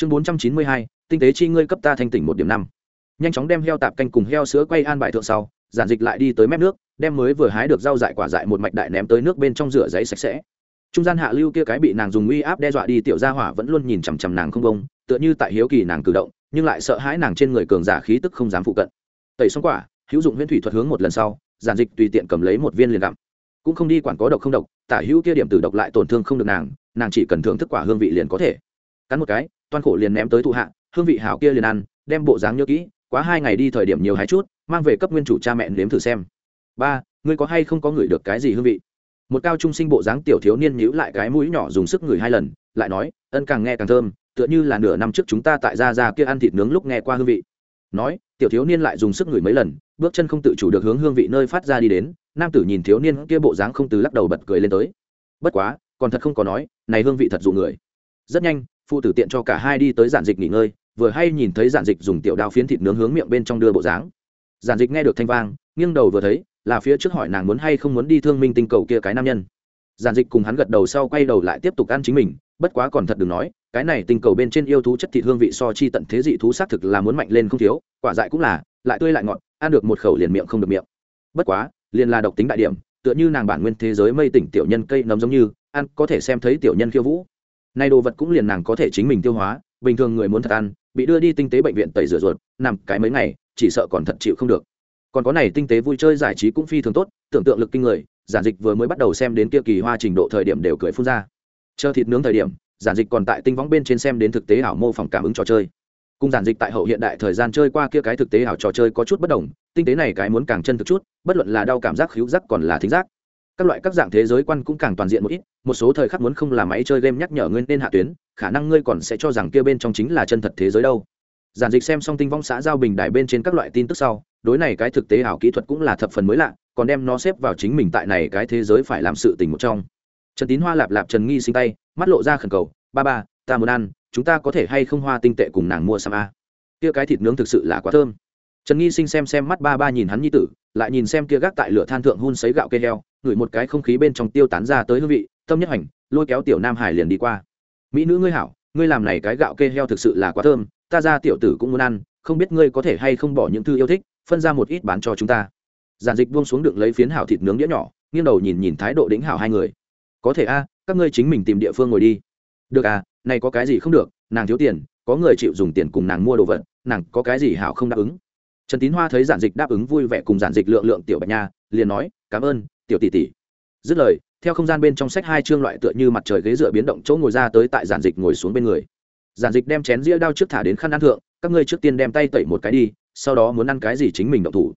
chương bốn trăm chín mươi hai, tinh tế chi ngươi cấp ta thành tỉnh một điểm năm. Nhanh chóng đem heo tạp canh cùng heo sữa quay an bài thượng sau, giản dịch lại đi tới mép nước, đem mới vừa hái được rau dại quả dại một mạch đại ném tới nước bên trong rửa giấy sạch sẽ. Trung gian hạ lưu kia cái bị nàng dùng uy áp đe dọa đi tiểu gia hỏa vẫn luôn nhìn chằm chằm nàng không bông tựa như tại hiếu kỳ nàng cử động, nhưng lại sợ hãi nàng trên người cường giả khí tức không dám phụ cận. Tẩy xong quả, hữu dụng huyễn thủy thuật hướng một lần sau, giản dịch tùy tiện cầm lấy một viên liền gặm. Cũng không đi quản có độc không độc, tả hữu kia điểm tử độc lại tổn thương không được nàng nàng chỉ cần thưởng thức quả hương vị liền có thể. Cắn một cái toan khổ liền ném tới thụ hạ, hương vị hảo kia liền ăn, đem bộ dáng nhớ kỹ, quá hai ngày đi thời điểm nhiều hái chút, mang về cấp nguyên chủ cha mẹ nếm thử xem. Ba, ngươi có hay không có ngửi được cái gì hương vị? Một cao trung sinh bộ dáng tiểu thiếu niên nhíu lại cái mũi nhỏ dùng sức ngửi hai lần, lại nói, ân càng nghe càng thơm, tựa như là nửa năm trước chúng ta tại gia gia kia ăn thịt nướng lúc nghe qua hương vị. Nói, tiểu thiếu niên lại dùng sức ngửi mấy lần, bước chân không tự chủ được hướng hương vị nơi phát ra đi đến, nam tử nhìn thiếu niên kia bộ dáng không từ lắc đầu bật cười lên tới. Bất quá, còn thật không có nói, này hương vị thật dụ người. Rất nhanh phụ tử tiện cho cả hai đi tới giản dịch nghỉ ngơi, vừa hay nhìn thấy giản dịch dùng tiểu đao phiến thịt nướng hướng miệng bên trong đưa bộ dáng. Giản dịch nghe được thanh vang, nghiêng đầu vừa thấy, là phía trước hỏi nàng muốn hay không muốn đi thương minh tinh cầu kia cái nam nhân. Giản dịch cùng hắn gật đầu sau quay đầu lại tiếp tục ăn chính mình, bất quá còn thật đừng nói, cái này tinh cầu bên trên yêu thú chất thịt hương vị so chi tận thế dị thú xác thực là muốn mạnh lên không thiếu, quả dại cũng là, lại tươi lại ngọt, ăn được một khẩu liền miệng không được miệng. Bất quá, liền là độc tính đại điểm, tựa như nàng bản nguyên thế giới mây tỉnh tiểu nhân cây nấm giống như, ăn có thể xem thấy tiểu nhân khiêu vũ nay đồ vật cũng liền nàng có thể chính mình tiêu hóa, bình thường người muốn thật ăn, bị đưa đi tinh tế bệnh viện tẩy rửa ruột, nằm cái mấy ngày, chỉ sợ còn thật chịu không được. Còn có này tinh tế vui chơi giải trí cũng phi thường tốt, tưởng tượng lực kinh người, giản dịch vừa mới bắt đầu xem đến kia kỳ hoa trình độ thời điểm đều cười phun ra. Chờ thịt nướng thời điểm, giản dịch còn tại tinh võng bên trên xem đến thực tế ảo mô phỏng cảm ứng trò chơi. Cùng giản dịch tại hậu hiện đại thời gian chơi qua kia cái thực tế ảo trò chơi có chút bất đồng, tinh tế này cái muốn càng chân thực chút, bất luận là đau cảm giác khiếu giác còn là thính giác các loại các dạng thế giới quan cũng càng toàn diện một ít, một số thời khắc muốn không là máy chơi game nhắc nhở ngươi nên hạ tuyến, khả năng ngươi còn sẽ cho rằng kia bên trong chính là chân thật thế giới đâu. Giản dịch xem xong tinh vong xã giao bình đài bên trên các loại tin tức sau, đối này cái thực tế ảo kỹ thuật cũng là thập phần mới lạ, còn đem nó xếp vào chính mình tại này cái thế giới phải làm sự tình một trong. Trần tín hoa lạp lạp trần nghi sinh tay, mắt lộ ra khẩn cầu, ba ba, ta muốn ăn, chúng ta có thể hay không hoa tinh tệ cùng nàng mua sam a? Kia cái thịt nướng thực sự là quá thơm. Trần nghi sinh xem xem mắt ba ba nhìn hắn nhi tử, lại nhìn xem kia gác tại lửa than thượng hun sấy gạo cây heo ngửi một cái không khí bên trong tiêu tán ra tới hương vị tâm nhất hành, lôi kéo tiểu nam hải liền đi qua. Mỹ nữ ngươi hảo, ngươi làm này cái gạo kê heo thực sự là quá thơm, ta ra tiểu tử cũng muốn ăn, không biết ngươi có thể hay không bỏ những thư yêu thích, phân ra một ít bán cho chúng ta. Giản dịch buông xuống đựng lấy phiến hảo thịt nướng đĩa nhỏ, nghiêng đầu nhìn nhìn thái độ đĩnh hảo hai người. Có thể a, các ngươi chính mình tìm địa phương ngồi đi. Được à này có cái gì không được, nàng thiếu tiền, có người chịu dùng tiền cùng nàng mua đồ vật, nàng có cái gì hảo không đáp ứng? Trần tín hoa thấy giản dịch đáp ứng vui vẻ cùng giản dịch lượng lượng tiểu bạch nha, liền nói, cảm ơn tiểu tỷ tỷ. Dứt lời, theo không gian bên trong sách hai chương loại tựa như mặt trời ghế dựa biến động chỗ ngồi ra tới tại giản dịch ngồi xuống bên người. Giản dịch đem chén dĩa đao trước thả đến khăn ăn thượng, các ngươi trước tiên đem tay tẩy một cái đi, sau đó muốn ăn cái gì chính mình động thủ.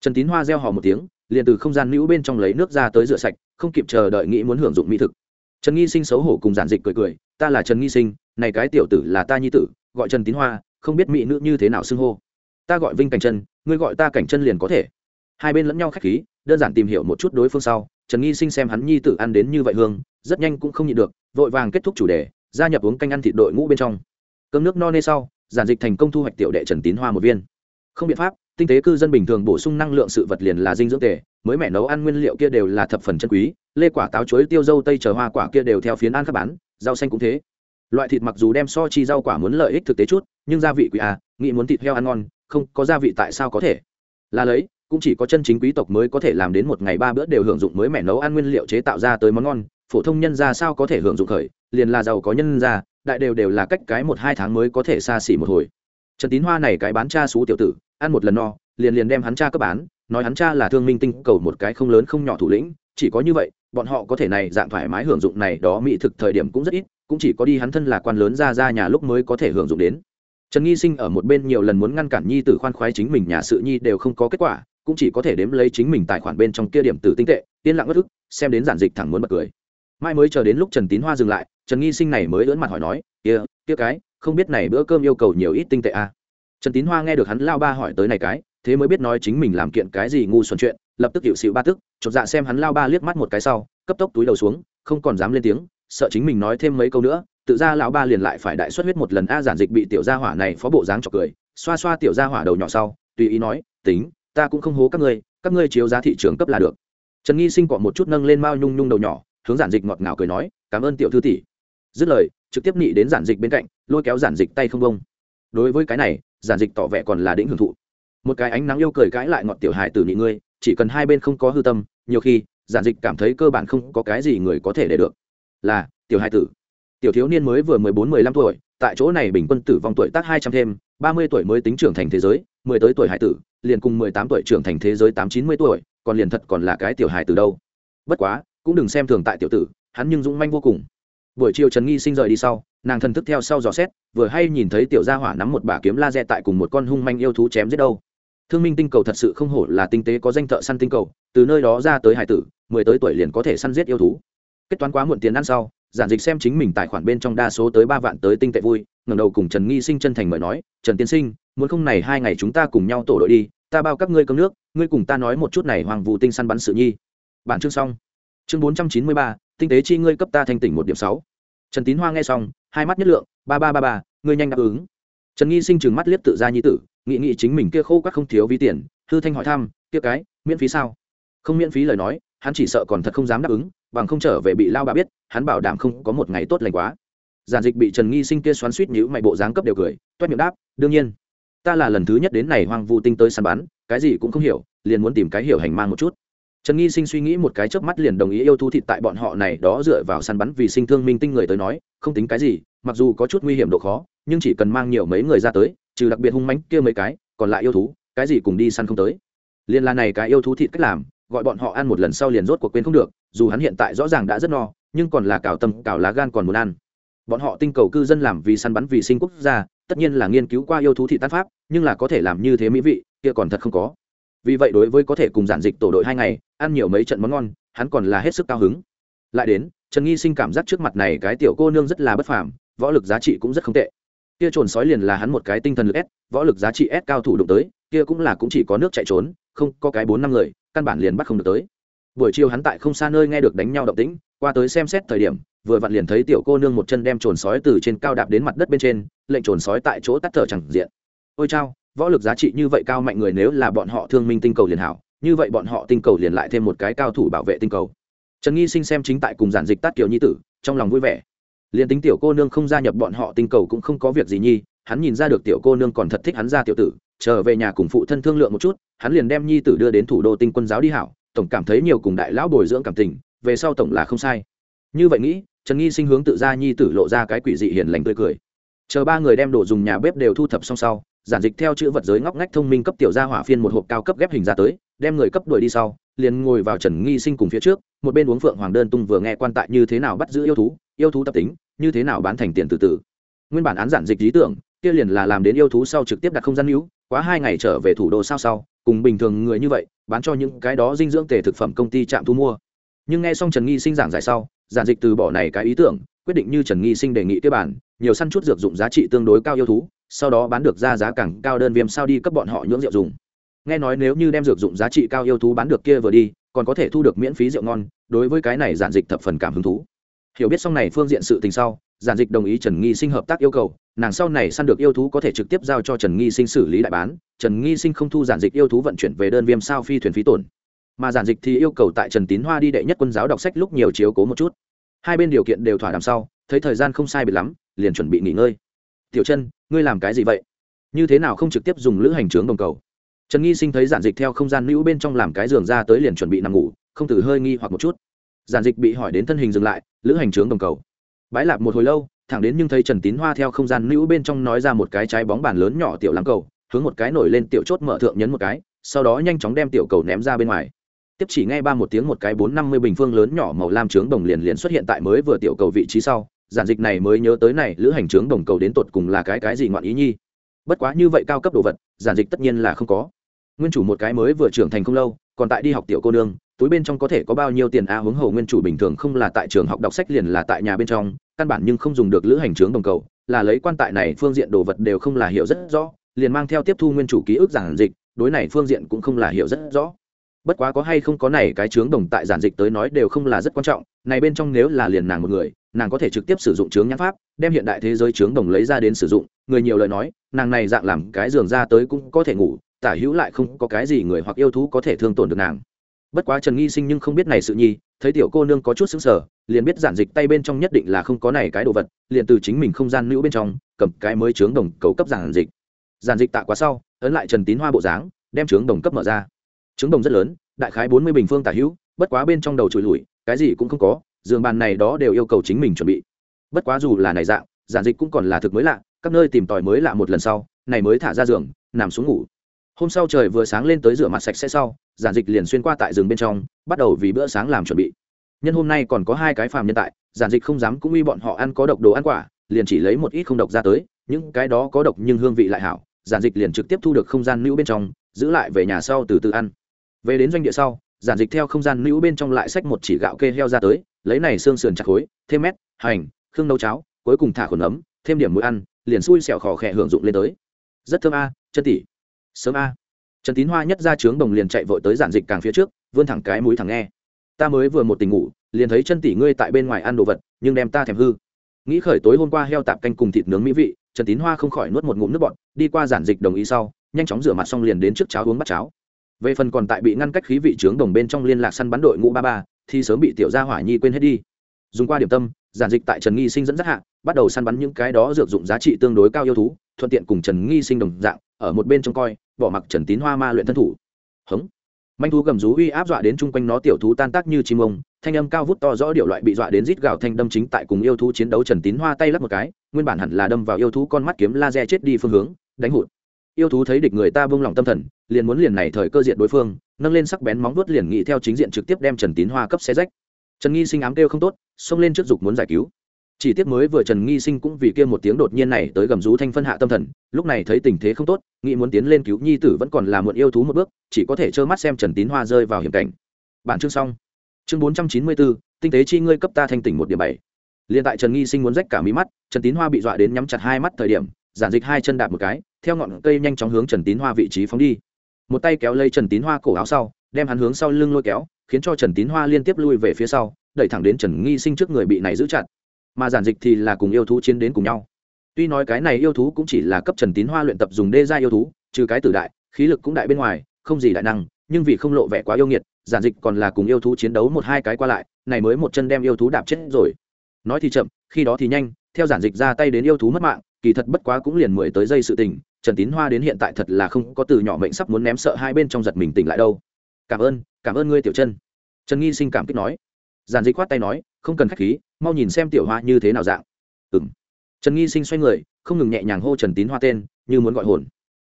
Trần tín hoa reo hò một tiếng, liền từ không gian nữ bên trong lấy nước ra tới rửa sạch, không kịp chờ đợi nghĩ muốn hưởng dụng mỹ thực. Trần nghi sinh xấu hổ cùng giản dịch cười cười, ta là trần nghi sinh, này cái tiểu tử là ta nhi tử, gọi trần tín hoa, không biết mỹ nữ như thế nào xưng hô. Ta gọi vinh cảnh chân, ngươi gọi ta cảnh chân liền có thể. Hai bên lẫn nhau k h á c h khí đơn giản tìm hiểu một chút đối phương sau, trần nghi sinh xem hắn nhi tử ăn đến như vậy hương, rất nhanh cũng không nhịn được, vội vàng kết thúc chủ đề, gia nhập uống canh ăn thịt đội ngũ bên trong. Cơm nước no nê sau, giản dịch thành công thu hoạch tiểu đệ trần tín hoa một viên. Không biện pháp, tinh tế cư dân bình thường bổ sung năng lượng sự vật liền là dinh dưỡng tề, mới mẻ nấu ăn nguyên liệu kia đều là thập phần chân quý, lê quả táo chuối, tiêu dâu tây chờ hoa quả kia đều theo phiến ăn các bán, rau xanh cũng thế. Loại thịt mặc dù đem so chi rau quả muốn lợi ích thực tế chút, nhưng gia vị quý à nghĩ muốn thịt heo ăn ngon, không có gia vị tại sao có thể? Là lấy cũng chỉ có chân chính quý tộc mới có thể làm đến một ngày ba bữa đều hưởng dụng mới mẻ nấu ăn nguyên liệu chế tạo ra tới món ngon. Phổ thông nhân ra sao có thể hưởng dụng khởi? Liền là giàu có nhân ra đại đều đều là cách cái một hai tháng mới có thể xa xỉ một hồi. Trần tín hoa này cái bán cha xú tiểu tử, ăn một lần no, liền liền đem hắn cha cấp bán, nói hắn cha là thương minh tinh cầu một cái không lớn không nhỏ thủ lĩnh, chỉ có như vậy, bọn họ có thể này dạng thoải mái hưởng dụng này đó mỹ thực thời điểm cũng rất ít, cũng chỉ có đi hắn thân là quan lớn ra ra nhà lúc mới có thể hưởng dụng đến. Trần nghi sinh ở một bên nhiều lần muốn ngăn cản nhi tử khoan khoái chính mình nhà sự nhi đều không có kết quả cũng chỉ có thể đếm lấy chính mình tài khoản bên trong kia điểm từ tinh tệ, yên lặng bất ức xem đến giản dịch thẳng muốn bật cười mai mới chờ đến lúc trần tín hoa dừng lại, trần nghi sinh này mới ưỡn mặt hỏi nói, kia kia cái, không biết này bữa cơm yêu cầu nhiều ít tinh tệ à? trần tín hoa nghe được hắn lao ba hỏi tới này cái, thế mới biết nói chính mình làm kiện cái gì ngu xuẩn chuyện, lập tức hiệu xịu ba tức, chột dạ xem hắn lao ba liếc mắt một cái sau, cấp tốc túi đầu xuống, không còn dám lên tiếng, sợ chính mình nói thêm mấy câu nữa, tự ra lão ba liền lại phải đại xuất huyết một lần, a giản dịch bị tiểu gia hỏa này phó bộ dáng chọc cười, xoa xoa tiểu gia hỏa đầu nhỏ sau, tùy ý nói, tính ta cũng không hố các ngươi các ngươi chiếu giá thị trường cấp là được. Trần nghi sinh cọ một chút nâng lên mao nhung nhung đầu nhỏ, hướng giản dịch ngọt ngào cười nói, cảm ơn tiểu thư tỷ. Dứt lời, trực tiếp nị đến giản dịch bên cạnh, lôi kéo giản dịch tay không bông đối với cái này, giản dịch tỏ vẻ còn là đĩnh hưởng thụ. Một cái ánh nắng yêu cười cãi lại ngọt tiểu hài tử nị ngươi, chỉ cần hai bên không có hư tâm, nhiều khi, giản dịch cảm thấy cơ bản không có cái gì người có thể để được. Là, tiểu hài tử. Tiểu thiếu niên mới vừa mười bốn, mười lăm tuổi, tại chỗ này bình quân tử vong tuổi tác hai trăm thêm, ba mươi tuổi mới tính trưởng thành thế giới, mười tới tuổi hải tử liền cùng mười tám tuổi trưởng thành thế giới tám chín mươi tuổi, còn liền thật còn là cái tiểu hài từ đâu. Bất quá, cũng đừng xem thường tại tiểu tử, hắn nhưng dũng manh vô cùng. Buổi chiều trần nghi sinh rời đi sau, nàng thần thức theo sau dò xét, vừa hay nhìn thấy tiểu gia hỏa nắm một bả kiếm laser tại cùng một con hung manh yêu thú chém giết đâu. Thương minh tinh cầu thật sự không hổ là tinh tế có danh thợ săn tinh cầu, từ nơi đó ra tới hải tử, mười tới tuổi liền có thể săn giết yêu thú. Kết toán quá muộn tiền ăn sau, giản dịch xem chính mình tài khoản bên trong đa số tới ba vạn tới tinh tệ vui, ngẩng đầu cùng trần nghi sinh chân thành mời nói, trần tiên sinh muốn không này hai ngày chúng ta cùng nhau tổ đội đi, ta bao các ngươi cơm nước, ngươi cùng ta nói một chút này hoàng vũ tinh săn bắn sự nhi. Bản chương xong. Chương bốn trăm chín mươi ba, tinh tế chi ngươi cấp ta thanh tỉnh một điểm sáu. Trần tín hoa nghe xong, hai mắt nhất lượng, ba ba ba ba, ngươi nhanh đáp ứng. Trần nghi sinh chừng mắt liếc tự ra nhi tử nghị nghị chính mình kia khô các không thiếu ví tiền, hư thanh hỏi thăm, kia cái, miễn phí sao? Không miễn phí lời nói, hắn chỉ sợ còn thật không dám đáp ứng, bằng không trở về bị lao bà biết, hắn bảo đảm không có một ngày tốt lành quá. Giản dịch bị trần nghi sinh kia xoắn suýt nhữ mày bộ dáng cấp đều cười, toét miệng đáp, đương nhiên ta là lần thứ nhất đến này hoang vu tinh tới săn bắn, cái gì cũng không hiểu, liền muốn tìm cái hiểu hành mang một chút. Trần nghi sinh suy nghĩ một cái chớp mắt liền đồng ý yêu thú thịt tại bọn họ này đó dựa vào săn bắn vì sinh thương minh tinh người tới nói, không tính cái gì, mặc dù có chút nguy hiểm độ khó, nhưng chỉ cần mang nhiều mấy người ra tới, trừ đặc biệt hung mánh kia mấy cái, còn lại yêu thú, cái gì cùng đi săn không tới. Liên là này cái yêu thú thịt cách làm, gọi bọn họ ăn một lần sau liền rốt cuộc quên không được, dù hắn hiện tại rõ ràng đã rất no, nhưng còn là cào tâm cào lá gan còn muốn ăn. Bọn họ tinh cầu cư dân làm vì săn bắn vì sinh quốc gia, tất nhiên là nghiên cứu qua yêu thú thị tán pháp nhưng là có thể làm như thế mỹ vị, kia còn thật không có. Vì vậy đối với có thể cùng giản dịch tổ đội hai ngày, ăn nhiều mấy trận món ngon, hắn còn là hết sức cao hứng. Lại đến, trần nghi sinh cảm giác trước mặt này cái tiểu cô nương rất là bất phàm, võ lực giá trị cũng rất không tệ. Kia trồn sói liền là hắn một cái tinh thần lực s, võ lực giá trị s cao thủ đụng tới, kia cũng là cũng chỉ có nước chạy trốn, không, có cái bốn năm người, căn bản liền bắt không được tới. Buổi chiều hắn tại không xa nơi nghe được đánh nhau động tĩnh, qua tới xem xét thời điểm, vừa vặn liền thấy tiểu cô nương một chân đem trồn sói từ trên cao đạp đến mặt đất bên trên, lệnh trồn sói tại chỗ tắt thở chẳng diện ôi chao, võ lực giá trị như vậy cao mạnh người nếu là bọn họ thương minh tinh cầu liền hảo, như vậy bọn họ tinh cầu liền lại thêm một cái cao thủ bảo vệ tinh cầu. Trần nghi sinh xem chính tại cùng giản dịch tát kiều nhi tử, trong lòng vui vẻ. Liền tính tiểu cô nương không gia nhập bọn họ tinh cầu cũng không có việc gì nhi, hắn nhìn ra được tiểu cô nương còn thật thích hắn ra tiểu tử, trở về nhà cùng phụ thân thương lượng một chút, hắn liền đem nhi tử đưa đến thủ đô tinh quân giáo đi hảo, tổng cảm thấy nhiều cùng đại lão bồi dưỡng cảm tình, về sau tổng là không sai. Như vậy nghĩ, trần nghi sinh hướng tự ra nhi tử lộ ra cái quỷ dị hiền lành tươi cười. Chờ ba người đem đồ dùng nhà bếp đều thu thập xong sau giản dịch theo chữ vật giới ngóc ngách thông minh cấp tiểu gia hỏa phiên một hộp cao cấp ghép hình ra tới, đem người cấp đuổi đi sau, liền ngồi vào trần nghi sinh cùng phía trước, một bên uống phượng hoàng đơn tung vừa nghe quan tại như thế nào bắt giữ yêu thú yêu thú tập tính, như thế nào bán thành tiền từ từ. Nguyên bản án giản dịch lý tưởng, kia liền là làm đến yêu thú sau trực tiếp đặt không gian hữu, quá hai ngày trở về thủ đô sao sau, cùng bình thường người như vậy, bán cho những cái đó dinh dưỡng tề thực phẩm công ty trạm thu mua. Nhưng nghe xong trần nghi sinh giảng giải sau, giản dịch từ bỏ này cái ý tưởng, quyết định như trần nghi sinh đề nghị kia bản, nhiều săn chút dược dụng giá trị tương đối cao yêu thú sau đó bán được ra giá càng cao đơn viêm sao đi cấp bọn họ nhưỡng rượu dùng. Nghe nói nếu như đem dược dụng giá trị cao yêu thú bán được kia vừa đi, còn có thể thu được miễn phí rượu ngon, đối với cái này giản dịch thập phần cảm hứng thú. Hiểu biết xong này phương diện sự tình sau, giản dịch đồng ý trần nghi sinh hợp tác yêu cầu, nàng sau này săn được yêu thú có thể trực tiếp giao cho trần nghi sinh xử lý đại bán, trần nghi sinh không thu giản dịch yêu thú vận chuyển về đơn viêm sao phi thuyền phí tổn. Mà giản dịch thì yêu cầu tại trần tín hoa đi đệ nhất quân giáo đọc sách lúc nhiều chiếu cố một chút. Hai bên điều kiện đều thỏa đàm sau, thấy thời gian không sai biệt lắm, liền chuẩn bị nghỉ ngơi tiểu chân, ngươi làm cái gì vậy? Như thế nào không trực tiếp dùng lữ hành trướng đồng cầu? Trần nghi sinh thấy giản dịch theo không gian nữ bên trong làm cái giường ra tới liền chuẩn bị nằm ngủ, không từ hơi nghi hoặc một chút. Giản dịch bị hỏi đến thân hình dừng lại, lữ hành trướng đồng cầu. Bãi lạp một hồi lâu, thẳng đến nhưng thấy trần tín hoa theo không gian nữ bên trong nói ra một cái trái bóng bàn lớn nhỏ tiểu lắm cầu, hướng một cái nổi lên tiểu chốt mở thượng nhấn một cái, sau đó nhanh chóng đem tiểu cầu ném ra bên ngoài. Tiếp chỉ nghe ba một tiếng một cái bốn năm mươi bình phương lớn nhỏ màu lam trướng đồng liền liền xuất hiện tại mới vừa tiểu cầu vị trí sau giản dịch này mới nhớ tới này lữ hành trướng đồng cầu đến tột cùng là cái cái gì ngoạn ý nhi? Bất quá như vậy cao cấp đồ vật giản dịch tất nhiên là không có. Nguyên chủ một cái mới vừa trưởng thành không lâu còn tại đi học tiểu cô nương túi bên trong có thể có bao nhiêu tiền a à, hồ nguyên chủ bình thường không là tại trường học đọc sách liền là tại nhà bên trong căn bản nhưng không dùng được lữ hành trướng đồng cầu là lấy quan tại này phương diện đồ vật đều không là hiểu rất rõ liền mang theo tiếp thu nguyên chủ ký ức giản dịch đối này phương diện cũng không là hiểu rất rõ. Bất quá có hay không có này cái trướng đồng tại giản dịch tới nói đều không là rất quan trọng này bên trong nếu là liền nàng một người nàng có thể trực tiếp sử dụng chướng nhãn pháp, đem hiện đại thế giới chướng đồng lấy ra đến sử dụng. Người nhiều lời nói, nàng này dạng làm cái giường ra tới cũng có thể ngủ, tả hữu lại không có cái gì người hoặc yêu thú có thể thương tổn được nàng. Bất quá trần nghi sinh nhưng không biết này sự nhi, thấy tiểu cô nương có chút xứng sở liền biết giản dịch tay bên trong nhất định là không có này cái đồ vật, liền từ chính mình không gian nữ bên trong, cầm cái mới chướng đồng cầu cấp giản dịch. Giản dịch tạ quá sau, ấn lại trần tín hoa bộ dáng, đem chướng đồng cấp mở ra. Chướng đồng rất lớn, đại khái bốn mươi bình phương tả hữu, bất quá bên trong đầu trụi lùi cái gì cũng không có giường bàn này đó đều yêu cầu chính mình chuẩn bị. Bất quá dù là này dạng, giản dịch cũng còn là thực mới lạ, các nơi tìm tòi mới lạ một lần sau, này mới thả ra giường, nằm xuống ngủ. Hôm sau trời vừa sáng lên tới rửa mặt sạch sẽ sau, giản dịch liền xuyên qua tại rừng bên trong, bắt đầu vì bữa sáng làm chuẩn bị. Nhân hôm nay còn có hai cái phàm nhân tại, giản dịch không dám cũng uy bọn họ ăn có độc đồ ăn quả, liền chỉ lấy một ít không độc ra tới, những cái đó có độc nhưng hương vị lại hảo, giản dịch liền trực tiếp thu được không gian nữ bên trong, giữ lại về nhà sau từ từ ăn. Về đến doanh địa sau, giản dịch theo không gian nữ bên trong lại xách một chỉ gạo kê heo ra tới lấy này xương sườn chặt khối, thêm mét, hành, khương nấu cháo, cuối cùng thả khuẩn ấm, thêm điểm mũi ăn, liền xui xẻo khò khẽ hưởng dụng lên tới. Rất thơm a, chân tỷ sớm a. Trần tín hoa nhất ra trướng đồng liền chạy vội tới giản dịch càng phía trước, vươn thẳng cái mũi thẳng nghe. Ta mới vừa một tình ngủ, liền thấy chân tỷ ngươi tại bên ngoài ăn đồ vật, nhưng đem ta thèm hư. Nghĩ khởi tối hôm qua heo tạp canh cùng thịt nướng mỹ vị, trần tín hoa không khỏi nuốt một ngụm nước bọt, đi qua giản dịch đồng ý sau, nhanh chóng rửa mặt xong liền đến trước cháo uống bắt cháo. Về phần còn tại bị ngăn cách khí vị trướng đồng bên trong liên lạc săn bắn đội ngũ ba ba thì sớm bị tiểu gia hỏa nhi quên hết đi. Dùng qua điểm tâm, giản dịch tại trần nghi sinh dẫn dắt hạ, bắt đầu săn bắn những cái đó dược dụng giá trị tương đối cao yêu thú, thuận tiện cùng trần nghi sinh đồng dạng, ở một bên trông coi, bỏ mặc trần tín hoa ma luyện thân thủ. Hống. Manh thú gầm rú uy áp dọa đến chung quanh nó tiểu thú tan tác như chim ông, thanh âm cao vút to rõ điệu loại bị dọa đến rít gào thanh đâm chính tại cùng yêu thú chiến đấu trần tín hoa tay lắp một cái, nguyên bản hẳn là đâm vào yêu thú con mắt kiếm laser chết đi phương hướng, đánh hụt. Yêu thú thấy địch người ta buông lòng tâm thần, liền muốn liền này thời cơ diện đối phương nâng lên sắc bén móng vuốt liền nghĩ theo chính diện trực tiếp đem trần tín hoa cấp xe rách. Trần nghi sinh ám kêu không tốt, xông lên trước dục muốn giải cứu. Chỉ tiếc mới vừa trần nghi sinh cũng vì kia một tiếng đột nhiên này tới gầm rú thanh phân hạ tâm thần, lúc này thấy tình thế không tốt nghĩ muốn tiến lên cứu nhi tử vẫn còn là muộn yêu thú một bước, chỉ có thể trơ mắt xem trần tín hoa rơi vào hiểm cảnh. Bản chương xong. Chương bốn trăm chín mươi bốn tinh tế chi ngươi cấp ta thanh tỉnh một điểm bảy. Liền tại trần nghi sinh muốn rách cả mí mắt, trần tín hoa bị dọa đến nhắm chặt hai mắt thời điểm, giản dịch hai chân đạp một cái, theo ngọn cây nhanh chóng hướng trần tín hoa vị trí phóng đi một tay kéo lấy trần tín hoa cổ áo sau, đem hắn hướng sau lưng lôi kéo, khiến cho trần tín hoa liên tiếp lui về phía sau, đẩy thẳng đến trần nghi sinh trước người bị này giữ chặt. Mà giản dịch thì là cùng yêu thú chiến đến cùng nhau. Tuy nói cái này yêu thú cũng chỉ là cấp trần tín hoa luyện tập dùng đê ra yêu thú, trừ cái tử đại, khí lực cũng đại bên ngoài, không gì đại năng, nhưng vì không lộ vẻ quá yêu nghiệt, giản dịch còn là cùng yêu thú chiến đấu một hai cái qua lại, này mới một chân đem yêu thú đạp chết rồi. Nói thì chậm, khi đó thì nhanh, theo giản dịch ra tay đến yêu thú mất mạng, kỳ thật bất quá cũng liền mười tới giây sự tình trần tín hoa đến hiện tại thật là không có từ nhỏ mệnh sắp muốn ném sợ hai bên trong giật mình tỉnh lại đâu. Cảm ơn cảm ơn ngươi, tiểu chân trần nghi sinh cảm kích nói. Giản dịch khoát tay nói, không cần khách khí, mau nhìn xem tiểu hoa như thế nào dạng. Ừng trần nghi sinh xoay người, không ngừng nhẹ nhàng hô trần tín hoa tên, như muốn gọi hồn.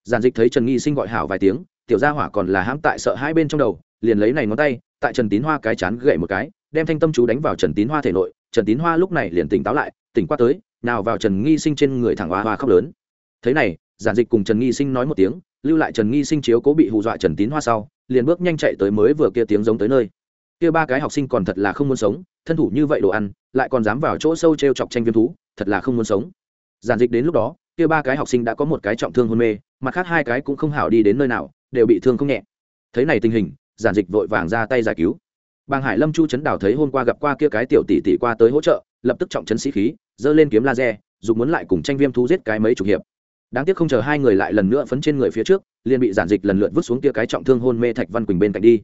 Giản dịch thấy trần nghi sinh gọi hảo vài tiếng, tiểu gia hỏa còn là hãm tại sợ hai bên trong đầu, liền lấy này ngón tay, tại trần tín hoa cái chán gậy một cái, đem thanh tâm chú đánh vào trần tín hoa thể nội, trần tín hoa lúc này liền tỉnh táo lại, tỉnh qua tới, nào vào trần nghi sinh trên người thẳng hoa hoa khóc lớn. Thế này giản dịch cùng trần nghi sinh nói một tiếng, lưu lại trần nghi sinh chiếu cố bị hù dọa trần tín hoa sau, liền bước nhanh chạy tới mới vừa kia tiếng giống tới nơi. Kia ba cái học sinh còn thật là không muốn sống, thân thủ như vậy đồ ăn, lại còn dám vào chỗ sâu t r e o chọc tranh viêm thú, thật là không muốn sống. Giản dịch đến lúc đó, kia ba cái học sinh đã có một cái trọng thương hôn mê, mặt khác hai cái cũng không hảo đi đến nơi nào, đều bị thương không nhẹ. Thấy này tình hình, giản dịch vội vàng ra tay giải cứu. Bàng hải lâm chu trấn đào thấy hôm qua gặp qua kia cái tiểu tỷ tỷ qua tới hỗ trợ, lập tức trọng chấn sĩ khí, giơ lên kiếm laser, dùng muốn lại cùng tranh viêm thú giết cái mấy chục hiệp đáng tiếc không chờ hai người lại lần nữa phấn trên người phía trước, liền bị giản dịch lần lượt vứt xuống kia cái trọng thương hôn mê thạch văn quỳnh bên cạnh đi.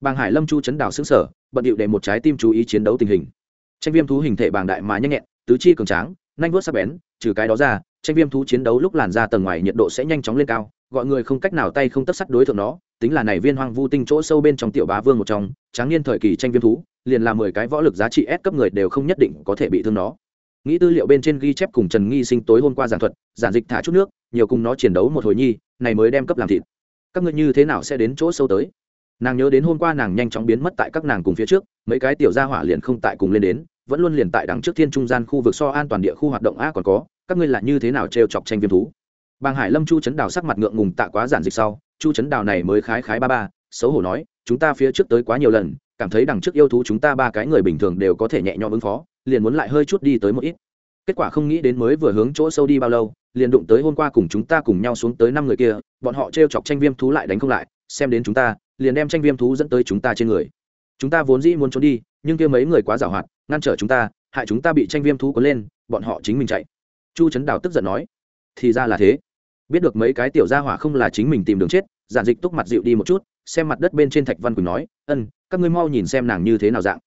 Bàng hải lâm chu chấn đảo xứng sở bận điệu để một trái tim chú ý chiến đấu tình hình. Tranh viêm thú hình thể bàng đại mà nhanh nhẹn, tứ chi cường tráng nhanh vớt sắc bén, trừ cái đó ra, tranh viêm thú chiến đấu lúc làn ra tầng ngoài nhiệt độ sẽ nhanh chóng lên cao, gọi người không cách nào tay không tất sắt đối tượng nó, tính là này viên hoang vu tinh chỗ sâu bên trong tiểu bá vương một trong, tráng niên thời kỳ tranh viêm thú, liền là mười cái võ lực giá trị S cấp người đều không nhất định có thể bị thương nó nghĩ tư liệu bên trên ghi chép cùng trần nghi sinh tối hôm qua giảng thuật, giản dịch thả chút nước, nhiều cùng nó chiến đấu một hồi nhi, này mới đem cấp làm thịt. Các ngươi như thế nào sẽ đến chỗ sâu tới? Nàng nhớ đến hôm qua nàng nhanh chóng biến mất tại các nàng cùng phía trước, mấy cái tiểu gia hỏa liền không tại cùng lên đến, vẫn luôn liền tại đằng trước thiên trung gian khu vực so an toàn địa khu hoạt động a còn có, các ngươi là như thế nào trêu chọc tranh viêm thú? Bàng hải lâm chu chấn đào sắc mặt ngượng ngùng tạ quá giản dịch sau, chu chấn đào này mới khái khái ba ba, xấu hổ nói, chúng ta phía trước tới quá nhiều lần, cảm thấy đằng trước yêu thú chúng ta ba cái người bình thường đều có thể nhẹ nhõm ứng phó liền muốn lại hơi chút đi tới một ít. Kết quả không nghĩ đến mới vừa hướng chỗ sâu đi bao lâu, liền đụng tới hôm qua cùng chúng ta cùng nhau xuống tới năm người kia, bọn họ t r e o chọc tranh viêm thú lại đánh không lại, xem đến chúng ta, liền đem tranh viêm thú dẫn tới chúng ta trên người. Chúng ta vốn dĩ muốn trốn đi, nhưng kia mấy người quá giảo hoạt, ngăn trở chúng ta, hại chúng ta bị tranh viêm thú có lên, bọn họ chính mình chạy. Chu trấn đào tức giận nói, thì ra là thế. Biết được mấy cái tiểu gia hỏa không là chính mình tìm đường chết, giản dịch túc mặt dịu đi một chút, xem mặt đất bên trên thạch văn quỳnh nói, ân, các ngươi mau nhìn xem nàng như thế nào dạng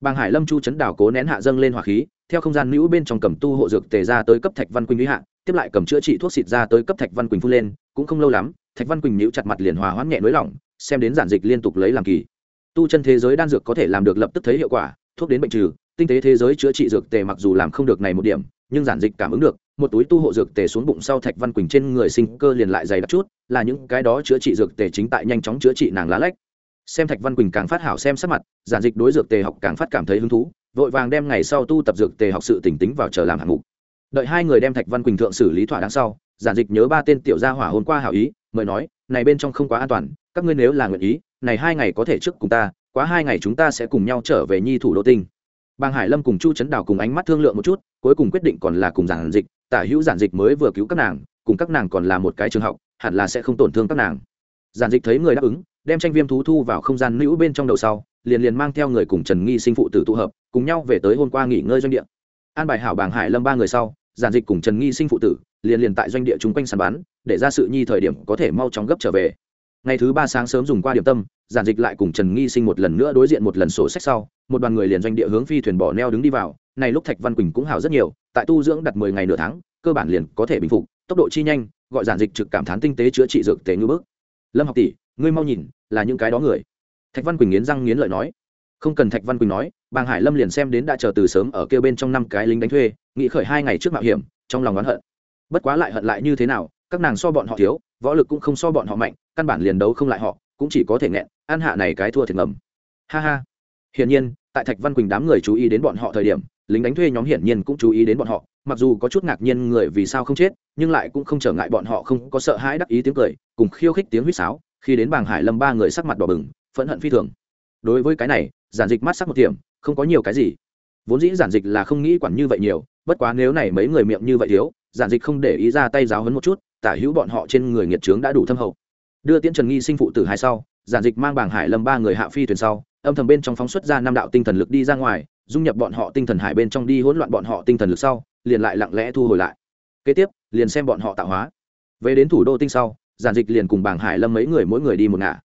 bàng hải lâm chu trấn Đảo cố nén hạ dâng lên hỏa khí, theo không gian nữ bên trong cầm tu hộ dược tề ra tới cấp thạch văn quỳnh lý hạ, tiếp lại cầm chữa trị thuốc xịt ra tới cấp thạch văn quỳnh phun lên, cũng không lâu lắm, thạch văn quỳnh nhíu chặt mặt liền hòa hoãn nhẹ nới lỏng xem đến giản dịch liên tục lấy làm kỳ. Tu chân thế giới đan dược có thể làm được lập tức thấy hiệu quả, thuốc đến bệnh trừ, tinh tế thế giới chữa trị dược tề mặc dù làm không được này một điểm, nhưng giản dịch cảm ứng được, một túi tu hộ dược tề xuống bụng sau thạch văn quỳnh trên người sinh cơ liền lại dày đặc chút, là những cái đó chữa trị dược tề chính tại nhanh chóng chữa trị nàng lá lách xem thạch văn quỳnh càng phát hảo xem sắc mặt, giản dịch đối dược tề học càng phát cảm thấy hứng thú, vội vàng đem ngày sau tu tập dược tề học sự tỉnh tính vào chờ làm hạng mục. Đợi hai người đem thạch văn quỳnh thượng xử lý thỏa đáng sau, giản dịch nhớ ba tên tiểu gia hỏa hôm qua hảo ý mời nói, này bên trong không quá an toàn, các ngươi nếu là nguyện ý, này hai ngày có thể trước cùng ta, quá hai ngày chúng ta sẽ cùng nhau trở về nhi thủ đô tinh. Bàng hải lâm cùng chu trấn đào cùng ánh mắt thương lượng một chút, cuối cùng quyết định còn là cùng giản dịch, tả hữu giản dịch mới vừa cứu các nàng, cùng các nàng còn là một cái trường học, hẳn là sẽ không tổn thương các nàng. Giản dịch thấy người đáp ứng đem tranh viêm thú thu vào không gian nữ bên trong đầu sau, liền liền mang theo người cùng trần nghi sinh phụ tử tụ hợp, cùng nhau về tới hôm qua nghỉ ngơi doanh địa. An bài hảo bàng hải lâm ba người sau, giản dịch cùng trần nghi sinh phụ tử, liền liền tại doanh địa chung quanh sàn bán, để ra sự nhi thời điểm có thể mau chóng gấp trở về. Ngày thứ ba sáng sớm dùng qua điểm tâm, giản dịch lại cùng trần nghi sinh một lần nữa đối diện một lần sổ sách sau, một đoàn người liền doanh địa hướng phi thuyền bỏ neo đứng đi vào, này lúc thạch văn quỳnh cũng hào rất nhiều, tại tu dưỡng đặt mười ngày nửa tháng, cơ bản liền có thể bình phục, tốc độ chi nhanh, gọi giản dịch trực cảm thán tinh tế chữa trị dược tế ngư bước lâm học tỷ ngươi mau nhìn, là những cái đó người. Thạch văn quỳnh nghiến răng nghiến lợi nói. Không cần thạch văn quỳnh nói bàng hải lâm liền xem đến đã chờ từ sớm ở kêu bên trong năm cái lính đánh thuê, nghĩ khởi hai ngày trước mạo hiểm, trong lòng oán hận. Bất quá lại hận lại như thế nào, các nàng so bọn họ thiếu, võ lực cũng không so bọn họ mạnh, căn bản liền đấu không lại họ, cũng chỉ có thể nghẹn an hạ này cái thua thiệt ngầm. Ha ha. Hiển nhiên, tại thạch văn quỳnh đám người chú ý đến bọn họ thời điểm, lính đánh thuê nhóm hiển nhiên cũng chú ý đến bọn họ, mặc dù có chút ngạc nhiên người vì sao không chết, nhưng lại cũng không trở ngại bọn họ không có sợ hãi đắc ý tiếng cười, cùng khiêu khích tiếng huýt sáo khi đến bàng hải lâm ba người sắc mặt đỏ bừng, phẫn hận phi thường. Đối với cái này, giản dịch mắt sắc một điểm không có nhiều cái gì. Vốn dĩ giản dịch là không nghĩ quản như vậy nhiều, bất quá nếu này mấy người miệng như vậy thiếu, giản dịch không để ý ra tay giáo hấn một chút, tả hữu bọn họ trên người nghiệt trướng đã đủ thâm hậu. Đưa tiễn trần nghi sinh phụ tử hai sau, giản dịch mang bảng hải lâm ba người hạ phi thuyền sau, âm thầm bên trong phóng xuất ra năm đạo tinh thần lực đi ra ngoài, dung nhập bọn họ tinh thần hải bên trong đi hỗn loạn bọn họ tinh thần lực sau, liền lại lặng lẽ thu hồi lại. Kế tiếp, liền xem bọn họ tạo hóa. Về đến thủ đô tinh sau giản dịch liền cùng bảng hải lâm mấy người mỗi người đi một ngả.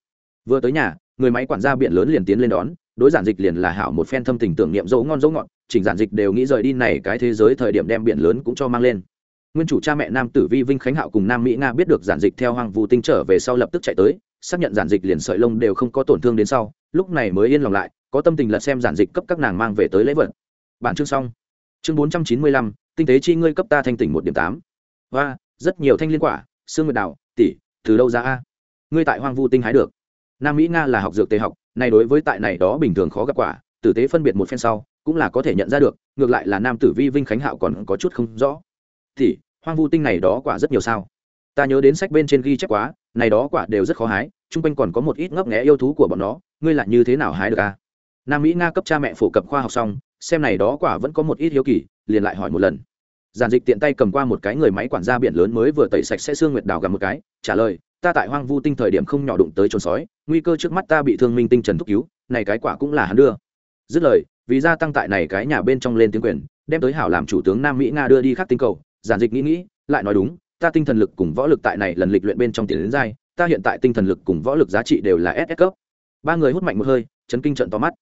Vừa tới nhà, người máy quản gia biển lớn liền tiến lên đón, đối giản dịch liền là hảo một phen thâm tình tưởng niệm dấu ngon dấu ngọt, chỉnh giản dịch đều nghĩ rời đi này cái thế giới thời điểm đem biển lớn cũng cho mang lên. Nguyên chủ cha mẹ nam tử vi vinh khánh hạo cùng nam mỹ nga biết được giản dịch theo hoàng vũ tinh trở về sau lập tức chạy tới, xác nhận giản dịch liền sợi lông đều không có tổn thương đến sau, lúc này mới yên lòng lại, có tâm tình lật xem giản dịch cấp các nàng mang về tới lễ vật. Bản chương xong. Chương bốn trăm chín mươi lăm, tinh tế chi ngươi cấp ta thanh tỉnh một điểm tám. Và rất nhiều thanh liên quả, xương nguyệt đào tỷ từ đâu ra a? Ngươi tại hoang vu tinh hái được. Nam mỹ nga là học dược tế học này đối với tại này đó bình thường khó gặp quả, tử tế phân biệt một phen sau, cũng là có thể nhận ra được, ngược lại là nam tử vi vinh khánh hạo còn có chút không rõ. Thì, hoang vu tinh này đó quả rất nhiều sao? Ta nhớ đến sách bên trên ghi chép quá, này đó quả đều rất khó hái, chung quanh còn có một ít ngấp nghẽ yêu thú của bọn nó, ngươi lại như thế nào hái được à? nam mỹ nga cấp cha mẹ phổ cập khoa học xong, xem này đó quả vẫn có một ít hiếu kỳ, liền lại hỏi một lần giản dịch tiện tay cầm qua một cái người máy quản gia biển lớn mới vừa tẩy sạch sẽ xương nguyệt đào gặp một cái, trả lời, ta tại hoang vu tinh thời điểm không nhỏ đụng tới trồn sói, nguy cơ trước mắt ta bị thương minh tinh trần thúc cứu, này cái quả cũng là hắn đưa. Dứt lời, vì gia tăng tại này cái nhà bên trong lên tiếng quyền, đem tới hảo làm chủ tướng nam mỹ nga đưa đi khắc tinh cầu giản dịch nghĩ nghĩ, lại nói đúng, ta tinh thần lực cùng võ lực tại này lần lịch luyện bên trong tiền đến giai ta hiện tại tinh thần lực cùng võ lực giá trị đều là ss cấp. Ba người hút mạnh một hơi, chấn kinh trận to mắt.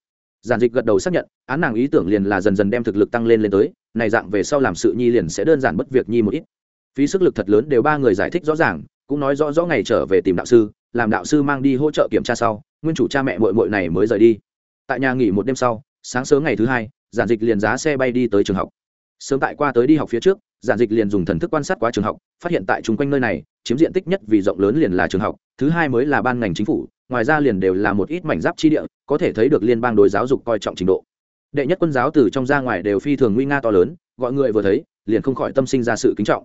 Giản dịch gật đầu xác nhận, án nàng ý tưởng liền là dần dần đem thực lực tăng lên lên tới này dạng về sau làm sự nhi liền sẽ đơn giản bất việc nhi một ít. Phí sức lực thật lớn đều ba người giải thích rõ ràng, cũng nói rõ rõ ngày trở về tìm đạo sư, làm đạo sư mang đi hỗ trợ kiểm tra sau, nguyên chủ cha mẹ mội mội này mới rời đi. Tại nhà nghỉ một đêm sau, sáng sớm ngày thứ hai, giản dịch liền giá xe bay đi tới trường học. Sớm tại qua tới đi học phía trước, giản dịch liền dùng thần thức quan sát qua trường học, phát hiện tại chung quanh nơi này, chiếm diện tích nhất vì rộng lớn liền là trường học, thứ hai mới là ban ngành chính phủ, ngoài ra liền đều là một ít mảnh giáp chi địa, có thể thấy được liên bang đối giáo dục coi trọng trình độ đệ nhất quân giáo từ trong ra ngoài đều phi thường nguy nga to lớn, gọi người vừa thấy, liền không khỏi tâm sinh ra sự kính trọng.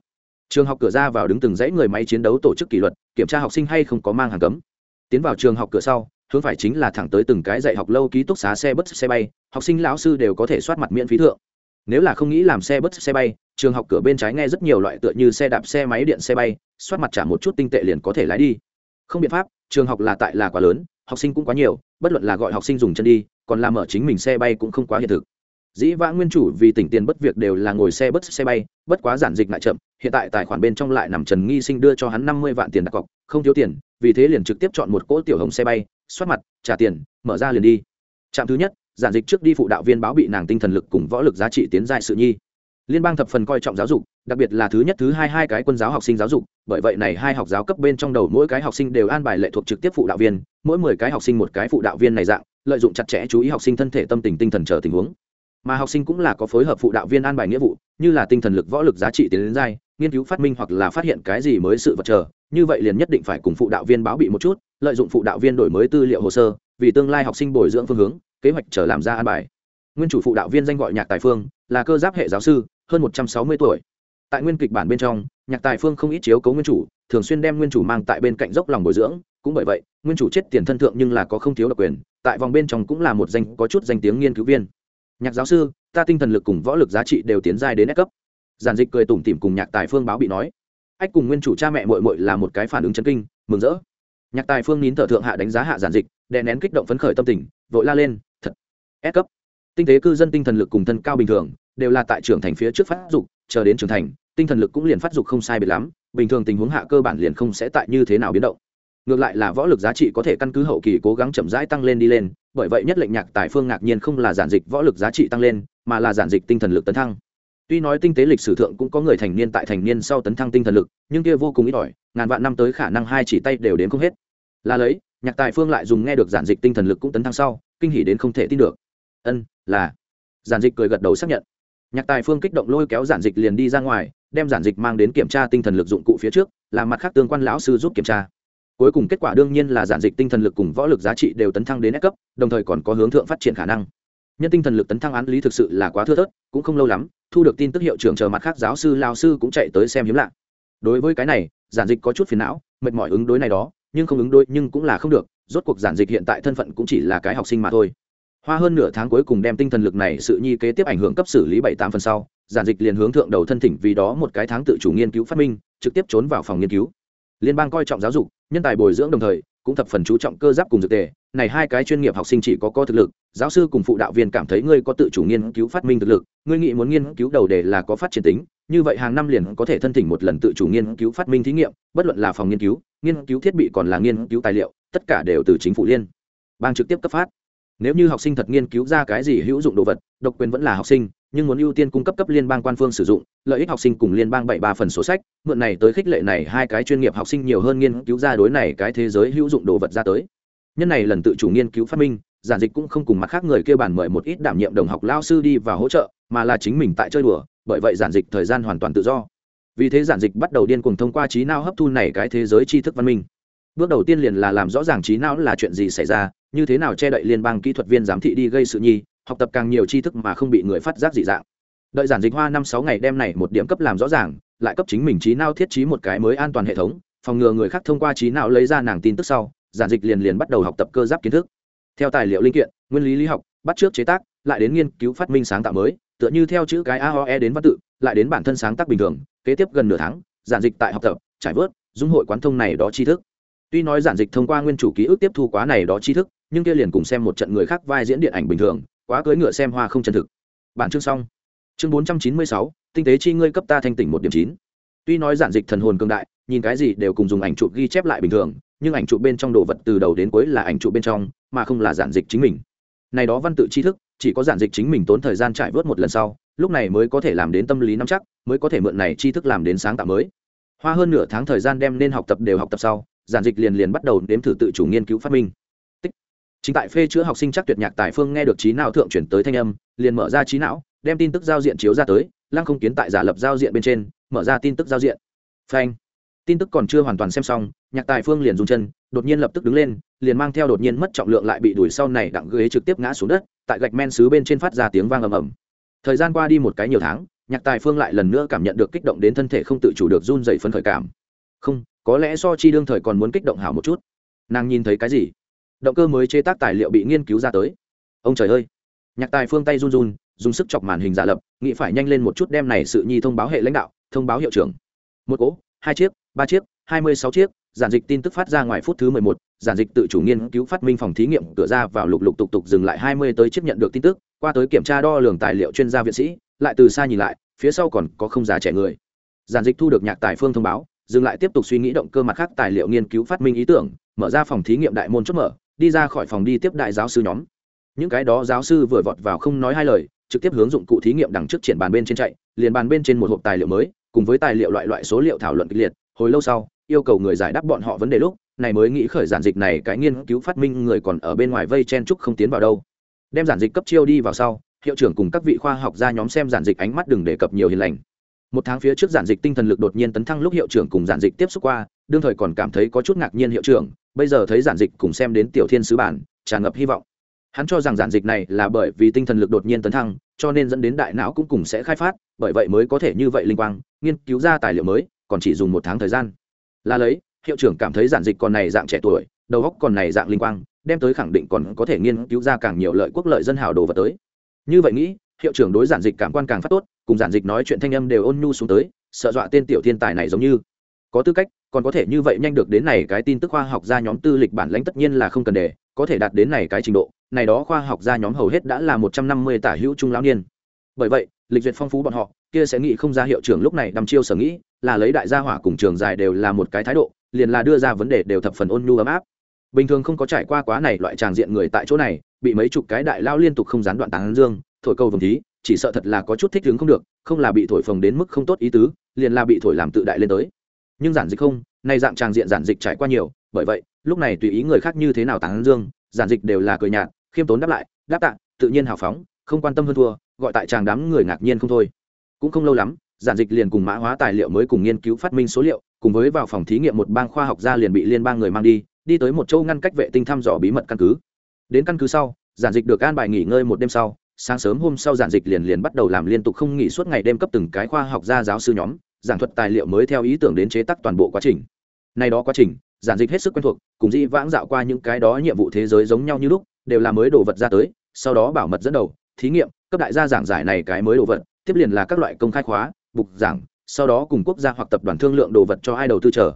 Trường học cửa ra vào đứng từng dãy người máy chiến đấu tổ chức kỷ luật, kiểm tra học sinh hay không có mang hàng cấm. Tiến vào trường học cửa sau, hướng phải chính là thẳng tới từng cái dạy học lâu ký túc xá xe bus, xe bay, học sinh lão sư đều có thể soát mặt miễn phí thượng. Nếu là không nghĩ làm xe bus, xe bay, trường học cửa bên trái nghe rất nhiều loại tựa như xe đạp, xe máy, điện, xe bay, soát mặt trả một chút tinh tệ liền có thể lái đi không biện pháp, trường học là tại là quá lớn, học sinh cũng quá nhiều, bất luận là gọi học sinh dùng chân đi, còn làm ở chính mình xe bay cũng không quá hiện thực. Dĩ vãng nguyên chủ vì tỉnh tiền bất việc đều là ngồi xe bất xe bay, bất quá giản dịch lại chậm, hiện tại tài khoản bên trong lại nằm trần nghi sinh đưa cho hắn năm mươi vạn tiền đặt cọc, không thiếu tiền, vì thế liền trực tiếp chọn một cỗ tiểu hồng xe bay, xoát mặt, trả tiền, mở ra liền đi. Trạm thứ nhất, giản dịch trước đi phụ đạo viên báo bị nàng tinh thần lực cùng võ lực giá trị tiến dài sự nhi. Liên bang thập phần coi trọng giáo dục đặc biệt là thứ nhất, thứ hai hai cái quân giáo học sinh giáo dục, bởi vậy này hai học giáo cấp bên trong đầu mỗi cái học sinh đều an bài lệ thuộc trực tiếp phụ đạo viên, mỗi mười cái học sinh một cái phụ đạo viên này dạng, lợi dụng chặt chẽ chú ý học sinh thân thể tâm tình tinh thần chờ tình huống. Mà học sinh cũng là có phối hợp phụ đạo viên an bài nghĩa vụ, như là tinh thần lực, võ lực giá trị tiến đến giai, nghiên cứu phát minh hoặc là phát hiện cái gì mới sự vật chờ, như vậy liền nhất định phải cùng phụ đạo viên báo bị một chút, lợi dụng phụ đạo viên đổi mới tư liệu hồ sơ, vì tương lai học sinh bồi dưỡng phương hướng, kế hoạch chờ làm ra an bài. Nguyên chủ phụ đạo viên danh gọi nhạc tài phương, là cơ giáp hệ giáo sư, hơn một trăm sáu mươi tuổi tại nguyên kịch bản bên trong, nhạc tài phương không ít chiếu cấu nguyên chủ, thường xuyên đem nguyên chủ mang tại bên cạnh dốc lòng bồi dưỡng. Cũng bởi vậy, nguyên chủ chết tiền thân thượng nhưng là có không thiếu độc quyền, tại vòng bên trong cũng là một danh, có chút danh tiếng nghiên cứu viên. Nhạc giáo sư, ta tinh thần lực cùng võ lực giá trị đều tiến giai đến ép cấp. Giản dịch cười tủm tỉm cùng nhạc tài phương báo bị nói. Ách cùng nguyên chủ cha mẹ mội mội là một cái phản ứng chân kinh, mừng rỡ. Nhạc tài phương nín thở thượng hạ đánh giá hạ giản dịch, đè nén kích động phấn khởi tâm tình, vội la lên, thật, ép cấp. Tinh tế cư dân tinh thần lực cùng thân cao bình thường, đều là tại trưởng thành phía trước phát dục chờ đến trưởng thành, tinh thần lực cũng liền phát dục không sai biệt lắm, bình thường tình huống hạ cơ bản liền không sẽ tại như thế nào biến động. Ngược lại là võ lực giá trị có thể căn cứ hậu kỳ cố gắng chậm rãi tăng lên đi lên, bởi vậy nhất lệnh nhạc tài phương ngạc nhiên không là giản dịch võ lực giá trị tăng lên, mà là giản dịch tinh thần lực tấn thăng. Tuy nói tinh tế lịch sử thượng cũng có người thành niên tại thành niên sau tấn thăng tinh thần lực, nhưng kia vô cùng ít ỏi, ngàn vạn năm tới khả năng hai chỉ tay đều đến không hết. Là lấy, nhạc tài phương lại dùng nghe được giản dịch tinh thần lực cũng tấn thăng sau, kinh hỉ đến không thể tin được. Ân, là. Giản dịch cười gật đầu xác nhận nhạc tài phương kích động lôi kéo giản dịch liền đi ra ngoài, đem giản dịch mang đến kiểm tra tinh thần lực dụng cụ phía trước làm mặt khác tương quan lão sư giúp kiểm tra. Cuối cùng kết quả đương nhiên là giản dịch tinh thần lực cùng võ lực giá trị đều tấn thăng đến S cấp, đồng thời còn có hướng thượng phát triển khả năng. Nhân tinh thần lực tấn thăng án lý thực sự là quá thưa thớt, cũng không lâu lắm, thu được tin tức hiệu trưởng chờ mặt khác giáo sư, lao sư cũng chạy tới xem hiếm lạ. Đối với cái này, giản dịch có chút phiền não, mệt mỏi ứng đối này đó, nhưng không ứng đối nhưng cũng là không được, rốt cuộc giản dịch hiện tại thân phận cũng chỉ là cái học sinh mà thôi hoa hơn nửa tháng cuối cùng đem tinh thần lực này sự nhi kế tiếp ảnh hưởng cấp xử lý bảy tám phần sau, giản dịch liền hướng thượng đầu thân thỉnh vì đó một cái tháng tự chủ nghiên cứu phát minh, trực tiếp trốn vào phòng nghiên cứu. Liên bang coi trọng giáo dục, nhân tài bồi dưỡng đồng thời, cũng thập phần chú trọng cơ giáp cùng dược tề. Này hai cái chuyên nghiệp học sinh chỉ có có thực lực, giáo sư cùng phụ đạo viên cảm thấy ngươi có tự chủ nghiên cứu phát minh thực lực, ngươi nghĩ muốn nghiên cứu đầu đề là có phát triển tính, như vậy hàng năm liền có thể thân thỉnh một lần tự chủ nghiên cứu phát minh thí nghiệm, bất luận là phòng nghiên cứu nghiên cứu thiết bị còn là nghiên cứu tài liệu, tất cả đều từ chính phủ liên. Bang trực tiếp cấp phát nếu như học sinh thật nghiên cứu ra cái gì hữu dụng đồ vật, độc quyền vẫn là học sinh, nhưng muốn ưu tiên cung cấp cấp liên bang quan phương sử dụng, lợi ích học sinh cùng liên bang bảy ba phần số sách, mượn này tới khích lệ này hai cái chuyên nghiệp học sinh nhiều hơn nghiên cứu ra đối này cái thế giới hữu dụng đồ vật ra tới. Nhân này lần tự chủ nghiên cứu phát minh, giản dịch cũng không cùng mặt khác người kêu bản mời một ít đảm nhiệm đồng học lao sư đi và hỗ trợ, mà là chính mình tại chơi đùa, bởi vậy giản dịch thời gian hoàn toàn tự do. Vì thế giản dịch bắt đầu điên cuồng thông qua trí não hấp thu này cái thế giới tri thức văn minh bước đầu tiên liền là làm rõ ràng trí não là chuyện gì xảy ra, như thế nào che đậy liên bang kỹ thuật viên giám thị đi gây sự nhi, học tập càng nhiều tri thức mà không bị người phát giác dị dạng. Đợi giản dịch hoa năm sáu ngày đem này một điểm cấp làm rõ ràng, lại cấp chính mình trí não thiết trí một cái mới an toàn hệ thống, phòng ngừa người khác thông qua trí não lấy ra nàng tin tức sau, giản dịch liền liền bắt đầu học tập cơ giáp kiến thức. Theo tài liệu linh kiện, nguyên lý lý học, bắt trước chế tác, lại đến nghiên cứu phát minh sáng tạo mới, tựa như theo chữ cái aoe đến văn tự, lại đến bản thân sáng tác bình thường, kế tiếp gần nửa tháng, giản dịch tại học tập, trải vớt, dung hội quán thông này đó tri thức tuy nói giản dịch thông qua nguyên chủ ký ức tiếp thu quá này đó tri thức, nhưng kia liền cùng xem một trận người khác vai diễn điện ảnh bình thường, quá cưỡi ngựa xem hoa không chân thực. Bản chương xong. Chương bốn trăm chín mươi sáu, tinh tế chi ngươi cấp ta thanh tỉnh một điểm chín. Tuy nói giản dịch thần hồn cương đại, nhìn cái gì đều cùng dùng ảnh chụp ghi chép lại bình thường, nhưng ảnh chụp bên trong đồ vật từ đầu đến cuối là ảnh chụp bên trong, mà không là giản dịch chính mình. Này đó văn tự tri thức, chỉ có giản dịch chính mình tốn thời gian trải vớt một lần sau, lúc này mới có thể làm đến tâm lý nắm chắc, mới có thể mượn này tri thức làm đến sáng tạo mới. Hoa hơn nửa tháng thời gian đem nên học tập đều học tập sau giản dịch liền liền bắt đầu nếm thử tự chủ nghiên cứu phát minh. Tích. chính tại phê chữa học sinh chắc tuyệt nhạc tài phương nghe được trí não thượng chuyển tới thanh âm, liền mở ra trí não, đem tin tức giao diện chiếu ra tới, lăng không kiến tại giả lập giao diện bên trên, mở ra tin tức giao diện. Phanh. Tin tức còn chưa hoàn toàn xem xong, nhạc tài phương liền dùng chân, đột nhiên lập tức đứng lên, liền mang theo đột nhiên mất trọng lượng lại bị đuổi sau này đặng ghế trực tiếp ngã xuống đất, tại gạch men xứ bên trên phát ra tiếng vang ầm ầm. Thời gian qua đi một cái nhiều tháng, nhạc tài phương lại lần nữa cảm nhận được kích động đến thân thể không tự chủ được run dậy phấn khởi cảm. Không có lẽ so chi đương thời còn muốn kích động hảo một chút. Nàng nhìn thấy cái gì? Động cơ mới chế tác tài liệu bị nghiên cứu ra tới. Ông trời ơi! Nhạc tài phương tay run run, dùng sức chọc màn hình giả lập, nghĩ phải nhanh lên một chút đem này sự nhi thông báo hệ lãnh đạo, thông báo hiệu trưởng. Một cỗ, hai chiếc, ba chiếc, hai mươi sáu chiếc, giản dịch tin tức phát ra ngoài phút thứ mười một, giản dịch tự chủ nghiên cứu phát minh phòng thí nghiệm, cửa ra vào lục lục tục tục dừng lại hai mươi tới chiếc nhận được tin tức, qua tới kiểm tra đo lường tài liệu chuyên gia viện sĩ, lại từ xa nhìn lại, phía sau còn có không già trẻ người. Giản dịch thu được nhạc tài phương thông báo dừng lại tiếp tục suy nghĩ động cơ mặt khác tài liệu nghiên cứu phát minh ý tưởng, mở ra phòng thí nghiệm đại môn chốt mở, đi ra khỏi phòng đi tiếp đại giáo sư nhóm. Những cái đó giáo sư vừa vọt vào không nói hai lời, trực tiếp hướng dụng cụ thí nghiệm đằng trước triển bàn bên trên chạy, liền bàn bên trên một hộp tài liệu mới, cùng với tài liệu loại loại số liệu thảo luận kịch liệt, hồi lâu sau, yêu cầu người giải đáp bọn họ vấn đề lúc, này mới nghĩ khởi giản dịch này, cái nghiên cứu phát minh người còn ở bên ngoài vây chen trúc không tiến vào đâu. Đem giản dịch cấp chiêu đi vào sau, hiệu trưởng cùng các vị khoa học gia nhóm xem giản dịch ánh mắt đừng đề cập nhiều hiền lành một tháng phía trước giản dịch tinh thần lực đột nhiên tấn thăng lúc hiệu trưởng cùng giản dịch tiếp xúc qua, đương thời còn cảm thấy có chút ngạc nhiên hiệu trưởng, bây giờ thấy giản dịch cùng xem đến tiểu thiên sứ bản, tràn ngập hy vọng. Hắn cho rằng giản dịch này là bởi vì tinh thần lực đột nhiên tấn thăng, cho nên dẫn đến đại não cũng cùng sẽ khai phát, bởi vậy mới có thể như vậy linh quang, nghiên cứu ra tài liệu mới, còn chỉ dùng một tháng thời gian. Là lấy, hiệu trưởng cảm thấy giản dịch còn này dạng trẻ tuổi, đầu óc còn này dạng linh quang, đem tới khẳng định còn có thể nghiên cứu ra càng nhiều lợi quốc lợi dân hào đồ vật tới. Như vậy nghĩ, hiệu trưởng đối giản dịch cảm quan càng phát tốt cùng giản dịch nói chuyện thanh âm đều ôn nhu xuống tới, sợ dọa tên tiểu thiên tài này giống như. Có tư cách, còn có thể như vậy nhanh được đến này cái tin tức khoa học gia nhóm tư lịch bản lãnh tất nhiên là không cần để, có thể đạt đến này cái trình độ, này đó khoa học gia nhóm hầu hết đã là một trăm năm mươi tả hữu trung lão niên. Bởi vậy, lịch duyệt phong phú bọn họ, kia sẽ nghĩ không ra hiệu trưởng lúc này đăm chiêu sở nghĩ, là lấy đại gia hỏa cùng trường dài đều là một cái thái độ, liền là đưa ra vấn đề đều thập phần ôn nhu ấm áp. Bình thường không có trải qua quá này loại tràng diện người tại chỗ này, bị mấy chục cái đại lao liên tục không gián đoạn tán dương thổi câu vồng thí, chỉ sợ thật là có chút thích hứng không được, không là bị thổi phồng đến mức không tốt ý tứ, liền là bị thổi làm tự đại lên tới. Nhưng giản dịch không, nay dạng tràng diện giản dịch trải qua nhiều, bởi vậy, lúc này tùy ý người khác như thế nào tán dương, giản dịch đều là cười nhạt, khiêm tốn đáp lại, đáp tạ, tự nhiên hào phóng, không quan tâm hơn thua, gọi tại chàng đám người ngạc nhiên không thôi. Cũng không lâu lắm, giản dịch liền cùng mã hóa tài liệu mới cùng nghiên cứu phát minh số liệu, cùng với vào phòng thí nghiệm một bang khoa học gia liền bị liên bang người mang đi đi tới một châu ngăn cách vệ tinh thăm dò bí mật căn cứ. Đến căn cứ sau, giản dịch được an bài nghỉ ngơi một đêm sau sáng sớm hôm sau giản dịch liền liền bắt đầu làm liên tục không nghỉ suốt ngày đêm cấp từng cái khoa học gia giáo sư nhóm, giảng thuật tài liệu mới theo ý tưởng đến chế tác toàn bộ quá trình. Nay đó quá trình, giản dịch hết sức quen thuộc, cùng dĩ vãng dạo qua những cái đó nhiệm vụ thế giới giống nhau như lúc, đều là mới đồ vật ra tới, sau đó bảo mật dẫn đầu, thí nghiệm, cấp đại gia giảng giải này cái mới đồ vật, tiếp liền là các loại công khai khóa, bục giảng, sau đó cùng quốc gia hoặc tập đoàn thương lượng đồ vật cho ai đầu tư chờ.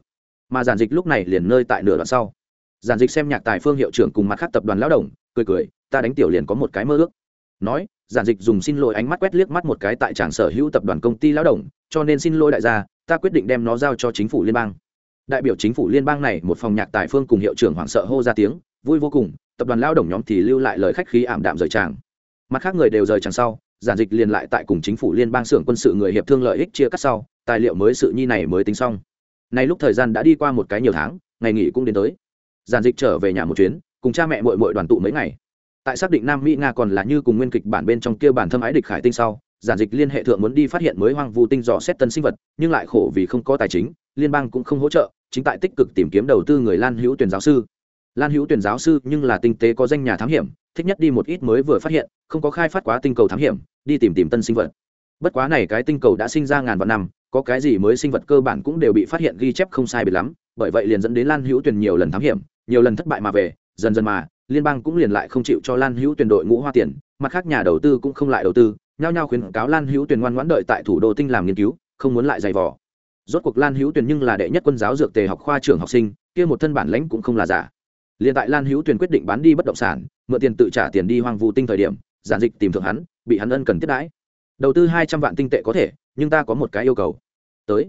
Mà giản dịch lúc này liền nơi tại nửa đoạn sau. Giản dịch xem nhạc tài phương hiệu trưởng cùng mặt khác tập đoàn lão đồng, cười cười, ta đánh tiểu liền có một cái mơ ước nói, giản dịch dùng xin lỗi ánh mắt quét liếc mắt một cái tại tràng sở hữu tập đoàn công ty lão đồng, cho nên xin lỗi đại gia, ta quyết định đem nó giao cho chính phủ liên bang. Đại biểu chính phủ liên bang này một phòng nhạc tài phương cùng hiệu trưởng hoảng sợ hô ra tiếng, vui vô cùng, tập đoàn lao động nhóm thì lưu lại lời khách khí ảm đạm rời tràng. Mặt khác người đều rời tràng sau, giản dịch liền lại tại cùng chính phủ liên bang xưởng quân sự người hiệp thương lợi ích chia cắt sau, tài liệu mới sự nhi này mới tính xong. Nay lúc thời gian đã đi qua một cái nhiều tháng, ngày nghỉ cũng đến tới. Giản dịch trở về nhà một chuyến, cùng cha mẹ mội mội đoàn tụ mấy ngày tại xác định nam mỹ nga còn là như cùng nguyên kịch bản bên trong kia bản thâm ái địch khải tinh sau, giản dịch liên hệ thượng muốn đi phát hiện mới hoang vu tinh dò xét tân sinh vật, nhưng lại khổ vì không có tài chính, liên bang cũng không hỗ trợ, chính tại tích cực tìm kiếm đầu tư người lan hữu tuyển giáo sư. Lan hữu tuyển giáo sư nhưng là tinh tế có danh nhà thám hiểm, thích nhất đi một ít mới vừa phát hiện, không có khai phát quá tinh cầu thám hiểm, đi tìm tìm tân sinh vật. Bất quá này cái tinh cầu đã sinh ra ngàn vạn năm, có cái gì mới sinh vật cơ bản cũng đều bị phát hiện ghi chép không sai biệt lắm, bởi vậy liền dẫn đến lan hữu tuyển nhiều lần thám hiểm, nhiều lần thất bại mà về, dần dần mà liên bang cũng liền lại không chịu cho lan hữu tuyển đội ngũ hoa tiền, mặt khác nhà đầu tư cũng không lại đầu tư, nhao nhao khuyến cáo lan hữu tuyển ngoan ngoãn đợi tại thủ đô tinh làm nghiên cứu, không muốn lại giày vò. Rốt cuộc lan hữu tuyển nhưng là đệ nhất quân giáo dược tề học khoa trưởng học sinh, kia một thân bản lãnh cũng không là giả. Liền tại lan hữu tuyển quyết định bán đi bất động sản, mượn tiền tự trả tiền đi hoang vu tinh thời điểm, giản dịch tìm thượng hắn, bị hắn ân cần tiếp đãi. Đầu tư hai trăm vạn tinh tệ có thể, nhưng ta có một cái yêu cầu. Tới.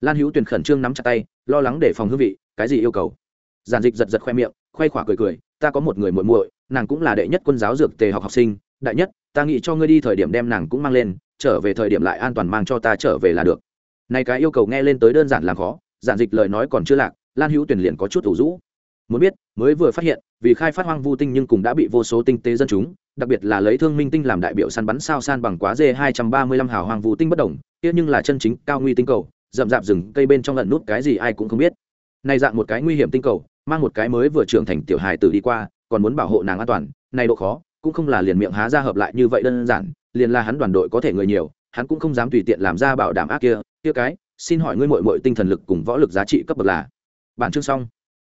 Lan hữu tuyển khẩn trương nắm chặt tay, lo lắng để phòng hương vị, cái gì yêu cầu? Giản dịch giật giật khoe miệng, khoe khỏa cười cười ta có một người muội muội, nàng cũng là đệ nhất quân giáo dược tề học học sinh, đại nhất, ta nghĩ cho ngươi đi thời điểm đem nàng cũng mang lên, trở về thời điểm lại an toàn mang cho ta trở về là được. Này cái yêu cầu nghe lên tới đơn giản làm khó, giản dịch lời nói còn chưa lạc, lan hữu tuyển liền có chút ủ rũ. Muốn biết, mới vừa phát hiện, vì khai phát hoang vu tinh nhưng cũng đã bị vô số tinh tế dân chúng, đặc biệt là lấy thương minh tinh làm đại biểu săn bắn sao san bằng quá dê hai trăm ba mươi lăm hào hoang vu tinh bất đồng kia nhưng là chân chính cao nguy tinh cầu, rậm rạp rừng cây bên trong lận nút cái gì ai cũng không biết này dạng một cái nguy hiểm tinh cầu, mang một cái mới vừa trưởng thành tiểu hài tử đi qua, còn muốn bảo hộ nàng an toàn, này độ khó, cũng không là liền miệng há ra hợp lại như vậy đơn giản, liền là hắn đoàn đội có thể người nhiều, hắn cũng không dám tùy tiện làm ra bảo đảm ác kia. Kia cái, xin hỏi ngươi mội mội tinh thần lực cùng võ lực giá trị cấp bậc là? Bản chương xong.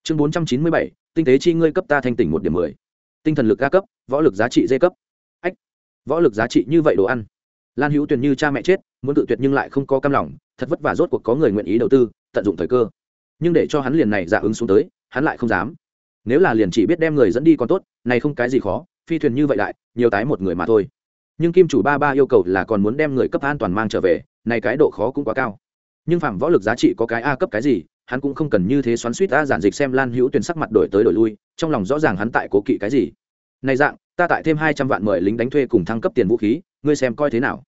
Chương bốn trăm chín mươi bảy, tinh tế chi ngươi cấp ta thanh tỉnh một điểm mười. Tinh thần lực a cấp, võ lực giá trị d cấp. Ách, võ lực giá trị như vậy đồ ăn. Lan hữu tuyền như cha mẹ chết, muốn tự tuyệt nhưng lại không có cam lòng, thật vất vả rốt cuộc có người nguyện ý đầu tư, tận dụng thời cơ nhưng để cho hắn liền này dạ ứng xuống tới, hắn lại không dám. Nếu là liền chỉ biết đem người dẫn đi còn tốt, này không cái gì khó, phi thuyền như vậy lại, nhiều tái một người mà thôi. Nhưng kim chủ ba ba yêu cầu là còn muốn đem người cấp an toàn mang trở về, này cái độ khó cũng quá cao. Nhưng phạm võ lực giá trị có cái a cấp cái gì, hắn cũng không cần như thế xoắn suýt a giản dịch xem lan hữu tuyền sắc mặt đổi tới đổi lui, trong lòng rõ ràng hắn tại cố kỵ cái gì. Này dạng, ta tại thêm hai trăm vạn mời lính đánh thuê cùng thăng cấp tiền vũ khí, ngươi xem coi thế nào.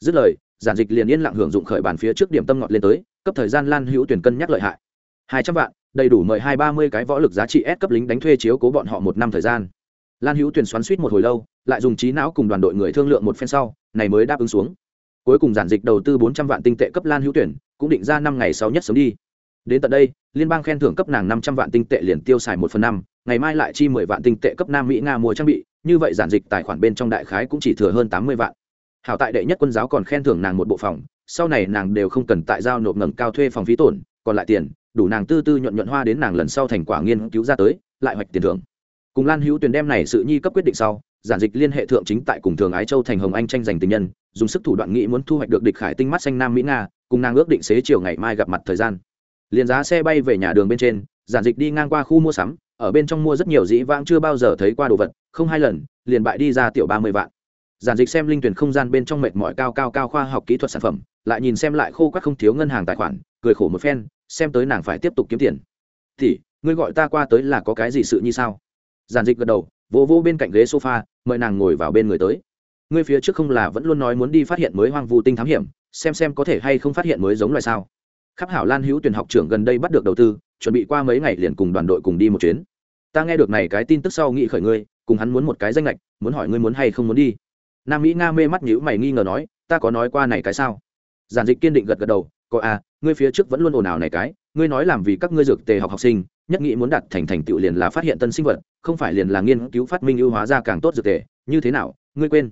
Dứt lời, giản dịch liền yên lặng hưởng dụng khởi bàn phía trước điểm tâm ngọt lên tới, cấp thời gian lan hữu tuyển cân nhắc lợi hại hai trăm vạn, đầy đủ mời hai ba mươi cái võ lực giá trị S cấp lính đánh thuê chiếu cố bọn họ một năm thời gian. Lan hữu tuyển xoắn suýt một hồi lâu, lại dùng trí não cùng đoàn đội người thương lượng một phen sau, này mới đáp ứng xuống. Cuối cùng giản dịch đầu tư bốn trăm vạn tinh tệ cấp lan hữu tuyển cũng định ra năm ngày sau nhất sớm đi. Đến tận đây, liên bang khen thưởng cấp nàng năm trăm vạn tinh tệ liền tiêu xài một phần năm, ngày mai lại chi mười vạn tinh tệ cấp nam mỹ nga mua trang bị, như vậy giản dịch tài khoản bên trong đại khái cũng chỉ thừa hơn tám mươi vạn. Hảo tại đệ nhất quân giáo còn khen thưởng nàng một bộ phòng, sau này nàng đều không cần tại giao nộp ngầm cao thuê phòng phí tổn, còn lại tiền đủ nàng tư tư nhuận nhuận hoa đến nàng lần sau thành quả nghiên cứu ra tới, lại hoạch tiền thưởng. Cùng lan hữu tuyền đem này sự nhi cấp quyết định sau, giản dịch liên hệ thượng chính tại cùng thường ái châu thành hồng anh tranh giành tình nhân, dùng sức thủ đoạn nghĩ muốn thu hoạch được địch khải tinh mắt xanh nam mỹ nga, cùng nàng ước định xế chiều ngày mai gặp mặt thời gian. Liền giá xe bay về nhà đường bên trên, giản dịch đi ngang qua khu mua sắm, ở bên trong mua rất nhiều dĩ vãng chưa bao giờ thấy qua đồ vật, không hai lần, liền bại đi ra tiểu ba mươi vạn. Giản dịch xem linh tuyển không gian bên trong mệt mỏi cao cao cao khoa học kỹ thuật sản phẩm lại nhìn xem lại khô quắc không thiếu ngân hàng tài khoản, cười khổ một phen, xem tới nàng phải tiếp tục kiếm tiền. Thì ngươi gọi ta qua tới là có cái gì sự như sao? Giản dịch gật đầu, vỗ vỗ bên cạnh ghế sofa, mời nàng ngồi vào bên người tới. Ngươi phía trước không là vẫn luôn nói muốn đi phát hiện mới hoang vu tinh thám hiểm, xem xem có thể hay không phát hiện mới giống loài sao? Khắp hảo lan hữu tuyển học trưởng gần đây bắt được đầu tư, chuẩn bị qua mấy ngày liền cùng đoàn đội cùng đi một chuyến. Ta nghe được này cái tin tức sau nghị khởi ngươi, cùng hắn muốn một cái danh lệch, muốn hỏi ngươi muốn hay không muốn đi. Nam mỹ nga mê mắt nhữ mày nghi ngờ nói, ta có nói qua này cái sao? Giản dịch kiên định gật gật đầu, có à ngươi phía trước vẫn luôn ồn ào này cái, ngươi nói làm vì các ngươi dược tề học học sinh, nhất nghĩ muốn đạt thành thành tựu liền là phát hiện tân sinh vật, không phải liền là nghiên cứu phát minh ưu hóa ra càng tốt dược tề, như thế nào, ngươi quên.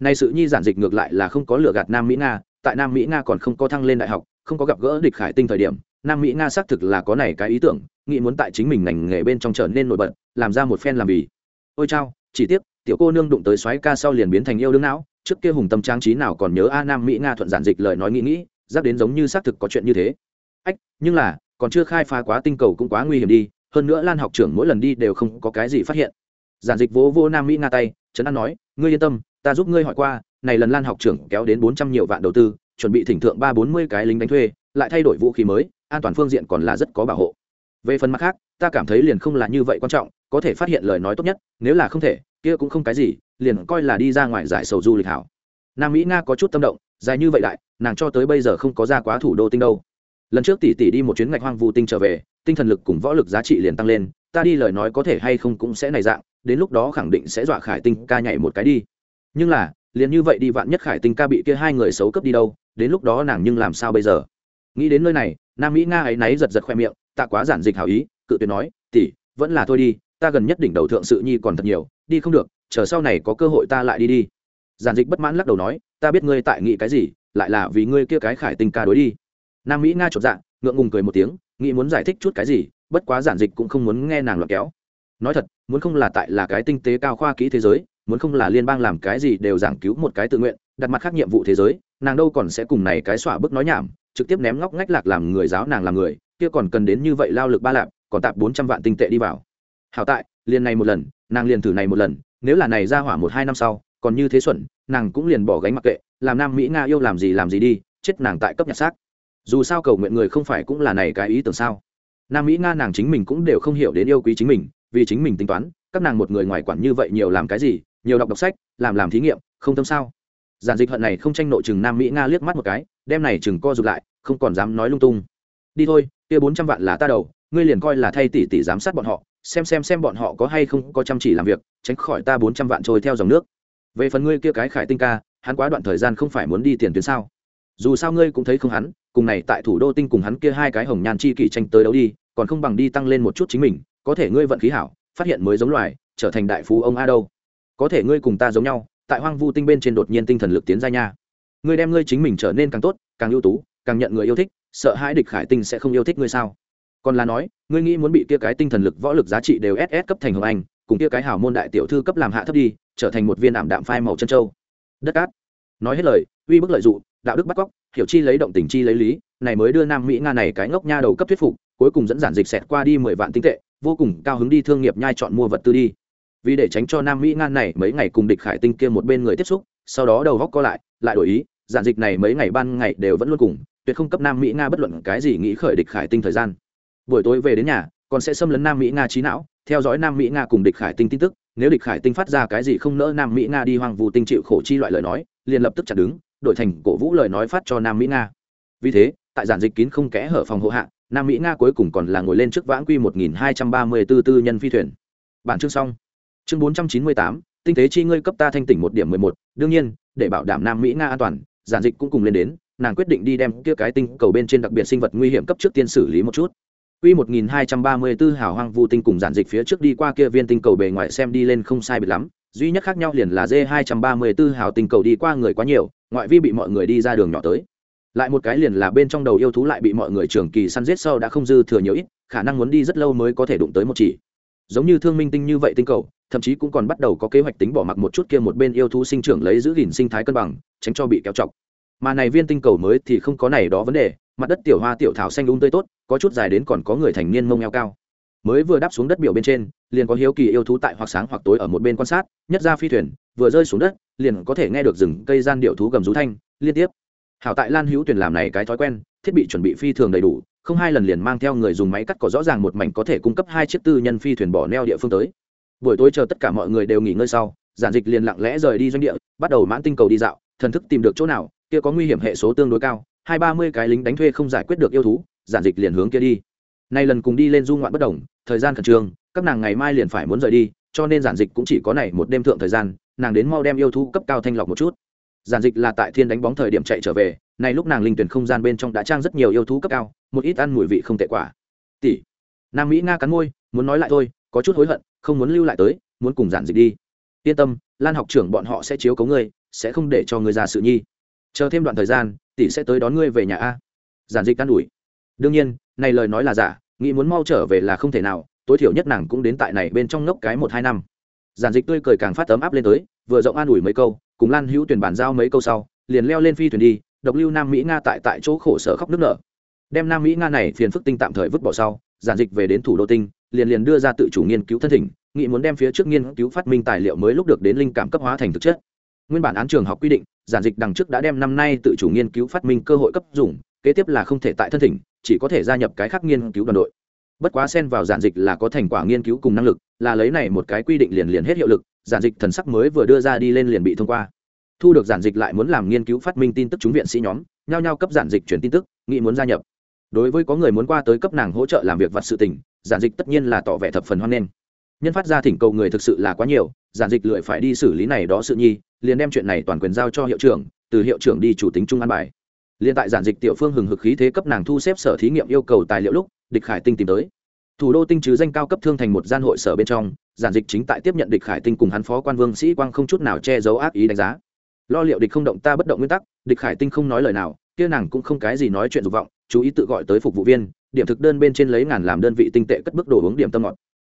Nay sự nhi giản dịch ngược lại là không có lừa gạt nam mỹ nga, tại nam mỹ nga còn không có thăng lên đại học, không có gặp gỡ địch khải tinh thời điểm, nam mỹ nga xác thực là có này cái ý tưởng, nghĩ muốn tại chính mình ngành nghề bên trong trở nên nổi bật, làm ra một phen làm vì. Ôi chao, chỉ tiếc, tiểu cô nương đụng tới xoáy ca sau liền biến thành yêu đương não trước kia hùng tâm trang trí nào còn nhớ a nam mỹ nga thuận giản dịch lời nói nghĩ nghĩ giáp đến giống như xác thực có chuyện như thế. Ách, nhưng là, còn chưa khai phá quá tinh cầu cũng quá nguy hiểm đi, hơn nữa lan học trưởng mỗi lần đi đều không có cái gì phát hiện. Giản dịch vỗ vô nam mỹ nga tay, trấn an nói, ngươi yên tâm, ta giúp ngươi hỏi qua, này lần lan học trưởng kéo đến bốn trăm nhiều vạn đầu tư, chuẩn bị thỉnh thượng ba bốn mươi cái lính đánh thuê, lại thay đổi vũ khí mới, an toàn phương diện còn là rất có bảo hộ. Về phần mặt khác, ta cảm thấy liền không là như vậy quan trọng, có thể phát hiện lời nói tốt nhất, nếu là không thể, kia cũng không cái gì liền coi là đi ra ngoài giải sầu du lịch hảo. Nam mỹ nga có chút tâm động, dài như vậy đại, nàng cho tới bây giờ không có ra quá thủ đô tinh đâu. Lần trước tỷ tỷ đi một chuyến ngạch hoang vu tinh trở về, tinh thần lực cùng võ lực giá trị liền tăng lên, ta đi lời nói có thể hay không cũng sẽ này dạng, đến lúc đó khẳng định sẽ dọa khải tinh ca nhảy một cái đi. Nhưng là, liền như vậy đi vạn nhất khải tinh ca bị kia hai người xấu cấp đi đâu, đến lúc đó nàng nhưng làm sao bây giờ? Nghĩ đến nơi này, nam mỹ nga ấy náy giật giật khoe miệng, tạ quá giản dịch hảo ý, cự tuyệt nói, tỷ, vẫn là thôi đi, ta gần nhất đỉnh đầu thượng sự nhi còn thật nhiều, đi không được chờ sau này có cơ hội ta lại đi đi. Giản dịch bất mãn lắc đầu nói, ta biết ngươi tại nghị cái gì, lại là vì ngươi kia cái khải tinh ca đối đi. Nam mỹ nga chột dạ ngượng ngùng cười một tiếng, nghĩ muốn giải thích chút cái gì, bất quá giản dịch cũng không muốn nghe nàng loạt kéo. Nói thật, muốn không là tại là cái tinh tế cao khoa kỹ thế giới, muốn không là liên bang làm cái gì đều giảng cứu một cái tự nguyện, đặt mặt khác nhiệm vụ thế giới, nàng đâu còn sẽ cùng này cái xỏa bức nói nhảm, trực tiếp ném ngóc ngách lạc làm người giáo nàng làm người, kia còn cần đến như vậy lao lực ba lạp, còn tạp bốn trăm vạn tinh tệ đi vào. Hảo tại, liền này một lần, nàng liền thử này một lần nếu là này ra hỏa một hai năm sau, còn như thế xuẩn, nàng cũng liền bỏ gánh mặc kệ, làm nam mỹ nga yêu làm gì làm gì đi, chết nàng tại cấp nhặt xác. Dù sao cầu nguyện người không phải cũng là này cái ý tưởng sao. Nam mỹ nga nàng chính mình cũng đều không hiểu đến yêu quý chính mình, vì chính mình tính toán, các nàng một người ngoài quản như vậy nhiều làm cái gì, nhiều đọc đọc sách, làm làm thí nghiệm, không tâm sao. Giản dịch hận này không tranh nội chừng nam mỹ nga liếc mắt một cái, đem này chừng co rụt lại, không còn dám nói lung tung. Đi thôi, kia bốn trăm vạn là ta đầu, ngươi liền coi là thay tỷ tỷ giám sát bọn họ xem xem xem bọn họ có hay không có chăm chỉ làm việc, tránh khỏi ta bốn trăm vạn trôi theo dòng nước. Về phần ngươi kia cái khải tinh ca, hắn quá đoạn thời gian không phải muốn đi tiền tuyến sao? Dù sao ngươi cũng thấy không hắn, cùng này tại thủ đô tinh cùng hắn kia hai cái hồng nhàn chi kỷ tranh tới đấu đi, còn không bằng đi tăng lên một chút chính mình, có thể ngươi vận khí hảo, phát hiện mới giống loài, trở thành đại phú ông a đâu. Có thể ngươi cùng ta giống nhau, tại hoang vu tinh bên trên đột nhiên tinh thần lực tiến ra nha. Ngươi đem ngươi chính mình trở nên càng tốt, càng ưu tú, càng nhận người yêu thích, sợ hãi địch khải tinh sẽ không yêu thích ngươi sao? Còn là nói, ngươi nghĩ muốn bị kia cái tinh thần lực võ lực giá trị đều ss cấp thành hồng anh, cùng kia cái hào môn đại tiểu thư cấp làm hạ thấp đi, trở thành một viên ảm đạm phai màu chân trâu đất cát. Nói hết lời, uy bức lợi d ụ đạo đức bắt cóc, hiểu chi lấy động tình chi lấy lý, này mới đưa nam mỹ nga này cái ngốc nha đầu cấp thuyết phục, cuối cùng dẫn giản dịch xẹt qua đi mười vạn tinh tệ, vô cùng cao hứng đi thương nghiệp nhai chọn mua vật tư đi. Vì để tránh cho nam mỹ nga này mấy ngày cùng địch khải tinh kia một bên người tiếp xúc, sau đó đầu góc co lại lại đổi ý, giản dịch này mấy ngày ban ngày đều vẫn luôn cùng, tuyệt không cấp nam mỹ nga bất luận cái gì nghĩ khởi địch khải tinh thời gian buổi tối về đến nhà, còn sẽ xâm lấn nam mỹ nga trí não, theo dõi nam mỹ nga cùng địch khải tinh tin tức. Nếu địch khải tinh phát ra cái gì không nỡ nam mỹ nga đi hoang vu tinh chịu khổ chi loại lời nói, liền lập tức chặt đứng, đổi thành cổ vũ lời nói phát cho nam mỹ nga. Vì thế, tại giản dịch kín không kẽ hở phòng hộ hạ, nam mỹ nga cuối cùng còn là ngồi lên trước vãng quy một nghìn hai trăm ba mươi bốn tư nhân phi thuyền. Bản chương xong. Chương bốn trăm chín mươi tám, tinh tế chi ngươi cấp ta thanh tỉnh một điểm mười một. Đương nhiên, để bảo đảm nam mỹ nga an toàn, giản dịch cũng cùng lên đến, nàng quyết định đi đem kia cái tinh cầu bên trên đặc biệt sinh vật nguy hiểm cấp trước tiên xử lý một chút. Quy 1234 hào hoang vu tinh cùng giản dịch phía trước đi qua kia viên tinh cầu bề ngoài xem đi lên không sai biệt lắm, duy nhất khác nhau liền là D234 hào tinh cầu đi qua người quá nhiều, ngoại vi bị mọi người đi ra đường nhỏ tới. Lại một cái liền là bên trong đầu yêu thú lại bị mọi người trưởng kỳ săn giết sau đã không dư thừa nhiều ít, khả năng muốn đi rất lâu mới có thể đụng tới một chỉ. Giống như thương minh tinh như vậy tinh cầu, thậm chí cũng còn bắt đầu có kế hoạch tính bỏ mặc một chút kia một bên yêu thú sinh trưởng lấy giữ gìn sinh thái cân bằng, tránh cho bị kéo chọc. Mà này viên tinh cầu mới thì không có này đó vấn đề, mặt đất tiểu hoa tiểu thảo xanh um tươi tốt, có chút dài đến còn có người thành niên mông eo cao. Mới vừa đáp xuống đất biểu bên trên, liền có hiếu kỳ yêu thú tại hoặc sáng hoặc tối ở một bên quan sát, nhất ra phi thuyền, vừa rơi xuống đất, liền có thể nghe được rừng cây gian điệu thú gầm rú thanh, liên tiếp. Hảo tại lan hữu tuyển làm này cái thói quen, thiết bị chuẩn bị phi thường đầy đủ, không hai lần liền mang theo người dùng máy cắt cỏ rõ ràng một mảnh có thể cung cấp hai chiếc tư nhân phi thuyền bỏ neo địa phương tới. Buổi tối chờ tất cả mọi người đều nghỉ ngơi sau, giản dịch liền lặng lẽ rời đi doanh địa, bắt đầu mãn tinh cầu đi dạo, thần thức tìm được chỗ nào, kia có nguy hiểm hệ số tương đối cao hai ba mươi cái lính đánh thuê không giải quyết được yêu thú, giản dịch liền hướng kia đi. Nay lần cùng đi lên du ngoạn bất đồng, thời gian khẩn trương, các nàng ngày mai liền phải muốn rời đi, cho nên giản dịch cũng chỉ có này một đêm thượng thời gian, nàng đến mau đem yêu thú cấp cao thanh lọc một chút. Giản dịch là tại thiên đánh bóng thời điểm chạy trở về, nay lúc nàng linh tuyển không gian bên trong đã trang rất nhiều yêu thú cấp cao, một ít ăn mùi vị không tệ quả. Tỷ, nam mỹ nga cắn môi, muốn nói lại thôi, có chút hối hận, không muốn lưu lại tới, muốn cùng giản dịch đi. Yên tâm, lan học trưởng bọn họ sẽ chiếu cấu ngươi, sẽ không để cho ngươi ra sự nhi chờ thêm đoạn thời gian, tỷ sẽ tới đón ngươi về nhà a. Giản dịch can ủi. Đương nhiên, này lời nói là giả, nghĩ muốn mau trở về là không thể nào, tối thiểu nhất nàng cũng đến tại này bên trong ngốc cái một hai năm. Giản dịch tươi cười càng phát tấm áp lên tới, vừa rộng an ủi mấy câu, cùng lan hữu tuyển bàn giao mấy câu sau, liền leo lên phi thuyền đi, độc lưu nam mỹ nga tại tại chỗ khổ sở khóc nước nở. Đem nam mỹ nga này phiền phức tinh tạm thời vứt bỏ sau, giản dịch về đến thủ đô tinh, liền liền đưa ra tự chủ nghiên cứu thân thỉnh nghị muốn đem phía trước nghiên cứu phát minh tài liệu mới lúc được đến linh cảm cấp hóa thành thực chất. Nguyên bản án trường học quy định giản dịch đằng trước đã đem năm nay tự chủ nghiên cứu phát minh cơ hội cấp dùng, kế tiếp là không thể tại thân thỉnh, chỉ có thể gia nhập cái khác nghiên cứu đoàn đội. Bất quá xen vào giản dịch là có thành quả nghiên cứu cùng năng lực, là lấy này một cái quy định liền liền hết hiệu lực, giản dịch thần sắc mới vừa đưa ra đi lên liền bị thông qua. Thu được giản dịch lại muốn làm nghiên cứu phát minh tin tức chúng viện sĩ nhóm, nhao nhao cấp giản dịch chuyển tin tức nghĩ muốn gia nhập. Đối với có người muốn qua tới cấp nàng hỗ trợ làm việc vật sự tình, giản dịch tất nhiên là tỏ vẻ thập phần hoan nghênh nhân phát ra thỉnh cầu người thực sự là quá nhiều, giản dịch lười phải đi xử lý này đó sự nhi, liền đem chuyện này toàn quyền giao cho hiệu trưởng, từ hiệu trưởng đi chủ tính trung an bài. Liền tại giản dịch tiểu phương hừng hực khí thế cấp nàng thu xếp sở thí nghiệm yêu cầu tài liệu lúc, địch khải tinh tìm tới. Thủ đô tinh trừ danh cao cấp thương thành một gian hội sở bên trong, giản dịch chính tại tiếp nhận địch khải tinh cùng hắn phó quan vương sĩ quang không chút nào che giấu ác ý đánh giá. Lo liệu địch không động ta bất động nguyên tắc, địch khải tinh không nói lời nào, kia nàng cũng không cái gì nói chuyện dục vọng, chú ý tự gọi tới phục vụ viên, điểm thực đơn bên trên lấy ngàn làm đơn vị tinh tệ cất bước đồ uống điểm tâm ngọt.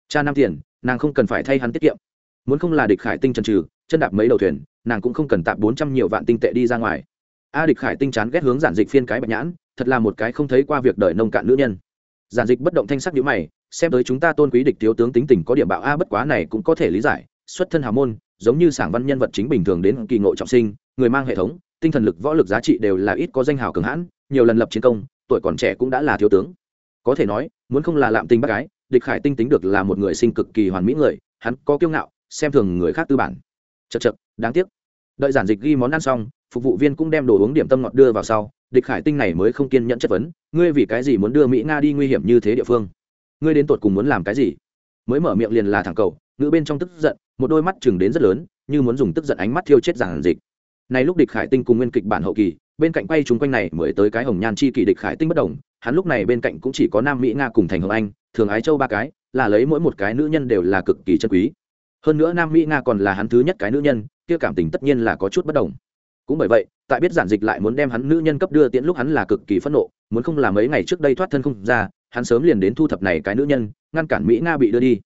Cha năm tiền nàng không cần phải thay hắn tiết kiệm. Muốn không là địch khải tinh trần trừ chân đạp mấy đầu thuyền, nàng cũng không cần tạp bốn trăm nhiều vạn tinh tệ đi ra ngoài. A địch khải tinh chán ghét hướng giản dịch phiên cái bạch nhãn, thật là một cái không thấy qua việc đời nông cạn nữ nhân. Giản dịch bất động thanh sắc nhữ mày, xem tới chúng ta tôn quý địch thiếu tướng tính tình có điểm bạo a bất quá này cũng có thể lý giải, xuất thân hào môn, giống như sảng văn nhân vật chính bình thường đến kỳ ngộ trọng sinh, người mang hệ thống, tinh thần lực võ lực giá trị đều là ít có danh hào cường hãn, nhiều lần lập chiến công, tuổi còn trẻ cũng đã là thiếu tướng. Có thể nói, muốn không là lạm tình bác gái địch khải tinh tính được là một người sinh cực kỳ hoàn mỹ người, hắn có kiêu ngạo, xem thường người khác tư bản. Chật chật đáng tiếc. Đợi giản dịch ghi món ăn xong, phục vụ viên cũng đem đồ uống điểm tâm ngọt đưa vào sau, địch khải tinh này mới không kiên nhẫn chất vấn, ngươi vì cái gì muốn đưa mỹ nga đi nguy hiểm như thế địa phương? Ngươi đến tột cùng muốn làm cái gì? Mới mở miệng liền là thẳng cầu, ngữ bên trong tức giận, một đôi mắt chừng đến rất lớn, như muốn dùng tức giận ánh mắt thiêu chết giản dịch. Này lúc địch khải tinh cùng nguyên kịch bản hậu kỳ, bên cạnh quay chúng quanh này mới tới cái hồng nhan chi kỳ địch khải tinh bất đồng, hắn lúc này bên cạnh cũng chỉ có nam mỹ nga cùng thành hồng anh thường ái châu ba cái, là lấy mỗi một cái nữ nhân đều là cực kỳ chân quý. Hơn nữa nam mỹ nga còn là hắn thứ nhất cái nữ nhân, kia cảm tình tất nhiên là có chút bất đồng. Cũng bởi vậy, tại biết giản dịch lại muốn đem hắn nữ nhân cấp đưa tiễn lúc hắn là cực kỳ phẫn nộ, muốn không làm mấy ngày trước đây thoát thân không ra, hắn sớm liền đến thu thập này cái nữ nhân, ngăn cản mỹ nga bị đưa đi.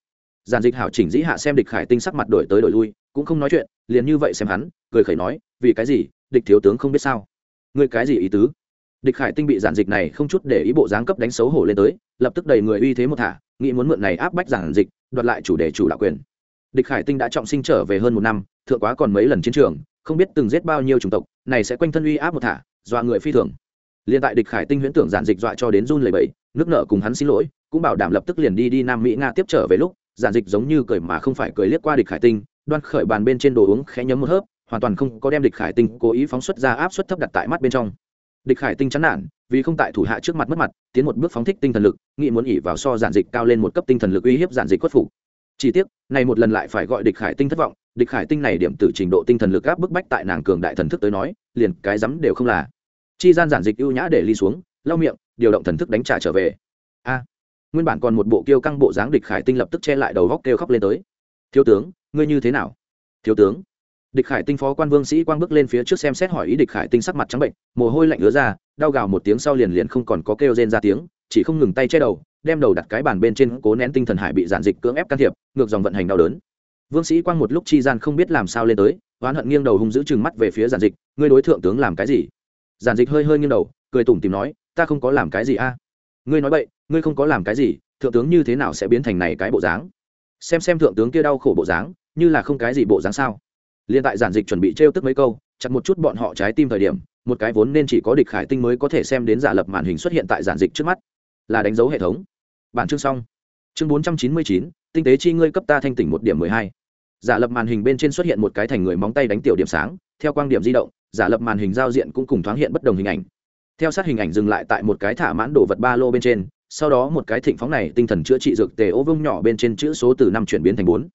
Giản dịch hảo chỉnh dĩ hạ xem địch khải tinh sắc mặt đổi tới đổi lui, cũng không nói chuyện, liền như vậy xem hắn, cười khẩy nói, vì cái gì? Địch thiếu tướng không biết sao. Người cái gì ý tứ? Địch khải tinh bị giản dịch này không chút để ý bộ dáng cấp đánh xấu hổ lên tới, lập tức đầy người uy thế một thả, nghĩ muốn mượn này áp bách giản dịch, đoạt lại chủ đề chủ đạo quyền. Địch khải tinh đã trọng sinh trở về hơn một năm, thượng quá còn mấy lần chiến trường, không biết từng giết bao nhiêu chủng tộc, này sẽ quanh thân uy áp một thả, dọa người phi thường. Liên tại địch khải tinh huyễn tưởng giản dịch dọa cho đến run lầy bẫy nước nợ cùng hắn xin lỗi, cũng bảo đảm lập tức liền đi đi nam mỹ nga tiếp trở về lúc, giản dịch giống như cười mà không phải cười liếc qua địch khải tinh, đoan khởi bàn bên trên đồ uống khẽ nhấm một hớp, hoàn toàn không có đem địch khải tinh cố ý phóng xuất ra áp suất thấp đặt tại mắt bên trong địch khải tinh chán nản, vì không tại thủ hạ trước mặt mất mặt, tiến một bước phóng thích tinh thần lực, nghĩ muốn ỉ vào so giản dịch cao lên một cấp tinh thần lực uy hiếp giản dịch khuất phục. Chỉ tiếc, này một lần lại phải gọi địch khải tinh thất vọng, địch khải tinh này điểm từ trình độ tinh thần lực áp bức bách tại nàng cường đại thần thức tới nói, liền cái rắm đều không là. Chi gian giản dịch ưu nhã để ly xuống, lau miệng, điều động thần thức đánh trả trở về. A, nguyên bản còn một bộ kêu căng bộ dáng địch khải tinh lập tức che lại đầu góc kêu khóc lên tới. Thiếu tướng, ngươi như thế nào? Thiếu tướng địch khải tinh phó quan vương sĩ quang bước lên phía trước xem xét hỏi ý địch khải tinh sắc mặt trắng bệnh, mồ hôi lạnh ứa ra, đau gào một tiếng sau liền liền không còn có kêu rên ra tiếng, chỉ không ngừng tay che đầu, đem đầu đặt cái bàn bên trên cố nén tinh thần hải bị giản dịch cưỡng ép can thiệp, ngược dòng vận hành đau đớn. Vương sĩ quang một lúc chi gian không biết làm sao lên tới, oán hận nghiêng đầu hung giữ chừng mắt về phía giản dịch, ngươi đối thượng tướng làm cái gì? Giản dịch hơi hơi nghiêng đầu, cười tủm tìm nói, ta không có làm cái gì a. Ngươi nói vậy ngươi không có làm cái gì, thượng tướng như thế nào sẽ biến thành này cái bộ dáng? Xem xem thượng tướng kia đau khổ bộ dáng, như là không cái gì bộ dáng sao? Liên tại giản dịch chuẩn bị trêu tức mấy câu, chặt một chút bọn họ trái tim thời điểm, một cái vốn nên chỉ có địch khải tinh mới có thể xem đến giả lập màn hình xuất hiện tại giản dịch trước mắt. Là đánh dấu hệ thống. Bản chương xong. Chương bốn trăm chín mươi chín, tinh tế chi ngươi cấp ta thanh tỉnh một điểm mười hai. Giả lập màn hình bên trên xuất hiện một cái thành người móng tay đánh tiểu điểm sáng, theo quang điểm di động, giả lập màn hình giao diện cũng cùng thoáng hiện bất đồng hình ảnh. Theo sát hình ảnh dừng lại tại một cái thả mãn đồ vật ba lô bên trên, sau đó một cái thịnh phóng này tinh thần chữa trị dược tề ô vông nhỏ bên trên chữ số từ năm chuyển biến thành bốn.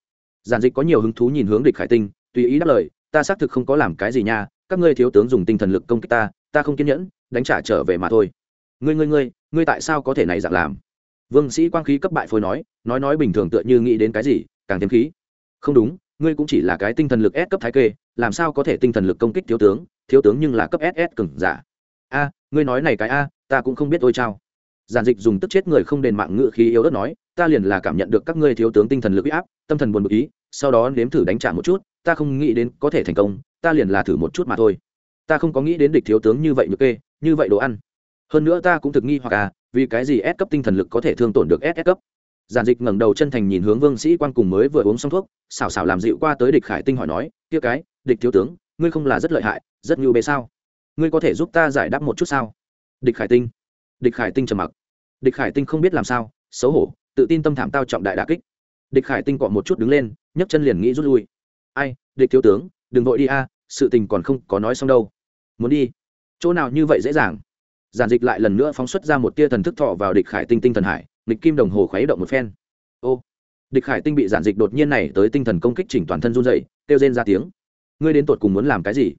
Giản dịch có nhiều hứng thú nhìn hướng địch khải tinh tùy ý đáp lời, ta xác thực không có làm cái gì nha, các ngươi thiếu tướng dùng tinh thần lực công kích ta ta không kiên nhẫn, đánh trả trở về mà thôi. Ngươi ngươi ngươi ngươi tại sao có thể này dạng làm? Vương sĩ quang khí cấp bại phôi nói nói nói bình thường tựa như nghĩ đến cái gì, càng thêm khí. Không đúng, ngươi cũng chỉ là cái tinh thần lực S cấp thái kê, làm sao có thể tinh thần lực công kích thiếu tướng thiếu tướng nhưng là cấp ss cừng giả. A, ngươi nói này cái a, ta cũng không biết ôi trao giản dịch dùng tức chết người không đền mạng ngự khí yếu đất nói, ta liền là cảm nhận được các ngươi thiếu tướng tinh thần lực áp, tâm thần buồn bực ý, sau đó nếm thử đánh trả một chút ta không nghĩ đến có thể thành công, ta liền là thử một chút mà thôi. Ta không có nghĩ đến địch thiếu tướng như vậy nhược kê, như vậy đồ ăn. Hơn nữa ta cũng thực nghi hoặc à vì cái gì S cấp tinh thần lực có thể thương tổn được S cấp? Giản dịch ngẩng đầu chân thành nhìn hướng vương sĩ quan cùng mới vừa uống xong thuốc xào xào làm dịu qua tới địch khải tinh hỏi nói, kia cái, địch thiếu tướng, ngươi không là rất lợi hại, rất nhu bê sao? Ngươi có thể giúp ta giải đáp một chút sao? Địch khải tinh. Địch khải tinh trầm mặc. Địch khải tinh không biết làm sao, xấu hổ, tự tin tâm thảm tao trọng đại đà kích. Địch khải tinh cọ một chút đứng lên, nhấc chân liền nghĩ rút lui ai, địch thiếu tướng, đừng vội đi a, sự tình còn không có nói xong đâu. Muốn đi? Chỗ nào như vậy dễ dàng? Giản dịch lại lần nữa phóng xuất ra một tia thần thức thọ vào địch khải tinh tinh thần hải địch kim đồng hồ khuấy động một phen. Ô! Địch khải tinh bị giản dịch đột nhiên này tới tinh thần công kích chỉnh toàn thân run dậy kêu rên ra tiếng. Ngươi đến tột cùng muốn làm cái gì?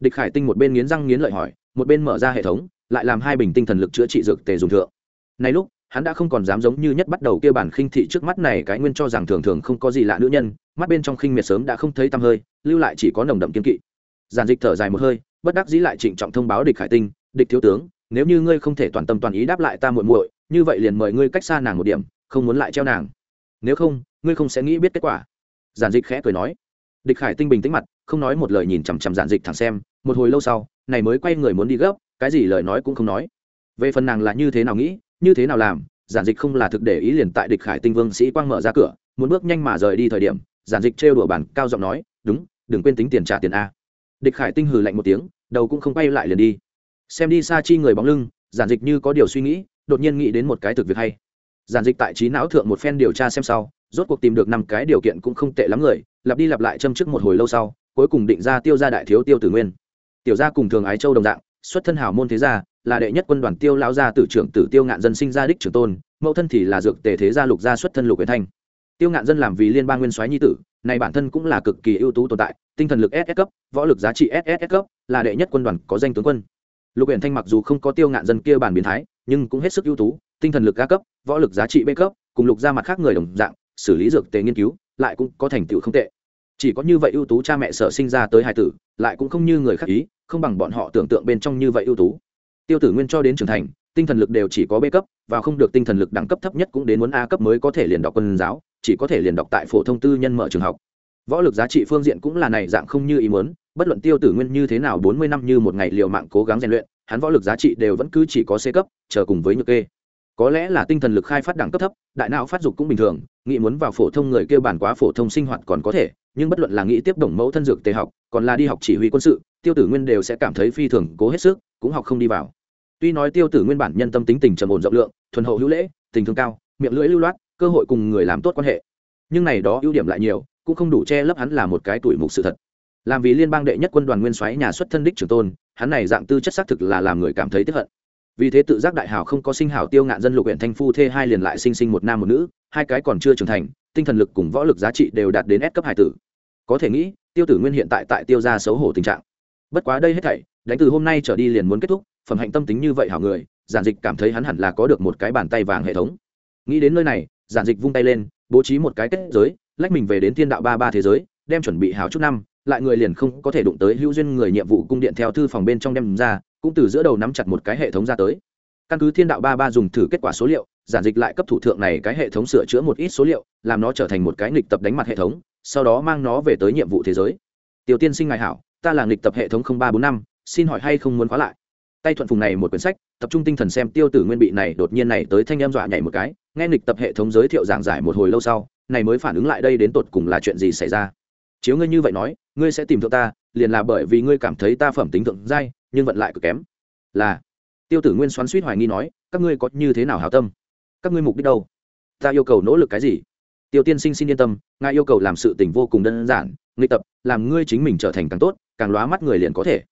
Địch khải tinh một bên nghiến răng nghiến lợi hỏi, một bên mở ra hệ thống, lại làm hai bình tinh thần lực chữa trị dược tề dùng thượng. Này lúc hắn đã không còn dám giống như nhất bắt đầu kia bản khinh thị trước mắt này, cái nguyên cho rằng thường thường không có gì lạ nữ nhân, mắt bên trong khinh miệt sớm đã không thấy tăm hơi, lưu lại chỉ có nồng đậm kiên kỵ. Giản dịch thở dài một hơi, bất đắc dĩ lại trịnh trọng thông báo địch khải tinh, địch thiếu tướng, nếu như ngươi không thể toàn tâm toàn ý đáp lại ta muội muội, như vậy liền mời ngươi cách xa nàng một điểm, không muốn lại treo nàng. Nếu không, ngươi không sẽ nghĩ biết kết quả. Giản dịch khẽ cười nói. Địch khải tinh bình tĩnh mặt, không nói một lời nhìn chằm chằm giản dịch thẳng xem, một hồi lâu sau, này mới quay người muốn đi gấp, cái gì lời nói cũng không nói. Về phần nàng là như thế nào nghĩ như thế nào làm, giản dịch không là thực để ý liền tại địch khải tinh vương sĩ quang mở ra cửa, muốn bước nhanh mà rời đi thời điểm, giản dịch trêu đùa bản, cao giọng nói, đúng, đừng quên tính tiền trả tiền a. Địch khải tinh hừ lạnh một tiếng, đầu cũng không quay lại liền đi. Xem đi xa chi người bóng lưng, giản dịch như có điều suy nghĩ, đột nhiên nghĩ đến một cái thực việc hay. Giản dịch tại trí não thượng một phen điều tra xem sau, rốt cuộc tìm được năm cái điều kiện cũng không tệ lắm người, lặp đi lặp lại châm trước một hồi lâu sau, cuối cùng định ra tiêu gia đại thiếu tiêu tử nguyên. Tiểu gia cùng thường ái châu đồng dạng, xuất thân hào môn thế gia là đệ nhất quân đoàn tiêu lão gia tử trưởng tử tiêu ngạn dân sinh ra đích trưởng tôn, mẫu thân thì là dược tề thế gia lục gia xuất thân lục quyền thanh. Tiêu ngạn dân làm vì liên bang nguyên soái nhi tử này bản thân cũng là cực kỳ ưu tú tồn tại, tinh thần lực ss cấp, võ lực giá trị ss cấp, là đệ nhất quân đoàn có danh tướng quân. Lục huyện thanh mặc dù không có tiêu ngạn dân kia bản biến thái, nhưng cũng hết sức ưu tú, tinh thần lực a cấp, võ lực giá trị b cấp, cùng lục ra mặt khác người đồng dạng, xử lý dược tề nghiên cứu, lại cũng có thành tựu không tệ. Chỉ có như vậy ưu tú cha mẹ sở sinh ra tới hai tử, lại cũng không như người khác ý, không bằng bọn họ tưởng tượng bên trong như vậy ưu tú tiêu tử nguyên cho đến trưởng thành, tinh thần lực đều chỉ có b cấp, và không được tinh thần lực đẳng cấp thấp nhất cũng đến muốn a cấp mới có thể liền đọc quân giáo, chỉ có thể liền đọc tại phổ thông tư nhân mở trường học. Võ lực giá trị phương diện cũng là này dạng không như ý muốn, bất luận tiêu tử nguyên như thế nào bốn mươi năm như một ngày liều mạng cố gắng rèn luyện, hắn võ lực giá trị đều vẫn cứ chỉ có c cấp, chờ cùng với nhược kê. Có lẽ là tinh thần lực khai phát đẳng cấp thấp, đại não phát dục cũng bình thường, nghĩ muốn vào phổ thông người kêu bản quá phổ thông sinh hoạt còn có thể, nhưng bất luận là nghĩ tiếp đồng mẫu thân dược tề học, còn là đi học chỉ huy quân sự, tiêu tử nguyên đều sẽ cảm thấy phi thường cố hết sức, cũng học không đi vào tuy nói tiêu tử nguyên bản nhân tâm tính tình trầm ổn rộng lượng, thuần hậu hữu lễ, tình thương cao, miệng lưỡi lưu loát, cơ hội cùng người làm tốt quan hệ. Nhưng này đó ưu điểm lại nhiều, cũng không đủ che lấp hắn là một cái tuổi mục sự thật. Làm vì liên bang đệ nhất quân đoàn nguyên soái nhà xuất thân đích trưởng tôn, hắn này dạng tư chất xác thực là làm người cảm thấy tiếp hận. Vì thế tự giác đại hào không có sinh hảo tiêu ngạn dân lục huyện thanh phu thê hai liền lại sinh sinh một nam một nữ, hai cái còn chưa trưởng thành, tinh thần lực cùng võ lực giá trị đều đạt đến S cấp hải tử. Có thể nghĩ, tiêu tử nguyên hiện tại tại tiêu gia xấu hổ tình trạng. Bất quá đây hết thảy, đánh từ hôm nay trở đi liền muốn kết thúc phẩm hạnh tâm tính như vậy hảo người, giản dịch cảm thấy hắn hẳn là có được một cái bàn tay vàng hệ thống. Nghĩ đến nơi này, giản dịch vung tay lên, bố trí một cái kết giới, lách mình về đến thiên đạo ba ba thế giới, đem chuẩn bị hào chút năm, lại người liền không có thể đụng tới hữu duyên người nhiệm vụ cung điện theo thư phòng bên trong đem ra, cũng từ giữa đầu nắm chặt một cái hệ thống ra tới. Căn cứ thiên đạo ba ba dùng thử kết quả số liệu, giản dịch lại cấp thủ thượng này cái hệ thống sửa chữa một ít số liệu, làm nó trở thành một cái nghịch tập đánh mặt hệ thống, sau đó mang nó về tới nhiệm vụ thế giới. Tiểu tiên sinh ngài hảo, ta là nghịch tập hệ thống ba bốn năm, xin hỏi hay không muốn khóa lại? Tay thuận phùng này một quyển sách, tập trung tinh thần xem tiêu tử nguyên bị này đột nhiên này tới thanh em dọa nhảy một cái, nghe nghịch tập hệ thống giới thiệu giảng giải một hồi lâu sau, này mới phản ứng lại đây đến tột cùng là chuyện gì xảy ra. Chiếu ngươi như vậy nói, ngươi sẽ tìm thượng ta, liền là bởi vì ngươi cảm thấy ta phẩm tính thượng giai, nhưng vận lại cực kém. Là, tiêu tử nguyên xoắn suýt hoài nghi nói, các ngươi có như thế nào hảo tâm? Các ngươi mục đích đâu? Ta yêu cầu nỗ lực cái gì? Tiêu tiên sinh xin yên tâm, ngài yêu cầu làm sự tình vô cùng đơn giản, nghịch tập, làm ngươi chính mình trở thành càng tốt, càng lóa mắt người liền có thể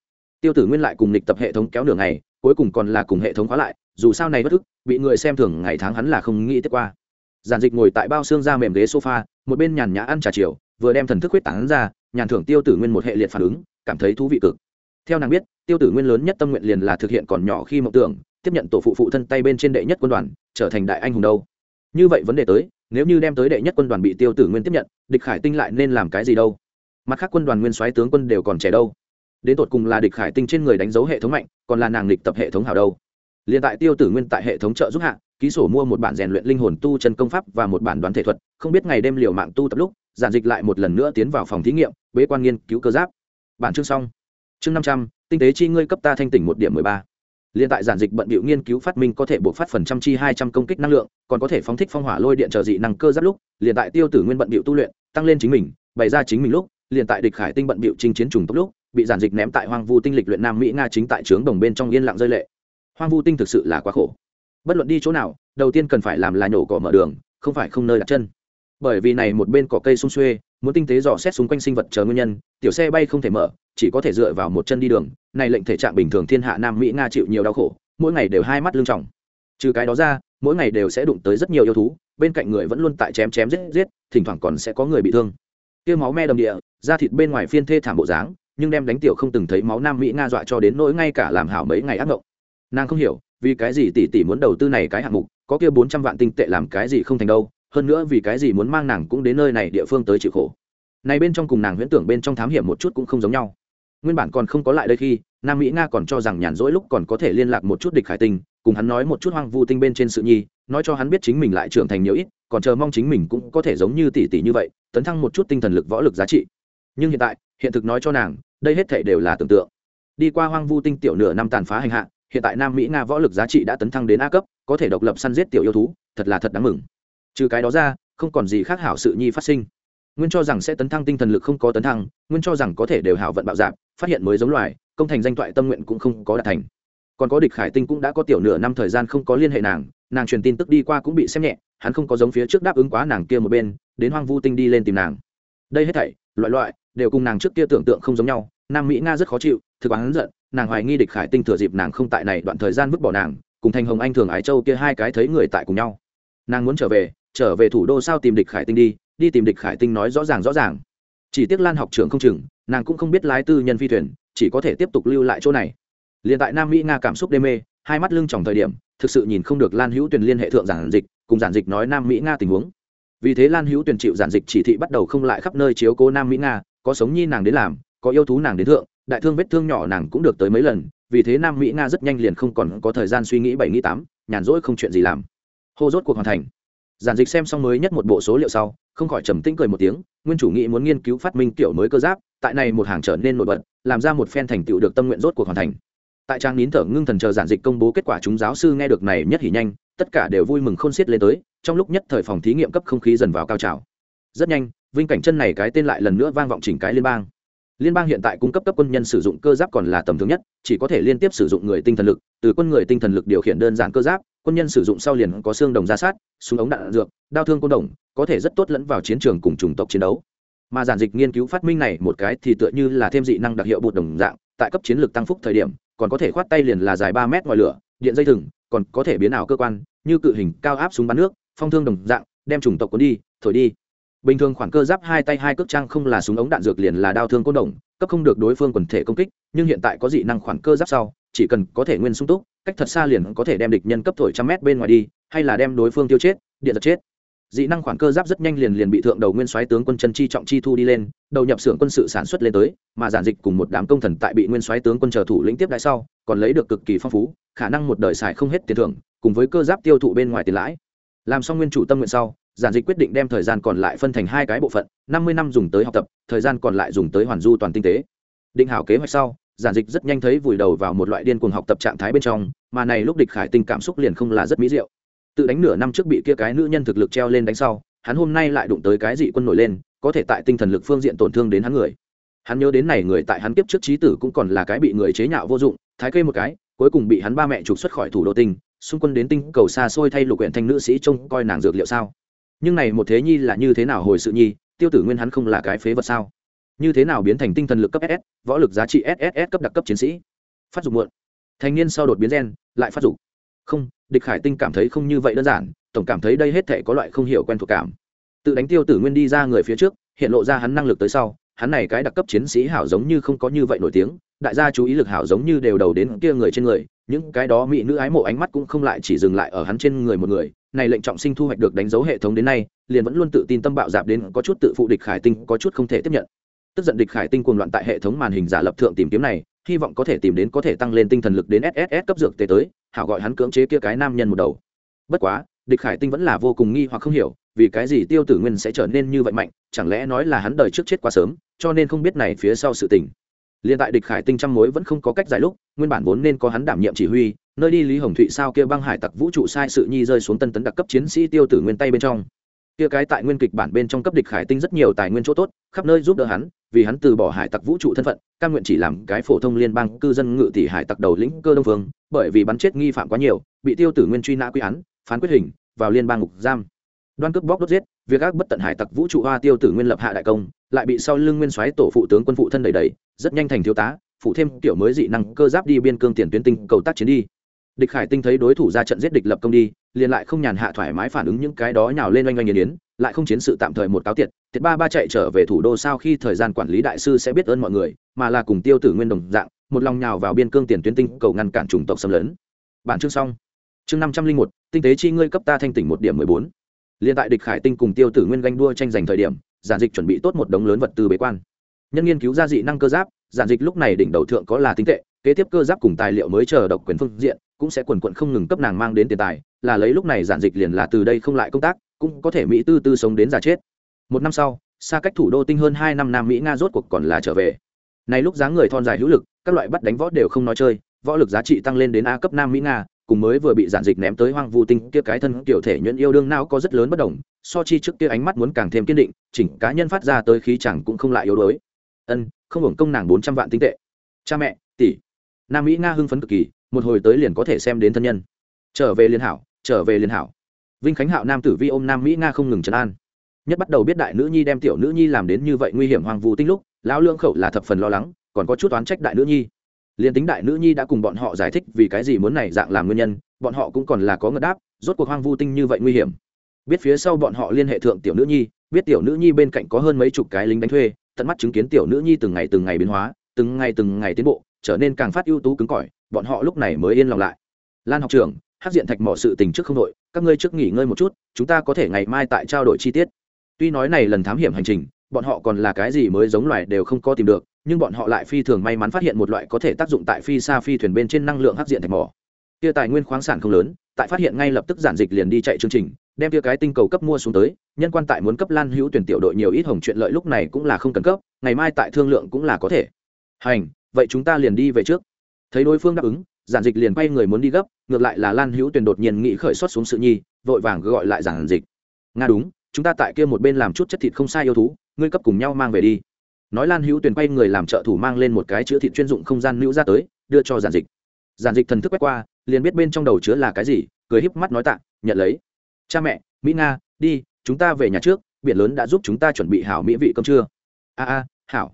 tiêu tử nguyên lại cùng lịch tập hệ thống kéo nửa ngày cuối cùng còn là cùng hệ thống khóa lại dù sao này bất thức, bị người xem thường ngày tháng hắn là không nghĩ tiếp qua. Giản dịch ngồi tại bao xương ra mềm ghế sofa một bên nhàn nhã ăn trà chiều vừa đem thần thức huyết tán ra nhàn thưởng tiêu tử nguyên một hệ liệt phản ứng cảm thấy thú vị cực. Theo nàng biết tiêu tử nguyên lớn nhất tâm nguyện liền là thực hiện còn nhỏ khi mộng tưởng tiếp nhận tổ phụ phụ thân tay bên trên đệ nhất quân đoàn trở thành đại anh hùng đâu. Như vậy vấn đề tới nếu như đem tới đệ nhất quân đoàn bị tiêu tử nguyên tiếp nhận địch khải tinh lại nên làm cái gì đâu? Mặt khác quân đoàn nguyên soái tướng quân đều còn trẻ đâu đến tột cùng là địch khải tinh trên người đánh dấu hệ thống mạnh, còn là nàng địch tập hệ thống hảo đâu. Liền tại tiêu tử nguyên tại hệ thống trợ giúp hạ, ký sổ mua một bản rèn luyện linh hồn tu chân công pháp và một bản đoán thể thuật, không biết ngày đêm liều mạng tu tập lúc, giản dịch lại một lần nữa tiến vào phòng thí nghiệm, bế quan nghiên cứu cơ giáp. Bản chương xong. Chương năm trăm, tinh tế chi ngươi cấp ta thanh tỉnh một điểm mười ba. Liên tại giản dịch bận bịu nghiên cứu phát minh có thể buộc phát phần trăm chi hai trăm công kích năng lượng, còn có thể phóng thích phong hỏa lôi điện trợ dị năng cơ giáp lúc liền tại tiêu tử nguyên bận bịu tu luyện, tăng lên chính mình, bày ra chính mình lúc liền tại địch khải tinh bận bịu chinh chiến trùng tốc lúc bị giản dịch ném tại hoang vu tinh lịch luyện nam mỹ nga chính tại trướng đồng bên trong yên lặng rơi lệ. Hoang vu tinh thực sự là quá khổ. Bất luận đi chỗ nào, đầu tiên cần phải làm là nhổ cỏ mở đường, không phải không nơi đặt chân. Bởi vì này một bên cỏ cây sung xuê, muốn tinh tế dò xét xung quanh sinh vật chờ nguyên nhân, tiểu xe bay không thể mở, chỉ có thể dựa vào một chân đi đường. Này lệnh thể trạng bình thường thiên hạ nam mỹ nga chịu nhiều đau khổ, mỗi ngày đều hai mắt lưng trọng trừ cái đó ra, mỗi ngày đều sẽ đụng tới rất nhiều yêu thú, bên cạnh người vẫn luôn tại chém chém giết giết, thỉnh thoảng còn sẽ có người bị thương. Kia máu me đầm địa, da thịt bên ngoài phiên thê thảm bộ dáng nhưng đem đánh tiểu không từng thấy máu nam mỹ nga dọa cho đến nỗi ngay cả làm hảo mấy ngày ác mộng nàng không hiểu, vì cái gì tỷ tỷ muốn đầu tư này cái hạng mục, có kia bốn trăm vạn tinh tệ làm cái gì không thành đâu, hơn nữa vì cái gì muốn mang nàng cũng đến nơi này địa phương tới chịu khổ. Này bên trong cùng nàng huyễn tưởng bên trong thám hiểm một chút cũng không giống nhau. Nguyên bản còn không có lại đây khi, nam mỹ nga còn cho rằng nhàn rỗi lúc còn có thể liên lạc một chút địch khải tinh, cùng hắn nói một chút hoang vu tinh bên trên sự nhi, nói cho hắn biết chính mình lại trưởng thành nhiều ít, còn chờ mong chính mình cũng có thể giống như tỷ tỷ như vậy, tấn thăng một chút tinh thần lực võ lực giá trị. Nhưng hiện tại hiện thực nói cho nàng, đây hết thể đều là tưởng tượng. Đi qua hoang vu tinh tiểu nửa năm tàn phá hành hạ, hiện tại nam mỹ nga võ lực giá trị đã tấn thăng đến a cấp, có thể độc lập săn giết tiểu yêu thú, thật là thật đáng mừng. Trừ cái đó ra, không còn gì khác hảo sự nhi phát sinh. Nguyên cho rằng sẽ tấn thăng tinh thần lực không có tấn thăng, nguyên cho rằng có thể đều hảo vận bạo dạp phát hiện mới giống loài, công thành danh thoại tâm nguyện cũng không có đạt thành. Còn có địch khải tinh cũng đã có tiểu nửa năm thời gian không có liên hệ nàng nàng truyền tin tức đi qua cũng bị xem nhẹ, hắn không có giống phía trước đáp ứng quá nàng kia một bên, đến hoang vu tinh đi lên tìm nàng. Đây hết thảy, loại loại đều cùng nàng trước kia tưởng tượng không giống nhau, nam mỹ nga rất khó chịu, thực bán giận, nàng hoài nghi địch khải tinh thừa dịp nàng không tại này đoạn thời gian vứt bỏ nàng, cùng thành hồng anh, thường ái châu kia hai cái thấy người tại cùng nhau. Nàng muốn trở về trở về thủ đô sao tìm địch khải tinh đi đi tìm địch khải tinh nói rõ ràng rõ ràng. Chỉ tiếc lan học trưởng không chừng, nàng cũng không biết lái tư nhân phi thuyền, chỉ có thể tiếp tục lưu lại chỗ này. Liền tại nam mỹ nga cảm xúc đê mê, hai mắt lưng tròng thời điểm, thực sự nhìn không được lan hữu tuyền liên hệ thượng giản dịch, cùng giản dịch nói nam mỹ nga tình huống. Vì thế lan hữu tuyền chịu giản dịch chỉ thị bắt đầu không lại khắp nơi chiếu cố nam mỹ nga có sống nhi nàng đến làm, có yêu thú nàng đến thượng, đại thương vết thương nhỏ nàng cũng được tới mấy lần, vì thế nam mỹ nga rất nhanh liền không còn có thời gian suy nghĩ bảy nghĩ tám, nhàn rỗi không chuyện gì làm. Hô rốt cuộc hoàn thành. Giản dịch xem xong mới nhất một bộ số liệu sau, không khỏi trầm tĩnh cười một tiếng, nguyên chủ nghĩ muốn nghiên cứu phát minh kiểu mới cơ giáp, tại này một hàng trở nên nổi bật, làm ra một phen thành tựu được tâm nguyện rốt cuộc hoàn thành. Tại trang nín thở ngưng thần chờ giản dịch công bố kết quả chúng giáo sư nghe được này nhất hỉ nhanh, tất cả đều vui mừng khôn xiết lên tới, trong lúc nhất thời phòng thí nghiệm cấp không khí dần vào cao trào. Rất nhanh vinh cảnh chân này cái tên lại lần nữa vang vọng chỉnh cái liên bang. Liên bang hiện tại cung cấp cấp quân nhân sử dụng cơ giáp còn là tầm thường nhất, chỉ có thể liên tiếp sử dụng người tinh thần lực, từ quân người tinh thần lực điều khiển đơn giản cơ giáp, quân nhân sử dụng sau liền có xương đồng ra sát, súng ống đạn dược, đao thương côn đồng, có thể rất tốt lẫn vào chiến trường cùng chủng tộc chiến đấu. Mà giản dịch nghiên cứu phát minh này một cái thì tựa như là thêm dị năng đặc hiệu bột đồng dạng, tại cấp chiến lược tăng phúc thời điểm, còn có thể khoát tay liền là dài ba mét ngoài lửa, điện dây thừng, còn có thể biến ảo cơ quan, như cự hình cao áp súng bắn nước, phong thương đồng dạng, đem chủng tộc cuốn đi, thổi đi bình thường khoảng cơ giáp hai tay hai cước trang không là súng ống đạn dược liền là đao thương côn đồng, cấp không được đối phương quần thể công kích, nhưng hiện tại có dị năng khoảng cơ giáp sau, chỉ cần có thể nguyên sung túc, cách thật xa liền có thể đem địch nhân cấp thổi trăm mét bên ngoài đi, hay là đem đối phương tiêu chết, điện giật chết. Dị năng khoảng cơ giáp rất nhanh liền liền bị thượng đầu nguyên soái tướng quân chân chi trọng chi thu đi lên, đầu nhập xưởng quân sự sản xuất lên tới, mà giản dịch cùng một đám công thần tại bị nguyên soái tướng quân chờ thủ lĩnh tiếp đại sau, còn lấy được cực kỳ phong phú, khả năng một đời xài không hết tiền thưởng, cùng với cơ giáp tiêu thụ bên ngoài tiền lãi. Làm xong nguyên chủ tâm nguyện sau giản dịch quyết định đem thời gian còn lại phân thành hai cái bộ phận, năm mươi năm dùng tới học tập, thời gian còn lại dùng tới hoàn du toàn tinh tế. Định hảo kế hoạch sau, giản dịch rất nhanh thấy vùi đầu vào một loại điên cuồng học tập trạng thái bên trong, mà này lúc địch khải tình cảm xúc liền không là rất mỹ diệu. Tự đánh nửa năm trước bị kia cái nữ nhân thực lực treo lên đánh sau, hắn hôm nay lại đụng tới cái dị quân nổi lên, có thể tại tinh thần lực phương diện tổn thương đến hắn người. Hắn nhớ đến này người tại hắn kiếp trước trí tử cũng còn là cái bị người chế nhạo vô dụng, thái kê một cái, cuối cùng bị hắn ba mẹ trục xuất khỏi thủ đô tinh, xung quân đến tinh cầu xa xôi thay lục huyện thanh nữ sĩ trông coi nàng dược liệu sao? Nhưng này một thế nhi là như thế nào hồi sự nhi? Tiêu tử nguyên hắn không là cái phế vật sao? Như thế nào biến thành tinh thần lực cấp ss võ lực giá trị sss cấp đặc cấp chiến sĩ? Phát dục muộn. Thanh niên sau đột biến gen, lại phát dục. Không, địch khải tinh cảm thấy không như vậy đơn giản, tổng cảm thấy đây hết thể có loại không hiểu quen thuộc cảm. Tự đánh tiêu tử nguyên đi ra người phía trước, hiện lộ ra hắn năng lực tới sau, hắn này cái đặc cấp chiến sĩ hảo giống như không có như vậy nổi tiếng, đại gia chú ý lực hảo giống như đều đầu đến kia người trên người, những cái đó mỹ nữ ái mộ ánh mắt cũng không lại chỉ dừng lại ở hắn trên người một người này lệnh trọng sinh thu hoạch được đánh dấu hệ thống đến nay, liền vẫn luôn tự tin tâm bạo dạp đến có chút tự phụ địch khải tinh có chút không thể tiếp nhận. Tức giận địch khải tinh cuồng loạn tại hệ thống màn hình giả lập thượng tìm kiếm này, hy vọng có thể tìm đến có thể tăng lên tinh thần lực đến sss cấp dược tế tới, hảo gọi hắn cưỡng chế kia cái nam nhân một đầu. Bất quá, địch khải tinh vẫn là vô cùng nghi hoặc không hiểu, vì cái gì tiêu tử nguyên sẽ trở nên như vậy mạnh, chẳng lẽ nói là hắn đời trước chết quá sớm, cho nên không biết này phía sau sự tình liên tại địch khải tinh trăm mối vẫn không có cách giải lúc, nguyên bản vốn nên có hắn đảm nhiệm chỉ huy, nơi đi lý hồng thụy sao kia băng hải tặc vũ trụ sai sự nhi rơi xuống tân tấn đặc cấp chiến sĩ tiêu tử nguyên tay bên trong. Kia cái tại nguyên kịch bản bên trong cấp địch khải tinh rất nhiều tài nguyên chỗ tốt, khắp nơi giúp đỡ hắn, vì hắn từ bỏ hải tặc vũ trụ thân phận căn nguyện chỉ làm cái phổ thông liên bang cư dân ngự tỷ hải tặc đầu lĩnh cơ đông phương bởi vì bắn chết nghi phạm quá nhiều, bị tiêu tử nguyên truy nã quy án, phán quyết hình, vào liên bang ngục giam. Đoan cướp bóc đốt giết, việc ác bất tận hải tặc vũ trụ hoa tiêu tử nguyên lập hạ đại công, lại bị sau lưng nguyên soái tổ phụ tướng quân phụ thân đầy đầy rất nhanh thành thiếu tá, phụ thêm tiểu mới dị năng, cơ giáp đi biên cương tiền tuyến tinh cầu tác chiến đi. Địch khải tinh thấy đối thủ ra trận giết địch lập công đi, liền lại không nhàn hạ thoải mái phản ứng những cái đó nhào lên oanh oanh nghiền yến, lại không chiến sự tạm thời một cáo tiệt tiệt ba ba chạy trở về thủ đô sau khi thời gian quản lý đại sư sẽ biết ơn mọi người, mà là cùng tiêu tử nguyên đồng dạng, một lòng nhào vào biên cương tiền tuyến tinh cầu ngăn cản chủng tộc xâm lấn. Bản chương xong. Chương năm trăm linh một, tinh tế chi ngươi cấp ta thanh tỉnh một điểm mười bốn. Liên tại địch khải tinh cùng tiêu tử nguyên ganh đua tranh giành thời điểm, giản dịch chuẩn bị tốt một đống lớn vật tư bế quan nhân nghiên cứu ra dị năng cơ giáp, giản dịch lúc này đỉnh đầu thượng có là tinh tệ, kế tiếp cơ giáp cùng tài liệu mới chờ độc quyền phương diện, cũng sẽ quần quận không ngừng cấp nàng mang đến tiền tài, là lấy lúc này giản dịch liền là từ đây không lại công tác, cũng có thể mỹ tư tư sống đến già chết. Một năm sau, xa cách thủ đô tinh hơn hai năm nam mỹ nga rốt cuộc còn là trở về. Này lúc dáng người thon dài hữu lực, các loại bắt đánh võ đều không nói chơi, võ lực giá trị tăng lên đến a cấp nam mỹ nga, cùng mới vừa bị giản dịch ném tới hoang vu tinh kia cái thân tiểu thể nhuyễn yêu đương nào có rất lớn bất đồng, so chi trước kia ánh mắt muốn càng thêm kiên định, chỉnh cá nhân phát ra tới khí chẳng cũng không lại yếu đuối ân, không hưởng công nàng bốn trăm vạn tinh tệ. Cha mẹ, tỷ. Nam mỹ nga hưng phấn cực kỳ, một hồi tới liền có thể xem đến thân nhân. Trở về liên hảo, trở về liên hảo. Vinh khánh hạo nam tử vi ôm nam mỹ nga không ngừng trấn an. Nhất bắt đầu biết đại nữ nhi đem tiểu nữ nhi làm đến như vậy nguy hiểm hoang vu tinh lúc, lão lương khẩu là thập phần lo lắng, còn có chút oán trách đại nữ nhi. Liền tính đại nữ nhi đã cùng bọn họ giải thích vì cái gì muốn này dạng làm nguyên nhân, bọn họ cũng còn là có ngật đáp, rốt cuộc hoang vu tinh như vậy nguy hiểm. Biết phía sau bọn họ liên hệ thượng tiểu nữ nhi, biết tiểu nữ nhi bên cạnh có hơn mấy chục cái lính đánh thuê tận mắt chứng kiến tiểu nữ nhi từng ngày từng ngày biến hóa, từng ngày từng ngày tiến bộ, trở nên càng phát ưu tú cứng cỏi, bọn họ lúc này mới yên lòng lại. Lan học trưởng hát diện thạch mỏ sự tình trước không đội các ngươi trước nghỉ ngơi một chút, chúng ta có thể ngày mai tại trao đổi chi tiết. Tuy nói này lần thám hiểm hành trình, bọn họ còn là cái gì mới giống loài đều không có tìm được, nhưng bọn họ lại phi thường may mắn phát hiện một loại có thể tác dụng tại phi xa phi thuyền bên trên năng lượng hắc diện thạch mỏ. Kia tài nguyên khoáng sản không lớn, tại phát hiện ngay lập tức giản dịch liền đi chạy chương trình đem kia cái tinh cầu cấp mua xuống tới, nhân quan tại muốn cấp lan hữu tuyển tiểu đội nhiều ít hồng chuyện lợi lúc này cũng là không cần cấp, ngày mai tại thương lượng cũng là có thể. Hành, vậy chúng ta liền đi về trước. Thấy đối phương đáp ứng, giản dịch liền quay người muốn đi gấp, ngược lại là lan hữu tuyển đột nhiên nghĩ khởi xuất xuống sự nhi, vội vàng gọi lại giản dịch. Nga đúng, chúng ta tại kia một bên làm chút chất thịt không sai yêu thú, ngươi cấp cùng nhau mang về đi. Nói lan hữu tuyển quay người làm trợ thủ mang lên một cái chữ thịt chuyên dụng không gian nữ ra tới, đưa cho giản dịch. Giản dịch thần thức quét qua, liền biết bên trong đầu chứa là cái gì, cười híp mắt nói tạ, nhận lấy cha mẹ, mỹ nga, đi, chúng ta về nhà trước, biển lớn đã giúp chúng ta chuẩn bị hảo mỹ vị cơm trưa. A a, hảo.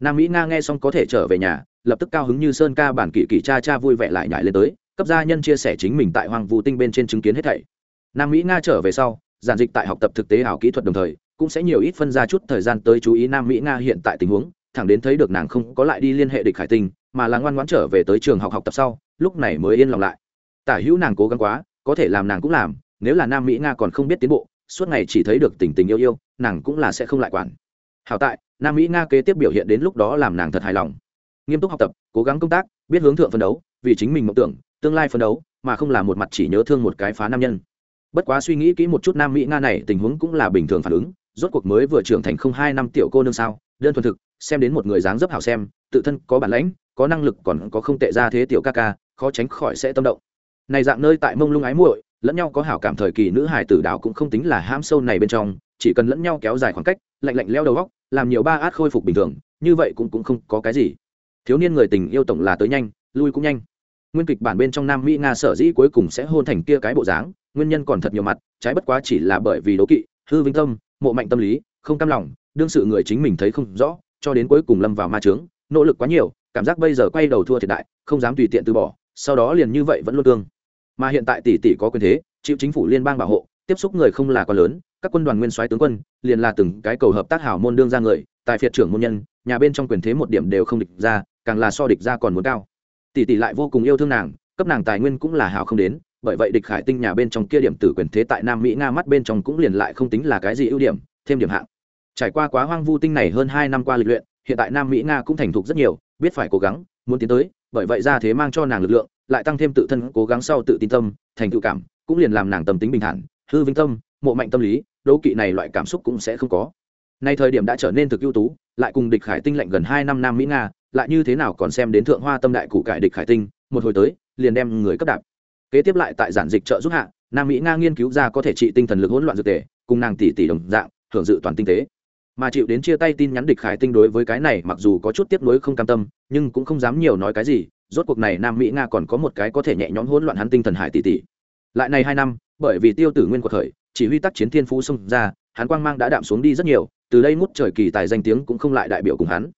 Nam mỹ nga nghe xong có thể trở về nhà, lập tức cao hứng như sơn ca bản kỷ kỷ cha cha vui vẻ lại nhảy lên tới, cấp gia nhân chia sẻ chính mình tại hoàng vũ tinh bên trên chứng kiến hết thảy. Nam mỹ nga trở về sau, giản dịch tại học tập thực tế ảo kỹ thuật đồng thời, cũng sẽ nhiều ít phân ra chút thời gian tới chú ý nam mỹ nga hiện tại tình huống, thẳng đến thấy được nàng không có lại đi liên hệ địch khải tinh, mà là ngoan ngoãn trở về tới trường học học tập sau, lúc này mới yên lòng lại. Tả hữu nàng cố gắng quá, có thể làm nàng cũng làm nếu là nam mỹ nga còn không biết tiến bộ suốt ngày chỉ thấy được tình tình yêu yêu nàng cũng là sẽ không lại quản hảo tại nam mỹ nga kế tiếp biểu hiện đến lúc đó làm nàng thật hài lòng nghiêm túc học tập cố gắng công tác biết hướng thượng phấn đấu vì chính mình mộng tưởng tương lai phấn đấu mà không là một mặt chỉ nhớ thương một cái phá nam nhân bất quá suy nghĩ kỹ một chút nam mỹ nga này tình huống cũng là bình thường phản ứng rốt cuộc mới vừa trưởng thành không hai năm tiểu cô nương sao đơn thuần thực xem đến một người dáng dấp hảo xem tự thân có bản lãnh có năng lực còn có không tệ ra thế tiểu ca ca khó tránh khỏi sẽ tâm động này dạng nơi tại mông lung ái muội lẫn nhau có hảo cảm thời kỳ nữ hài tử đảo cũng không tính là ham sâu này bên trong, chỉ cần lẫn nhau kéo dài khoảng cách, lạnh lạnh leo đầu góc, làm nhiều ba át khôi phục bình thường, như vậy cũng cũng không có cái gì. Thiếu niên người tình yêu tổng là tới nhanh, lui cũng nhanh. Nguyên kịch bản bên trong nam mỹ nga sở dĩ cuối cùng sẽ hôn thành kia cái bộ dáng, nguyên nhân còn thật nhiều mặt, trái bất quá chỉ là bởi vì đố kỵ, hư vinh tâm, mộ mạnh tâm lý, không cam lòng, đương sự người chính mình thấy không rõ, cho đến cuối cùng lâm vào ma trướng nỗ lực quá nhiều, cảm giác bây giờ quay đầu thua thiệt đại, không dám tùy tiện từ bỏ, sau đó liền như vậy vẫn luôn tương mà hiện tại tỷ tỷ có quyền thế, chịu chính phủ liên bang bảo hộ, tiếp xúc người không là quá lớn, các quân đoàn nguyên soái tướng quân, liền là từng cái cầu hợp tác hảo môn đương ra người tại phiệt trưởng môn nhân, nhà bên trong quyền thế một điểm đều không địch ra, càng là so địch ra còn muốn cao. Tỷ tỷ lại vô cùng yêu thương nàng, cấp nàng tài nguyên cũng là hảo không đến, bởi vậy địch khải tinh nhà bên trong kia điểm tử quyền thế tại nam mỹ nga mắt bên trong cũng liền lại không tính là cái gì ưu điểm, thêm điểm hạng. Trải qua quá hoang vu tinh này hơn hai năm qua lịch luyện, hiện tại nam mỹ nga cũng thành thục rất nhiều, biết phải cố gắng, muốn tiến tới, bởi vậy ra thế mang cho nàng lực lượng lại tăng thêm tự thân cố gắng sau tự tin tâm, thành tự cảm, cũng liền làm nàng tâm tính bình thản, hư vinh tâm, mộ mạnh tâm lý, đố kỵ này loại cảm xúc cũng sẽ không có. Nay thời điểm đã trở nên thực ưu tú, lại cùng địch khải tinh lệnh gần hai năm nam mỹ nga, lại như thế nào còn xem đến thượng hoa tâm đại cụ cải địch khải tinh, một hồi tới, liền đem người cấp đạp. Kế tiếp lại tại giản dịch trợ giúp hạ, nam mỹ nga nghiên cứu ra có thể trị tinh thần lực hỗn loạn dược tề, cùng nàng tỷ tỷ đồng dạng, hưởng dự toàn tinh tế mà chịu đến chia tay tin nhắn địch khải tinh đối với cái này mặc dù có chút tiếp nối không cam tâm, nhưng cũng không dám nhiều nói cái gì, rốt cuộc này nam mỹ nga còn có một cái có thể nhẹ nhõm hỗn loạn hắn tinh thần hải tỷ tỷ. Lại này hai năm, bởi vì tiêu tử nguyên của thời chỉ huy tác chiến thiên phú xông ra, hắn quang mang đã đạm xuống đi rất nhiều, từ đây ngút trời kỳ tài danh tiếng cũng không lại đại biểu cùng hắn.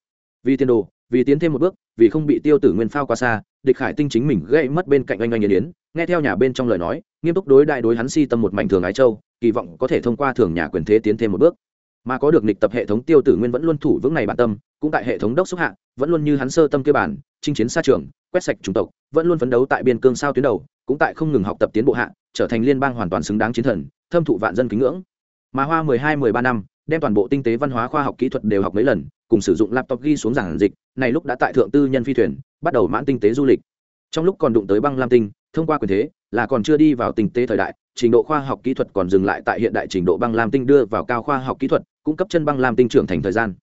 Vì tiền đồ, vì tiến thêm một bước, vì không bị tiêu tử nguyên phao qua xa, địch khải tinh chính mình gây mất bên cạnh anh anh yến, nghe theo nhà bên trong lời nói, nghiêm túc đối đại đối hắn si tâm một mạnh thường ái châu, kỳ vọng có thể thông qua thường nhà quyền thế tiến thêm một bước mà có được nịch tập hệ thống tiêu tử nguyên vẫn luôn thủ vững này bản tâm, cũng tại hệ thống đốc xúc hạ, vẫn luôn như hắn sơ tâm kế bản, chinh chiến xa trường, quét sạch chủng tộc, vẫn luôn phấn đấu tại biên cương sao tuyến đầu, cũng tại không ngừng học tập tiến bộ hạ, trở thành liên bang hoàn toàn xứng đáng chiến thần, thâm thụ vạn dân kính ngưỡng. Mà hoa mười hai, mười ba năm, đem toàn bộ tinh tế văn hóa khoa học kỹ thuật đều học mấy lần, cùng sử dụng laptop ghi xuống giảng dịch, này lúc đã tại thượng tư nhân phi thuyền, bắt đầu mãn tinh tế du lịch. Trong lúc còn đụng tới băng lam tinh, thông qua quyền thế, là còn chưa đi vào tinh tế thời đại, trình độ khoa học kỹ thuật còn dừng lại tại hiện đại trình độ băng lam tinh đưa vào cao khoa học kỹ thuật cung cấp chân băng lam tinh trưởng thành thời gian.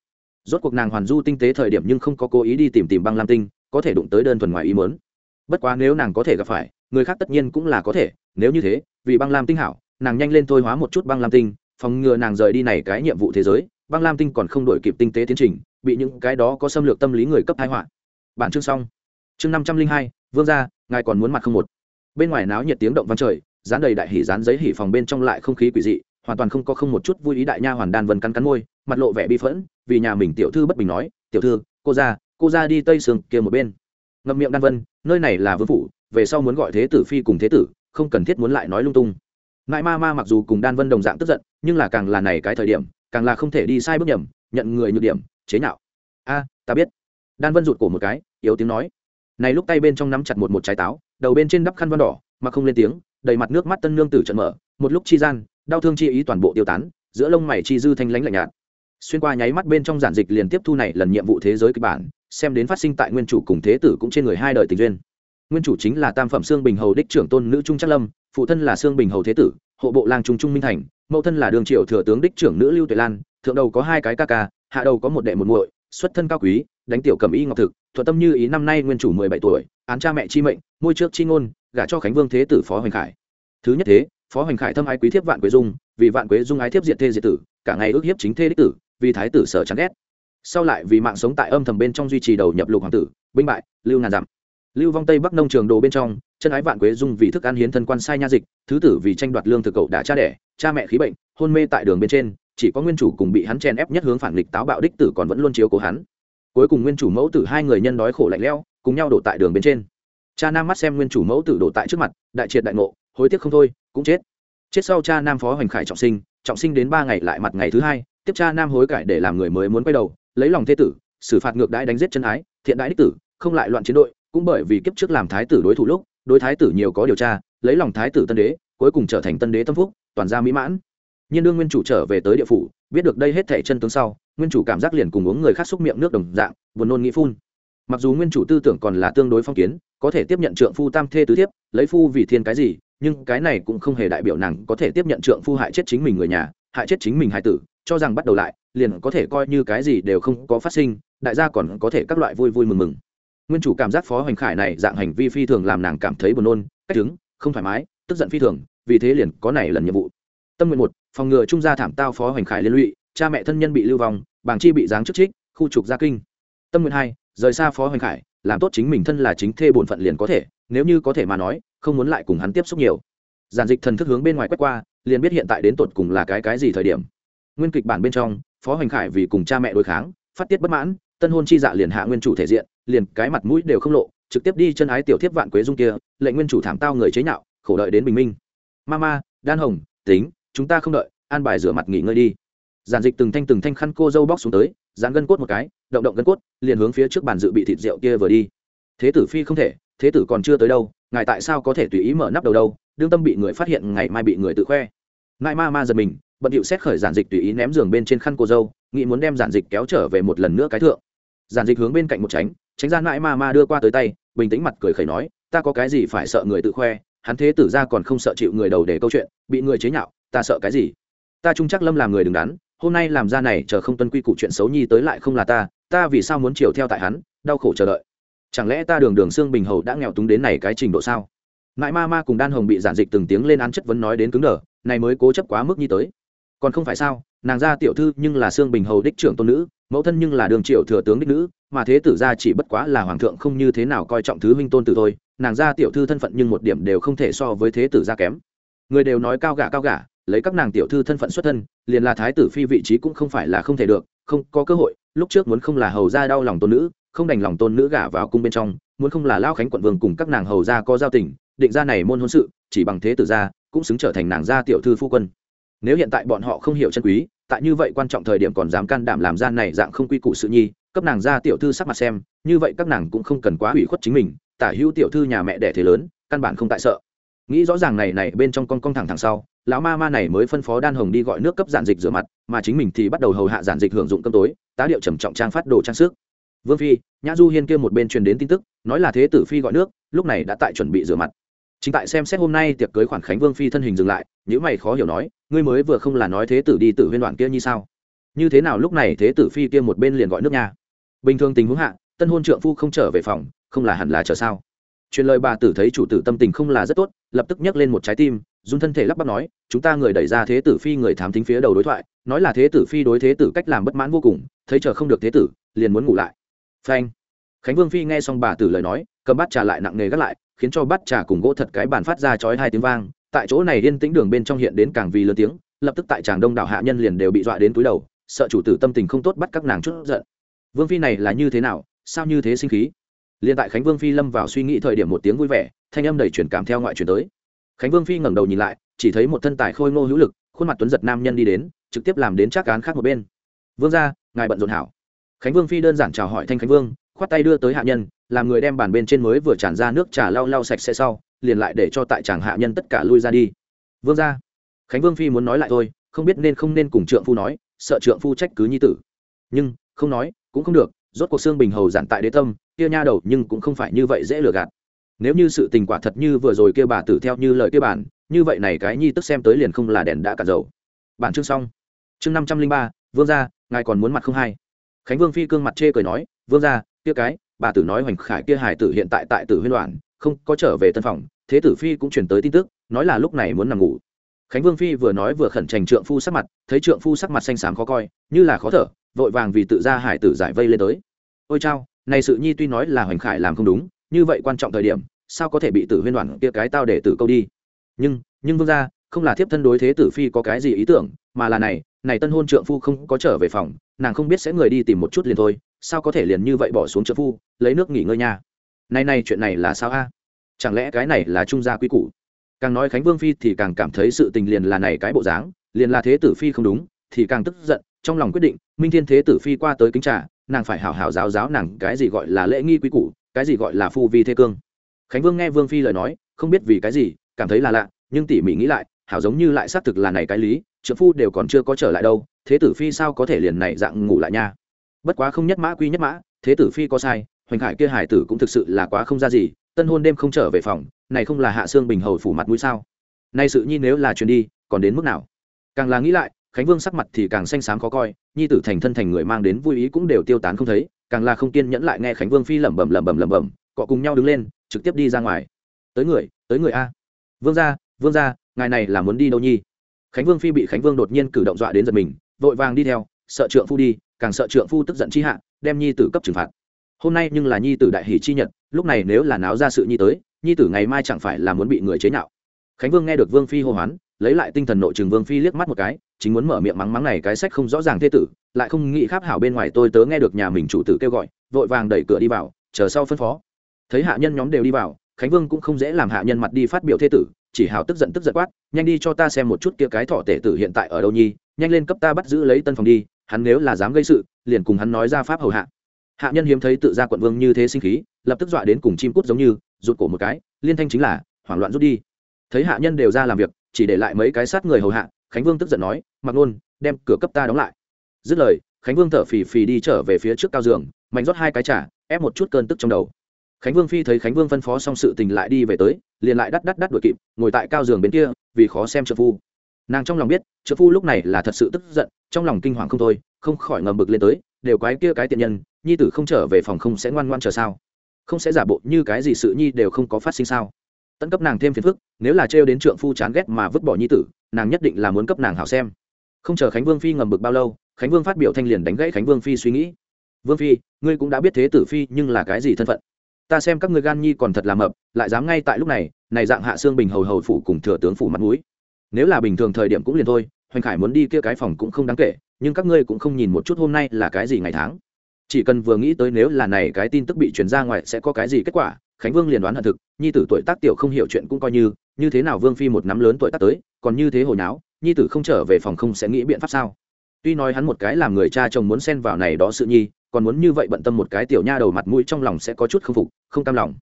Rốt cuộc nàng hoàn du tinh tế thời điểm nhưng không có cố ý đi tìm tìm băng lam tinh, có thể đụng tới đơn thuần ngoài ý mớn bất quá nếu nàng có thể gặp phải, người khác tất nhiên cũng là có thể, nếu như thế, vì băng lam tinh hảo, nàng nhanh lên thôi hóa một chút băng lam tinh, phòng ngừa nàng rời đi này cái nhiệm vụ thế giới, băng lam tinh còn không đổi kịp tinh tế tiến trình, bị những cái đó có xâm lược tâm lý người cấp thái họa. Bản chương xong. Chương năm trăm linh hai, vương gia, ngài còn muốn mặt không một. Bên ngoài náo nhiệt tiếng động vang trời, dán đầy đại hỉ dán giấy hỉ phòng bên trong lại không khí quỷ dị hoàn toàn không có không một chút vui ý đại nha hoàn đan vân cắn cắn môi, mặt lộ vẻ bi phẫn, vì nhà mình tiểu thư bất bình nói, tiểu thư, cô ra cô ra đi tây sương kia một bên. Ngậm miệng đan vân, nơi này là vương phủ, về sau muốn gọi thế tử phi cùng thế tử, không cần thiết muốn lại nói lung tung. Ngại ma ma mặc dù cùng đan vân đồng dạng tức giận, nhưng là càng là này cái thời điểm, càng là không thể đi sai bước nhầm, nhận người nhược điểm, chế nhạo. A, ta biết. Đan vân rụt cổ một cái, yếu tiếng nói. Này lúc tay bên trong nắm chặt một một trái táo, đầu bên trên đắp khăn văn đỏ, mà không lên tiếng, đầy mặt nước mắt tân nương tử trận mở, một lúc chi gian đau thương chi ý toàn bộ tiêu tán, giữa lông mày chi dư thanh lãnh lạnh nhạt. Xuyên qua nháy mắt bên trong giản dịch liền tiếp thu này lần nhiệm vụ thế giới kịch bản, xem đến phát sinh tại nguyên chủ cùng thế tử cũng trên người hai đời tình duyên. Nguyên chủ chính là tam phẩm xương bình hầu đích trưởng tôn nữ trung trắc lâm, phụ thân là xương bình hầu thế tử, hộ bộ lang trung trung minh thành, mẫu thân là đường triệu thừa tướng đích trưởng nữ lưu tuệ lan, thượng đầu có hai cái ca ca, hạ đầu có một đệ một muội, xuất thân cao quý, đánh tiểu cầm y ngọc thực, thuận tâm như ý năm nay nguyên chủ mười bảy tuổi, án cha mẹ chi mệnh, môi trước chi ngôn, gả cho khánh vương thế tử phó hoành khải. Thứ nhất thế phó hoành khải thâm ái quý thiếp vạn quế dung, vì vạn quế dung ái thiếp diệt thê diệt tử, cả ngày ước hiếp chính thê đích tử, vì thái tử sở chán ghét. Sau lại vì mạng sống tại âm thầm bên trong duy trì đầu nhập lục hoàng tử, binh bại, lưu ngàn dặm. Lưu vong tây bắc nông trường đồ bên trong, chân ái vạn quế dung vì thức ăn hiến thân quan sai nha dịch, thứ tử vì tranh đoạt lương thực cậu đã cha đẻ, cha mẹ khí bệnh, hôn mê tại đường bên trên, chỉ có nguyên chủ cùng bị hắn chen ép nhất hướng phản nghịch táo bạo đích tử còn vẫn luôn chiếu cố hắn. Cuối cùng nguyên chủ mẫu tử hai người nhân đói khổ lạnh lẽo, cùng nhau đổ tại đường bên trên. Cha nam mắt xem nguyên chủ mẫu tử đổ tại trước mặt, đại triệt đại ngộ hối tiếc không thôi, cũng chết. Chết sau cha nam phó hoành khải trọng sinh trọng sinh đến ba ngày lại mặt ngày thứ hai, tiếp cha nam hối cải để làm người mới muốn quay đầu, lấy lòng thế tử, xử phạt ngược đãi đánh giết chân ái, thiện đãi đích tử, không lại loạn chiến đội, cũng bởi vì kiếp trước làm thái tử đối thủ lúc, đối thái tử nhiều có điều tra, lấy lòng thái tử tân đế, cuối cùng trở thành tân đế tâm phúc, toàn gia mỹ mãn. Nhiên đương nguyên chủ trở về tới địa phủ, biết được đây hết thẻ chân tướng sau, nguyên chủ cảm giác liền cùng uống người khác xúc miệng nước đồng dạng, buồn nôn nghĩ phun. Mặc dù nguyên chủ tư tưởng còn là tương đối phong kiến, có thể tiếp nhận trượng phu tam thê tứ thiếp, lấy phu vì thiên cái gì nhưng cái này cũng không hề đại biểu nàng có thể tiếp nhận trượng phu hại chết chính mình người nhà, hại chết chính mình hại tử, cho rằng bắt đầu lại, liền có thể coi như cái gì đều không có phát sinh, đại gia còn có thể các loại vui vui mừng mừng. Nguyên chủ cảm giác phó hoành khải này dạng hành vi phi thường làm nàng cảm thấy buồn nôn, cách chứng không thoải mái, tức giận phi thường, vì thế liền có này lần nhiệm vụ. Tâm nguyện một, phòng ngừa trung gia thảm tao phó hoành khải liên lụy, cha mẹ thân nhân bị lưu vong bảng chi bị giáng chức trích, khu trục gia kinh. Tâm nguyện hai, rời xa phó hoành khải, làm tốt chính mình thân là chính thê bổn phận liền có thể nếu như có thể mà nói, không muốn lại cùng hắn tiếp xúc nhiều. Giản dịch thần thức hướng bên ngoài quét qua, liền biết hiện tại đến tột cùng là cái cái gì thời điểm. Nguyên kịch bản bên trong, phó hoành khải vì cùng cha mẹ đối kháng, phát tiết bất mãn, tân hôn chi dạ liền hạ nguyên chủ thể diện, liền cái mặt mũi đều không lộ, trực tiếp đi chân ái tiểu thiếp vạn quế dung kia, lệnh nguyên chủ thảm tao người chế nhạo, khổ đợi đến bình minh. Mama, đan hồng, tính, chúng ta không đợi, an bài rửa mặt nghỉ ngơi đi. Giản dịch từng thanh từng thanh khăn cô dâu bóc xuống tới, dán gân cốt một cái, động động gân cốt, liền hướng phía trước bàn dự bị thịt rượu kia vừa đi. Thế tử phi không thể thế tử còn chưa tới đâu, ngài tại sao có thể tùy ý mở nắp đầu đâu? Đương tâm bị người phát hiện, ngày mai bị người tự khoe. Nại ma ma giật mình, bận điệu xét khởi giản dịch tùy ý ném giường bên trên khăn cô dâu, nghĩ muốn đem giản dịch kéo trở về một lần nữa cái thượng. Giản dịch hướng bên cạnh một tránh tránh ra nại ma ma đưa qua tới tay, bình tĩnh mặt cười khẩy nói, ta có cái gì phải sợ người tự khoe? Hắn thế tử ra còn không sợ chịu người đầu để câu chuyện, bị người chế nhạo, ta sợ cái gì? Ta trung chắc lâm làm người đứng đắn, hôm nay làm ra này chờ không tuân quy củ chuyện xấu nhi tới lại không là ta ta vì sao muốn chiều theo tại hắn, đau khổ chờ đợi chẳng lẽ ta đường đường xương bình hầu đã nghèo túng đến này cái trình độ sao? Mãi ma ma cùng đan hồng bị giản dịch từng tiếng lên án chất vấn nói đến cứng đờ, này mới cố chấp quá mức như tới. Còn không phải sao, nàng gia tiểu thư nhưng là xương bình hầu đích trưởng tôn nữ, mẫu thân nhưng là đường triệu thừa tướng đích nữ, mà thế tử gia chỉ bất quá là hoàng thượng không như thế nào coi trọng thứ huynh tôn tử thôi, nàng gia tiểu thư thân phận nhưng một điểm đều không thể so với thế tử gia kém. Người đều nói cao gả cao gả, lấy các nàng tiểu thư thân phận xuất thân, liền là thái tử phi vị trí cũng không phải là không thể được, không có cơ hội, lúc trước muốn không là hầu gia đau lòng tôn nữ không đành lòng tôn nữ gả vào cung bên trong, muốn không là lao khánh quận vương cùng các nàng hầu gia có giao tình, định ra này môn hôn sự, chỉ bằng thế tử gia, cũng xứng trở thành nàng gia tiểu thư phu quân. Nếu hiện tại bọn họ không hiểu chân quý, tại như vậy quan trọng thời điểm còn dám can đảm làm ra này dạng không quy củ sự nhi, cấp nàng gia tiểu thư sắc mặt xem, như vậy các nàng cũng không cần quá ủy khuất chính mình, tả hữu tiểu thư nhà mẹ đẻ thế lớn, căn bản không tại sợ. Nghĩ rõ ràng này này bên trong con con thẳng thẳng sau, lão ma ma này mới phân phó đan hồng đi gọi nước cấp giản dịch rửa mặt, mà chính mình thì bắt đầu hầu hạ giản dịch hưởng dụng cơm tối, tá điệu trầm trọng trang phát đồ trang sức vương phi, nhã du hiên kia một bên truyền đến tin tức, nói là thế tử phi gọi nước, lúc này đã tại chuẩn bị rửa mặt. Chính tại xem xét hôm nay tiệc cưới khoản khánh vương phi thân hình dừng lại những mày khó hiểu nói, ngươi mới vừa không là nói thế tử đi Tử huyên đoạn kia như sao? Như thế nào lúc này thế tử phi kia một bên liền gọi nước nha? Bình thường tình huống hạ, tân hôn trượng phu không trở về phòng, không là hẳn là chờ sao? Truyền lời bà tử thấy chủ tử tâm tình không là rất tốt, lập tức nhấc lên một trái tim dùng thân thể lắp bắp nói, chúng ta người đẩy ra thế tử phi người thám tính phía đầu đối thoại, nói là thế tử phi đối thế tử cách làm bất mãn vô cùng, thấy chờ không được thế tử, liền muốn ngủ lại phanh. Khánh vương phi nghe xong bà tử lời nói, cầm bát trà lại nặng nề gắt lại, khiến cho bát trà cùng gỗ thật cái bàn phát ra chói hai tiếng vang. Tại chỗ này yên tĩnh đường bên trong hiện đến càng vì lớn tiếng, lập tức tại tràng đông đảo hạ nhân liền đều bị dọa đến túi đầu, sợ chủ tử tâm tình không tốt bắt các nàng chút giận. Vương phi này là như thế nào, sao như thế sinh khí? Liền tại khánh vương phi lâm vào suy nghĩ thời điểm một tiếng vui vẻ, thanh âm đầy truyền cảm theo ngoại truyền tới. Khánh vương phi ngẩng đầu nhìn lại, chỉ thấy một thân tài khôi ngô hữu lực, khuôn mặt tuấn giật nam nhân đi đến, trực tiếp làm đến chắc cán khác một bên. Vương ra ngài bận rộn hảo khánh vương phi đơn giản chào hỏi thanh khánh vương, khoát tay đưa tới hạ nhân, làm người đem bàn bên trên mới vừa tràn ra nước trà lau lau sạch sẽ sau, liền lại để cho tại chàng hạ nhân tất cả lui ra đi. Vương ra khánh vương phi muốn nói lại thôi, không biết nên không nên cùng trượng phu nói, sợ trượng phu trách cứ nhi tử. Nhưng, không nói, cũng không được, rốt cuộc xương bình hầu giản tại đế tâm, kia nha đầu nhưng cũng không phải như vậy dễ lừa gạt. Nếu như sự tình quả thật như vừa rồi kia bà tử theo như lời kia bản, như vậy này cái nhi tức xem tới liền không là đèn đã cả dầu. Bản chương xong. Chương năm trăm linh ba, vương gia, ngài còn muốn mặt không hay? Khánh vương phi cương mặt chê cười nói, vương gia, kia cái, bà tử nói hoành khải kia hải tử hiện tại tại tử huyên đoàn không có trở về tân phòng, thế tử phi cũng chuyển tới tin tức, nói là lúc này muốn nằm ngủ. Khánh vương phi vừa nói vừa khẩn trành trượng phu sắc mặt, thấy trượng phu sắc mặt xanh xám khó coi, như là khó thở, vội vàng vì tự ra hải tử giải vây lên tới. Ôi chao, này sự nhi tuy nói là hoành khải làm không đúng, như vậy quan trọng thời điểm, sao có thể bị tử huyên đoàn kia cái tao để tử câu đi? Nhưng nhưng vương gia, không là thiếp thân đối thế tử phi có cái gì ý tưởng, mà là này này tân hôn trượng phu không có trở về phòng, nàng không biết sẽ người đi tìm một chút liền thôi, sao có thể liền như vậy bỏ xuống trượng phu, lấy nước nghỉ ngơi nha. Nay này, chuyện này là sao a? Chẳng lẽ cái này là trung gia quy củ? Càng nói khánh vương phi thì càng cảm thấy sự tình liền là này cái bộ dáng, liền là thế tử phi không đúng, thì càng tức giận, trong lòng quyết định, minh thiên thế tử phi qua tới kính trà, nàng phải hảo hảo giáo giáo nàng cái gì gọi là lễ nghi quý củ, cái gì gọi là phu vi thế cương. Khánh vương nghe vương phi lời nói, không biết vì cái gì, cảm thấy là lạ, nhưng tỉ mỉ nghĩ lại, hảo giống như lại xác thực là này cái lý trợ phu đều còn chưa có trở lại đâu, thế tử phi sao có thể liền này dạng ngủ lại nha? Bất quá không nhất mã quy nhất mã, thế tử phi có sai, hoành khải kia hải tử cũng thực sự là quá không ra gì, tân hôn đêm không trở về phòng, này không là hạ xương bình hầu phủ mặt mũi sao? Nay sự nhi nếu là chuyền đi, còn đến mức nào? Càng là nghĩ lại, khánh vương sắc mặt thì càng xanh xám khó coi, nhi tử thành thân thành người mang đến vui ý cũng đều tiêu tán không thấy, càng là không kiên nhẫn lại nghe khánh vương phi lẩm bẩm lẩm bẩm lẩm bẩm, cọ cùng nhau đứng lên, trực tiếp đi ra ngoài. Tới người tới người a. Vương gia vương gia, ngài này là muốn đi đâu nhi? Khánh vương phi bị khánh vương đột nhiên cử động dọa đến giật mình, vội vàng đi theo, sợ trượng phu đi, càng sợ trượng phu tức giận chi hạ, đem nhi tử cấp trừng phạt. Hôm nay nhưng là nhi tử đại hỷ chi nhật, lúc này nếu là náo ra sự nhi tới, nhi tử ngày mai chẳng phải là muốn bị người chế nhạo. Khánh vương nghe được vương phi hô hoán, lấy lại tinh thần nội trường vương phi liếc mắt một cái, chính muốn mở miệng mắng mắng này cái sách không rõ ràng thế tử, lại không nghĩ kháp hảo bên ngoài tôi tớ nghe được nhà mình chủ tử kêu gọi, vội vàng đẩy cửa đi vào, chờ sau phân phó. Thấy hạ nhân nhóm đều đi vào, khánh vương cũng không dễ làm hạ nhân mặt đi phát biểu thế tử chỉ hào tức giận tức giận quát, nhanh đi cho ta xem một chút kia cái thọ tể tử hiện tại ở đâu nhi, nhanh lên cấp ta bắt giữ lấy tân phòng đi, hắn nếu là dám gây sự, liền cùng hắn nói ra pháp hầu hạ. Hạ nhân hiếm thấy tự ra quận vương như thế sinh khí, lập tức dọa đến cùng chim cút giống như, rụt cổ một cái, liên thanh chính là, hoảng loạn rút đi. Thấy hạ nhân đều ra làm việc, chỉ để lại mấy cái sát người hầu hạ, khánh vương tức giận nói, mặc nôn, đem cửa cấp ta đóng lại. Dứt lời, khánh vương thở phì phì đi trở về phía trước cao giường, mạnh rót hai cái trả ép một chút cơn tức trong đầu khánh vương phi thấy khánh vương phân phó xong sự tình lại đi về tới, liền lại đắt đắt đắt đuổi kịp, ngồi tại cao giường bên kia, vì khó xem trợ phu. Nàng trong lòng biết, trợ phu lúc này là thật sự tức giận, trong lòng kinh hoàng không thôi, không khỏi ngầm bực lên tới, đều quái kia cái tiện nhân, nhi tử không trở về phòng không sẽ ngoan ngoan chờ sao? Không sẽ giả bộ như cái gì sự nhi đều không có phát sinh sao? Tận cấp nàng thêm phiền phức, nếu là trêu đến trượng phu chán ghét mà vứt bỏ nhi tử, nàng nhất định là muốn cấp nàng hảo xem. Không chờ khánh vương phi ngầm bực bao lâu, khánh vương phát biểu thanh liền đánh gãy khánh vương phi suy nghĩ. Vương phi, ngươi cũng đã biết thế tử phi nhưng là cái gì thân phận? Ta xem các ngươi gan nhi còn thật là mập, lại dám ngay tại lúc này này dạng hạ xương bình hầu hầu phủ cùng thừa tướng phủ mặt mũi. Nếu là bình thường thời điểm cũng liền thôi, hoành khải muốn đi kia cái phòng cũng không đáng kể, nhưng các ngươi cũng không nhìn một chút hôm nay là cái gì ngày tháng. Chỉ cần vừa nghĩ tới nếu là này cái tin tức bị truyền ra ngoài sẽ có cái gì kết quả, khánh vương liền đoán hận thực, nhi tử tuổi tác tiểu không hiểu chuyện cũng coi như như thế nào vương phi một năm lớn tuổi tác tới, còn như thế hồi náo nhi tử không trở về phòng không sẽ nghĩ biện pháp sao? Tuy nói hắn một cái làm người cha chồng muốn xen vào này đó sự nhi còn muốn như vậy bận tâm một cái tiểu nha đầu mặt mũi trong lòng sẽ có chút không phục, không cam lòng.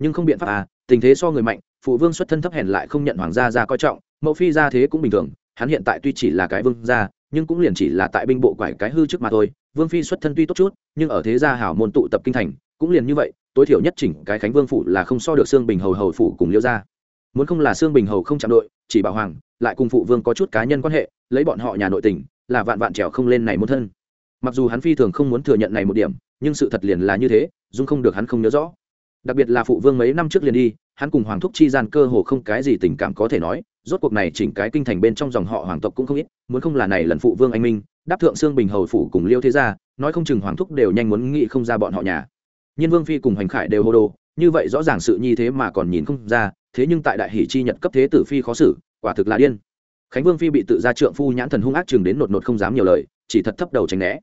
Nhưng không biện pháp à tình thế so người mạnh, phụ vương xuất thân thấp hèn lại không nhận hoàng gia ra coi trọng, mẫu phi ra thế cũng bình thường, hắn hiện tại tuy chỉ là cái vương gia, nhưng cũng liền chỉ là tại binh bộ quải cái hư trước mà thôi. Vương phi xuất thân tuy tốt chút, nhưng ở thế gia hảo môn tụ tập kinh thành, cũng liền như vậy, tối thiểu nhất chỉnh cái khánh vương phủ là không so được xương bình hầu hầu phủ cùng liêu gia. Muốn không là xương bình hầu không chạm đội, chỉ bảo hoàng, lại cùng phụ vương có chút cá nhân quan hệ, lấy bọn họ nhà nội tình, là vạn vạn trèo không lên này muốn thân mặc dù hắn phi thường không muốn thừa nhận này một điểm, nhưng sự thật liền là như thế, dung không được hắn không nhớ rõ. Đặc biệt là phụ vương mấy năm trước liền đi, hắn cùng hoàng thúc chi gian cơ hồ không cái gì tình cảm có thể nói, rốt cuộc này chỉnh cái kinh thành bên trong dòng họ hoàng tộc cũng không ít, muốn không là này lần phụ vương anh minh, đáp thượng xương bình hầu phủ cùng liêu thế gia, nói không chừng hoàng thúc đều nhanh muốn nghĩ không ra bọn họ nhà. Nhiên vương phi cùng hoành khải đều hô đồ, như vậy rõ ràng sự nhi thế mà còn nhìn không ra, thế nhưng tại đại hỷ chi nhật cấp thế tử phi khó xử, quả thực là điên. Khánh vương phi bị tự ra trượng phu nhãn thần hung ác chừng đến nột nột không dám nhiều lời chỉ thật thấp đầu tránh né.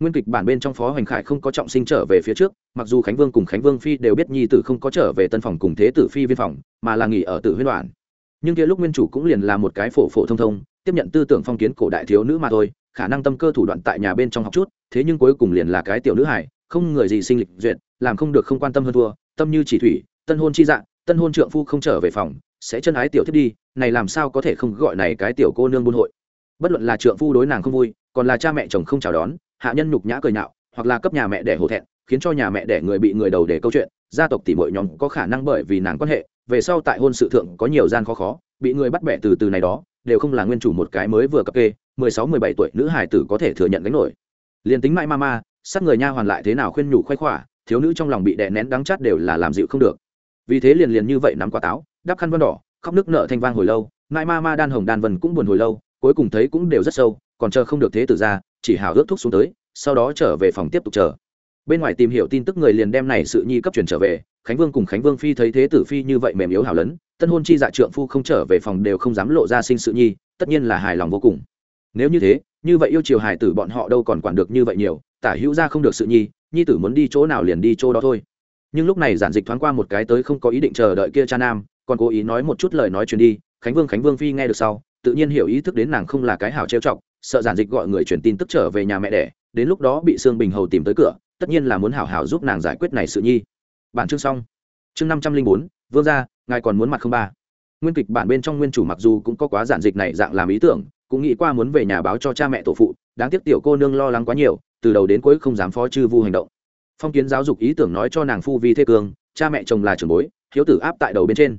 Nguyên kịch bản bên trong phó hoành khải không có trọng sinh trở về phía trước, mặc dù khánh vương cùng khánh vương phi đều biết nhi tử không có trở về tân phòng cùng thế tử phi viên phòng, mà là nghỉ ở tử huyên đoàn. Nhưng kia lúc nguyên chủ cũng liền là một cái phổ phổ thông thông, tiếp nhận tư tưởng phong kiến cổ đại thiếu nữ mà thôi, khả năng tâm cơ thủ đoạn tại nhà bên trong học chút, thế nhưng cuối cùng liền là cái tiểu nữ hải không người gì sinh lịch duyệt, làm không được không quan tâm hơn thua, tâm như chỉ thủy, tân hôn chi dạng tân hôn trượng phu không trở về phòng, sẽ chân ái tiểu thiết đi, này làm sao có thể không gọi này cái tiểu cô nương buôn hội. Bất luận là trượng phu đối nàng không vui còn là cha mẹ chồng không chào đón, hạ nhân nhục nhã cười nhạo, hoặc là cấp nhà mẹ đẻ hổ thẹn, khiến cho nhà mẹ đẻ người bị người đầu để câu chuyện, gia tộc tỷ mọi nhóm có khả năng bởi vì nàng quan hệ, về sau tại hôn sự thượng có nhiều gian khó khó, bị người bắt bẻ từ từ này đó, đều không là nguyên chủ một cái mới vừa cập kê, mười sáu, mười bảy tuổi nữ hải tử có thể thừa nhận gánh nổi. Liền tính mãi ma ma, sát người nha hoàn lại thế nào khuyên nhủ khoái khỏa thiếu nữ trong lòng bị đè nén đắng chát đều là làm dịu không được. Vì thế liền liền như vậy nắm quả táo, đắp khăn vân đỏ, khóc nước nợ thanh vang hồi lâu, mãi ma ma đan hồng đan vân cũng buồn hồi lâu, cuối cùng thấy cũng đều rất sâu còn chờ không được thế tử ra, chỉ hào ước thúc xuống tới, sau đó trở về phòng tiếp tục chờ. Bên ngoài tìm hiểu tin tức người liền đem này sự nhi cấp truyền trở về, khánh vương cùng khánh vương phi thấy thế tử phi như vậy mềm yếu hào lớn tân hôn chi dạ trượng phu không trở về phòng đều không dám lộ ra sinh sự nhi, tất nhiên là hài lòng vô cùng. Nếu như thế, như vậy yêu chiều hài tử bọn họ đâu còn quản được như vậy nhiều, tả hữu ra không được sự nhi nhi tử muốn đi chỗ nào liền đi chỗ đó thôi. Nhưng lúc này giản dịch thoáng qua một cái tới không có ý định chờ đợi kia cha nam, còn cố ý nói một chút lời nói truyền đi, khánh vương khánh vương phi nghe được sau, tự nhiên hiểu ý thức đến nàng không là cái hảo trêu chọc sợ giản dịch gọi người truyền tin tức trở về nhà mẹ đẻ, đến lúc đó bị sương bình hầu tìm tới cửa, tất nhiên là muốn hảo hảo giúp nàng giải quyết này sự nhi. Bản chương xong. Chương năm trăm linh bốn, vương gia, ngài còn muốn mặt không ba. Nguyên kịch bản bên trong nguyên chủ mặc dù cũng có quá giản dịch này dạng làm ý tưởng, cũng nghĩ qua muốn về nhà báo cho cha mẹ tổ phụ, đáng tiếc tiểu cô nương lo lắng quá nhiều, từ đầu đến cuối không dám phó chư vu hành động. Phong kiến giáo dục ý tưởng nói cho nàng phu vi thế cường, cha mẹ chồng là trường bối, hiếu tử áp tại đầu bên trên.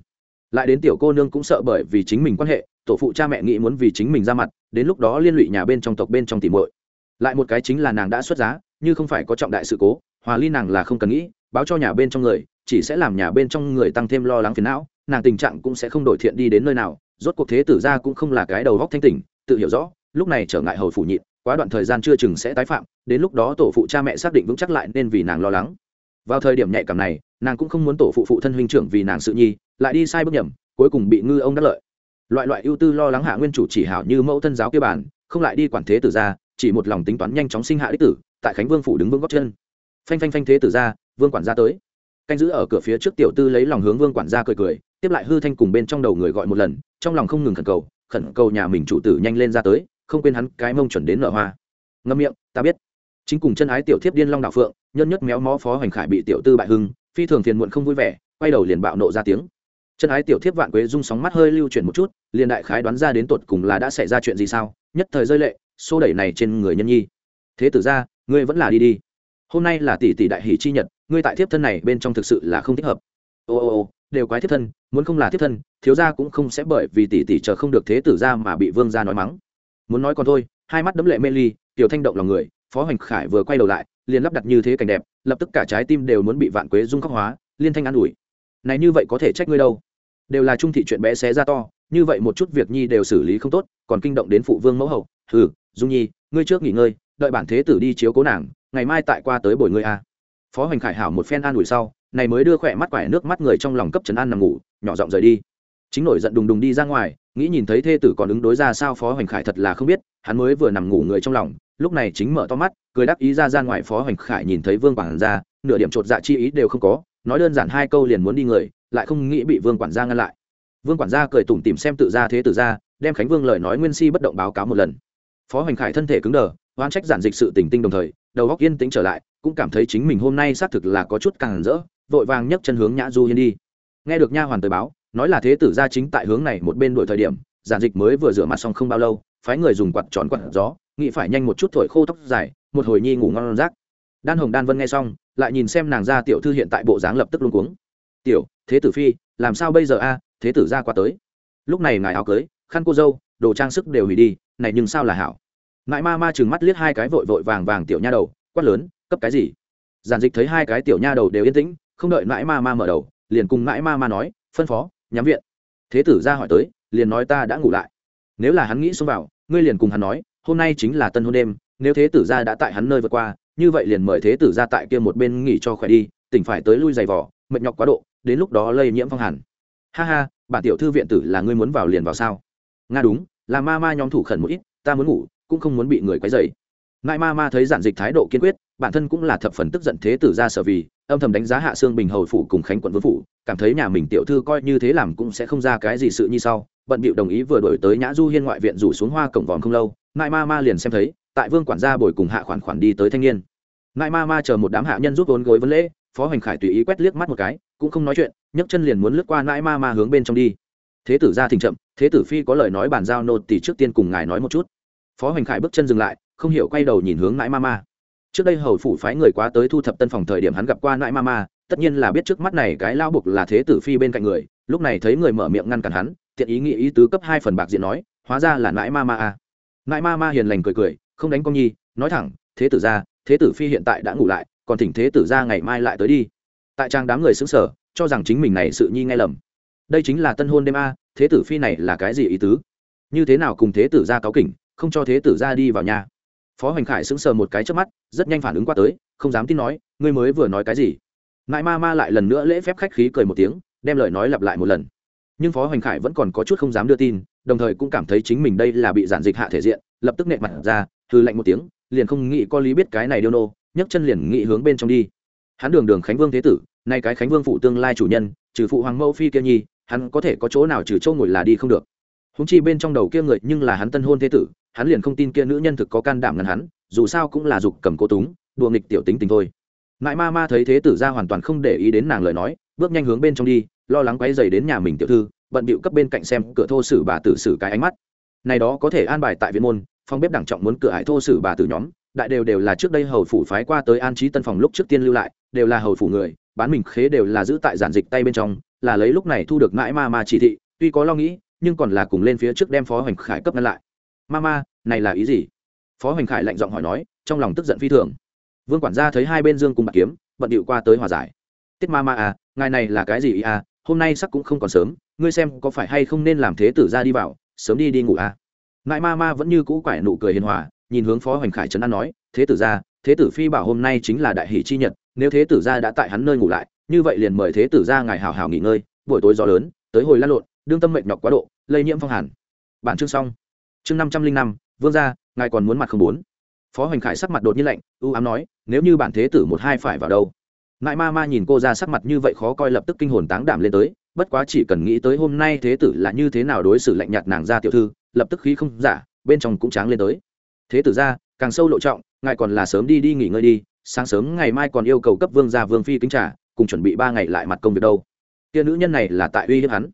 Lại đến tiểu cô nương cũng sợ bởi vì chính mình quan hệ tổ phụ cha mẹ nghĩ muốn vì chính mình ra mặt, đến lúc đó liên lụy nhà bên trong tộc bên trong tìm muội. Lại một cái chính là nàng đã xuất giá, như không phải có trọng đại sự cố, hòa ly nàng là không cần nghĩ, báo cho nhà bên trong người, chỉ sẽ làm nhà bên trong người tăng thêm lo lắng phiền não, nàng tình trạng cũng sẽ không đổi thiện đi đến nơi nào, rốt cuộc thế tử ra cũng không là cái đầu góc thanh tỉnh, tự hiểu rõ, lúc này trở ngại hầu phủ nhịn, quá đoạn thời gian chưa chừng sẽ tái phạm, đến lúc đó tổ phụ cha mẹ xác định vững chắc lại nên vì nàng lo lắng. Vào thời điểm nhạy cảm này, nàng cũng không muốn tổ phụ phụ thân huynh trưởng vì nàng sự nhi, lại đi sai bước nhầm, cuối cùng bị ngư ông đắc lợi loại loại ưu tư lo lắng hạ nguyên chủ chỉ hảo như mẫu thân giáo kia bản, không lại đi quản thế tử ra, chỉ một lòng tính toán nhanh chóng sinh hạ đích tử, tại khánh vương phủ đứng vững góc chân. Phanh phanh phanh thế tử ra, vương quản gia tới. Canh giữ ở cửa phía trước tiểu tư lấy lòng hướng vương quản gia cười cười, tiếp lại hư thanh cùng bên trong đầu người gọi một lần, trong lòng không ngừng khẩn cầu khẩn cầu nhà mình chủ tử nhanh lên ra tới, không quên hắn cái mông chuẩn đến nở hoa. Ngâm miệng, ta biết. Chính cùng chân ái tiểu thiếp điên long đạo phượng nhân nhất méo mó phó hoành khải bị tiểu tư bại hưng, phi thường phiền muộn không vui vẻ, quay đầu liền bạo nộ ra tiếng chân ái tiểu thiếp vạn quế rung sóng mắt hơi lưu chuyển một chút, liền đại khái đoán ra đến tột cùng là đã xảy ra chuyện gì sao, nhất thời rơi lệ, xô đẩy này trên người nhân nhi. Thế tử ra ngươi vẫn là đi đi. Hôm nay là tỷ tỷ đại hỷ chi nhật, ngươi tại thiếp thân này bên trong thực sự là không thích hợp. Ô ô ô, đều quái thiếp thân, muốn không là thiếp thân, thiếu gia cũng không sẽ bởi vì tỷ tỷ chờ không được thế tử ra mà bị vương gia nói mắng. Muốn nói còn thôi, hai mắt đấm lệ mê ly, tiểu thanh động lòng người, phó hoành khải vừa quay đầu lại, liền lắp đặt như thế cảnh đẹp, lập tức cả trái tim đều muốn bị vạn quế dung khắc hóa, liên thanh an ủi. Này như vậy có thể trách ngươi đâu đều là trung thị chuyện bé xé ra to như vậy một chút việc nhi đều xử lý không tốt còn kinh động đến phụ vương mẫu hậu. Hừ dung nhi ngươi trước nghỉ ngơi đợi bản thế tử đi chiếu cố nàng ngày mai tại qua tới bồi ngươi a. Phó hoành khải hảo một phen an ủi sau này mới đưa khỏe mắt quải nước mắt người trong lòng cấp trấn an nằm ngủ nhỏ giọng rời đi. Chính nổi giận đùng đùng đi ra ngoài nghĩ nhìn thấy thê tử còn ứng đối ra sao phó hoành khải thật là không biết hắn mới vừa nằm ngủ người trong lòng lúc này chính mở to mắt cười đắc ý ra ra ngoài phó hoành khải nhìn thấy vương quản ra, nửa điểm chột dạ chi ý đều không có nói đơn giản hai câu liền muốn đi người, lại không nghĩ bị vương quản gia ngăn lại. Vương quản gia cười tủm tìm xem tự ra thế tự ra, đem khánh vương lời nói nguyên si bất động báo cáo một lần. Phó hoành khải thân thể cứng đờ oan trách giản dịch sự tỉnh tinh đồng thời, đầu góc yên tĩnh trở lại, cũng cảm thấy chính mình hôm nay xác thực là có chút càng rỡ, vội vàng nhấc chân hướng nhã du hiên đi. Nghe được nha hoàn tới báo, nói là thế tử gia chính tại hướng này một bên đổi thời điểm, giản dịch mới vừa rửa mặt xong không bao lâu, phái người dùng quạt tròn quạt gió, nghĩ phải nhanh một chút thổi khô tóc dài, một hồi nhi ngủ ngon rác đan hồng đan vân nghe xong, lại nhìn xem nàng ra tiểu thư hiện tại bộ dáng lập tức luôn cuống. Tiểu, thế tử phi, làm sao bây giờ a? Thế tử ra qua tới. Lúc này ngài áo cưới, khăn cô dâu, đồ trang sức đều hủy đi, này nhưng sao là hảo? Ngại ma ma chừng mắt liếc hai cái vội vội vàng vàng tiểu nha đầu, quát lớn, cấp cái gì? Giản dịch thấy hai cái tiểu nha đầu đều yên tĩnh, không đợi mãi ma ma mở đầu, liền cùng mãi ma ma nói, phân phó, nhắm viện. Thế tử ra hỏi tới, liền nói ta đã ngủ lại. Nếu là hắn nghĩ xông vào, ngươi liền cùng hắn nói, hôm nay chính là tân hôn đêm, nếu thế tử gia đã tại hắn nơi vượt qua như vậy liền mời thế tử ra tại kia một bên nghỉ cho khỏe đi, tỉnh phải tới lui giày vỏ mệt nhọc quá độ, đến lúc đó lây nhiễm phong hàn. Ha ha, bản tiểu thư viện tử là ngươi muốn vào liền vào sao? Nga đúng, là ma ma nhóm thủ khẩn một ít, ta muốn ngủ, cũng không muốn bị người quấy dày ngại ma ma thấy giản dịch thái độ kiên quyết, bản thân cũng là thập phần tức giận thế tử ra sở vì, âm thầm đánh giá hạ xương bình hầu phủ cùng khánh quận vương phủ, cảm thấy nhà mình tiểu thư coi như thế làm cũng sẽ không ra cái gì sự như sau, bận bịu đồng ý vừa đổi tới nhã du hiên ngoại viện rủ xuống hoa cổng vòm không lâu, ngại ma ma liền xem thấy tại vương quản gia bồi cùng hạ khoản khoản đi tới thanh niên. Ngại ma ma chờ một đám hạ nhân rút vốn gối vấn lễ, phó hoành khải tùy ý quét liếc mắt một cái, cũng không nói chuyện, nhấc chân liền muốn lướt qua ngại ma ma hướng bên trong đi. Thế tử ra thình chậm, thế tử phi có lời nói bàn giao nô tỷ trước tiên cùng ngài nói một chút. Phó hoành khải bước chân dừng lại, không hiểu quay đầu nhìn hướng ngại ma ma. Trước đây hầu phủ phái người quá tới thu thập tân phòng thời điểm hắn gặp qua ngại ma ma, tất nhiên là biết trước mắt này cái lao buộc là thế tử phi bên cạnh người, lúc này thấy người mở miệng ngăn cản hắn, tiện ý nghĩ ý tứ cấp hai phần bạc diện nói, hóa ra là ngại ma ma à. ngại ma ma hiền lành cười cười không đánh công nhi, nói thẳng, thế tử ra thế tử phi hiện tại đã ngủ lại, còn thỉnh thế tử ra ngày mai lại tới đi. Tại trang đám người xứng sở cho rằng chính mình này sự nhi nghe lầm. Đây chính là tân hôn đêm a, thế tử phi này là cái gì ý tứ? Như thế nào cùng thế tử ra cáo kỉnh, không cho thế tử ra đi vào nhà? Phó hoành khải sững sờ một cái trước mắt, rất nhanh phản ứng qua tới, không dám tin nói, ngươi mới vừa nói cái gì? Ngại ma ma lại lần nữa lễ phép khách khí cười một tiếng, đem lời nói lặp lại một lần. Nhưng phó hoành khải vẫn còn có chút không dám đưa tin, đồng thời cũng cảm thấy chính mình đây là bị giản dịch hạ thể diện, lập tức nệ mặt ra hư lạnh một tiếng, liền không nghĩ có lý biết cái này điêu nô, nhấc chân liền nghĩ hướng bên trong đi. Hắn đường đường khánh vương thế tử, nay cái khánh vương phụ tương lai chủ nhân, trừ phụ hoàng mẫu phi kia nhi, hắn có thể có chỗ nào trừ châu ngồi là đi không được. Húng chi bên trong đầu kia người nhưng là hắn tân hôn thế tử, hắn liền không tin kia nữ nhân thực có can đảm ngăn hắn, dù sao cũng là dục cầm cố túng, đùa nghịch tiểu tính tình thôi. Nại ma ma thấy thế tử ra hoàn toàn không để ý đến nàng lời nói, bước nhanh hướng bên trong đi, lo lắng quấy dày đến nhà mình tiểu thư, bận bịu cấp bên cạnh xem cửa thô sử bà tử sử cái ánh mắt. Này đó có thể an bài tại viện môn phong bếp đẳng trọng muốn cửa hải thô sử bà tử nhóm, đại đều đều là trước đây hầu phủ phái qua tới an trí tân phòng lúc trước tiên lưu lại, đều là hầu phủ người, bán mình khế đều là giữ tại giản dịch tay bên trong, là lấy lúc này thu được mãi ma ma chỉ thị, tuy có lo nghĩ, nhưng còn là cùng lên phía trước đem phó hoành khải cấp ngăn lại. Ma ma, này là ý gì? Phó hoành khải lạnh giọng hỏi nói, trong lòng tức giận phi thường. Vương quản gia thấy hai bên dương cùng bạc kiếm, bận điệu qua tới hòa giải. Tiết ma ma à ngài này là cái gì ý à hôm nay sắc cũng không còn sớm, ngươi xem có phải hay không nên làm thế tử ra đi vào, sớm đi đi ngủ à? Nại ma ma vẫn như cũ quải nụ cười hiền hòa nhìn hướng phó hoành khải trấn an nói thế tử gia, thế tử phi bảo hôm nay chính là đại hỷ chi nhật nếu thế tử gia đã tại hắn nơi ngủ lại như vậy liền mời thế tử gia ngài hào hào nghỉ ngơi buổi tối gió lớn tới hồi lăn lộn đương tâm mệnh nhọc quá độ lây nhiễm phong hàn. Bản chương xong. Chương năm trăm linh năm vương gia ngài còn muốn mặt không bốn phó hoành khải sắc mặt đột nhiên lạnh ưu ám nói nếu như bản thế tử một hai phải vào đâu? Ngại ma ma nhìn cô ra sắc mặt như vậy khó coi lập tức kinh hồn táng đảm lên tới bất quá chỉ cần nghĩ tới hôm nay thế tử là như thế nào đối xử lạnh nhạt nàng ra tiểu thư lập tức khí không giả, bên trong cũng tráng lên tới. Thế tử ra càng sâu lộ trọng, ngài còn là sớm đi đi nghỉ ngơi đi, sáng sớm ngày mai còn yêu cầu cấp vương gia vương phi kính trả cùng chuẩn bị ba ngày lại mặt công việc đâu. Kia nữ nhân này là tại uy hiếp hắn.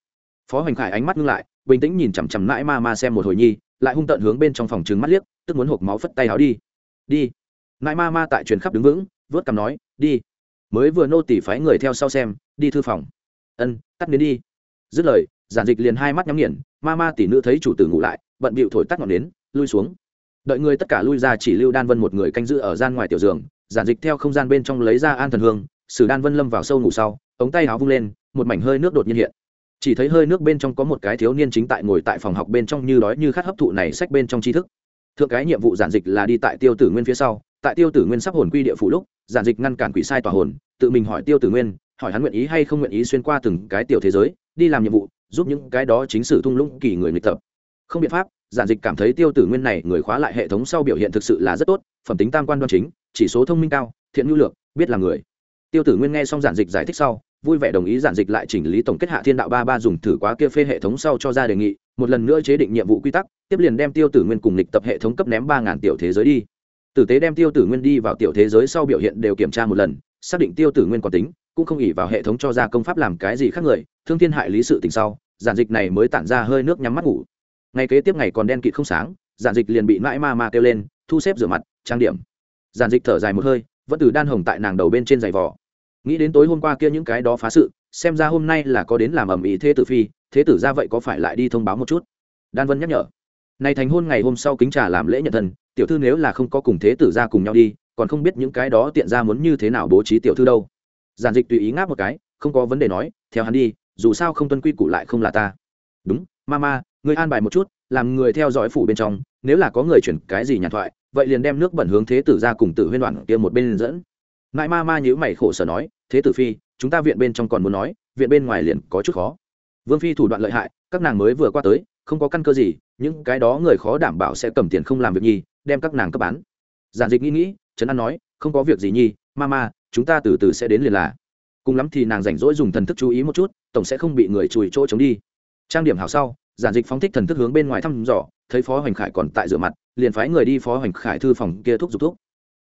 Phó hoành khải ánh mắt ngưng lại, bình tĩnh nhìn chằm chằm mãi ma ma xem một hồi nhi, lại hung tận hướng bên trong phòng trứng mắt liếc, tức muốn hộp máu phất tay áo đi. Đi. Mãi ma ma tại truyền khắp đứng vững, vớt cằm nói, đi. Mới vừa nô tỉ phái người theo sau xem, đi thư phòng. Ân, tắt đến đi. Dứt lời giản dịch liền hai mắt nhắm nghiền ma ma tỷ nữ thấy chủ tử ngủ lại bận bịu thổi tắt ngọn nến, lui xuống. Đợi người tất cả lui ra chỉ lưu đan vân một người canh giữ ở gian ngoài tiểu giường giản dịch theo không gian bên trong lấy ra an thần hương sử đan vân lâm vào sâu ngủ sau ống tay áo vung lên một mảnh hơi nước đột nhiên hiện. Chỉ thấy hơi nước bên trong có một cái thiếu niên chính tại ngồi tại phòng học bên trong như đói như khát hấp thụ này sách bên trong tri thức. Thượng cái nhiệm vụ giản dịch là đi tại tiêu tử nguyên phía sau tại tiêu tử nguyên sắp hồn quy địa phủ lúc giản dịch ngăn cản quỷ sai tòa hồn tự mình hỏi tiêu tử nguyên hỏi hắn nguyện ý hay không nguyện ý xuyên qua từng cái tiểu thế giới đi làm nhiệm vụ giúp những cái đó chính sử thung lũng kỳ người nghịch tập. Không biện pháp, giản dịch cảm thấy tiêu tử nguyên này người khóa lại hệ thống sau biểu hiện thực sự là rất tốt, phẩm tính tam quan đoan chính, chỉ số thông minh cao, thiện nhu lược, biết là người. Tiêu tử nguyên nghe xong giản dịch giải thích sau, vui vẻ đồng ý giản dịch lại chỉnh lý tổng kết hạ thiên đạo ba ba dùng thử quá kia phê hệ thống sau cho ra đề nghị, một lần nữa chế định nhiệm vụ quy tắc, tiếp liền đem tiêu tử nguyên cùng lịch tập hệ thống cấp ném ba ngàn tiểu thế giới đi. Tử tế đem tiêu tử nguyên đi vào tiểu thế giới sau biểu hiện đều kiểm tra một lần, xác định tiêu tử nguyên có tính, cũng không ỉ vào hệ thống cho ra công pháp làm cái gì khác người, thương thiên hại lý sự tình sau giản dịch này mới tản ra hơi nước nhắm mắt ngủ. Ngày kế tiếp ngày còn đen kịt không sáng, giản dịch liền bị mãi ma ma kêu lên, thu xếp rửa mặt, trang điểm. Giản dịch thở dài một hơi, vẫn từ đan hồng tại nàng đầu bên trên giày vỏ nghĩ đến tối hôm qua kia những cái đó phá sự, xem ra hôm nay là có đến làm ầm ĩ thế tử phi, thế tử ra vậy có phải lại đi thông báo một chút? Đan vân nhắc nhở. Này thành hôn ngày hôm sau kính trà làm lễ nhận thân, tiểu thư nếu là không có cùng thế tử ra cùng nhau đi, còn không biết những cái đó tiện ra muốn như thế nào bố trí tiểu thư đâu. Giản dịch tùy ý ngáp một cái, không có vấn đề nói, theo hắn đi dù sao không tuân quy củ lại không là ta. Đúng, mama người an bài một chút, làm người theo dõi phủ bên trong, nếu là có người chuyển cái gì nhàn thoại, vậy liền đem nước bẩn hướng thế tử ra cùng tử huyên đoạn kia một bên dẫn. Ngại ma ma nhữ mày khổ sở nói, thế tử phi, chúng ta viện bên trong còn muốn nói, viện bên ngoài liền có chút khó. Vương phi thủ đoạn lợi hại, các nàng mới vừa qua tới, không có căn cơ gì, những cái đó người khó đảm bảo sẽ cầm tiền không làm việc nhi, đem các nàng cấp bán. Giản dịch nghĩ nghĩ, trấn an nói, không có việc gì nhi ma ma chúng ta từ từ sẽ đến liền là cùng lắm thì nàng rảnh rỗi dùng thần thức chú ý một chút, tổng sẽ không bị người chùi chỗ chống đi. Trang điểm hào sau, giản dịch phóng thích thần thức hướng bên ngoài thăm dò, thấy phó hoành khải còn tại rửa mặt, liền phái người đi phó hoành khải thư phòng kia thuốc giục thuốc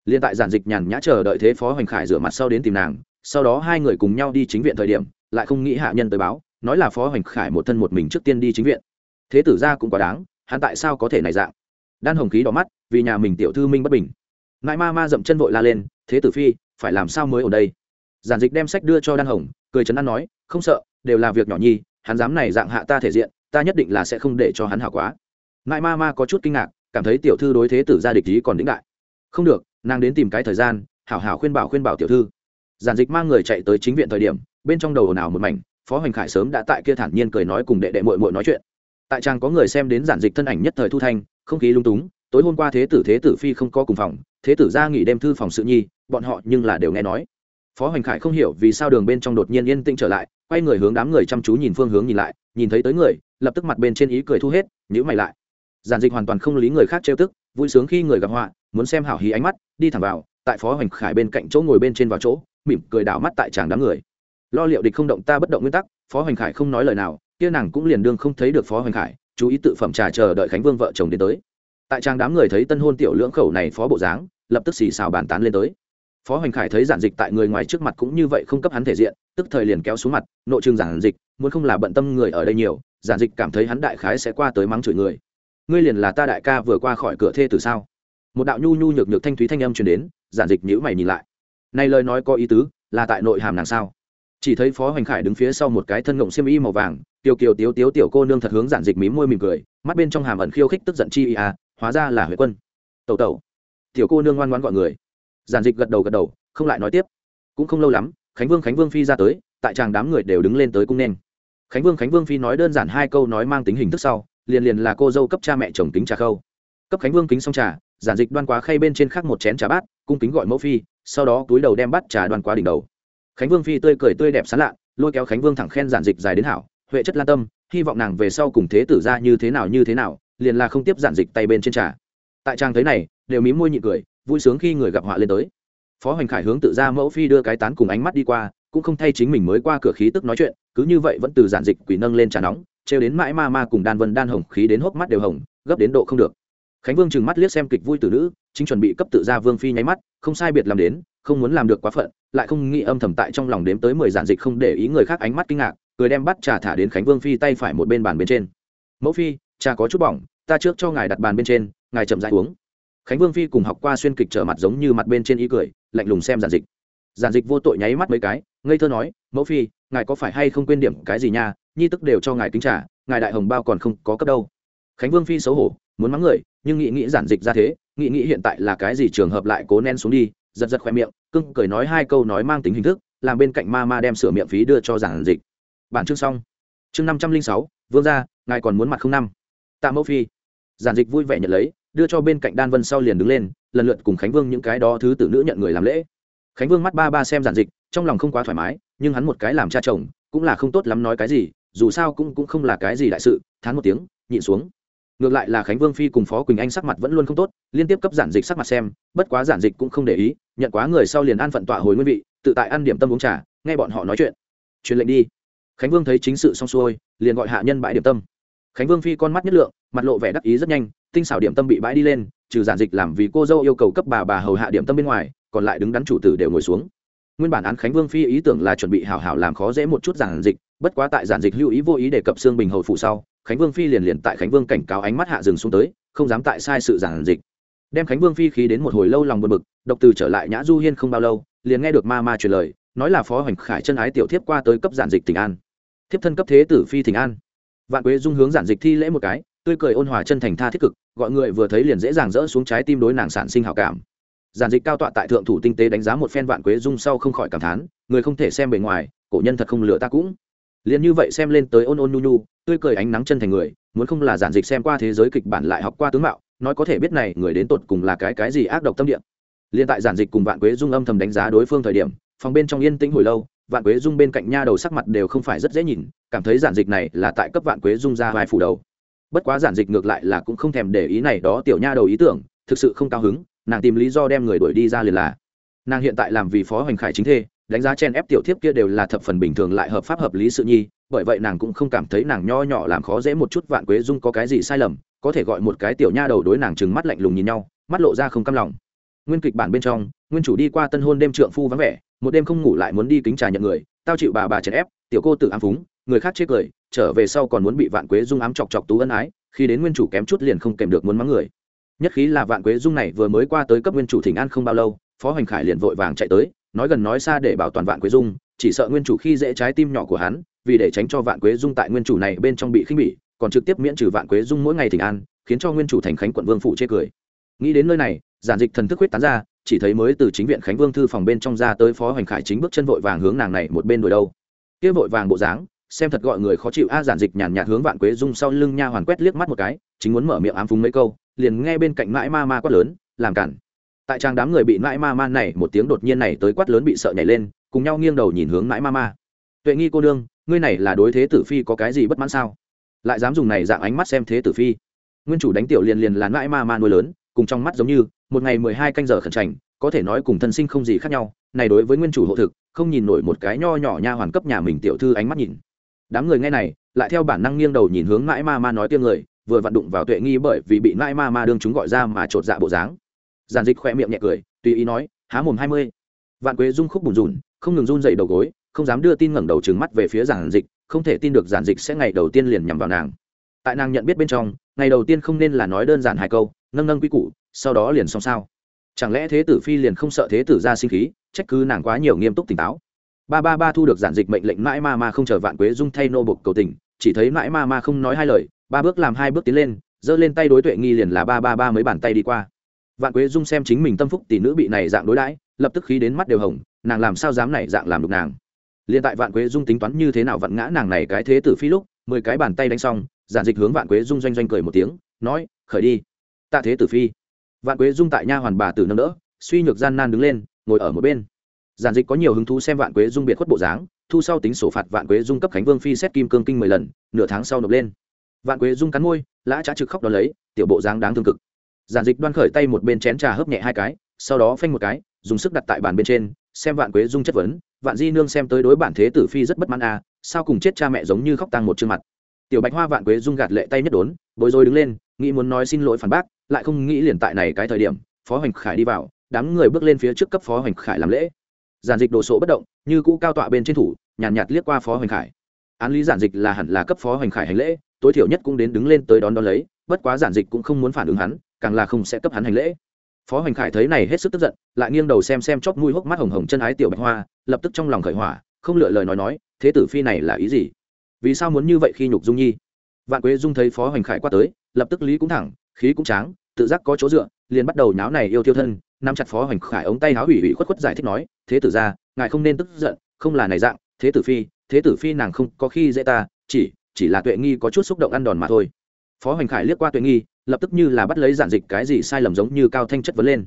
liền tại giản dịch nhàn nhã chờ đợi thế phó hoành khải rửa mặt sau đến tìm nàng, sau đó hai người cùng nhau đi chính viện thời điểm, lại không nghĩ hạ nhân tới báo, nói là phó hoành khải một thân một mình trước tiên đi chính viện. Thế tử ra cũng quá đáng, hắn tại sao có thể này dạng? Đan hồng khí đỏ mắt, vì nhà mình tiểu thư minh bất bình. Ngại ma ma dậm chân vội la lên, thế tử phi, phải làm sao mới ở đây? Giản dịch đem sách đưa cho đan hồng, cười chấn an nói, không sợ, đều là việc nhỏ nhi, hắn dám này dạng hạ ta thể diện, ta nhất định là sẽ không để cho hắn hảo quá. Ngại ma ma có chút kinh ngạc, cảm thấy tiểu thư đối thế tử gia địch ý còn đĩnh đại. Không được, nàng đến tìm cái thời gian, hảo hảo khuyên bảo khuyên bảo tiểu thư. Giản dịch mang người chạy tới chính viện thời điểm, bên trong đầu nào một mảnh, phó hoành khải sớm đã tại kia thản nhiên cười nói cùng đệ đệ mội mội nói chuyện. Tại trang có người xem đến giản dịch thân ảnh nhất thời thu thanh, không khí lung túng, tối hôm qua thế tử thế tử phi không có cùng phòng, thế tử ra nghỉ đêm thư phòng sự nhi, bọn họ nhưng là đều nghe nói phó hoành khải không hiểu vì sao đường bên trong đột nhiên yên tĩnh trở lại, quay người hướng đám người chăm chú nhìn phương hướng nhìn lại, nhìn thấy tới người, lập tức mặt bên trên ý cười thu hết nhữ mày lại. Giản dịch hoàn toàn không lý người khác trêu tức, vui sướng khi người gặp họa, muốn xem hảo hí ánh mắt, đi thẳng vào, tại phó hoành khải bên cạnh chỗ ngồi bên trên vào chỗ, mỉm cười đảo mắt tại chàng đám người. Lo liệu địch không động ta bất động nguyên tắc, phó hoành khải không nói lời nào, kia nàng cũng liền đương không thấy được phó hoành khải, chú ý tự phẩm trà chờ đợi khánh vương vợ chồng đến tới. Tại trang đám người thấy tân hôn tiểu lưỡng khẩu này phó bộ dáng, lập tức xì xào bàn tán lên tới phó hoành khải thấy giản dịch tại người ngoài trước mặt cũng như vậy không cấp hắn thể diện, tức thời liền kéo xuống mặt, nội trường giản dịch, muốn không là bận tâm người ở đây nhiều, giản dịch cảm thấy hắn đại khái sẽ qua tới mắng chửi người. Ngươi liền là ta đại ca vừa qua khỏi cửa thê từ sao? Một đạo nhu nhu nhược nhược thanh thúy thanh âm truyền đến, giản dịch nhữ mày nhìn lại. Này lời nói có ý tứ, là tại nội hàm nàng sao? Chỉ thấy phó hoành khải đứng phía sau một cái thân ngộng xiêm y màu vàng, tiểu kiều tiếu tiếu tiểu cô nương thật hướng giản dịch mím môi mỉm cười, mắt bên trong hàm ẩn khiêu khích tức giận chi à hóa ra là huệ quân. Tẩu tẩu. Tiểu cô nương ngoan ngoan gọi người giản dịch gật đầu gật đầu, không lại nói tiếp. Cũng không lâu lắm, khánh vương khánh vương phi ra tới, tại chàng đám người đều đứng lên tới cung nên. Khánh vương khánh vương phi nói đơn giản hai câu nói mang tính hình thức sau, liền liền là cô dâu cấp cha mẹ chồng kính trà khâu. Cấp khánh vương kính xong trà, giản dịch đoan quá khay bên trên khắc một chén trà bát, cung kính gọi mẫu phi, sau đó túi đầu đem bát trà đoan quá đỉnh đầu. Khánh vương phi tươi cười tươi đẹp sán lạ, lôi kéo khánh vương thẳng khen giản dịch dài đến hảo, huệ chất lan tâm, hy vọng nàng về sau cùng thế tử ra như thế nào như thế nào, liền là không tiếp giản dịch tay bên trên trà. Tại trang thế này, đều mí môi nhị cười vui sướng khi người gặp họa lên tới. Phó hoành khải hướng tự ra mẫu phi đưa cái tán cùng ánh mắt đi qua, cũng không thay chính mình mới qua cửa khí tức nói chuyện, cứ như vậy vẫn từ giản dịch quỷ nâng lên trà nóng, trêu đến mãi ma ma cùng đan vân đan hồng khí đến hốc mắt đều hồng, gấp đến độ không được. Khánh vương trừng mắt liếc xem kịch vui từ nữ, chính chuẩn bị cấp tự ra vương phi nháy mắt, không sai biệt làm đến, không muốn làm được quá phận, lại không nghĩ âm thầm tại trong lòng đếm tới mười giản dịch không để ý người khác ánh mắt kinh ngạc, cười đem bắt trà thả đến khánh vương phi tay phải một bên bàn bên trên. Mẫu phi, trà có chút bỏng, ta trước cho ngài đặt bàn bên trên, ngài chậm dãi uống khánh vương phi cùng học qua xuyên kịch trở mặt giống như mặt bên trên ý cười, lạnh lùng xem giản dịch. Giản dịch vô tội nháy mắt mấy cái, ngây thơ nói, mẫu phi, ngài có phải hay không quên điểm cái gì nha, nhi tức đều cho ngài kính trả, ngài đại hồng bao còn không có cấp đâu. Khánh vương phi xấu hổ, muốn mắng người, nhưng nghĩ nghĩ giản dịch ra thế, nghĩ nghĩ hiện tại là cái gì trường hợp lại cố nén xuống đi, giật giật khoe miệng, cưng cười nói hai câu nói mang tính hình thức, làm bên cạnh ma ma đem sửa miệng phí đưa cho giản dịch. Bản chương xong. Chương năm trăm linh sáu, vương gia, ngài còn muốn mặt không năm. Tạ mẫu phi. Giản dịch vui vẻ nhận lấy đưa cho bên cạnh đan vân sau liền đứng lên, lần lượt cùng khánh vương những cái đó thứ tử nữ nhận người làm lễ. Khánh vương mắt ba ba xem giản dịch, trong lòng không quá thoải mái, nhưng hắn một cái làm cha chồng, cũng là không tốt lắm nói cái gì, dù sao cũng cũng không là cái gì đại sự, thán một tiếng, nhịn xuống. Ngược lại là khánh vương phi cùng phó quỳnh anh sắc mặt vẫn luôn không tốt, liên tiếp cấp giản dịch sắc mặt xem, bất quá giản dịch cũng không để ý, nhận quá người sau liền ăn phận tọa hồi nguyên vị, tự tại ăn điểm tâm uống trà, nghe bọn họ nói chuyện. Truyền lệnh đi. Khánh vương thấy chính sự xong xuôi, liền gọi hạ nhân bãi điểm tâm. Khánh vương phi con mắt nhất lượng, mặt lộ vẻ đắc ý rất nhanh tinh xảo điểm tâm bị bãi đi lên, trừ giản dịch làm vì cô dâu yêu cầu cấp bà bà hầu hạ điểm tâm bên ngoài, còn lại đứng đắn chủ tử đều ngồi xuống. Nguyên bản án khánh vương phi ý tưởng là chuẩn bị hảo hảo làm khó dễ một chút giản dịch, bất quá tại giản dịch lưu ý vô ý đề cập xương bình hầu phụ sau, khánh vương phi liền liền tại khánh vương cảnh cáo ánh mắt hạ dừng xuống tới, không dám tại sai sự giản dịch. Đem khánh vương phi khí đến một hồi lâu lòng buồn bực, độc từ trở lại nhã du hiên không bao lâu, liền nghe được ma ma truyền lời, nói là phó hoành khải chân ái tiểu thiếp qua tới cấp giản dịch tỉnh an. Thiếp thân cấp thế tử phi tỉnh an. Vạn quế dung hướng giản dịch thi lễ một cái tươi cười ôn hòa chân thành tha thiết cực, gọi người vừa thấy liền dễ dàng rỡ xuống trái tim đối nàng sản sinh hảo cảm. Giản dịch cao tọa tại thượng thủ tinh tế đánh giá một phen vạn quế dung sau không khỏi cảm thán, người không thể xem bề ngoài, cổ nhân thật không lừa ta cũng. Liền như vậy xem lên tới ôn ôn nhu nhu, tươi cười ánh nắng chân thành người, muốn không là giản dịch xem qua thế giới kịch bản lại học qua tướng mạo, nói có thể biết này người đến tột cùng là cái cái gì ác độc tâm địa. Liền tại giản dịch cùng vạn quế dung âm thầm đánh giá đối phương thời điểm, phòng bên trong yên tĩnh hồi lâu, vạn quế dung bên cạnh nha đầu sắc mặt đều không phải rất dễ nhìn, cảm thấy giản dịch này là tại cấp vạn quế dung ra vài phủ đầu bất quá giản dịch ngược lại là cũng không thèm để ý này đó tiểu nha đầu ý tưởng, thực sự không cao hứng, nàng tìm lý do đem người đuổi đi ra liền là. Nàng hiện tại làm vì phó hoành khải chính thê, đánh giá chen ép tiểu thiếp kia đều là thập phần bình thường lại hợp pháp hợp lý sự nhi, bởi vậy nàng cũng không cảm thấy nàng nho nhỏ làm khó dễ một chút vạn quế dung có cái gì sai lầm, có thể gọi một cái tiểu nha đầu đối nàng chừng mắt lạnh lùng nhìn nhau, mắt lộ ra không căm lòng. Nguyên kịch bản bên trong, nguyên chủ đi qua tân hôn đêm trượng phu vắng vẻ, một đêm không ngủ lại muốn đi kính trà nhận người, tao chịu bà bà chèn ép, tiểu cô tự ám phúng, người khác chê cười trở về sau còn muốn bị vạn quế dung ám chọc chọc tú ân ái, khi đến nguyên chủ kém chút liền không kèm được muốn mắng người. Nhất khí là vạn quế dung này vừa mới qua tới cấp nguyên chủ thỉnh an không bao lâu, phó hoành khải liền vội vàng chạy tới, nói gần nói xa để bảo toàn vạn quế dung, chỉ sợ nguyên chủ khi dễ trái tim nhỏ của hắn, vì để tránh cho vạn quế dung tại nguyên chủ này bên trong bị khinh bỉ, còn trực tiếp miễn trừ vạn quế dung mỗi ngày thỉnh an, khiến cho nguyên chủ thành khánh quận vương phụ chê cười. Nghĩ đến nơi này, giản dịch thần thức huyết tán ra, chỉ thấy mới từ chính viện khánh vương thư phòng bên trong ra tới phó hoành khải chính bước chân vội vàng hướng nàng này một bên đuổi đâu. Kia vội vàng bộ dáng xem thật gọi người khó chịu a giản dịch nhàn nhạt hướng vạn quế dung sau lưng nha hoàn quét liếc mắt một cái, chính muốn mở miệng ám phúng mấy câu, liền nghe bên cạnh mãi ma ma quát lớn, làm cản. Tại trang đám người bị mãi ma ma này một tiếng đột nhiên này tới quát lớn bị sợ nhảy lên, cùng nhau nghiêng đầu nhìn hướng mãi ma ma. Tuệ nghi cô đương ngươi này là đối thế tử phi có cái gì bất mãn sao? Lại dám dùng này dạng ánh mắt xem thế tử phi. Nguyên chủ đánh tiểu liền liền là mãi ma ma nuôi lớn, cùng trong mắt giống như, một ngày mười hai canh giờ khẩn trành, có thể nói cùng thân sinh không gì khác nhau, này đối với nguyên chủ hộ thực, không nhìn nổi một cái nho nhỏ nha hoàn cấp nhà mình tiểu thư ánh mắt nhìn đám người nghe này, lại theo bản năng nghiêng đầu nhìn hướng mãi ma ma nói tiếng người, vừa vặn đụng vào tuệ nghi bởi vì bị mãi ma ma đương chúng gọi ra mà chột dạ bộ dáng. Giản dịch khoe miệng nhẹ cười, tùy ý nói, há mồm hai mươi. Vạn quế rung khúc bùn rùn, không ngừng run dậy đầu gối, không dám đưa tin ngẩng đầu trừng mắt về phía giản dịch, không thể tin được giản dịch sẽ ngày đầu tiên liền nhằm vào nàng. Tại nàng nhận biết bên trong, ngày đầu tiên không nên là nói đơn giản hai câu, nâng nâng quy củ, sau đó liền xong sao. Chẳng lẽ thế tử phi liền không sợ thế tử ra sinh khí, trách cứ nàng quá nhiều nghiêm túc tỉnh táo? Ba ba ba thu được giản dịch mệnh lệnh mãi ma ma không chờ vạn quế dung thay nô bục cầu tình, chỉ thấy mãi ma ma không nói hai lời, ba bước làm hai bước tiến lên, giơ lên tay đối tuệ nghi liền là ba ba ba mấy bàn tay đi qua. Vạn quế dung xem chính mình tâm phúc tỷ nữ bị này dạng đối đãi, lập tức khí đến mắt đều hồng, nàng làm sao dám này dạng làm được nàng? Liền tại vạn quế dung tính toán như thế nào vặn ngã nàng này cái thế tử phi lúc, mười cái bàn tay đánh xong, giản dịch hướng vạn quế dung doanh doanh cười một tiếng, nói, khởi đi, tạ thế tử phi. Vạn quế dung tại nha hoàn bà tử nâng đỡ, suy nhược gian nan đứng lên, ngồi ở một bên giản dịch có nhiều hứng thú xem vạn quế dung biệt khuất bộ dáng, thu sau tính sổ phạt vạn quế dung cấp khánh vương phi xét kim cương kinh mười lần, nửa tháng sau nộp lên. Vạn quế dung cắn môi, lã trá trực khóc đ ó lấy, tiểu bộ dáng đáng thương cực. Giản dịch đoan khởi tay một bên chén trà hớp nhẹ hai cái, sau đó phanh một cái, dùng sức đặt tại bàn bên trên, xem vạn quế dung chất vấn, vạn di nương xem tới đối bản thế tử phi rất bất mãn à sao cùng chết cha mẹ giống như khóc tăng một chương mặt? Tiểu bạch hoa vạn quế dung gạt lệ tay nhất đốn, bối rối đứng lên, nghĩ muốn nói xin lỗi phản bác, lại không nghĩ liền tại này cái thời điểm, phó hoành khải đi vào, đám người bước lên phía trước cấp phó hoành khải làm lễ giản dịch đồ sộ bất động như cũ cao tọa bên trên thủ nhàn nhạt, nhạt liếc qua phó hoành khải. Án lý giản dịch là hẳn là cấp phó hoành khải hành lễ tối thiểu nhất cũng đến đứng lên tới đón đón lấy bất quá giản dịch cũng không muốn phản ứng hắn càng là không sẽ cấp hắn hành lễ. Phó hoành khải thấy này hết sức tức giận lại nghiêng đầu xem xem chóp mũi hốc mắt hồng hồng chân ái tiểu bạch hoa lập tức trong lòng khởi hỏa không lựa lời nói nói thế tử phi này là ý gì? Vì sao muốn như vậy khi nhục dung nhi? Vạn quế dung thấy phó hoành khải qua tới lập tức lý cũng thẳng khí cũng tráng tự giác có chỗ dựa liền bắt đầu nháo này yêu thiêu thân nắm chặt phó hoành khải ống tay háo hủy hủy khuất khuất giải thích nói, thế tử ra ngài không nên tức giận, không là này dạng, thế tử phi, thế tử phi nàng không có khi dễ ta, chỉ chỉ là tuệ nghi có chút xúc động ăn đòn mà thôi. Phó hoành khải liếc qua tuệ nghi, lập tức như là bắt lấy giản dịch cái gì sai lầm giống như cao thanh chất vấn lên.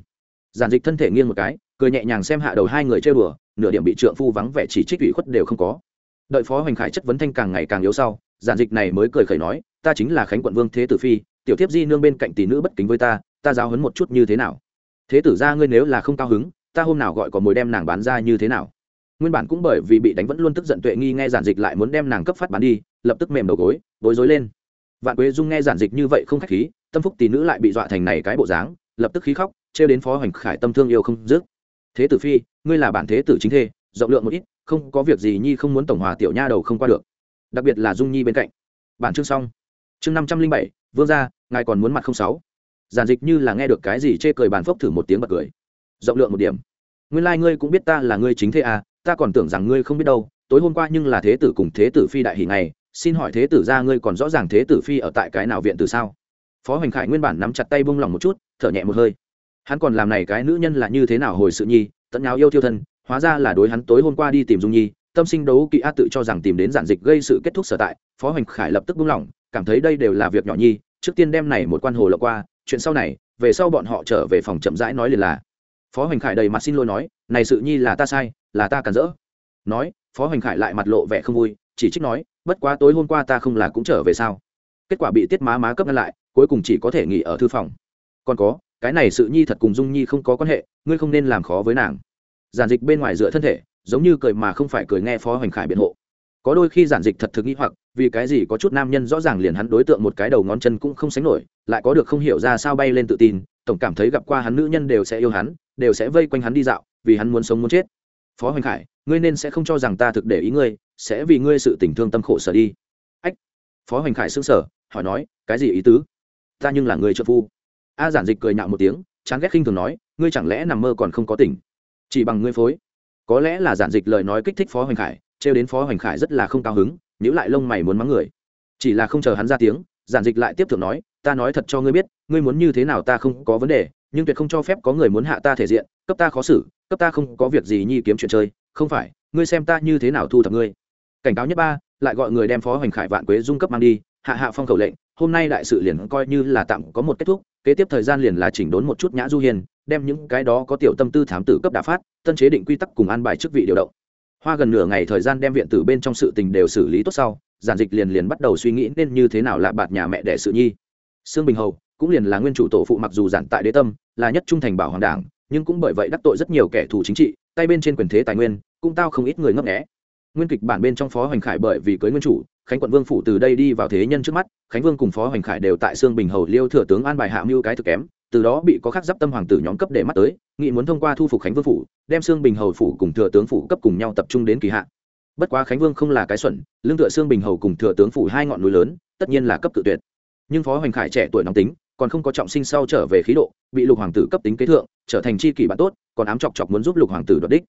Giản dịch thân thể nghiêng một cái, cười nhẹ nhàng xem hạ đầu hai người chơi bừa nửa điểm bị trượng phu vắng vẻ chỉ trích ủy khuất đều không có. Đợi phó hoành khải chất vấn thanh càng ngày càng yếu sau, giản dịch này mới cười khẩy nói, ta chính là khánh quận vương thế tử phi, tiểu thiếp di nương bên cạnh tỷ nữ bất kính với ta ta giáo hấn một chút như thế nào? Thế tử ra ngươi nếu là không cao hứng, ta hôm nào gọi có mồi đem nàng bán ra như thế nào? Nguyên bản cũng bởi vì bị đánh vẫn luôn tức giận tuệ nghi nghe giản dịch lại muốn đem nàng cấp phát bán đi, lập tức mềm đầu gối, bối rối lên. Vạn quế dung nghe giản dịch như vậy không khách khí, tâm phúc tỷ nữ lại bị dọa thành này cái bộ dáng, lập tức khí khóc, trêu đến phó hoành khải tâm thương yêu không dứt. Thế tử phi, ngươi là bản thế tử chính thê, rộng lượng một ít, không có việc gì nhi không muốn tổng hòa tiểu nha đầu không qua được. Đặc biệt là dung nhi bên cạnh. Bản chương xong. Chương năm trăm linh bảy, vương gia, ngài còn muốn mặt không sáu giản dịch như là nghe được cái gì chê cười bàn phốc thử một tiếng bật cười. Rộng lượng một điểm. Nguyên lai、like、ngươi cũng biết ta là ngươi chính thế à ta còn tưởng rằng ngươi không biết đâu, tối hôm qua nhưng là thế tử cùng thế tử phi đại hỷ này xin hỏi thế tử ra ngươi còn rõ ràng thế tử phi ở tại cái nào viện từ sao? Phó hoành khải nguyên bản nắm chặt tay bông lòng một chút, thở nhẹ một hơi. Hắn còn làm này cái nữ nhân là như thế nào hồi sự nhi, tận nháo yêu thiêu thân, hóa ra là đối hắn tối hôm qua đi tìm dung nhi, tâm sinh đấu kỵ a tự cho rằng tìm đến giản dịch gây sự kết thúc sở tại, phó hoành khải lập tức buông lỏng cảm thấy đây đều là việc nhỏ nhi, trước tiên đem này một quan hồ lộng qua chuyện sau này, về sau bọn họ trở về phòng chậm rãi nói liền là, phó hoành khải đầy mặt xin lỗi nói, này sự nhi là ta sai, là ta cản rỡ. Nói, phó hoành khải lại mặt lộ vẻ không vui, chỉ trích nói, bất quá tối hôm qua ta không là cũng trở về sao? Kết quả bị tiết má má cấp ngăn lại, cuối cùng chỉ có thể nghỉ ở thư phòng. Còn có, cái này sự nhi thật cùng dung nhi không có quan hệ, ngươi không nên làm khó với nàng. Giản dịch bên ngoài dựa thân thể, giống như cười mà không phải cười nghe phó hoành khải biện hộ có đôi khi giản dịch thật thực nghĩ hoặc, vì cái gì có chút nam nhân rõ ràng liền hắn đối tượng một cái đầu ngón chân cũng không sánh nổi, lại có được không hiểu ra sao bay lên tự tin, tổng cảm thấy gặp qua hắn nữ nhân đều sẽ yêu hắn, đều sẽ vây quanh hắn đi dạo, vì hắn muốn sống muốn chết. Phó hoành khải, ngươi nên sẽ không cho rằng ta thực để ý ngươi, sẽ vì ngươi sự tình thương tâm khổ sở đi. Ách. Phó hoành khải xưng sở hỏi nói, cái gì ý tứ? Ta nhưng là người trợ phu. A giản dịch cười nhạo một tiếng, chán ghét khinh thường nói, ngươi chẳng lẽ nằm mơ còn không có tỉnh? Chỉ bằng ngươi phối. Có lẽ là giản dịch lời nói kích thích phó hoành khải trêu đến phó hoành khải rất là không cao hứng nhữ lại lông mày muốn mắng người. Chỉ là không chờ hắn ra tiếng, giản dịch lại tiếp tục nói, ta nói thật cho ngươi biết, ngươi muốn như thế nào ta không có vấn đề, nhưng tuyệt không cho phép có người muốn hạ ta thể diện, cấp ta khó xử, cấp ta không có việc gì nhi kiếm chuyện chơi, không phải, ngươi xem ta như thế nào thu thập ngươi. Cảnh cáo nhất ba, lại gọi người đem phó hoành khải vạn quế dung cấp mang đi, hạ hạ phong khẩu lệnh, hôm nay đại sự liền coi như là tạm có một kết thúc, kế tiếp thời gian liền là chỉnh đốn một chút nhã du hiền, đem những cái đó có tiểu tâm tư thám tử cấp đà phát, tân chế định quy tắc cùng an bài chức vị điều động hoa gần nửa ngày thời gian đem viện tử bên trong sự tình đều xử lý tốt sau, giản dịch liền liền bắt đầu suy nghĩ nên như thế nào lạ bạt nhà mẹ đẻ sự nhi. Sương bình hầu cũng liền là nguyên chủ tổ phụ mặc dù giản tại đế tâm, là nhất trung thành bảo hoàng đảng, nhưng cũng bởi vậy đắc tội rất nhiều kẻ thù chính trị, tay bên trên quyền thế tài nguyên, cũng tao không ít người ngấp nghé. Nguyên kịch bản bên trong phó hoành khải bởi vì cưới nguyên chủ, khánh quận vương phủ từ đây đi vào thế nhân trước mắt, khánh vương cùng phó hoành khải đều tại xương bình hầu liêu thừa tướng an bài hạ mưu cái thực kém từ đó bị có khắc giáp tâm hoàng tử nhóm cấp để mắt tới, nghị muốn thông qua thu phục khánh vương phủ, đem xương bình hầu phủ cùng thừa tướng phủ cấp cùng nhau tập trung đến kỳ hạn bất quá khánh vương không là cái xuẩn, lương tựa xương bình hầu cùng thừa tướng phủ hai ngọn núi lớn, tất nhiên là cấp tự tuyệt. Nhưng phó hoành khải trẻ tuổi nóng tính, còn không có trọng sinh sau trở về khí độ, bị lục hoàng tử cấp tính kế thượng, trở thành chi kỷ bạn tốt, còn ám chọc chọc muốn giúp lục hoàng tử đoạt đích.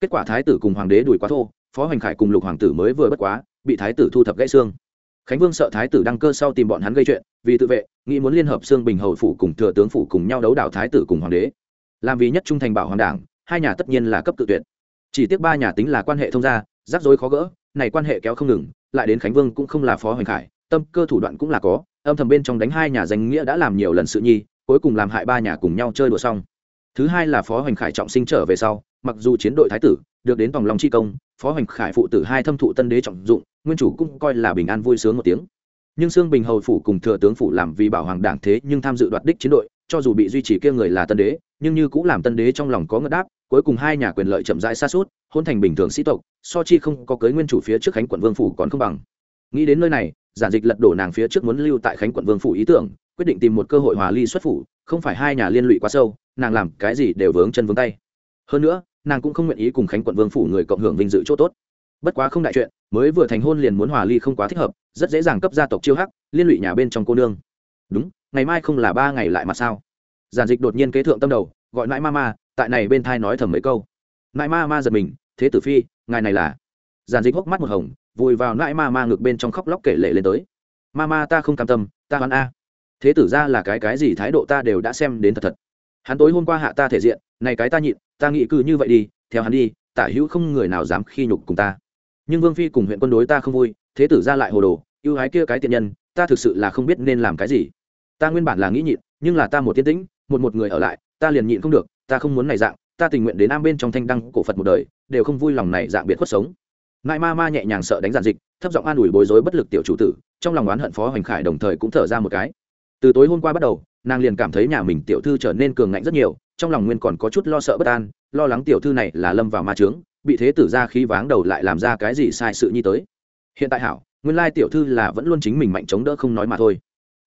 Kết quả thái tử cùng hoàng đế đuổi quá thô, phó hoành khải cùng lục hoàng tử mới vừa bất quá, bị thái tử thu thập gãy xương khánh vương sợ thái tử đăng cơ sau tìm bọn hắn gây chuyện, vì tự vệ, nghĩ muốn liên hợp xương bình hầu phủ cùng thừa tướng phủ cùng nhau đấu đảo thái tử cùng hoàng đế. Làm vì nhất trung thành bảo hoàng đảng, hai nhà tất nhiên là cấp tự tuyệt. Chỉ tiếc ba nhà tính là quan hệ thông gia, rắc rối khó gỡ, này quan hệ kéo không ngừng, lại đến khánh vương cũng không là phó hoành khải, tâm cơ thủ đoạn cũng là có, âm thầm bên trong đánh hai nhà danh nghĩa đã làm nhiều lần sự nhi, cuối cùng làm hại ba nhà cùng nhau chơi đùa xong. Thứ hai là phó hoành khải trọng sinh trở về sau, mặc dù chiến đội thái tử, được đến vòng lòng chi công, phó hoành khải phụ tử hai thâm thụ tân đế trọng dụng nguyên chủ cũng coi là bình an vui sướng một tiếng. Nhưng xương bình hầu phủ cùng thừa tướng phủ làm vì bảo hoàng đảng thế nhưng tham dự đoạt đích chiến đội, cho dù bị duy trì kia người là tân đế, nhưng như cũng làm tân đế trong lòng có ngất đáp, cuối cùng hai nhà quyền lợi chậm rãi xa suốt hôn thành bình thường sĩ tộc, so chi không có cưới nguyên chủ phía trước khánh quận vương phủ còn không bằng. Nghĩ đến nơi này, giản dịch lật đổ nàng phía trước muốn lưu tại khánh quận vương phủ ý tưởng, quyết định tìm một cơ hội hòa ly xuất phủ, không phải hai nhà liên lụy quá sâu, nàng làm cái gì đều vướng chân vướng tay. Hơn nữa, nàng cũng không nguyện ý cùng khánh quận vương phủ người cộng hưởng vinh dự chỗ tốt bất quá không đại chuyện, mới vừa thành hôn liền muốn hòa ly không quá thích hợp, rất dễ dàng cấp gia tộc chiêu hắc, liên lụy nhà bên trong cô nương. Đúng, ngày mai không là ba ngày lại mà sao? Giản dịch đột nhiên kế thượng tâm đầu, gọi nãi ma ma, tại này bên thai nói thầm mấy câu. Nãi ma ma giật mình, thế tử phi, ngài này là? Giản dịch hốc mắt một hồng, vùi vào nãi ma ma ngược bên trong khóc lóc kể lệ lên tới. Ma ma, ta không cam tâm, ta hoán a. Thế tử ra là cái cái gì thái độ ta đều đã xem đến thật thật. Hắn tối hôm qua hạ ta thể diện, này cái ta nhịn, ta nghĩ cứ như vậy đi, theo hắn đi, tả hữu không người nào dám khi nhục cùng ta nhưng vương phi cùng huyện quân đối ta không vui, thế tử ra lại hồ đồ, ưu ái kia cái tiện nhân, ta thực sự là không biết nên làm cái gì. Ta nguyên bản là nghĩ nhịn, nhưng là ta một tiên tĩnh, một một người ở lại, ta liền nhịn không được, ta không muốn này dạng, ta tình nguyện đến nam bên trong thanh đăng cổ phật một đời, đều không vui lòng này dạng biệt khuất sống. Nại ma ma nhẹ nhàng sợ đánh giản dịch, thấp giọng an ủi bối rối bất lực tiểu chủ tử, trong lòng oán hận phó hoành khải đồng thời cũng thở ra một cái. Từ tối hôm qua bắt đầu, nàng liền cảm thấy nhà mình tiểu thư trở nên cường ngạnh rất nhiều, trong lòng nguyên còn có chút lo sợ bất an, lo lắng tiểu thư này là lâm vào ma trướng bị thế tử ra khí váng đầu lại làm ra cái gì sai sự như tới. Hiện tại hảo, nguyên lai tiểu thư là vẫn luôn chính mình mạnh chống đỡ không nói mà thôi.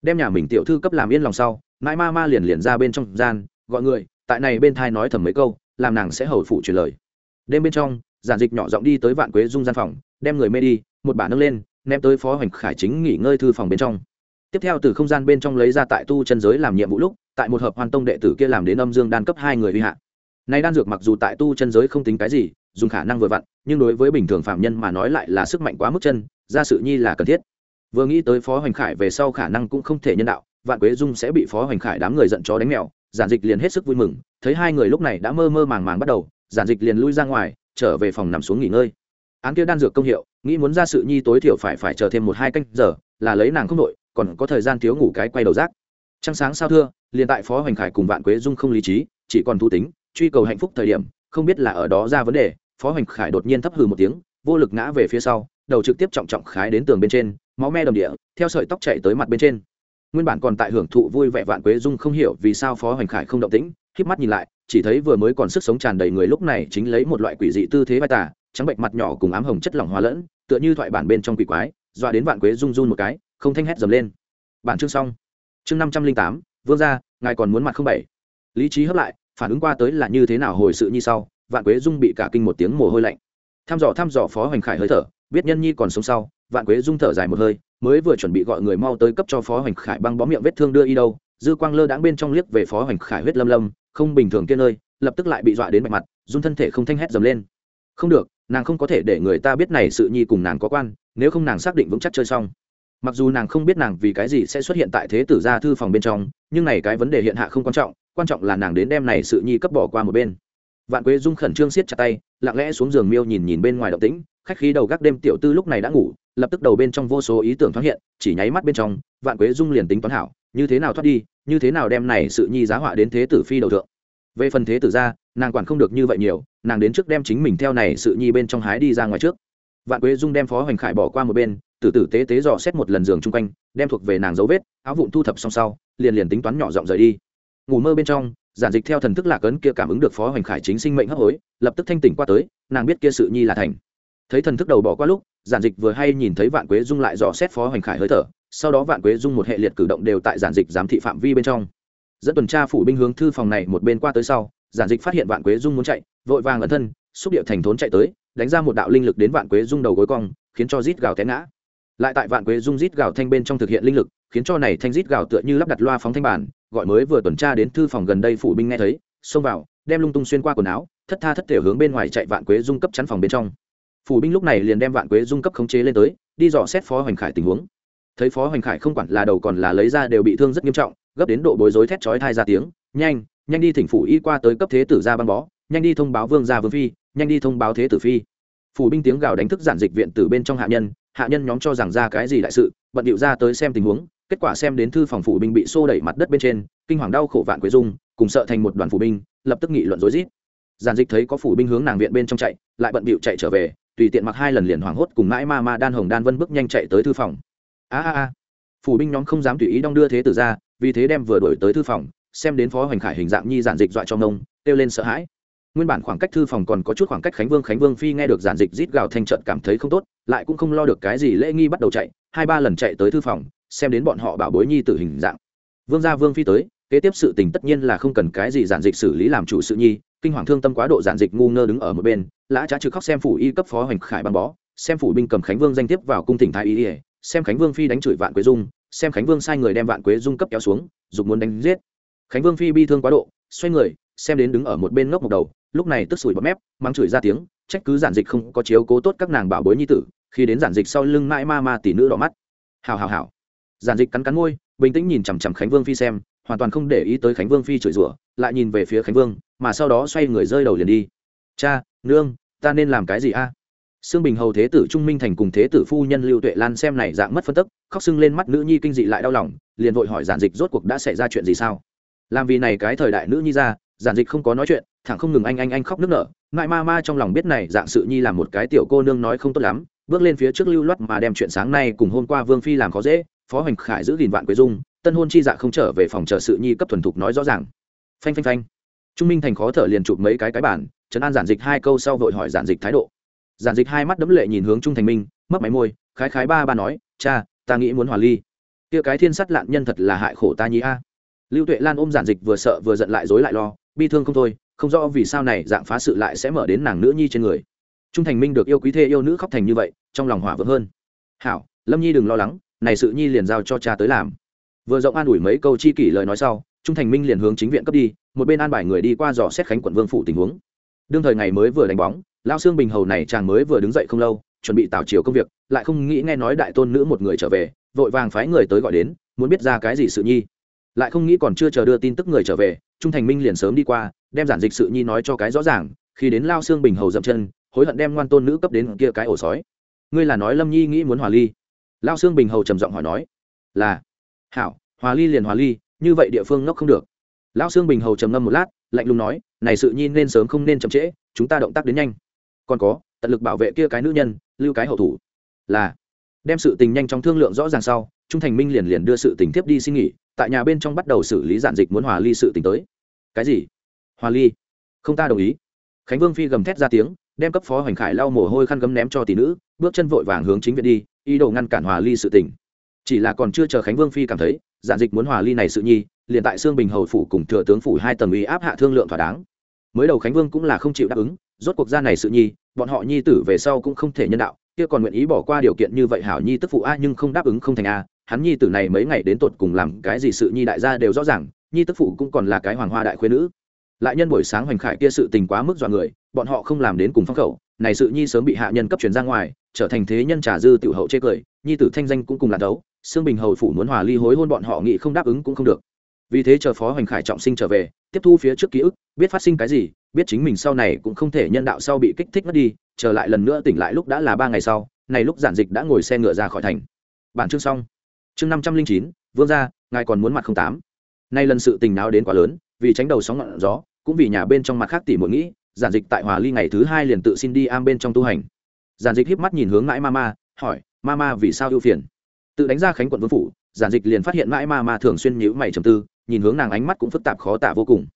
Đem nhà mình tiểu thư cấp làm yên lòng sau nãi ma ma liền liền ra bên trong gian, gọi người, tại này bên thai nói thầm mấy câu, làm nàng sẽ hầu phụ truyền lời. Đêm bên trong, giản dịch nhỏ giọng đi tới vạn quế dung gian phòng, đem người mê đi, một bản nâng lên, ném tới phó hoành khải chính nghỉ ngơi thư phòng bên trong. Tiếp theo từ không gian bên trong lấy ra tại tu chân giới làm nhiệm vụ lúc, tại một hợp hoàn tông đệ tử kia làm đến âm dương đan cấp hai người uy hạ này đan dược mặc dù tại tu chân giới không tính cái gì, dùng khả năng vừa vặn, nhưng đối với bình thường phạm nhân mà nói lại là sức mạnh quá mức chân, ra sự nhi là cần thiết. Vừa nghĩ tới phó hoành khải về sau khả năng cũng không thể nhân đạo, vạn quế dung sẽ bị phó hoành khải đám người giận chó đánh mèo, giản dịch liền hết sức vui mừng, thấy hai người lúc này đã mơ mơ màng màng bắt đầu, giản dịch liền lui ra ngoài, trở về phòng nằm xuống nghỉ ngơi. Án kia đan dược công hiệu, nghĩ muốn ra sự nhi tối thiểu phải phải chờ thêm một hai canh giờ, là lấy nàng không đội, còn có thời gian thiếu ngủ cái quay đầu rác. Trăng sáng sao thưa, liền tại phó hoành khải cùng vạn quế dung không lý trí, chỉ còn thu tính truy cầu hạnh phúc thời điểm, không biết là ở đó ra vấn đề, phó hoành khải đột nhiên thấp hừ một tiếng, vô lực ngã về phía sau, đầu trực tiếp trọng trọng khái đến tường bên trên, máu me đầm địa, theo sợi tóc chạy tới mặt bên trên. Nguyên bản còn tại hưởng thụ vui vẻ vạn quế dung không hiểu vì sao phó hoành khải không động tĩnh híp mắt nhìn lại, chỉ thấy vừa mới còn sức sống tràn đầy người lúc này chính lấy một loại quỷ dị tư thế vai tả, trắng bệnh mặt nhỏ cùng ám hồng chất lỏng hóa lẫn, tựa như thoại bản bên trong quỷ quái, dọa đến vạn quế rung run một cái, không thanh hét dầm lên. Bản chương xong. Chương năm trăm linh tám, vương gia, ngài còn muốn mặt không bảy. Lý trí hấp lại phản ứng qua tới là như thế nào hồi sự như sau, vạn quế dung bị cả kinh một tiếng mồ hôi lạnh. Thăm dò thăm dò phó hoành khải hơi thở, biết nhân nhi còn sống sau, vạn quế dung thở dài một hơi, mới vừa chuẩn bị gọi người mau tới cấp cho phó hoành khải băng bó miệng vết thương đưa y đâu, dư quang lơ đãng bên trong liếc về phó hoành khải huyết lâm lâm, không bình thường kia nơi, lập tức lại bị dọa đến mạch mặt dung thân thể không thanh hét dầm lên. Không được, nàng không có thể để người ta biết này sự nhi cùng nàng có quan, nếu không nàng xác định vững chắc chơi xong. Mặc dù nàng không biết nàng vì cái gì sẽ xuất hiện tại thế tử gia thư phòng bên trong, nhưng này cái vấn đề hiện hạ không quan trọng quan trọng là nàng đến đem này sự nhi cấp bỏ qua một bên. Vạn quế dung khẩn trương siết chặt tay, lặng lẽ xuống giường miêu nhìn nhìn bên ngoài động tĩnh, khách khí đầu gác đêm tiểu tư lúc này đã ngủ, lập tức đầu bên trong vô số ý tưởng thoáng hiện, chỉ nháy mắt bên trong, vạn quế dung liền tính toán hảo, như thế nào thoát đi, như thế nào đem này sự nhi giá họa đến thế tử phi đầu thượng. Về phần thế tử ra, nàng quản không được như vậy nhiều, nàng đến trước đem chính mình theo này sự nhi bên trong hái đi ra ngoài trước. Vạn quế dung đem phó hoành khải bỏ qua một bên tử tử tế tế dò xét một lần giường chung quanh, đem thuộc về nàng dấu vết, áo vụn thu thập xong sau, liền liền tính toán nhỏ giọng rời đi ngủ mơ bên trong, giản dịch theo thần thức lạc ấn kia cảm ứng được phó hoành khải chính sinh mệnh hấp hối, lập tức thanh tỉnh qua tới, nàng biết kia sự nhi là thành. Thấy thần thức đầu bỏ qua lúc, giản dịch vừa hay nhìn thấy vạn quế dung lại dò xét phó hoành khải hơi thở, sau đó vạn quế dung một hệ liệt cử động đều tại giản dịch giám thị phạm vi bên trong. Dẫn tuần tra phủ binh hướng thư phòng này một bên qua tới sau, giản dịch phát hiện vạn quế dung muốn chạy, vội vàng ẩn thân, xúc điệu thành thốn chạy tới, đánh ra một đạo linh lực đến vạn quế dung đầu gối cong, khiến cho rít gào té ngã. Lại tại vạn quế dung rít gào thanh bên trong thực hiện linh lực, khiến cho này thanh rít gào tựa như lắp đặt loa phóng thanh bản gọi mới vừa tuần tra đến thư phòng gần đây phủ binh nghe thấy, xông vào, đem lung tung xuyên qua quần áo, thất tha thất thể hướng bên ngoài chạy vạn quế dung cấp chắn phòng bên trong. Phủ binh lúc này liền đem vạn quế dung cấp khống chế lên tới, đi dò xét phó hoành khải tình huống. Thấy phó hoành khải không quản là đầu còn là lấy ra đều bị thương rất nghiêm trọng, gấp đến độ bối rối thét chói thai ra tiếng, nhanh nhanh đi thỉnh phủ y qua tới cấp thế tử ra băng bó, nhanh đi thông báo vương gia vương phi, nhanh đi thông báo thế tử phi. Phủ binh tiếng gào đánh thức giản dịch viện từ bên trong hạ nhân hạ nhân nhóm cho rằng ra cái gì đại sự, bận điệu ra tới xem tình huống kết quả xem đến thư phòng phủ binh bị xô đẩy mặt đất bên trên, kinh hoàng đau khổ vạn quế dung, cùng sợ thành một đoàn phủ binh, lập tức nghị luận rối rít. Giản dịch thấy có phủ binh hướng nàng viện bên trong chạy, lại bận bịu chạy trở về, tùy tiện mặc hai lần liền hoảng hốt cùng mãi ma ma đan hồng đan vân bước nhanh chạy tới thư phòng. A a a. Phủ binh nhóm không dám tùy ý đong đưa thế tử ra, vì thế đem vừa đổi tới thư phòng, xem đến phó hoành khải hình dạng nhi giản dịch dọa cho ngông, kêu lên sợ hãi. Nguyên bản khoảng cách thư phòng còn có chút khoảng cách khánh vương khánh vương phi nghe được giản dịch rít gào thanh trận cảm thấy không tốt, lại cũng không lo được cái gì lễ nghi bắt đầu chạy, hai ba lần chạy tới thư phòng xem đến bọn họ bảo bối nhi tử hình dạng. Vương gia vương phi tới, kế tiếp sự tình tất nhiên là không cần cái gì giản dịch xử lý làm chủ sự nhi, kinh hoàng thương tâm quá độ giản dịch ngu ngơ đứng ở một bên, lã trá trừ khóc xem phủ y cấp phó hoành khải băng bó, xem phủ binh cầm khánh vương danh tiếp vào cung tỉnh thái y ỉa xem khánh vương phi đánh chửi vạn quế dung, xem khánh vương sai người đem vạn quế dung cấp kéo xuống, dục muốn đánh giết. Khánh vương phi bi thương quá độ, xoay người, xem đến đứng ở một bên ngốc một đầu, lúc này tức sủi bọt mép mang chửi ra tiếng, trách cứ giản dịch không có chiếu cố tốt các nàng bảo bối nhi tử, khi đến giản dịch sau lưng mãi ma ma tỷ nữ đỏ mắt. Hào hào hào giản dịch cắn cắn môi bình tĩnh nhìn chằm chằm khánh vương phi xem hoàn toàn không để ý tới khánh vương phi chửi rủa lại nhìn về phía khánh vương mà sau đó xoay người rơi đầu liền đi cha nương ta nên làm cái gì a à? Sương Bình hầu thế tử Trung Minh Thành cùng thế tử phu nhân Lưu Tuệ Lan xem này dạng mất phân tức, khóc sưng lên mắt nữ nhi kinh dị lại đau lòng, liền vội hỏi giản dịch rốt cuộc đã xảy ra chuyện gì sao? Làm vì này cái thời đại nữ nhi ra, giản dịch không có nói chuyện, thẳng không ngừng anh anh anh khóc nức nở, ngại ma ma trong lòng biết này dạng sự nhi làm một cái tiểu cô nương nói không tốt lắm, bước lên phía trước lưu loát mà đem chuyện sáng nay cùng hôm qua Vương phi làm khó dễ, Phó Hoành Khải giữ gìn vạn quế dung, tân hôn chi dạ không trở về phòng chờ sự nhi cấp thuần thục nói rõ ràng. Phanh phanh phanh. Trung Minh Thành khó thở liền chụp mấy cái cái bản, trấn an giản dịch hai câu sau vội hỏi giản dịch thái độ. Giản dịch hai mắt đấm lệ nhìn hướng trung thành minh mất máy môi khái khái ba ba nói cha ta nghĩ muốn hòa ly. Kia cái thiên sắt lạn nhân thật là hại khổ ta nhí a. Lưu tuệ lan ôm giản dịch vừa sợ vừa giận lại dối lại lo bi thương không thôi không rõ vì sao này dạng phá sự lại sẽ mở đến nàng nữ nhi trên người. Trung thành minh được yêu quý thê yêu nữ khóc thành như vậy trong lòng hỏa vỡ hơn. Hảo lâm nhi đừng lo lắng này sự nhi liền giao cho cha tới làm. Vừa rộng an ủi mấy câu chi kỷ lời nói sau, trung thành minh liền hướng chính viện cấp đi, một bên an bài người đi qua dò xét khánh quận vương phủ tình huống. Đương thời ngày mới vừa đánh bóng, lao xương bình hầu này chàng mới vừa đứng dậy không lâu, chuẩn bị tảo chiều công việc, lại không nghĩ nghe nói đại tôn nữ một người trở về, vội vàng phái người tới gọi đến, muốn biết ra cái gì sự nhi. Lại không nghĩ còn chưa chờ đưa tin tức người trở về, trung thành minh liền sớm đi qua, đem giản dịch sự nhi nói cho cái rõ ràng, khi đến lao xương bình hầu dậm chân, hối hận đem ngoan tôn nữ cấp đến kia cái ổ sói. Ngươi là nói lâm nhi nghĩ muốn hòa ly lao xương bình hầu trầm giọng hỏi nói, là, hảo, hòa ly liền hòa ly, như vậy địa phương ngốc không được. Lao xương bình hầu trầm ngâm một lát, lạnh lùng nói, này sự nhi nên sớm không nên chậm trễ, chúng ta động tác đến nhanh. Còn có, tận lực bảo vệ kia cái nữ nhân, lưu cái hậu thủ. Là, đem sự tình nhanh chóng thương lượng rõ ràng sau, trung thành minh liền liền đưa sự tình tiếp đi xin nghỉ, tại nhà bên trong bắt đầu xử lý giản dịch muốn hòa ly sự tình tới. Cái gì? Hòa ly, không ta đồng ý. Khánh vương phi gầm thét ra tiếng đem cấp phó hoành khải lau mồ hôi khăn gấm ném cho tỷ nữ, bước chân vội vàng hướng chính viện đi, ý đồ ngăn cản hòa ly sự tình. Chỉ là còn chưa chờ khánh vương phi cảm thấy, giản dịch muốn hòa ly này sự nhi, liền tại xương bình hầu phủ cùng thừa tướng phủ hai tầng uy áp hạ thương lượng thỏa đáng. Mới đầu khánh vương cũng là không chịu đáp ứng, rốt cuộc gia này sự nhi, bọn họ nhi tử về sau cũng không thể nhân đạo, kia còn nguyện ý bỏ qua điều kiện như vậy hảo nhi tức phụ a nhưng không đáp ứng không thành a, hắn nhi tử này mấy ngày đến tột cùng làm cái gì sự nhi đại gia đều rõ ràng, nhi tức phụ cũng còn là cái hoàng hoa đại khuyên nữ lại nhân buổi sáng hoành khải kia sự tình quá mức dọa người, bọn họ không làm đến cùng phong khẩu. Này sự nhi sớm bị hạ nhân cấp chuyển ra ngoài, trở thành thế nhân trà dư tiểu hậu chê cười, nhi tử thanh danh cũng cùng là đấu xương bình hầu phủ muốn hòa ly hối hôn bọn họ nghĩ không đáp ứng cũng không được. Vì thế chờ phó hoành khải trọng sinh trở về, tiếp thu phía trước ký ức, biết phát sinh cái gì, biết chính mình sau này cũng không thể nhân đạo sau bị kích thích mất đi trở lại lần nữa tỉnh lại lúc đã là ba ngày sau, này lúc giản dịch đã ngồi xe ngựa ra khỏi thành. Bản chương xong. Chương năm trăm linh chín, vương ra ngài còn muốn mặt không tám. Nay lần sự tình nào đến quá lớn vì tránh đầu sóng ngọn gió cũng vì nhà bên trong mặt khác tỉ muội nghĩ giản dịch tại hòa ly ngày thứ hai liền tự xin đi am bên trong tu hành. Giản dịch híp mắt nhìn hướng mãi ma, hỏi ma ma vì sao ưu phiền? Tự đánh ra khánh quận vương phủ giản dịch liền phát hiện mãi ma ma thường xuyên nhữ mày trầm tư nhìn hướng nàng ánh mắt cũng phức tạp khó tả vô cùng.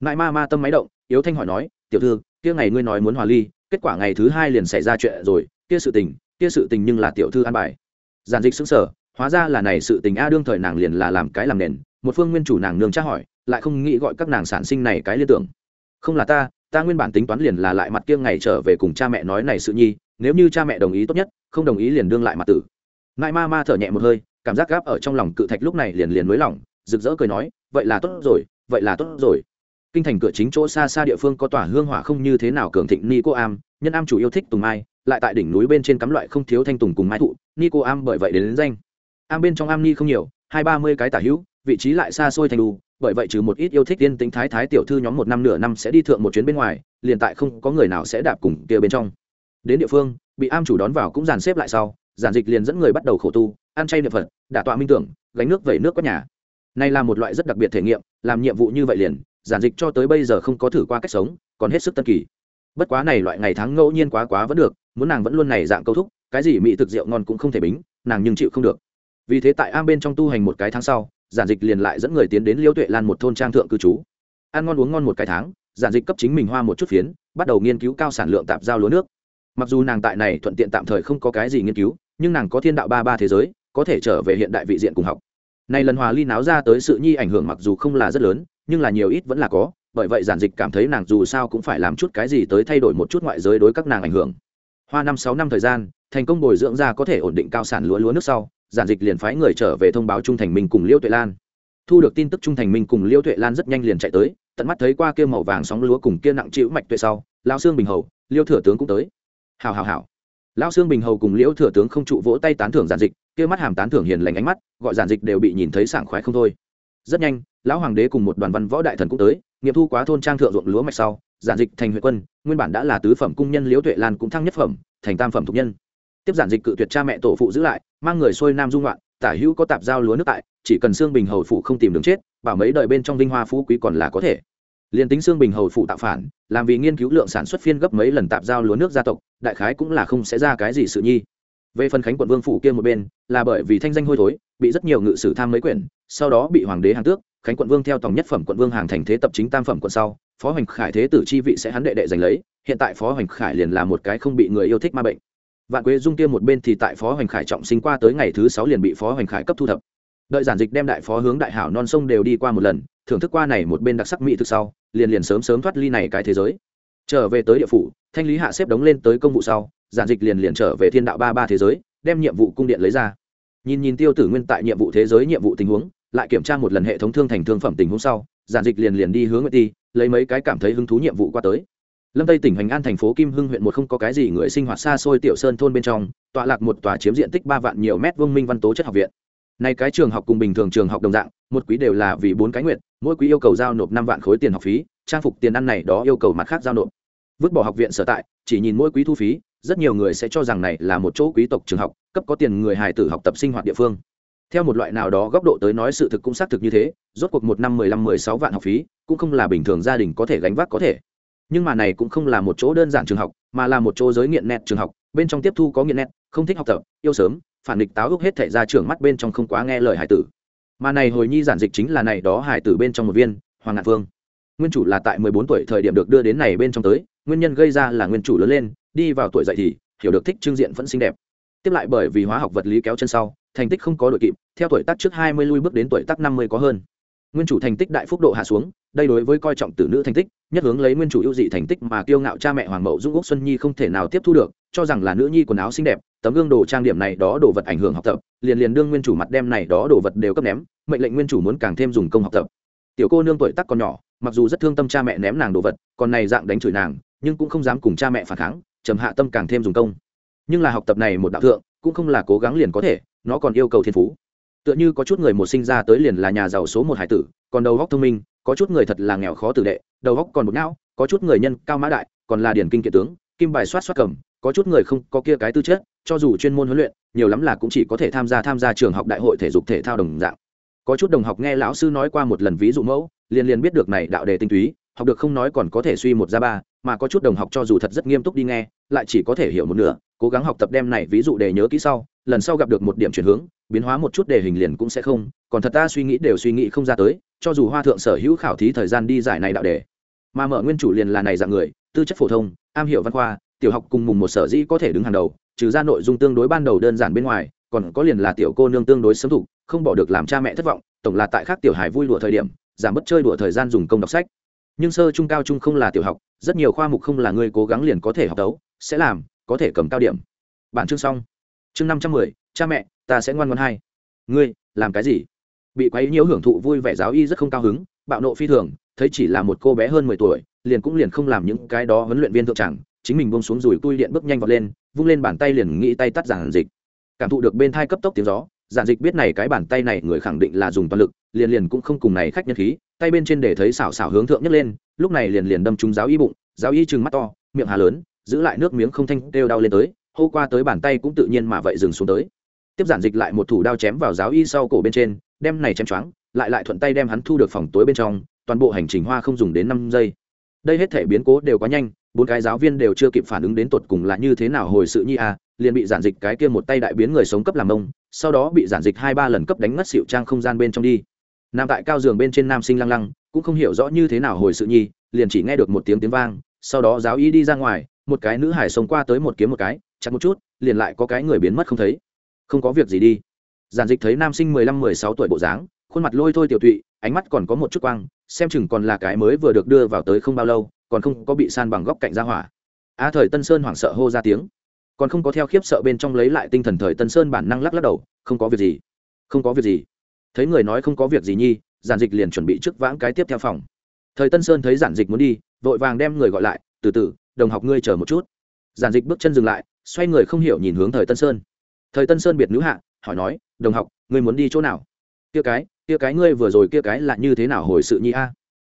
Mãi ma ma tâm máy động yếu thanh hỏi nói tiểu thư kia ngày ngươi nói muốn hòa ly kết quả ngày thứ hai liền xảy ra chuyện rồi kia sự tình kia sự tình nhưng là tiểu thư an bài. Giản dịch xứng sở hóa ra là này sự tình a đương thời nàng liền là làm cái làm nền một phương nguyên chủ nàng nương tra hỏi lại không nghĩ gọi các nàng sản sinh này cái liên tưởng. Không là ta ta nguyên bản tính toán liền là lại mặt kia ngày trở về cùng cha mẹ nói này sự nhi nếu như cha mẹ đồng ý tốt nhất không đồng ý liền đương lại mặt tử. Ngại ma ma thở nhẹ một hơi cảm giác gáp ở trong lòng cự thạch lúc này liền liền nới lỏng rực rỡ cười nói vậy là tốt rồi vậy là tốt rồi. Kinh thành cửa chính chỗ xa xa địa phương có tòa hương hỏa không như thế nào cường thịnh ni cô am nhân am chủ yêu thích tùng mai lại tại đỉnh núi bên trên cắm loại không thiếu thanh tùng cùng mai thụ ni cô am bởi vậy đến, đến danh. Am bên trong am ni không nhiều hai ba mươi cái tả hữu vị trí lại xa xôi thành đu, bởi vậy trừ một ít yêu thích tiên tính thái thái tiểu thư nhóm một năm nửa năm sẽ đi thượng một chuyến bên ngoài, liền tại không có người nào sẽ đạp cùng kia bên trong. Đến địa phương, bị am chủ đón vào cũng dàn xếp lại sau, giản dịch liền dẫn người bắt đầu khổ tu, ăn chay niệm phật, đả tọa minh tưởng, gánh nước vẩy nước có nhà. Này là một loại rất đặc biệt thể nghiệm, làm nhiệm vụ như vậy liền, giản dịch cho tới bây giờ không có thử qua cách sống, còn hết sức tân kỳ. Bất quá này loại ngày tháng ngẫu nhiên quá quá vẫn được, muốn nàng vẫn luôn này dạng câu thúc, cái gì mỹ thực rượu ngon cũng không thể bính, nàng nhưng chịu không được. Vì thế tại am bên trong tu hành một cái tháng sau giản dịch liền lại dẫn người tiến đến liêu tuệ lan một thôn trang thượng cư trú. Ăn ngon uống ngon một cái tháng, giản dịch cấp chính mình hoa một chút phiến, bắt đầu nghiên cứu cao sản lượng tạp giao lúa nước. Mặc dù nàng tại này thuận tiện tạm thời không có cái gì nghiên cứu, nhưng nàng có thiên đạo ba ba thế giới, có thể trở về hiện đại vị diện cùng học. Này lần hòa ly náo ra tới sự nhi ảnh hưởng mặc dù không là rất lớn, nhưng là nhiều ít vẫn là có, bởi vậy giản dịch cảm thấy nàng dù sao cũng phải làm chút cái gì tới thay đổi một chút ngoại giới đối các nàng ảnh hưởng. Hoa năm sáu năm thời gian, thành công bồi dưỡng ra có thể ổn định cao sản lúa lúa nước sau giản dịch liền phái người trở về thông báo trung thành minh cùng liêu tuệ lan. Thu được tin tức trung thành minh cùng liêu tuệ lan rất nhanh liền chạy tới, tận mắt thấy qua kia màu vàng sóng lúa cùng kia nặng chịu mạch tuệ sau lao xương bình hầu liêu thừa tướng cũng tới. Hào hào hào lao xương bình hầu cùng Liễu thừa tướng không trụ vỗ tay tán thưởng giản dịch, kia mắt hàm tán thưởng hiền lành ánh mắt, gọi giản dịch đều bị nhìn thấy sảng khoái không thôi. Rất nhanh, lão hoàng đế cùng một đoàn văn võ đại thần cũng tới, nghiệm thu quá thôn trang thượng ruộng lúa mạch sau, giản dịch thành huyện quân, nguyên bản đã là tứ phẩm cung nhân liễu tuệ lan cũng thăng nhất phẩm, thành tam phẩm thục nhân tiếp giản dịch cự tuyệt cha mẹ tổ phụ giữ lại, mang người xuôi nam dung loạn, tả hữu có tạp giao lúa nước tại, chỉ cần xương bình hầu phụ không tìm đường chết, bảo mấy đời bên trong vinh hoa phú quý còn là có thể. Liền tính xương bình hầu phụ tạo phản, làm vì nghiên cứu lượng sản xuất phiên gấp mấy lần tạp giao lúa nước gia tộc, đại khái cũng là không sẽ ra cái gì sự nhi. Về phần khánh quận vương phủ kia một bên, là bởi vì thanh danh hôi thối, bị rất nhiều ngự sử tham mấy quyển, sau đó bị hoàng đế hàng tước, khánh quận vương theo tổng nhất phẩm quận vương hàng thành thế tập chính tam phẩm quận sau, phó hoành khải thế tử chi vị sẽ hắn đệ đệ giành lấy, hiện tại phó hoành khải liền là một cái không bị người yêu thích ma bệnh vạn quế dung kia một bên thì tại phó hoành khải trọng sinh qua tới ngày thứ sáu liền bị phó hoành khải cấp thu thập. Đợi giản dịch đem đại phó hướng đại hảo non sông đều đi qua một lần, thưởng thức qua này một bên đặc sắc mỹ thực sau, liền liền sớm sớm thoát ly này cái thế giới. Trở về tới địa phủ, thanh lý hạ xếp đống lên tới công vụ sau, giản dịch liền liền trở về thiên đạo ba ba thế giới, đem nhiệm vụ cung điện lấy ra. Nhìn nhìn tiêu tử nguyên tại nhiệm vụ thế giới nhiệm vụ tình huống, lại kiểm tra một lần hệ thống thương thành thương phẩm tình huống sau, giản dịch liền liền đi hướng nguyện ti, lấy mấy cái cảm thấy hứng thú nhiệm vụ qua tới lâm tây tỉnh hoành an thành phố kim hưng huyện một không có cái gì người sinh hoạt xa xôi tiểu sơn thôn bên trong, tọa lạc một tòa chiếm diện tích ba vạn nhiều mét vương minh văn tố chất học viện. Nay cái trường học cùng bình thường trường học đồng dạng, một quý đều là vì bốn cái nguyện, mỗi quý yêu cầu giao nộp năm vạn khối tiền học phí, trang phục tiền ăn này đó yêu cầu mặt khác giao nộp. Vứt bỏ học viện sở tại, chỉ nhìn mỗi quý thu phí, rất nhiều người sẽ cho rằng này là một chỗ quý tộc trường học, cấp có tiền người hài tử học tập sinh hoạt địa phương. Theo một loại nào đó góc độ tới nói sự thực cũng xác thực như thế, rốt cuộc một năm mười lăm mười sáu vạn học phí, cũng không là bình thường gia đình có thể gánh vác có thể nhưng mà này cũng không là một chỗ đơn giản trường học, mà là một chỗ giới nghiện nẹt trường học, bên trong tiếp thu có nghiện nẹt không thích học tập, yêu sớm, phản địch táo ước hết thể ra trường mắt bên trong không quá nghe lời hải tử. Mà này hồi nhi giản dịch chính là này đó hải tử bên trong một viên, hoàng ngạn phương nguyên chủ là tại mười bốn tuổi thời điểm được đưa đến này bên trong tới, nguyên nhân gây ra là nguyên chủ lớn lên, đi vào tuổi dậy thì hiểu được thích trưng diện vẫn xinh đẹp. Tiếp lại bởi vì hóa học vật lý kéo chân sau, thành tích không có đội kịp, theo tuổi tác trước hai mươi lui bước đến tuổi tác năm mươi có hơn nguyên chủ thành tích đại phúc độ hạ xuống, đây đối với coi trọng tử nữ thành tích, nhất hướng lấy nguyên chủ ưu dị thành tích mà kiêu ngạo cha mẹ hoàng mậu dung úc xuân nhi không thể nào tiếp thu được, cho rằng là nữ nhi quần áo xinh đẹp, tấm gương đồ trang điểm này đó đồ vật ảnh hưởng học tập, liền liền đương nguyên chủ mặt đem này đó đồ vật đều cấp ném, mệnh lệnh nguyên chủ muốn càng thêm dùng công học tập. Tiểu cô nương tuổi tác còn nhỏ, mặc dù rất thương tâm cha mẹ ném nàng đồ vật, còn này dạng đánh chửi nàng, nhưng cũng không dám cùng cha mẹ phản kháng, trầm hạ tâm càng thêm dùng công. Nhưng là học tập này một đạo thượng, cũng không là cố gắng liền có thể, nó còn yêu cầu thiên phú tựa như có chút người một sinh ra tới liền là nhà giàu số một hải tử, còn đầu góc thông minh, có chút người thật là nghèo khó tử đệ, đầu góc còn một não, có chút người nhân cao mã đại, còn là điển kinh kiệt tướng, kim bài soát soát cầm, có chút người không có kia cái tư chất, cho dù chuyên môn huấn luyện, nhiều lắm là cũng chỉ có thể tham gia tham gia trường học đại hội thể dục thể thao đồng dạng. Có chút đồng học nghe lão sư nói qua một lần ví dụ mẫu, liền liền biết được này đạo đề tinh túy, học được không nói còn có thể suy một ra ba, mà có chút đồng học cho dù thật rất nghiêm túc đi nghe, lại chỉ có thể hiểu một nửa, cố gắng học tập đem này ví dụ để nhớ kỹ sau, lần sau gặp được một điểm chuyển hướng biến hóa một chút để hình liền cũng sẽ không, còn thật ta suy nghĩ đều suy nghĩ không ra tới, cho dù hoa thượng sở hữu khảo thí thời gian đi giải này đạo đề, mà mở nguyên chủ liền là này dạng người, tư chất phổ thông, am hiểu văn khoa, tiểu học cùng mùng một sở dĩ có thể đứng hàng đầu, trừ ra nội dung tương đối ban đầu đơn giản bên ngoài, còn có liền là tiểu cô nương tương đối sớm thủ không bỏ được làm cha mẹ thất vọng, tổng là tại khác tiểu hài vui đùa thời điểm, giảm bớt chơi đùa thời gian dùng công đọc sách. Nhưng sơ trung cao trung không là tiểu học, rất nhiều khoa mục không là người cố gắng liền có thể học tấu sẽ làm, có thể cầm cao điểm. Bản chương xong. Chương năm trăm mười, cha mẹ ta sẽ ngoan ngoan hai. Ngươi làm cái gì? Bị quấy nhiễu hưởng thụ vui vẻ giáo y rất không cao hứng bạo nộ phi thường thấy chỉ là một cô bé hơn mười tuổi liền cũng liền không làm những cái đó huấn luyện viên thượng chẳng, chính mình bông xuống rùi tui điện bước nhanh vọt lên vung lên bàn tay liền nghĩ tay tắt giản dịch. Cảm thụ được bên thai cấp tốc tiếng gió giản dịch biết này cái bàn tay này người khẳng định là dùng toàn lực liền liền cũng không cùng này khách nhân khí tay bên trên để thấy xảo xảo hướng thượng nhất lên lúc này liền liền đâm trúng giáo y bụng giáo y trừng mắt to miệng hà lớn giữ lại nước miếng không thanh kêu đau lên tới hô qua tới bàn tay cũng tự nhiên mà vậy dừng xuống tới tiếp giản dịch lại một thủ đao chém vào giáo y sau cổ bên trên, đem này chém choáng, lại lại thuận tay đem hắn thu được phòng tối bên trong, toàn bộ hành trình hoa không dùng đến năm giây. Đây hết thể biến cố đều quá nhanh, bốn cái giáo viên đều chưa kịp phản ứng đến tột cùng là như thế nào hồi sự nhi à liền bị giản dịch cái kia một tay đại biến người sống cấp làm ông, sau đó bị giản dịch hai ba lần cấp đánh ngất xịu trang không gian bên trong đi. Nằm tại cao giường bên trên nam sinh lăng lăng, cũng không hiểu rõ như thế nào hồi sự nhi, liền chỉ nghe được một tiếng tiếng vang, sau đó giáo y đi ra ngoài, một cái nữ hải sống qua tới một kiếm một cái, chặt một chút, liền lại có cái người biến mất không thấy không có việc gì đi. Giản dịch thấy nam sinh mười lăm, mười sáu tuổi bộ dáng, khuôn mặt lôi thôi tiểu tụy, ánh mắt còn có một chút quang, xem chừng còn là cái mới vừa được đưa vào tới không bao lâu, còn không có bị san bằng góc cạnh ra hỏa. A à, thời tân sơn hoảng sợ hô ra tiếng. Còn không có theo khiếp sợ bên trong lấy lại tinh thần thời tân sơn bản năng lắc lắc đầu, không có việc gì. Không có việc gì. Thấy người nói không có việc gì nhi, giản dịch liền chuẩn bị trước vãng cái tiếp theo phòng. Thời tân sơn thấy giản dịch muốn đi, vội vàng đem người gọi lại, từ từ, đồng học ngươi chờ một chút. Giản dịch bước chân dừng lại, xoay người không hiểu nhìn hướng thời tân sơn thời tân sơn biệt nữ hạ, hỏi nói, đồng học, ngươi muốn đi chỗ nào? Kia cái kia cái ngươi vừa rồi kia cái là như thế nào hồi sự nhi a?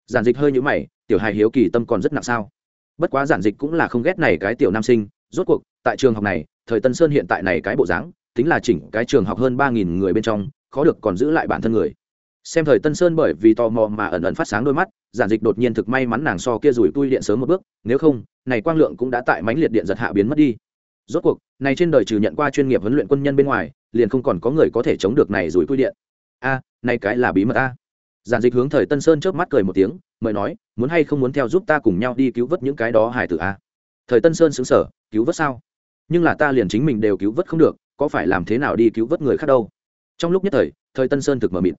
Giản dịch hơi nhũ mày, tiểu hài hiếu kỳ tâm còn rất nặng sao? Bất quá giản dịch cũng là không ghét này cái tiểu nam sinh, rốt cuộc, tại trường học này, thời tân sơn hiện tại này cái bộ dáng, tính là chỉnh cái trường học hơn ba nghìn người bên trong, khó được còn giữ lại bản thân người. Xem thời tân sơn bởi vì tò mò mà ẩn ẩn phát sáng đôi mắt, giản dịch đột nhiên thực may mắn nàng so kia rủi tui điện sớm một bước, nếu không, này quang lượng cũng đã tại mánh liệt điện giật hạ biến mất đi rốt cuộc, này trên đời trừ nhận qua chuyên nghiệp huấn luyện quân nhân bên ngoài, liền không còn có người có thể chống được này rủi quy điện. A, này cái là bí mật a. Giản dịch hướng thời tân sơn chớp mắt cười một tiếng, mời nói, muốn hay không muốn theo giúp ta cùng nhau đi cứu vớt những cái đó hải tử a? Thời tân sơn xứng sở cứu vớt sao? Nhưng là ta liền chính mình đều cứu vớt không được, có phải làm thế nào đi cứu vớt người khác đâu? Trong lúc nhất thời thời tân sơn thực mờ mịt.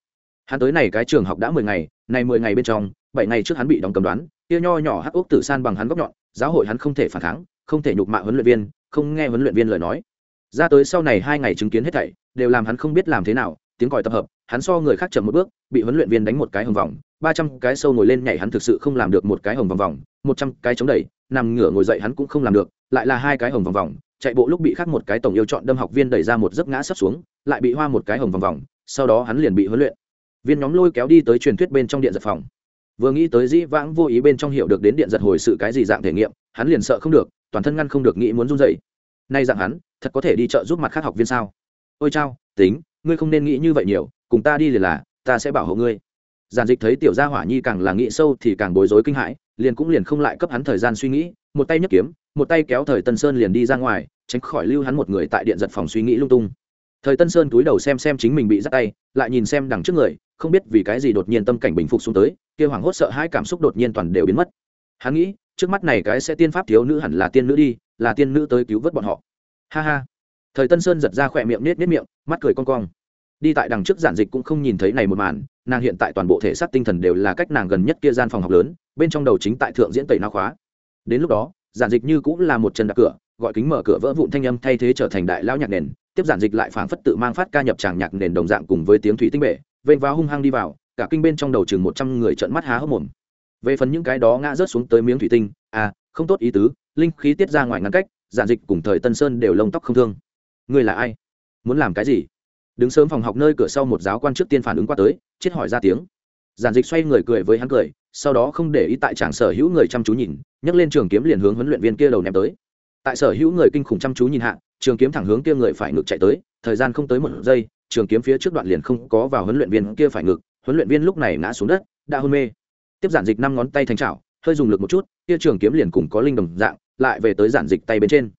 Hắn tới này cái trường học đã mười ngày, này mười ngày bên trong, bảy ngày trước hắn bị đóng cầm đoán kia nho nhỏ hắc ốc tử san bằng hắn góc nhọn, giáo hội hắn không thể phản kháng, không thể nhục mạ huấn luyện viên không nghe huấn luyện viên lời nói. Ra tới sau này hai ngày chứng kiến hết thảy, đều làm hắn không biết làm thế nào, tiếng còi tập hợp, hắn so người khác chậm một bước, bị huấn luyện viên đánh một cái hồng vòng, ba trăm cái sâu ngồi lên nhảy hắn thực sự không làm được một cái hồng vòng vòng, một trăm cái chống đẩy, nằm ngửa ngồi dậy hắn cũng không làm được, lại là hai cái hồng vòng vòng, chạy bộ lúc bị khác một cái tổng yêu chọn đâm học viên đẩy ra một giấc ngã sắp xuống, lại bị hoa một cái hồng vòng vòng, sau đó hắn liền bị huấn luyện. Viên nhóm lôi kéo đi tới truyền thuyết bên trong điện giật phòng. Vừa nghĩ tới dĩ vãng vô ý bên trong hiểu được đến điện giật hồi sự cái gì dạng thể nghiệm, hắn liền sợ không được toàn thân ngăn không được nghĩ muốn run dậy nay dạng hắn, thật có thể đi chợ giúp mặt khác học viên sao? Ôi chao, tính, ngươi không nên nghĩ như vậy nhiều, cùng ta đi liền là, ta sẽ bảo hộ ngươi. Giản dịch thấy tiểu gia hỏa nhi càng là nghĩ sâu thì càng bối rối kinh hãi, liền cũng liền không lại cấp hắn thời gian suy nghĩ, một tay nhấc kiếm, một tay kéo thời tân sơn liền đi ra ngoài, tránh khỏi lưu hắn một người tại điện giật phòng suy nghĩ lung tung. Thời tân sơn túi đầu xem xem chính mình bị dắt tay, lại nhìn xem đằng trước người, không biết vì cái gì đột nhiên tâm cảnh bình phục xuống tới, kia hoảng hốt sợ hai cảm xúc đột nhiên toàn đều biến mất. Hắn nghĩ trước mắt này cái sẽ tiên pháp thiếu nữ hẳn là tiên nữ đi là tiên nữ tới cứu vớt bọn họ. Ha ha. Thời tân sơn giật ra khỏe miệng nết nết miệng mắt cười con cong. Đi tại đằng trước giản dịch cũng không nhìn thấy này một màn nàng hiện tại toàn bộ thể xác tinh thần đều là cách nàng gần nhất kia gian phòng học lớn bên trong đầu chính tại thượng diễn tẩy na khóa. Đến lúc đó giản dịch như cũng là một chân đặt cửa gọi kính mở cửa vỡ vụn thanh âm thay thế trở thành đại lao nhạc nền tiếp giản dịch lại phảng phất tự mang phát ca nhập tràng nhạc nền đồng dạng cùng với tiếng thủy tinh bệ, vênh vào hung hăng đi vào cả kinh bên trong đầu chừng một trăm người trợn mắt há hốc mồm về phần những cái đó ngã rớt xuống tới miếng thủy tinh à không tốt ý tứ, linh khí tiết ra ngoài ngăn cách, giản dịch cùng thời tân sơn đều lông tóc không thương. Ngươi là ai? Muốn làm cái gì? Đứng sớm phòng học nơi cửa sau một giáo quan trước tiên phản ứng qua tới chết hỏi ra tiếng. Giản dịch xoay người cười với hắn cười, sau đó không để ý tại tràng sở hữu người chăm chú nhìn, nhấc lên trường kiếm liền hướng huấn luyện viên kia đầu ném tới. Tại sở hữu người kinh khủng chăm chú nhìn hạ, trường kiếm thẳng hướng kia người phải ngực chạy tới, thời gian không tới một giây, trường kiếm phía trước đoạn liền không có vào huấn luyện viên kia phải ngực huấn luyện viên lúc này ngã xuống đất, đã hôn mê tiếp giản dịch năm ngón tay thành chảo, hơi dùng lực một chút, kia trường kiếm liền cùng có linh đồng dạng, lại về tới giản dịch tay bên trên.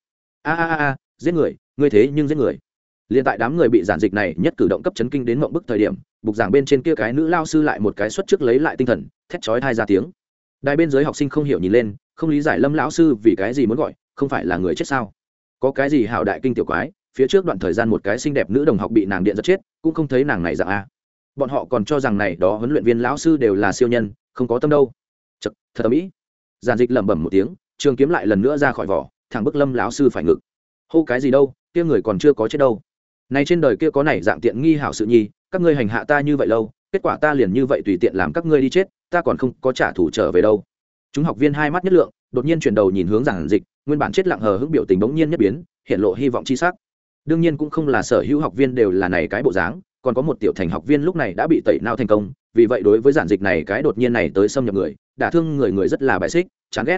A a a giết người, ngươi thế nhưng giết người. Liền tại đám người bị giản dịch này nhất cử động cấp chấn kinh đến mộng bức thời điểm, bục giảng bên trên kia cái nữ lao sư lại một cái xuất trước lấy lại tinh thần, thét chói thai ra tiếng. Đài bên dưới học sinh không hiểu nhìn lên, không lý giải lâm lão sư vì cái gì muốn gọi, không phải là người chết sao? Có cái gì hảo đại kinh tiểu quái, phía trước đoạn thời gian một cái xinh đẹp nữ đồng học bị nàng điện giật chết, cũng không thấy nàng này dạng a. Bọn họ còn cho rằng này đó huấn luyện viên lão sư đều là siêu nhân không có tâm đâu. Chật thật mỹ. Giản dịch lẩm bẩm một tiếng, trường kiếm lại lần nữa ra khỏi vỏ thằng bức lâm lão sư phải ngực. Hô cái gì đâu, kia người còn chưa có chết đâu. Này trên đời kia có này dạng tiện nghi hảo sự nhi, các ngươi hành hạ ta như vậy lâu, kết quả ta liền như vậy tùy tiện làm các ngươi đi chết, ta còn không có trả thủ trở về đâu. Chúng học viên hai mắt nhất lượng, đột nhiên chuyển đầu nhìn hướng giàn dịch, nguyên bản chết lặng hờ hững biểu tình bỗng nhiên nhất biến, hiện lộ hy vọng chi sắc. Đương nhiên cũng không là sở hữu học viên đều là này cái bộ dáng, còn có một tiểu thành học viên lúc này đã bị tẩy não thành công vì vậy đối với giản dịch này cái đột nhiên này tới xâm nhập người, đả thương người người rất là bài xích, chán ghét.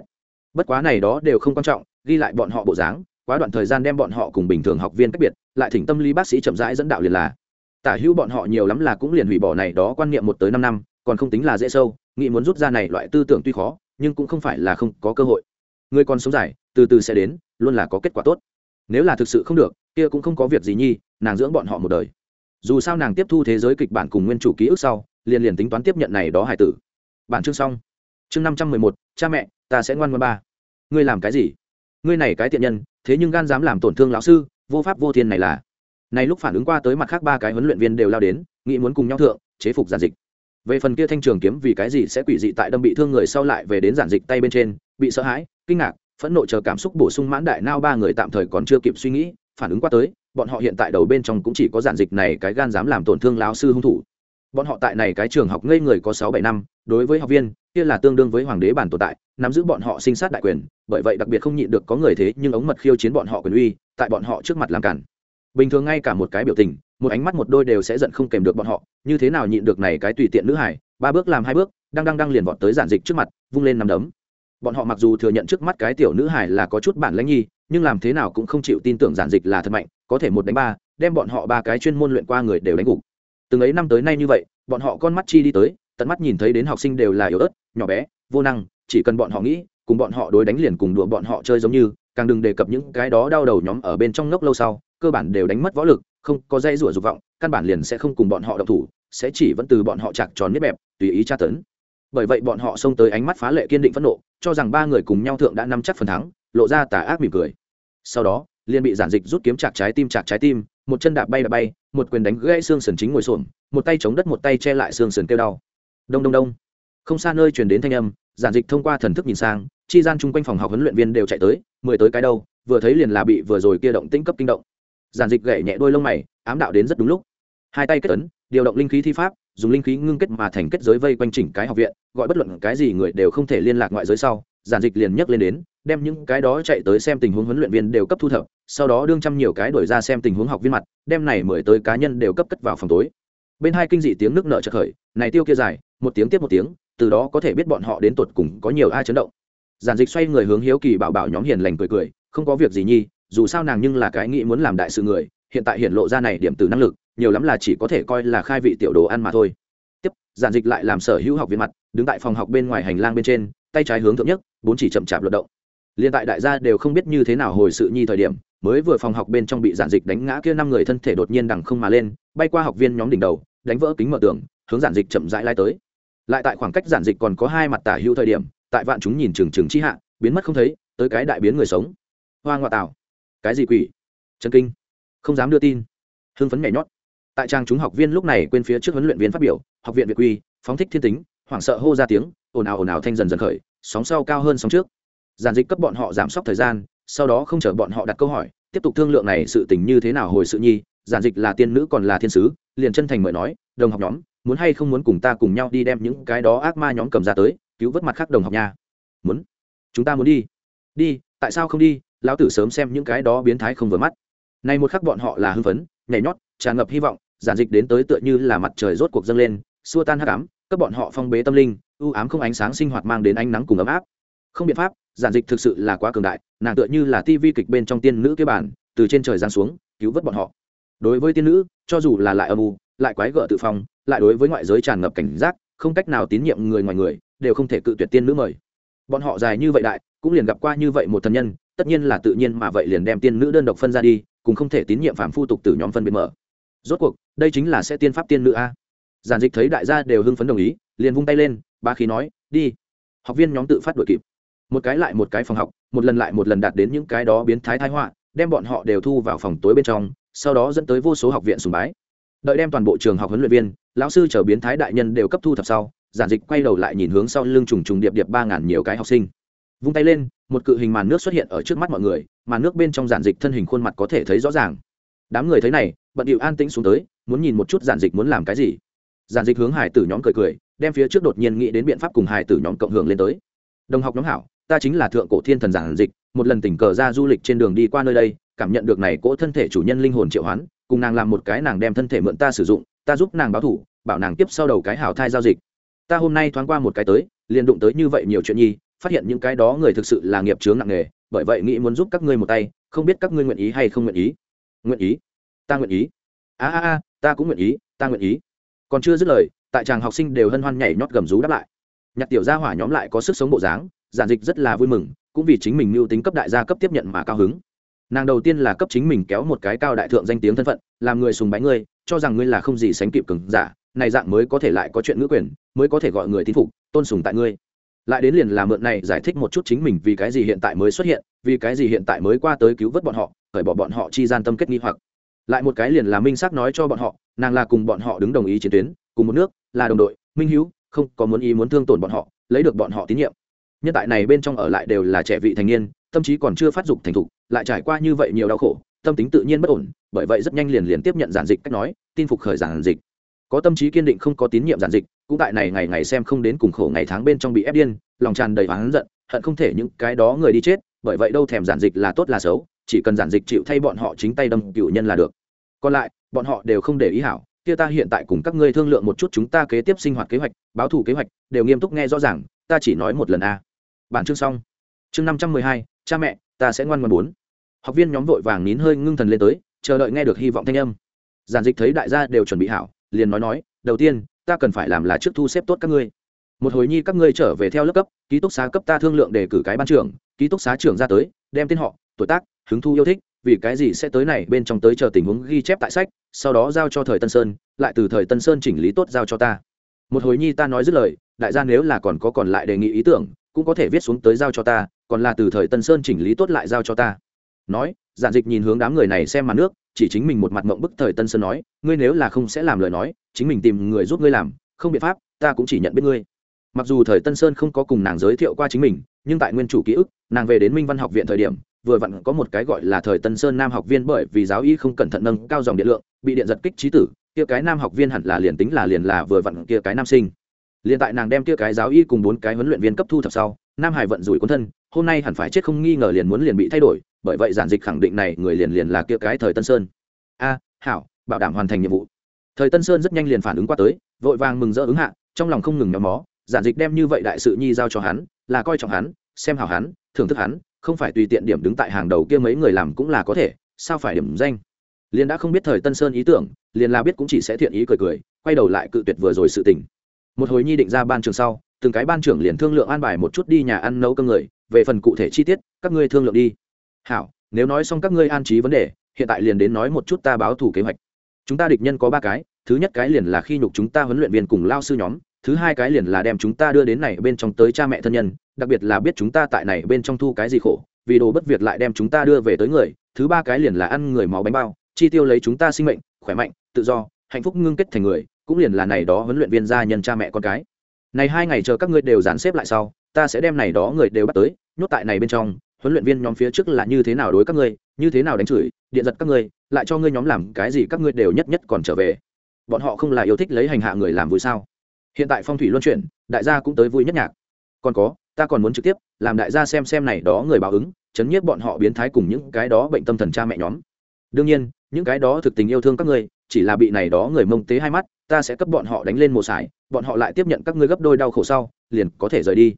Bất quá này đó đều không quan trọng, ghi lại bọn họ bộ dáng, quá đoạn thời gian đem bọn họ cùng bình thường học viên cách biệt, lại thỉnh tâm lý bác sĩ chậm rãi dẫn đạo liền là, tả hữu bọn họ nhiều lắm là cũng liền hủy bỏ này đó quan niệm một tới năm năm, còn không tính là dễ sâu, nghĩ muốn rút ra này loại tư tưởng tuy khó, nhưng cũng không phải là không có cơ hội. Người còn sống dài, từ từ sẽ đến, luôn là có kết quả tốt. Nếu là thực sự không được, kia cũng không có việc gì nhi, nàng dưỡng bọn họ một đời. Dù sao nàng tiếp thu thế giới kịch bản cùng nguyên chủ ký ức sau liền liền tính toán tiếp nhận này đó hài tử. Bản chương xong. Chương năm trăm mười một, cha mẹ, ta sẽ ngoan ngoan ba. Ngươi làm cái gì? Ngươi này cái tiện nhân, thế nhưng gan dám làm tổn thương lão sư, vô pháp vô thiên này là. Này lúc phản ứng qua tới mặt khác ba cái huấn luyện viên đều lao đến, nghĩ muốn cùng nhau thượng, chế phục giản dịch. Về phần kia thanh trường kiếm vì cái gì sẽ quỷ dị tại đâm bị thương người sau lại về đến giản dịch tay bên trên, bị sợ hãi, kinh ngạc, phẫn nộ chờ cảm xúc bổ sung mãn đại nao ba người tạm thời còn chưa kịp suy nghĩ, phản ứng qua tới, bọn họ hiện tại đầu bên trong cũng chỉ có giản dịch này cái gan dám làm tổn thương lão sư hung thủ bọn họ tại này cái trường học ngây người có sáu bảy năm, đối với học viên, kia là tương đương với hoàng đế bản tồn tại, nắm giữ bọn họ sinh sát đại quyền, bởi vậy đặc biệt không nhịn được có người thế nhưng ống mật khiêu chiến bọn họ quyền uy, tại bọn họ trước mặt làm cản. Bình thường ngay cả một cái biểu tình, một ánh mắt một đôi đều sẽ giận không kèm được bọn họ, như thế nào nhịn được này cái tùy tiện nữ hải ba bước làm hai bước, đang đang đang liền vọt tới giản dịch trước mặt, vung lên nằm đấm. Bọn họ mặc dù thừa nhận trước mắt cái tiểu nữ hải là có chút bản lãnh nhi, nhưng làm thế nào cũng không chịu tin tưởng giản dịch là thật mạnh, có thể một đánh ba, đem bọn họ ba cái chuyên môn luyện qua người đều đánh gục từng ấy năm tới nay như vậy, bọn họ con mắt chi đi tới, tận mắt nhìn thấy đến học sinh đều là yếu ớt, nhỏ bé, vô năng, chỉ cần bọn họ nghĩ, cùng bọn họ đối đánh liền cùng đùa bọn họ chơi giống như, càng đừng đề cập những cái đó đau đầu nhóm ở bên trong ngốc lâu sau, cơ bản đều đánh mất võ lực, không có dây rủa dục vọng, căn bản liền sẽ không cùng bọn họ độc thủ, sẽ chỉ vẫn từ bọn họ chặt tròn nếp bẹp, tùy ý tra tấn. Bởi vậy bọn họ xông tới ánh mắt phá lệ kiên định phẫn nộ, cho rằng ba người cùng nhau thượng đã nắm chắc phần thắng, lộ ra tà ác mỉm cười. Sau đó, liền bị giản dịch rút kiếm chặt trái tim chặt trái tim một chân đạp bay đạp bay, một quyền đánh gãy xương sườn chính ngồi xổm, một tay chống đất một tay che lại xương sườn kêu đau. Đông đông đông. Không xa nơi truyền đến thanh âm, giản dịch thông qua thần thức nhìn sang, chi gian chung quanh phòng học huấn luyện viên đều chạy tới, mười tới cái đâu, vừa thấy liền là bị vừa rồi kia động tĩnh cấp kinh động. Giản dịch gậy nhẹ đôi lông mày, ám đạo đến rất đúng lúc. Hai tay kết ấn, điều động linh khí thi pháp, dùng linh khí ngưng kết mà thành kết giới vây quanh chỉnh cái học viện, gọi bất luận cái gì người đều không thể liên lạc ngoại giới sau, giản dịch liền nhấc lên đến đem những cái đó chạy tới xem tình huống huấn luyện viên đều cấp thu thập, sau đó đương chăm nhiều cái đổi ra xem tình huống học viên mặt, đem này mười tới cá nhân đều cấp cất vào phòng tối. Bên hai kinh dị tiếng nước nợ chợt khởi, này tiêu kia dài, một tiếng tiếp một tiếng, từ đó có thể biết bọn họ đến tột cùng có nhiều ai chấn động. Giản dịch xoay người hướng hiếu kỳ bảo bảo nhóm hiền lành cười cười, không có việc gì nhi, dù sao nàng nhưng là cái nghĩ muốn làm đại sự người, hiện tại hiện lộ ra này điểm từ năng lực, nhiều lắm là chỉ có thể coi là khai vị tiểu đồ ăn mà thôi. Tiếp, giản dịch lại làm sở hữu học viên mặt, đứng tại phòng học bên ngoài hành lang bên trên, tay trái hướng thượng nhất bốn chỉ chậm chạp luận động liên tại đại gia đều không biết như thế nào hồi sự nhi thời điểm, mới vừa phòng học bên trong bị giản dịch đánh ngã kia năm người thân thể đột nhiên đằng không mà lên, bay qua học viên nhóm đỉnh đầu, đánh vỡ kính mở tường, hướng giản dịch chậm rãi lai tới. Lại tại khoảng cách giản dịch còn có hai mặt tả hữu thời điểm, tại vạn chúng nhìn chừng chừng chi hạ, biến mất không thấy, tới cái đại biến người sống. Hoa ngoại tảo. Cái gì quỷ? Chân kinh. Không dám đưa tin. Hưng phấn nhảy nhót. Tại trang chúng học viên lúc này quên phía trước huấn luyện viên phát biểu, học viện việt quy, phóng thích thiên tính, hoảng sợ hô ra tiếng, ồn ào ồn ào thanh dần dần khởi, sóng sau cao hơn sóng trước giản dịch cấp bọn họ giảm sốc thời gian, sau đó không chờ bọn họ đặt câu hỏi, tiếp tục thương lượng này sự tình như thế nào hồi sự nhi, giản dịch là tiên nữ còn là thiên sứ, liền chân thành mời nói, đồng học nhóm, muốn hay không muốn cùng ta cùng nhau đi đem những cái đó ác ma nhóm cầm ra tới, cứu vớt mặt khác đồng học nha. Muốn? Chúng ta muốn đi. Đi, tại sao không đi? Lão tử sớm xem những cái đó biến thái không vừa mắt. Này một khắc bọn họ là hưng phấn, nhảy nhót, tràn ngập hy vọng, giản dịch đến tới tựa như là mặt trời rốt cuộc dâng lên, xua tan hắc ám các bọn họ phong bế tâm linh ưu ám không ánh sáng sinh hoạt mang đến ánh nắng cùng ấm áp. Không biện pháp giản dịch thực sự là quá cường đại, nàng tựa như là tivi kịch bên trong tiên nữ kế bản, từ trên trời giáng xuống, cứu vớt bọn họ. Đối với tiên nữ, cho dù là lại âm u, lại quái gở tự phong, lại đối với ngoại giới tràn ngập cảnh giác, không cách nào tín nhiệm người ngoài người, đều không thể cự tuyệt tiên nữ mời. Bọn họ dài như vậy đại, cũng liền gặp qua như vậy một thần nhân, tất nhiên là tự nhiên mà vậy liền đem tiên nữ đơn độc phân ra đi, cũng không thể tín nhiệm phạm phu tục từ nhóm phân biệt mở. Rốt cuộc, đây chính là sẽ tiên pháp tiên nữ a. Giản dịch thấy đại gia đều hưng phấn đồng ý, liền vung tay lên ba khí nói, đi. Học viên nhóm tự phát đội kịp một cái lại một cái phòng học, một lần lại một lần đạt đến những cái đó biến thái thái họa, đem bọn họ đều thu vào phòng tối bên trong, sau đó dẫn tới vô số học viện sùng bái. Đợi đem toàn bộ trường học huấn luyện viên, lão sư chờ biến thái đại nhân đều cấp thu thập sau, giản dịch quay đầu lại nhìn hướng sau lưng trùng trùng điệp điệp ba ngàn nhiều cái học sinh. Vung tay lên, một cự hình màn nước xuất hiện ở trước mắt mọi người, màn nước bên trong giản dịch thân hình khuôn mặt có thể thấy rõ ràng. Đám người thấy này, bận điệu an tĩnh xuống tới, muốn nhìn một chút giản dịch muốn làm cái gì. Giản dịch hướng hải tử nhóm cười cười, đem phía trước đột nhiên nghĩ đến biện pháp cùng hải tử nhóm cộng hưởng lên tới. Đồng học nhóm hảo ta chính là thượng cổ thiên thần giản dịch, một lần tình cờ ra du lịch trên đường đi qua nơi đây, cảm nhận được này cỗ thân thể chủ nhân linh hồn triệu hoán, cùng nàng làm một cái nàng đem thân thể mượn ta sử dụng, ta giúp nàng báo thủ, bảo nàng tiếp sau đầu cái hảo thai giao dịch. Ta hôm nay thoáng qua một cái tới, liền đụng tới như vậy nhiều chuyện nhi, phát hiện những cái đó người thực sự là nghiệp chướng nặng nề, bởi vậy nghĩ muốn giúp các ngươi một tay, không biết các ngươi nguyện ý hay không nguyện ý. Nguyện ý? Ta nguyện ý. A a a, ta cũng nguyện ý, ta nguyện ý. Còn chưa dứt lời, tại chàng học sinh đều hân hoan nhảy nhót gầm rú đáp lại. Nhạc tiểu gia hỏa nhóm lại có sức sống bộ dáng giản dịch rất là vui mừng, cũng vì chính mình mưu tính cấp đại gia cấp tiếp nhận mà cao hứng. Nàng đầu tiên là cấp chính mình kéo một cái cao đại thượng danh tiếng thân phận, làm người sùng bái ngươi, cho rằng ngươi là không gì sánh kịp cứng giả, này dạng mới có thể lại có chuyện ngữ quyền, mới có thể gọi người tín phục, tôn sùng tại ngươi. Lại đến liền là mượn này giải thích một chút chính mình vì cái gì hiện tại mới xuất hiện, vì cái gì hiện tại mới qua tới cứu vớt bọn họ khởi bỏ bọn họ chi gian tâm kết nghi hoặc. Lại một cái liền là minh xác nói cho bọn họ, nàng là cùng bọn họ đứng đồng ý chiến tuyến, cùng một nước, là đồng đội, minh hữu không có muốn ý muốn thương tổn bọn họ, lấy được bọn họ tín nhiệm nhân tại này bên trong ở lại đều là trẻ vị thành niên, tâm trí còn chưa phát dục thành thục, lại trải qua như vậy nhiều đau khổ, tâm tính tự nhiên bất ổn, bởi vậy rất nhanh liền liền tiếp nhận giản dịch cách nói, tin phục khởi giản dịch. Có tâm trí kiên định không có tín nhiệm giản dịch, cũng tại này ngày ngày xem không đến cùng khổ ngày tháng bên trong bị ép điên, lòng tràn đầy oán giận, hận không thể những cái đó người đi chết, bởi vậy đâu thèm giản dịch là tốt là xấu, chỉ cần giản dịch chịu thay bọn họ chính tay đâm cựu nhân là được. Còn lại, bọn họ đều không để ý hảo, kia ta hiện tại cùng các ngươi thương lượng một chút chúng ta kế tiếp sinh hoạt kế hoạch, báo thủ kế hoạch, đều nghiêm túc nghe rõ ràng, ta chỉ nói một lần a bản chương xong. Chương năm trăm mười hai, cha mẹ, ta sẽ ngoan ngoan bốn. Học viên nhóm vội vàng nín hơi ngưng thần lên tới, chờ đợi nghe được hy vọng thanh âm. Giản dịch thấy đại gia đều chuẩn bị hảo, liền nói nói, đầu tiên, ta cần phải làm là trước thu xếp tốt các ngươi. Một hồi nhi các ngươi trở về theo lớp cấp, ký túc xá cấp ta thương lượng để cử cái ban trưởng, ký túc xá trưởng ra tới, đem tên họ, tuổi tác, hứng thu yêu thích, vì cái gì sẽ tới này, bên trong tới chờ tình huống ghi chép tại sách, sau đó giao cho thời tân sơn, lại từ thời tân sơn chỉnh lý tốt giao cho ta. Một hồi nhi ta nói dứt lời, đại gia nếu là còn có còn lại đề nghị ý tưởng cũng có thể viết xuống tới giao cho ta, còn là từ thời tân sơn chỉnh lý tốt lại giao cho ta. Nói, giản dịch nhìn hướng đám người này xem màn nước, chỉ chính mình một mặt mộng bức thời tân sơn nói, ngươi nếu là không sẽ làm lời nói, chính mình tìm người giúp ngươi làm, không biện pháp, ta cũng chỉ nhận biết ngươi. Mặc dù thời tân sơn không có cùng nàng giới thiệu qua chính mình, nhưng tại nguyên chủ ký ức, nàng về đến minh văn học viện thời điểm, vừa vặn có một cái gọi là thời tân sơn nam học viên bởi vì giáo y không cẩn thận nâng cao dòng điện lượng, bị điện giật kích trí tử, kia cái nam học viên hẳn là liền tính là liền là vừa vặn kia cái nam sinh liền tại nàng đem kia cái giáo y cùng bốn cái huấn luyện viên cấp thu thập sau, nam hải vận rủi quân thân, hôm nay hẳn phải chết không nghi ngờ liền muốn liền bị thay đổi, bởi vậy giản dịch khẳng định này người liền liền là kia cái thời tân sơn. A, hảo, bảo đảm hoàn thành nhiệm vụ. Thời tân sơn rất nhanh liền phản ứng qua tới, vội vàng mừng rỡ ứng hạ, trong lòng không ngừng nhóm mó, giản dịch đem như vậy đại sự nhi giao cho hắn, là coi trọng hắn, xem hảo hắn, thưởng thức hắn, không phải tùy tiện điểm đứng tại hàng đầu kia mấy người làm cũng là có thể, sao phải điểm danh? Liền đã không biết thời tân sơn ý tưởng, liền là biết cũng chỉ sẽ thiện ý cười cười, quay đầu lại cự tuyệt vừa rồi sự tình một hồi nhi định ra ban trường sau, từng cái ban trưởng liền thương lượng an bài một chút đi nhà ăn nấu cơm người, về phần cụ thể chi tiết, các ngươi thương lượng đi. Hảo, nếu nói xong các ngươi an trí vấn đề, hiện tại liền đến nói một chút ta báo thủ kế hoạch. Chúng ta địch nhân có ba cái, thứ nhất cái liền là khi nhục chúng ta huấn luyện viên cùng lao sư nhóm, thứ hai cái liền là đem chúng ta đưa đến này bên trong tới cha mẹ thân nhân, đặc biệt là biết chúng ta tại này bên trong thu cái gì khổ, vì đồ bất việc lại đem chúng ta đưa về tới người, thứ ba cái liền là ăn người máu bánh bao, chi tiêu lấy chúng ta sinh mệnh, khỏe mạnh, tự do, hạnh phúc ngưng kết thành người cũng liền là này đó huấn luyện viên gia nhân cha mẹ con cái. Này hai ngày chờ các ngươi đều dàn xếp lại sau, ta sẽ đem này đó người đều bắt tới, nhốt tại này bên trong, huấn luyện viên nhóm phía trước là như thế nào đối các ngươi, như thế nào đánh chửi, điện giật các ngươi, lại cho ngươi nhóm làm cái gì các ngươi đều nhất nhất còn trở về. Bọn họ không là yêu thích lấy hành hạ người làm vui sao? Hiện tại phong thủy luân chuyển, đại gia cũng tới vui nhất nhạc. Còn có, ta còn muốn trực tiếp làm đại gia xem xem này đó người báo ứng, chấn nhiếp bọn họ biến thái cùng những cái đó bệnh tâm thần cha mẹ nhóm. Đương nhiên, những cái đó thực tình yêu thương các ngươi, chỉ là bị này đó người mông tế hai mắt ta sẽ cấp bọn họ đánh lên một sải, bọn họ lại tiếp nhận các ngươi gấp đôi đau khổ sau, liền có thể rời đi.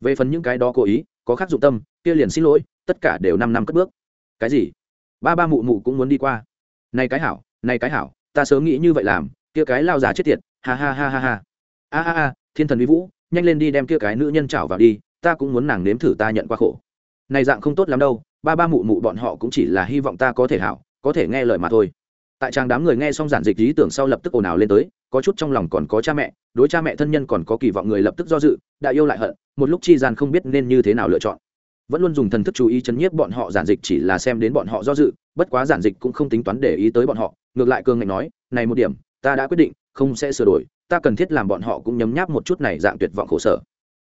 Về phần những cái đó cố ý, có khác dụng tâm, kia liền xin lỗi, tất cả đều năm năm cất bước. Cái gì? Ba ba mụ mụ cũng muốn đi qua. Này cái hảo, này cái hảo, ta sớm nghĩ như vậy làm, kia cái lao già chết tiệt, ha ha ha ha ha. A a a, thiên thần vi vũ, nhanh lên đi đem kia cái nữ nhân chảo vào đi, ta cũng muốn nàng nếm thử ta nhận qua khổ. Này dạng không tốt lắm đâu, ba ba mụ mụ bọn họ cũng chỉ là hy vọng ta có thể hảo, có thể nghe lời mà thôi tại trang đám người nghe xong giản dịch lý tưởng sau lập tức ồn ào lên tới, có chút trong lòng còn có cha mẹ, đối cha mẹ thân nhân còn có kỳ vọng người lập tức do dự đã yêu lại hận, một lúc chi gian không biết nên như thế nào lựa chọn. Vẫn luôn dùng thần thức chú ý chấn nhiếp bọn họ, giản dịch chỉ là xem đến bọn họ do dự, bất quá giản dịch cũng không tính toán để ý tới bọn họ, ngược lại cường ngạnh nói, này một điểm, ta đã quyết định, không sẽ sửa đổi, ta cần thiết làm bọn họ cũng nhấm nháp một chút này dạng tuyệt vọng khổ sở.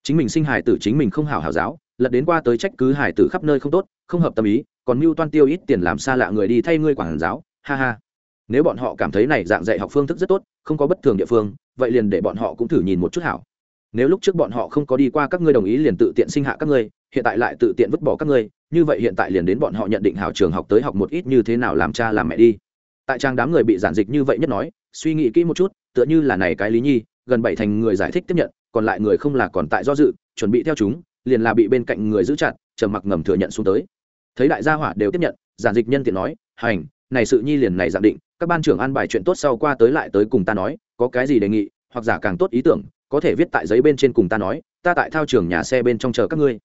Chính mình sinh hài tử chính mình không hảo hảo giáo, lật đến qua tới trách cứ hài tử khắp nơi không tốt, không hợp tâm ý, còn mưu toan tiêu ít tiền làm xa lạ người đi thay ngươi quản giáo, ha ha nếu bọn họ cảm thấy này dạng dạy học phương thức rất tốt, không có bất thường địa phương, vậy liền để bọn họ cũng thử nhìn một chút hảo. Nếu lúc trước bọn họ không có đi qua các ngươi đồng ý liền tự tiện sinh hạ các ngươi, hiện tại lại tự tiện vứt bỏ các ngươi, như vậy hiện tại liền đến bọn họ nhận định hảo trường học tới học một ít như thế nào làm cha làm mẹ đi. Tại trang đám người bị giản dịch như vậy nhất nói, suy nghĩ kỹ một chút, tựa như là này cái lý nhi, gần bảy thành người giải thích tiếp nhận, còn lại người không là còn tại do dự, chuẩn bị theo chúng, liền là bị bên cạnh người giữ chặt, trầm mặc ngầm thừa nhận xuống tới. Thấy đại gia hỏa đều tiếp nhận, giản dịch nhân tiện nói, hành này sự nhi liền này giảm định, các ban trưởng an bài chuyện tốt sau qua tới lại tới cùng ta nói, có cái gì đề nghị, hoặc giả càng tốt ý tưởng, có thể viết tại giấy bên trên cùng ta nói, ta tại thao trường nhà xe bên trong chờ các ngươi.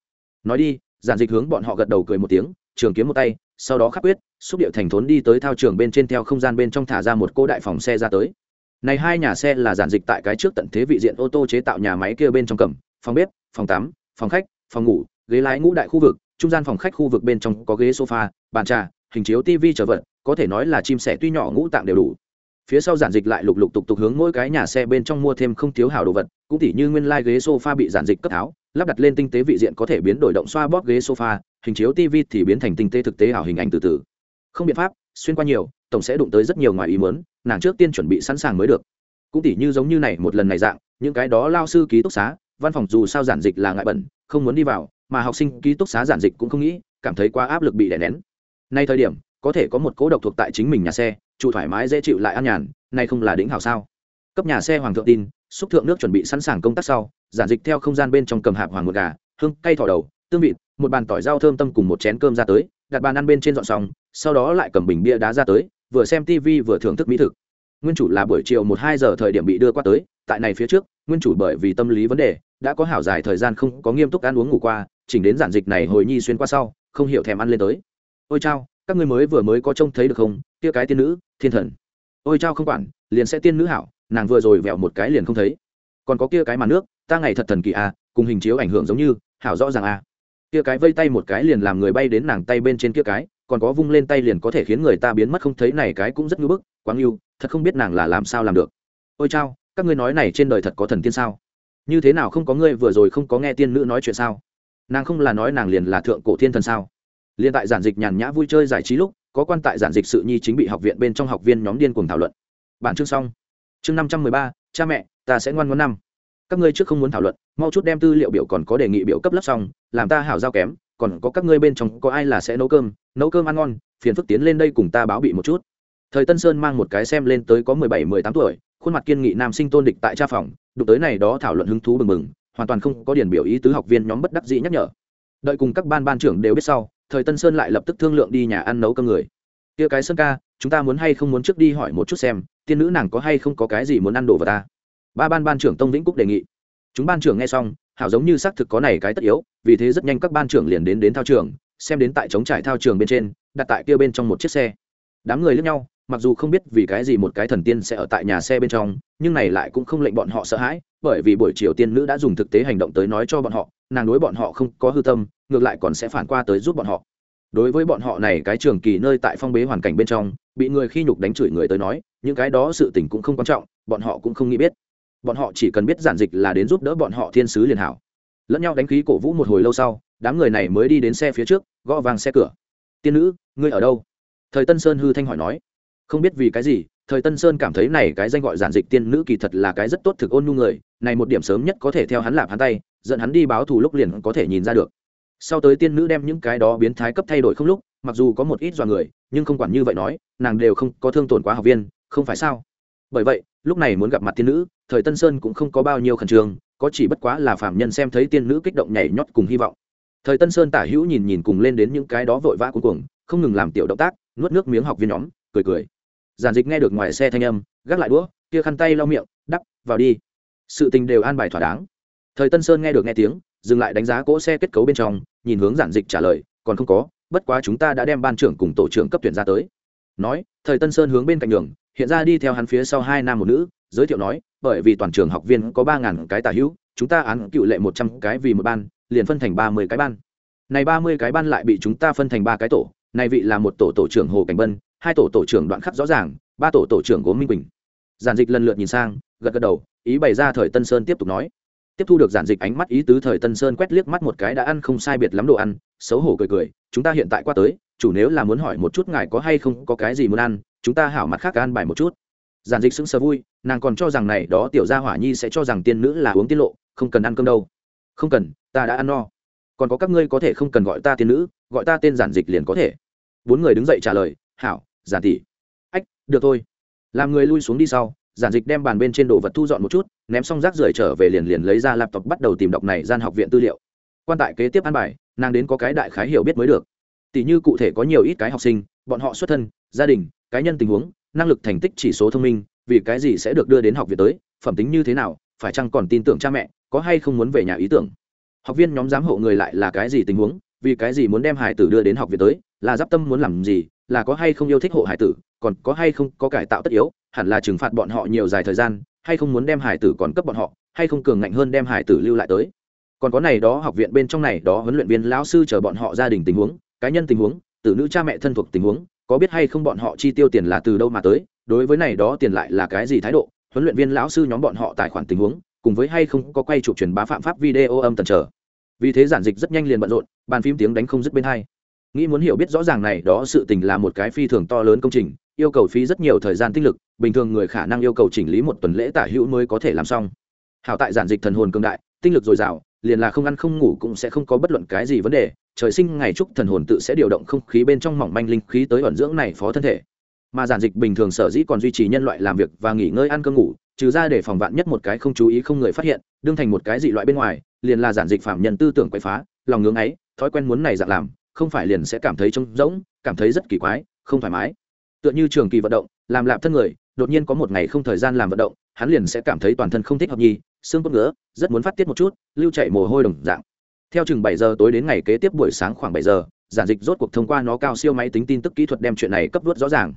Nói đi, giản dịch hướng bọn họ gật đầu cười một tiếng, trường kiếm một tay, sau đó khắc quyết, xúc điệu thành thốn đi tới thao trường bên trên theo không gian bên trong thả ra một cô đại phòng xe ra tới. Này hai nhà xe là giản dịch tại cái trước tận thế vị diện ô tô chế tạo nhà máy kia bên trong cầm, phòng bếp, phòng tắm, phòng khách, phòng ngủ, ghế lái ngũ đại khu vực, trung gian phòng khách khu vực bên trong có ghế sofa, bàn trà, hình chiếu tv trở vật có thể nói là chim sẻ tuy nhỏ ngũ tạng đều đủ. Phía sau giản dịch lại lục lục tục tục hướng mỗi cái nhà xe bên trong mua thêm không thiếu hảo đồ vật, cũng tỉ như nguyên lai、like、ghế sofa bị giản dịch cấp tháo, lắp đặt lên tinh tế vị diện có thể biến đổi động xoa bóp ghế sofa, hình chiếu tv thì biến thành tinh tế thực tế ảo hình ảnh từ từ. Không biện pháp, xuyên qua nhiều, tổng sẽ đụng tới rất nhiều ngoài ý mớn nàng trước tiên chuẩn bị sẵn sàng mới được. Cũng tỉ như giống như này một lần này dạng, những cái đó lao sư ký túc xá, văn phòng dù sao giản dịch là ngại bẩn, không muốn đi vào, mà học sinh ký túc xá giản dịch cũng không nghĩ, cảm thấy quá áp lực bị đè nén. Nay thời điểm có thể có một cố độc thuộc tại chính mình nhà xe trụ thoải mái dễ chịu lại an nhàn, nay không là đỉnh hảo sao? Cấp nhà xe hoàng thượng tin, xúc thượng nước chuẩn bị sẵn sàng công tác sau, giản dịch theo không gian bên trong cầm hạp hoàng một gà, hương, cay thỏ đầu, tương vịt, một bàn tỏi rau thơm tâm cùng một chén cơm ra tới, đặt bàn ăn bên trên dọn xong, sau đó lại cầm bình bia đá ra tới, vừa xem tv vừa thưởng thức mỹ thực. Nguyên chủ là buổi chiều một hai giờ thời điểm bị đưa qua tới, tại này phía trước, nguyên chủ bởi vì tâm lý vấn đề, đã có hảo dài thời gian không có nghiêm túc ăn uống ngủ qua, chỉnh đến giản dịch này hồi nhi xuyên qua sau, không hiểu thèm ăn lên tới. Ôi chao các ngươi mới vừa mới có trông thấy được không? Kia cái tiên nữ thiên thần. Ôi chao không quản liền sẽ tiên nữ hảo nàng vừa rồi vẹo một cái liền không thấy. Còn có kia cái màn nước ta ngày thật thần kỳ à cùng hình chiếu ảnh hưởng giống như hảo rõ ràng à. Kia cái vây tay một cái liền làm người bay đến nàng tay bên trên kia cái còn có vung lên tay liền có thể khiến người ta biến mất không thấy này cái cũng rất ngưỡng bức quá yêu, thật không biết nàng là làm sao làm được. Ôi chao các ngươi nói này trên đời thật có thần tiên sao? Như thế nào không có ngươi vừa rồi không có nghe tiên nữ nói chuyện sao? Nàng không là nói nàng liền là thượng cổ thiên thần sao? Liên tại giản dịch nhàn nhã vui chơi giải trí lúc, có quan tại giản dịch sự nhi chính bị học viện bên trong học viên nhóm điên cuồng thảo luận. Bản chương xong. Chương năm trăm mười ba, cha mẹ, ta sẽ ngoan ngoãn năm. Các ngươi trước không muốn thảo luận, mau chút đem tư liệu biểu còn có đề nghị biểu cấp lớp xong, làm ta hảo giao kém, còn có các ngươi bên trong có ai là sẽ nấu cơm nấu cơm ăn ngon, phiền phức tiến lên đây cùng ta báo bị một chút. Thời tân sơn mang một cái xem lên tới có mười bảy, mười tám tuổi, khuôn mặt kiên nghị nam sinh tôn địch tại cha phòng, đụng tới này đó thảo luận hứng thú bừng bừng, hoàn toàn không có điển biểu ý tứ học viên nhóm bất đắc dĩ nhắc nhở. Đợi cùng các ban ban trưởng đều biết sau thời tân sơn lại lập tức thương lượng đi nhà ăn nấu cơm người. Kia cái sơn ca, chúng ta muốn hay không muốn trước đi hỏi một chút xem, tiên nữ nàng có hay không có cái gì muốn ăn đồ vào ta? Ba ban ban trưởng tông vĩnh cúc đề nghị. Chúng ban trưởng nghe xong, hảo giống như xác thực có này cái tất yếu, vì thế rất nhanh các ban trưởng liền đến đến thao trường, xem đến tại chống trải thao trường bên trên, đặt tại kia bên trong một chiếc xe. Đám người lướt nhau, mặc dù không biết vì cái gì một cái thần tiên sẽ ở tại nhà xe bên trong, nhưng này lại cũng không lệnh bọn họ sợ hãi, bởi vì buổi chiều tiên nữ đã dùng thực tế hành động tới nói cho bọn họ, nàng đối bọn họ không có hư tâm ngược lại còn sẽ phản qua tới giúp bọn họ. Đối với bọn họ này, cái trường kỳ nơi tại phong bế hoàn cảnh bên trong, bị người khi nhục đánh chửi người tới nói, những cái đó sự tình cũng không quan trọng, bọn họ cũng không nghĩ biết. Bọn họ chỉ cần biết giản dịch là đến giúp đỡ bọn họ thiên sứ liền hảo. Lẫn nhau đánh khí cổ vũ một hồi lâu sau, đám người này mới đi đến xe phía trước, gõ vàng xe cửa. Tiên nữ, ngươi ở đâu? Thời tân sơn hư thanh hỏi nói. Không biết vì cái gì, thời tân sơn cảm thấy này cái danh gọi giản dịch tiên nữ kỳ thật là cái rất tốt thực ôn nhu người, này một điểm sớm nhất có thể theo hắn làm hắn tay, dẫn hắn đi báo thù lúc liền có thể nhìn ra được sau tới tiên nữ đem những cái đó biến thái cấp thay đổi không lúc, mặc dù có một ít dọa người, nhưng không quản như vậy nói, nàng đều không có thương tổn quá học viên, không phải sao? Bởi vậy, lúc này muốn gặp mặt tiên nữ, thời tân sơn cũng không có bao nhiêu khẩn trương, có chỉ bất quá là phạm nhân xem thấy tiên nữ kích động nhảy nhót cùng hy vọng. Thời tân sơn tả hữu nhìn nhìn cùng lên đến những cái đó vội vã cuối cùng không ngừng làm tiểu động tác, nuốt nước miếng học viên nhóm, cười cười. Giản dịch nghe được ngoài xe thanh âm, gác lại đũa, kia khăn tay lau miệng, đắp, vào đi. Sự tình đều an bài thỏa đáng. Thời tân sơn nghe được nghe tiếng dừng lại đánh giá cỗ xe kết cấu bên trong, nhìn hướng giản dịch trả lời, còn không có, bất quá chúng ta đã đem ban trưởng cùng tổ trưởng cấp tuyển ra tới. Nói, thời tân sơn hướng bên cạnh đường, hiện ra đi theo hắn phía sau hai nam một nữ, giới thiệu nói, bởi vì toàn trường học viên có ba ngàn cái tả hữu, chúng ta án cựu lệ một trăm cái vì một ban, liền phân thành ba mươi cái ban. Này ba mươi cái ban lại bị chúng ta phân thành ba cái tổ, này vị là một tổ tổ trưởng hồ cảnh bân, hai tổ tổ trưởng đoạn khắc rõ ràng, ba tổ tổ trưởng gốm minh quỳnh. Giản dịch lần lượt nhìn sang, gật gật đầu, ý bày ra thời tân sơn tiếp tục nói tiếp thu được giản dịch ánh mắt ý tứ thời tân sơn quét liếc mắt một cái đã ăn không sai biệt lắm đồ ăn, xấu hổ cười cười, chúng ta hiện tại qua tới, chủ nếu là muốn hỏi một chút ngài có hay không có cái gì muốn ăn, chúng ta hảo mặt khác ăn bài một chút. Giản dịch sững sờ vui, nàng còn cho rằng này đó tiểu gia hỏa nhi sẽ cho rằng tiên nữ là uống tiết lộ, không cần ăn cơm đâu. Không cần, ta đã ăn no. Còn có các ngươi có thể không cần gọi ta tiên nữ, gọi ta tên giản dịch liền có thể. Bốn người đứng dậy trả lời, hảo, giản tỷ. Ách, được thôi. Làm người lui xuống đi sau giản dịch đem bàn bên trên đồ vật thu dọn một chút, ném xong rác rưởi trở về liền liền lấy ra laptop bắt đầu tìm đọc này gian học viện tư liệu. Quan tại kế tiếp ăn bài, nàng đến có cái đại khái hiểu biết mới được. Tỷ như cụ thể có nhiều ít cái học sinh, bọn họ xuất thân, gia đình, cá nhân tình huống, năng lực thành tích chỉ số thông minh, vì cái gì sẽ được đưa đến học viện tới, phẩm tính như thế nào, phải chăng còn tin tưởng cha mẹ, có hay không muốn về nhà ý tưởng. Học viên nhóm giám hộ người lại là cái gì tình huống, vì cái gì muốn đem hải tử đưa đến học viện tới là giáp tâm muốn làm gì, là có hay không yêu thích hộ hải tử, còn có hay không có cải tạo tất yếu, hẳn là trừng phạt bọn họ nhiều dài thời gian, hay không muốn đem hải tử còn cấp bọn họ, hay không cường ngạnh hơn đem hải tử lưu lại tới. Còn có này đó học viện bên trong này đó huấn luyện viên lão sư chờ bọn họ gia đình tình huống, cá nhân tình huống, tử nữ cha mẹ thân thuộc tình huống, có biết hay không bọn họ chi tiêu tiền là từ đâu mà tới, đối với này đó tiền lại là cái gì thái độ, huấn luyện viên lão sư nhóm bọn họ tài khoản tình huống, cùng với hay không có quay chụp truyền bá phạm pháp video âm tần trở vì thế giản dịch rất nhanh liền bận rộn, bàn phím tiếng đánh không dứt bên hai nghĩ muốn hiểu biết rõ ràng này, đó sự tình là một cái phi thường to lớn công trình, yêu cầu phí rất nhiều thời gian tinh lực, bình thường người khả năng yêu cầu chỉnh lý một tuần lễ tả hữu mới có thể làm xong. Hảo tại giản dịch thần hồn cường đại, tinh lực dồi dào, liền là không ăn không ngủ cũng sẽ không có bất luận cái gì vấn đề, trời sinh ngày chúc thần hồn tự sẽ điều động không khí bên trong mỏng manh linh khí tới ẩn dưỡng này phó thân thể. Mà giản dịch bình thường sở dĩ còn duy trì nhân loại làm việc và nghỉ ngơi ăn cơm ngủ, trừ ra để phòng vạn nhất một cái không chú ý không người phát hiện, đương thành một cái dị loại bên ngoài, liền là giản dịch phạm nhân tư tưởng quậy phá, lòng ngưỡng ấy, thói quen muốn này dạng làm không phải liền sẽ cảm thấy trống rỗng, cảm thấy rất kỳ quái, không thoải mái. Tựa như trường kỳ vận động, làm lạp thân người, đột nhiên có một ngày không thời gian làm vận động, hắn liền sẽ cảm thấy toàn thân không thích hợp nhi xương cốt ngứa, rất muốn phát tiết một chút, lưu chạy mồ hôi đồng dạng. Theo chừng bảy giờ tối đến ngày kế tiếp buổi sáng khoảng bảy giờ, giản dịch rốt cuộc thông qua nó cao siêu máy tính tin tức kỹ thuật đem chuyện này cấp vớt rõ ràng.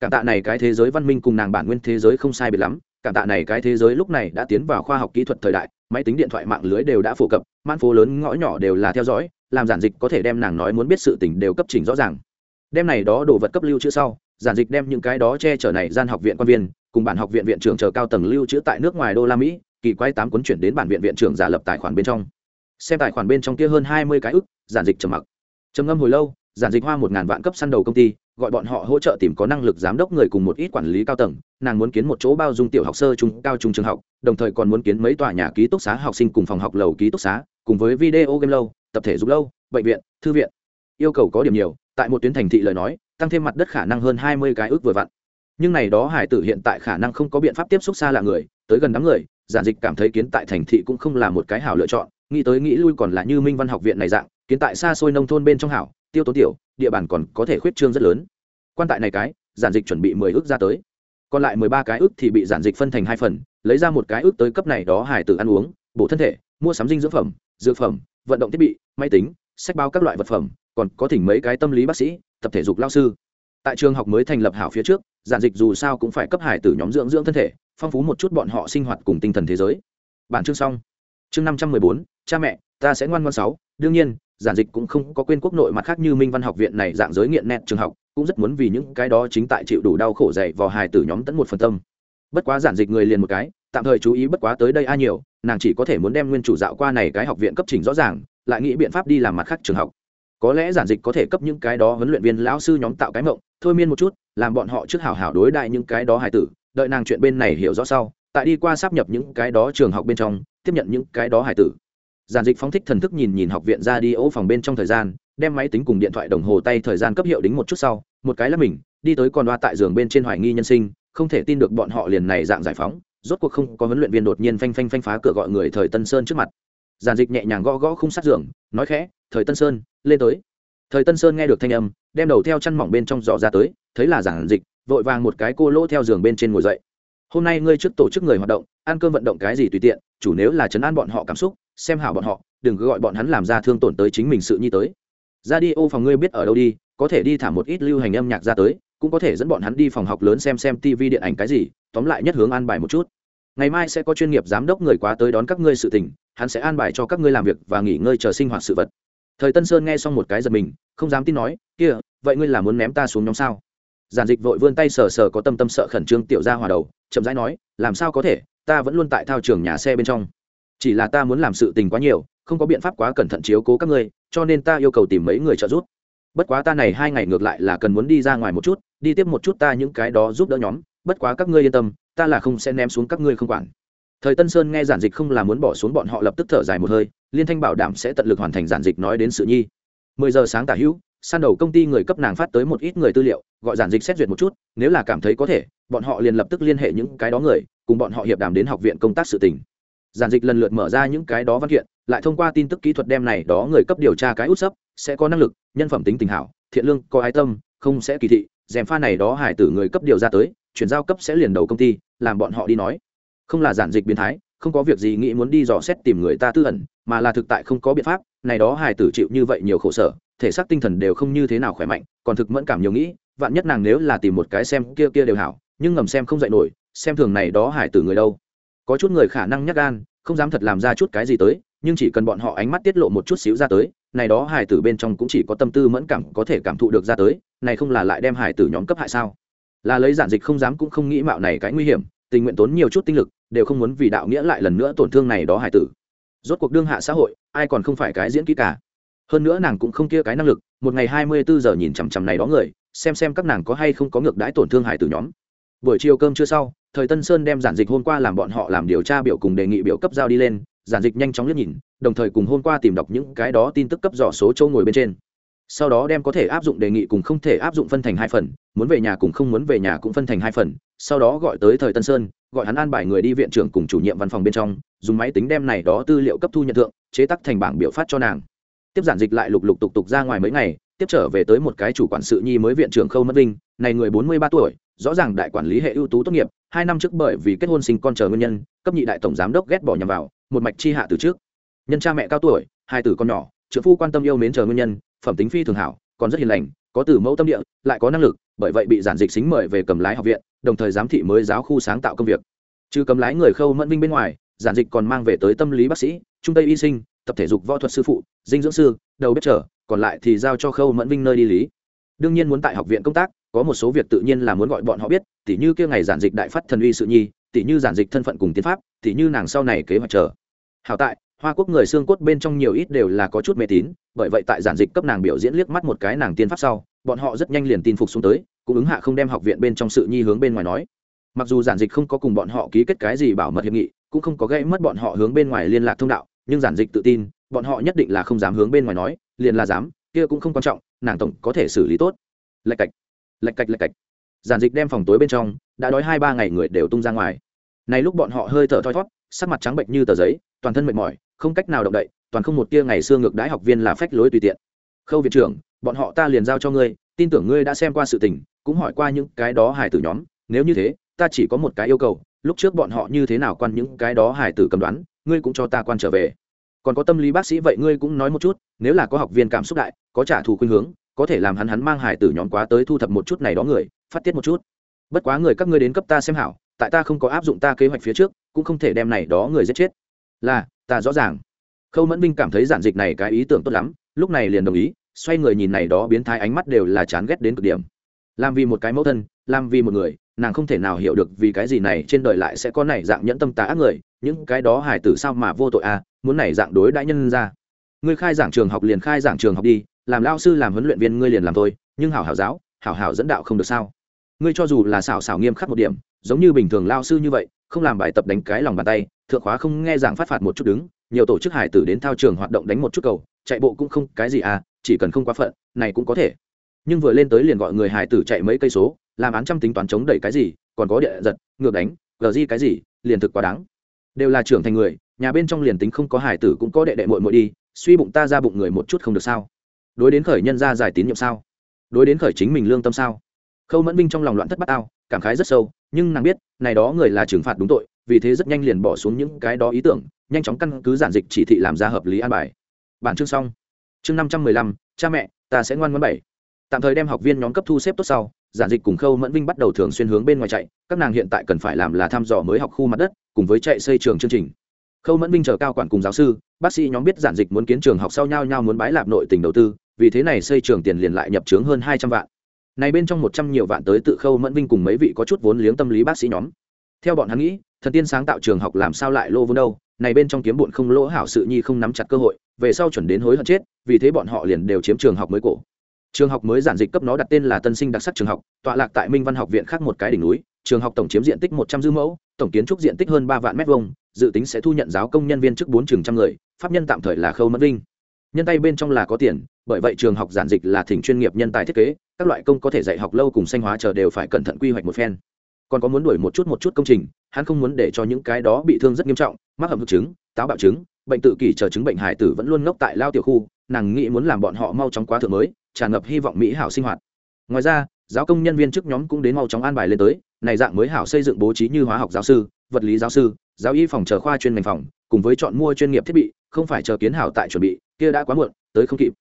Cảm tạ này cái thế giới văn minh cùng nàng bản nguyên thế giới không sai biệt lắm, cảm tạ này cái thế giới lúc này đã tiến vào khoa học kỹ thuật thời đại, máy tính điện thoại mạng lưới đều đã phổ cập man phố lớn ngõ nhỏ đều là theo dõi làm giản dịch có thể đem nàng nói muốn biết sự tình đều cấp chỉnh rõ ràng. Đem này đó đồ vật cấp lưu trữ sau, giản dịch đem những cái đó che chở này gian học viện quan viên, cùng bản học viện viện trưởng chờ cao tầng lưu trữ tại nước ngoài đô la mỹ, kỳ quay tám cuốn chuyển đến bản viện viện trưởng giả lập tài khoản bên trong. Xem tài khoản bên trong kia hơn hai mươi cái ức, giản dịch trầm mặc. Trầm ngâm hồi lâu, giản dịch hoa một ngàn vạn cấp săn đầu công ty, gọi bọn họ hỗ trợ tìm có năng lực giám đốc người cùng một ít quản lý cao tầng, nàng muốn kiến một chỗ bao dung tiểu học sơ trung, cao trung trường học, đồng thời còn muốn kiến mấy tòa nhà ký túc xá học sinh cùng phòng học lầu ký túc xá cùng với video game lâu, tập thể dục lâu, bệnh viện, thư viện. Yêu cầu có điểm nhiều, tại một tuyến thành thị lời nói, tăng thêm mặt đất khả năng hơn hai mươi cái ước vừa vặn. Nhưng này đó hải tử hiện tại khả năng không có biện pháp tiếp xúc xa lạ người, tới gần đám người, giản dịch cảm thấy kiến tại thành thị cũng không là một cái hảo lựa chọn, nghĩ tới nghĩ lui còn là như minh văn học viện này dạng, kiến tại xa xôi nông thôn bên trong hảo, tiêu tốn tiểu, địa bàn còn có thể khuyết trương rất lớn. Quan tại này cái, giản dịch chuẩn bị mười ước ra tới. Còn lại mười ba cái ước thì bị giản dịch phân thành hai phần, lấy ra một cái ước tới cấp này đó hải tử ăn uống, bổ thân thể, mua sắm dinh dưỡng phẩm dược phẩm, vận động thiết bị, máy tính, sách báo các loại vật phẩm, còn có thỉnh mấy cái tâm lý bác sĩ, tập thể dục lao sư. Tại trường học mới thành lập hảo phía trước, giản dịch dù sao cũng phải cấp hải tử nhóm dưỡng dưỡng thân thể, phong phú một chút bọn họ sinh hoạt cùng tinh thần thế giới. Bản chương xong. Chương năm trăm mười bốn, cha mẹ, ta sẽ ngoan ngoan sáu. Đương nhiên, giản dịch cũng không có quên quốc nội mặt khác như minh văn học viện này dạng giới nghiện nẹt trường học, cũng rất muốn vì những cái đó chính tại chịu đủ đau khổ dạy vào hài tử nhóm tẫn một phần tâm. Bất quá giản dịch người liền một cái tạm thời chú ý bất quá tới đây a nhiều, nàng chỉ có thể muốn đem nguyên chủ dạo qua này cái học viện cấp trình rõ ràng, lại nghĩ biện pháp đi làm mặt khác trường học. Có lẽ giản dịch có thể cấp những cái đó huấn luyện viên lão sư nhóm tạo cái mộng, thôi miên một chút, làm bọn họ trước hảo hảo đối đại những cái đó hài tử, đợi nàng chuyện bên này hiểu rõ sau, tại đi qua sắp nhập những cái đó trường học bên trong, tiếp nhận những cái đó hài tử. Giản dịch phóng thích thần thức nhìn nhìn học viện ra đi ô phòng bên trong thời gian, đem máy tính cùng điện thoại đồng hồ tay thời gian cấp hiệu đính một chút sau, một cái là mình, đi tới con đoa tại giường bên trên hoài nghi nhân sinh, không thể tin được bọn họ liền này dạng giải phóng rốt cuộc không có huấn luyện viên đột nhiên phanh phanh phanh phá cửa gọi người thời tân sơn trước mặt. Giản dịch nhẹ nhàng gõ gõ khung sát giường, nói khẽ, thời tân sơn, lên tới. Thời tân sơn nghe được thanh âm, đem đầu theo chăn mỏng bên trong giỏ ra tới, thấy là giản dịch, vội vàng một cái cô lỗ theo giường bên trên ngồi dậy. Hôm nay ngươi trước tổ chức người hoạt động, ăn cơm vận động cái gì tùy tiện, chủ nếu là chấn an bọn họ cảm xúc, xem hảo bọn họ, đừng cứ gọi bọn hắn làm ra thương tổn tới chính mình sự nhi tới. Ra đi, ô phòng ngươi biết ở đâu đi, có thể đi thả một ít lưu hành âm nhạc ra tới cũng có thể dẫn bọn hắn đi phòng học lớn xem xem tv điện ảnh cái gì, tóm lại nhất hướng an bài một chút. Ngày mai sẽ có chuyên nghiệp giám đốc người quá tới đón các ngươi sự tình, hắn sẽ an bài cho các ngươi làm việc và nghỉ ngơi chờ sinh hoạt sự vật. Thời tân sơn nghe xong một cái giật mình, không dám tin nói, kia, vậy ngươi là muốn ném ta xuống nhóm sao? Giản dịch vội vươn tay sờ sờ có tâm tâm sợ khẩn trương tiểu ra hòa đầu, chậm rãi nói, làm sao có thể, ta vẫn luôn tại thao trường nhà xe bên trong. Chỉ là ta muốn làm sự tình quá nhiều, không có biện pháp quá cẩn thận chiếu cố các ngươi, cho nên ta yêu cầu tìm mấy người trợ giúp bất quá ta này hai ngày ngược lại là cần muốn đi ra ngoài một chút, đi tiếp một chút ta những cái đó giúp đỡ nhóm, bất quá các ngươi yên tâm, ta là không sẽ ném xuống các ngươi không quản. Thời tân sơn nghe giản dịch không là muốn bỏ xuống bọn họ lập tức thở dài một hơi, liên thanh bảo đảm sẽ tận lực hoàn thành giản dịch nói đến sự nhi. Mười giờ sáng tả hữu san đầu công ty người cấp nàng phát tới một ít người tư liệu, gọi giản dịch xét duyệt một chút, nếu là cảm thấy có thể, bọn họ liền lập tức liên hệ những cái đó người, cùng bọn họ hiệp đàm đến học viện công tác sự tỉnh giản dịch lần lượt mở ra những cái đó văn kiện, lại thông qua tin tức kỹ thuật đem này đó người cấp điều tra cái út sấp, sẽ có năng lực, nhân phẩm tính tình hảo, thiện lương, có ái tâm, không sẽ kỳ thị dèm pha này đó hải tử người cấp điều ra tới, chuyển giao cấp sẽ liền đầu công ty, làm bọn họ đi nói. Không là giản dịch biến thái, không có việc gì nghĩ muốn đi dò xét tìm người ta tư ẩn, mà là thực tại không có biện pháp, này đó hải tử chịu như vậy nhiều khổ sở, thể xác tinh thần đều không như thế nào khỏe mạnh, còn thực mẫn cảm nhiều nghĩ, vạn nhất nàng nếu là tìm một cái xem kia kia đều hảo, nhưng ngầm xem không dạy nổi, xem thường này đó hải tử người đâu có chút người khả năng nhắc gan, không dám thật làm ra chút cái gì tới, nhưng chỉ cần bọn họ ánh mắt tiết lộ một chút xíu ra tới, này đó hải tử bên trong cũng chỉ có tâm tư mẫn cảm có thể cảm thụ được ra tới, này không là lại đem hải tử nhóm cấp hại sao? Là lấy giản dịch không dám cũng không nghĩ mạo này cái nguy hiểm, tình nguyện tốn nhiều chút tinh lực, đều không muốn vì đạo nghĩa lại lần nữa tổn thương này đó hải tử. Rốt cuộc đương hạ xã hội, ai còn không phải cái diễn kỹ cả? Hơn nữa nàng cũng không kia cái năng lực, một ngày hai mươi bốn giờ nhìn chằm chằm này đó người, xem xem các nàng có hay không có ngược đãi tổn thương hải tử nhóm. Buổi chiều cơm chưa sau thời tân sơn đem giản dịch hôm qua làm bọn họ làm điều tra biểu cùng đề nghị biểu cấp giao đi lên, giản dịch nhanh chóng liếc nhìn, đồng thời cùng hôm qua tìm đọc những cái đó tin tức cấp dò số châu ngồi bên trên. Sau đó đem có thể áp dụng đề nghị cùng không thể áp dụng phân thành hai phần, muốn về nhà cùng không muốn về nhà cũng phân thành hai phần, sau đó gọi tới thời tân sơn, gọi hắn an bài người đi viện trưởng cùng chủ nhiệm văn phòng bên trong, dùng máy tính đem này đó tư liệu cấp thu nhận thượng, chế tắc thành bảng biểu phát cho nàng. Tiếp giản dịch lại lục lục tục tục ra ngoài mấy ngày, tiếp trở về tới một cái chủ quản sự nhi mới viện trưởng khâu mất vinh, này người bốn mươi ba tuổi, rõ ràng đại quản lý hệ ưu tú tốt nghiệp hai năm trước bởi vì kết hôn sinh con chờ nguyên nhân, cấp nhị đại tổng giám đốc ghét bỏ nhằm vào, một mạch chi hạ từ trước. Nhân cha mẹ cao tuổi, hai tử con nhỏ trợ phu quan tâm yêu mến chờ nguyên nhân, phẩm tính phi thường hảo, còn rất hiền lành, có từ mẫu tâm địa, lại có năng lực, bởi vậy bị giản dịch xính mời về cầm lái học viện, đồng thời giám thị mới giáo khu sáng tạo công việc. Trừ cầm lái người khâu mẫn vinh bên ngoài, giản dịch còn mang về tới tâm lý bác sĩ, trung tây y sinh, tập thể dục võ thuật sư phụ, dinh dưỡng sư, đầu bếp trở còn lại thì giao cho khâu mẫn vinh nơi đi lý. Đương nhiên muốn tại học viện công tác có một số việc tự nhiên là muốn gọi bọn họ biết, tỉ như kia ngày giản dịch đại phát thần uy sự nhi, tỉ như giản dịch thân phận cùng tiến pháp, tỉ như nàng sau này kế hoạch chờ. Hảo tại, hoa quốc người xương cốt bên trong nhiều ít đều là có chút mê tín, bởi vậy tại giản dịch cấp nàng biểu diễn liếc mắt một cái nàng tiên pháp sau, bọn họ rất nhanh liền tin phục xuống tới, cũng ứng hạ không đem học viện bên trong sự nhi hướng bên ngoài nói. Mặc dù giản dịch không có cùng bọn họ ký kết cái gì bảo mật hiệp nghị, cũng không có gây mất bọn họ hướng bên ngoài liên lạc thông đạo, nhưng giản dịch tự tin, bọn họ nhất định là không dám hướng bên ngoài nói, liền là dám, kia cũng không quan trọng, nàng tổng có thể xử lý tốt. Lạch cạch lạch cạch lạch cạch. Giản dịch đem phòng tối bên trong, đã đói hai ba ngày người đều tung ra ngoài. Này lúc bọn họ hơi thở thoi thót, sắc mặt trắng bệnh như tờ giấy, toàn thân mệt mỏi, không cách nào động đậy, toàn không một tia ngày xưa ngược đãi học viên là phách lối tùy tiện. Khâu viện trưởng, bọn họ ta liền giao cho ngươi, tin tưởng ngươi đã xem qua sự tình, cũng hỏi qua những cái đó hải tử nhóm, nếu như thế, ta chỉ có một cái yêu cầu, lúc trước bọn họ như thế nào quan những cái đó hải tử cầm đoán, ngươi cũng cho ta quan trở về. Còn có tâm lý bác sĩ vậy ngươi cũng nói một chút, nếu là có học viên cảm xúc đại, có trả thù khuynh hướng có thể làm hắn hắn mang hải tử nhóm quá tới thu thập một chút này đó người, phát tiết một chút. Bất quá người các ngươi đến cấp ta xem hảo, tại ta không có áp dụng ta kế hoạch phía trước, cũng không thể đem này đó người giết chết. Là, ta rõ ràng. Khâu mẫn binh cảm thấy giản dịch này cái ý tưởng tốt lắm, lúc này liền đồng ý, xoay người nhìn này đó biến thái ánh mắt đều là chán ghét đến cực điểm. Làm vì một cái mẫu thân, làm vì một người, nàng không thể nào hiểu được vì cái gì này trên đời lại sẽ có này dạng nhẫn tâm tá ác người, những cái đó hải tử sao mà vô tội à muốn này dạng đối đãi nhân ra. Ngươi khai giảng trường học liền khai giảng trường học đi làm lao sư làm huấn luyện viên ngươi liền làm thôi, nhưng hảo hảo giáo, hảo hảo dẫn đạo không được sao? Ngươi cho dù là xảo xảo nghiêm khắc một điểm, giống như bình thường lao sư như vậy, không làm bài tập đánh cái lòng bàn tay, thượng khóa không nghe giảng phát phạt một chút đứng, nhiều tổ chức hải tử đến thao trường hoạt động đánh một chút cầu, chạy bộ cũng không cái gì à chỉ cần không quá phận, này cũng có thể. Nhưng vừa lên tới liền gọi người hải tử chạy mấy cây số, làm án trăm tính toán chống đẩy cái gì, còn có địa giật, ngược đánh, gờ di cái gì, liền thực quá đáng. Đều là trưởng thành người, nhà bên trong liền tính không có hải tử cũng có đệ đệ muội muội đi, suy bụng ta ra bụng người một chút không được sao? Đối đến khởi nhân ra giải tín nhiệm sao? Đối đến khởi chính mình lương tâm sao? Khâu mẫn vinh trong lòng loạn thất bát ao, cảm khái rất sâu, nhưng nàng biết, này đó người là trừng phạt đúng tội, vì thế rất nhanh liền bỏ xuống những cái đó ý tưởng, nhanh chóng căn cứ giản dịch chỉ thị làm ra hợp lý an bài. Bản chương xong. Chương năm trăm mười lăm, cha mẹ, ta sẽ ngoan ngoãn bảy. Tạm thời đem học viên nhóm cấp thu xếp tốt sau, giản dịch cùng khâu mẫn vinh bắt đầu thường xuyên hướng bên ngoài chạy, các nàng hiện tại cần phải làm là thăm dò mới học khu mặt đất, cùng với chạy xây trường chương trình. Khâu mẫn vinh chờ cao quản cùng giáo sư, bác sĩ nhóm biết giản dịch muốn kiến trường học sau nhau nhau muốn bái lạp nội tình đầu tư vì thế này xây trường tiền liền lại nhập trướng hơn hai trăm vạn. Này bên trong một trăm nhiều vạn tới tự khâu mẫn vinh cùng mấy vị có chút vốn liếng tâm lý bác sĩ nhóm. Theo bọn hắn nghĩ, thần tiên sáng tạo trường học làm sao lại lô vốn đâu, này bên trong kiếm bụn không lỗ hảo sự nhi không nắm chặt cơ hội, về sau chuẩn đến hối hận chết, vì thế bọn họ liền đều chiếm trường học mới cổ. Trường học mới giản dịch cấp nó đặt tên là tân sinh đặc sắc trường học, tọa lạc tại minh văn học viện khác một cái đỉnh núi, trường học tổng chiếm diện tích một trăm dư mẫu, tổng kiến trúc diện tích hơn ba vạn m hai dự tính sẽ thu nhận giáo công nhân viên trước bốn trường trăm người, pháp nhân tạm thời là khâu mẫn vinh. Nhân tay bên trong là có tiền bởi vậy trường học giản dịch là thỉnh chuyên nghiệp nhân tài thiết kế, các loại công có thể dạy học lâu cùng sanh hóa chờ đều phải cẩn thận quy hoạch một phen. Còn có muốn đuổi một chút một chút công trình, hắn không muốn để cho những cái đó bị thương rất nghiêm trọng, mắc hầm thực chứng, táo bạo chứng, bệnh tự kỷ chờ chứng bệnh hải tử vẫn luôn ngốc tại lao tiểu khu, nàng nghĩ muốn làm bọn họ mau chóng quá thượng mới, tràn ngập hy vọng mỹ hảo sinh hoạt. Ngoài ra, giáo công nhân viên chức nhóm cũng đến mau chóng an bài lên tới, này dạng mới hảo xây dựng bố trí như hóa học giáo sư, vật lý giáo sư, giáo y phòng chờ khoa chuyên ngành phòng, cùng với chọn mua chuyên nghiệp thiết bị, không phải chờ kiến hảo tại chuẩn bị, kia đã quá muộn, tới không kịp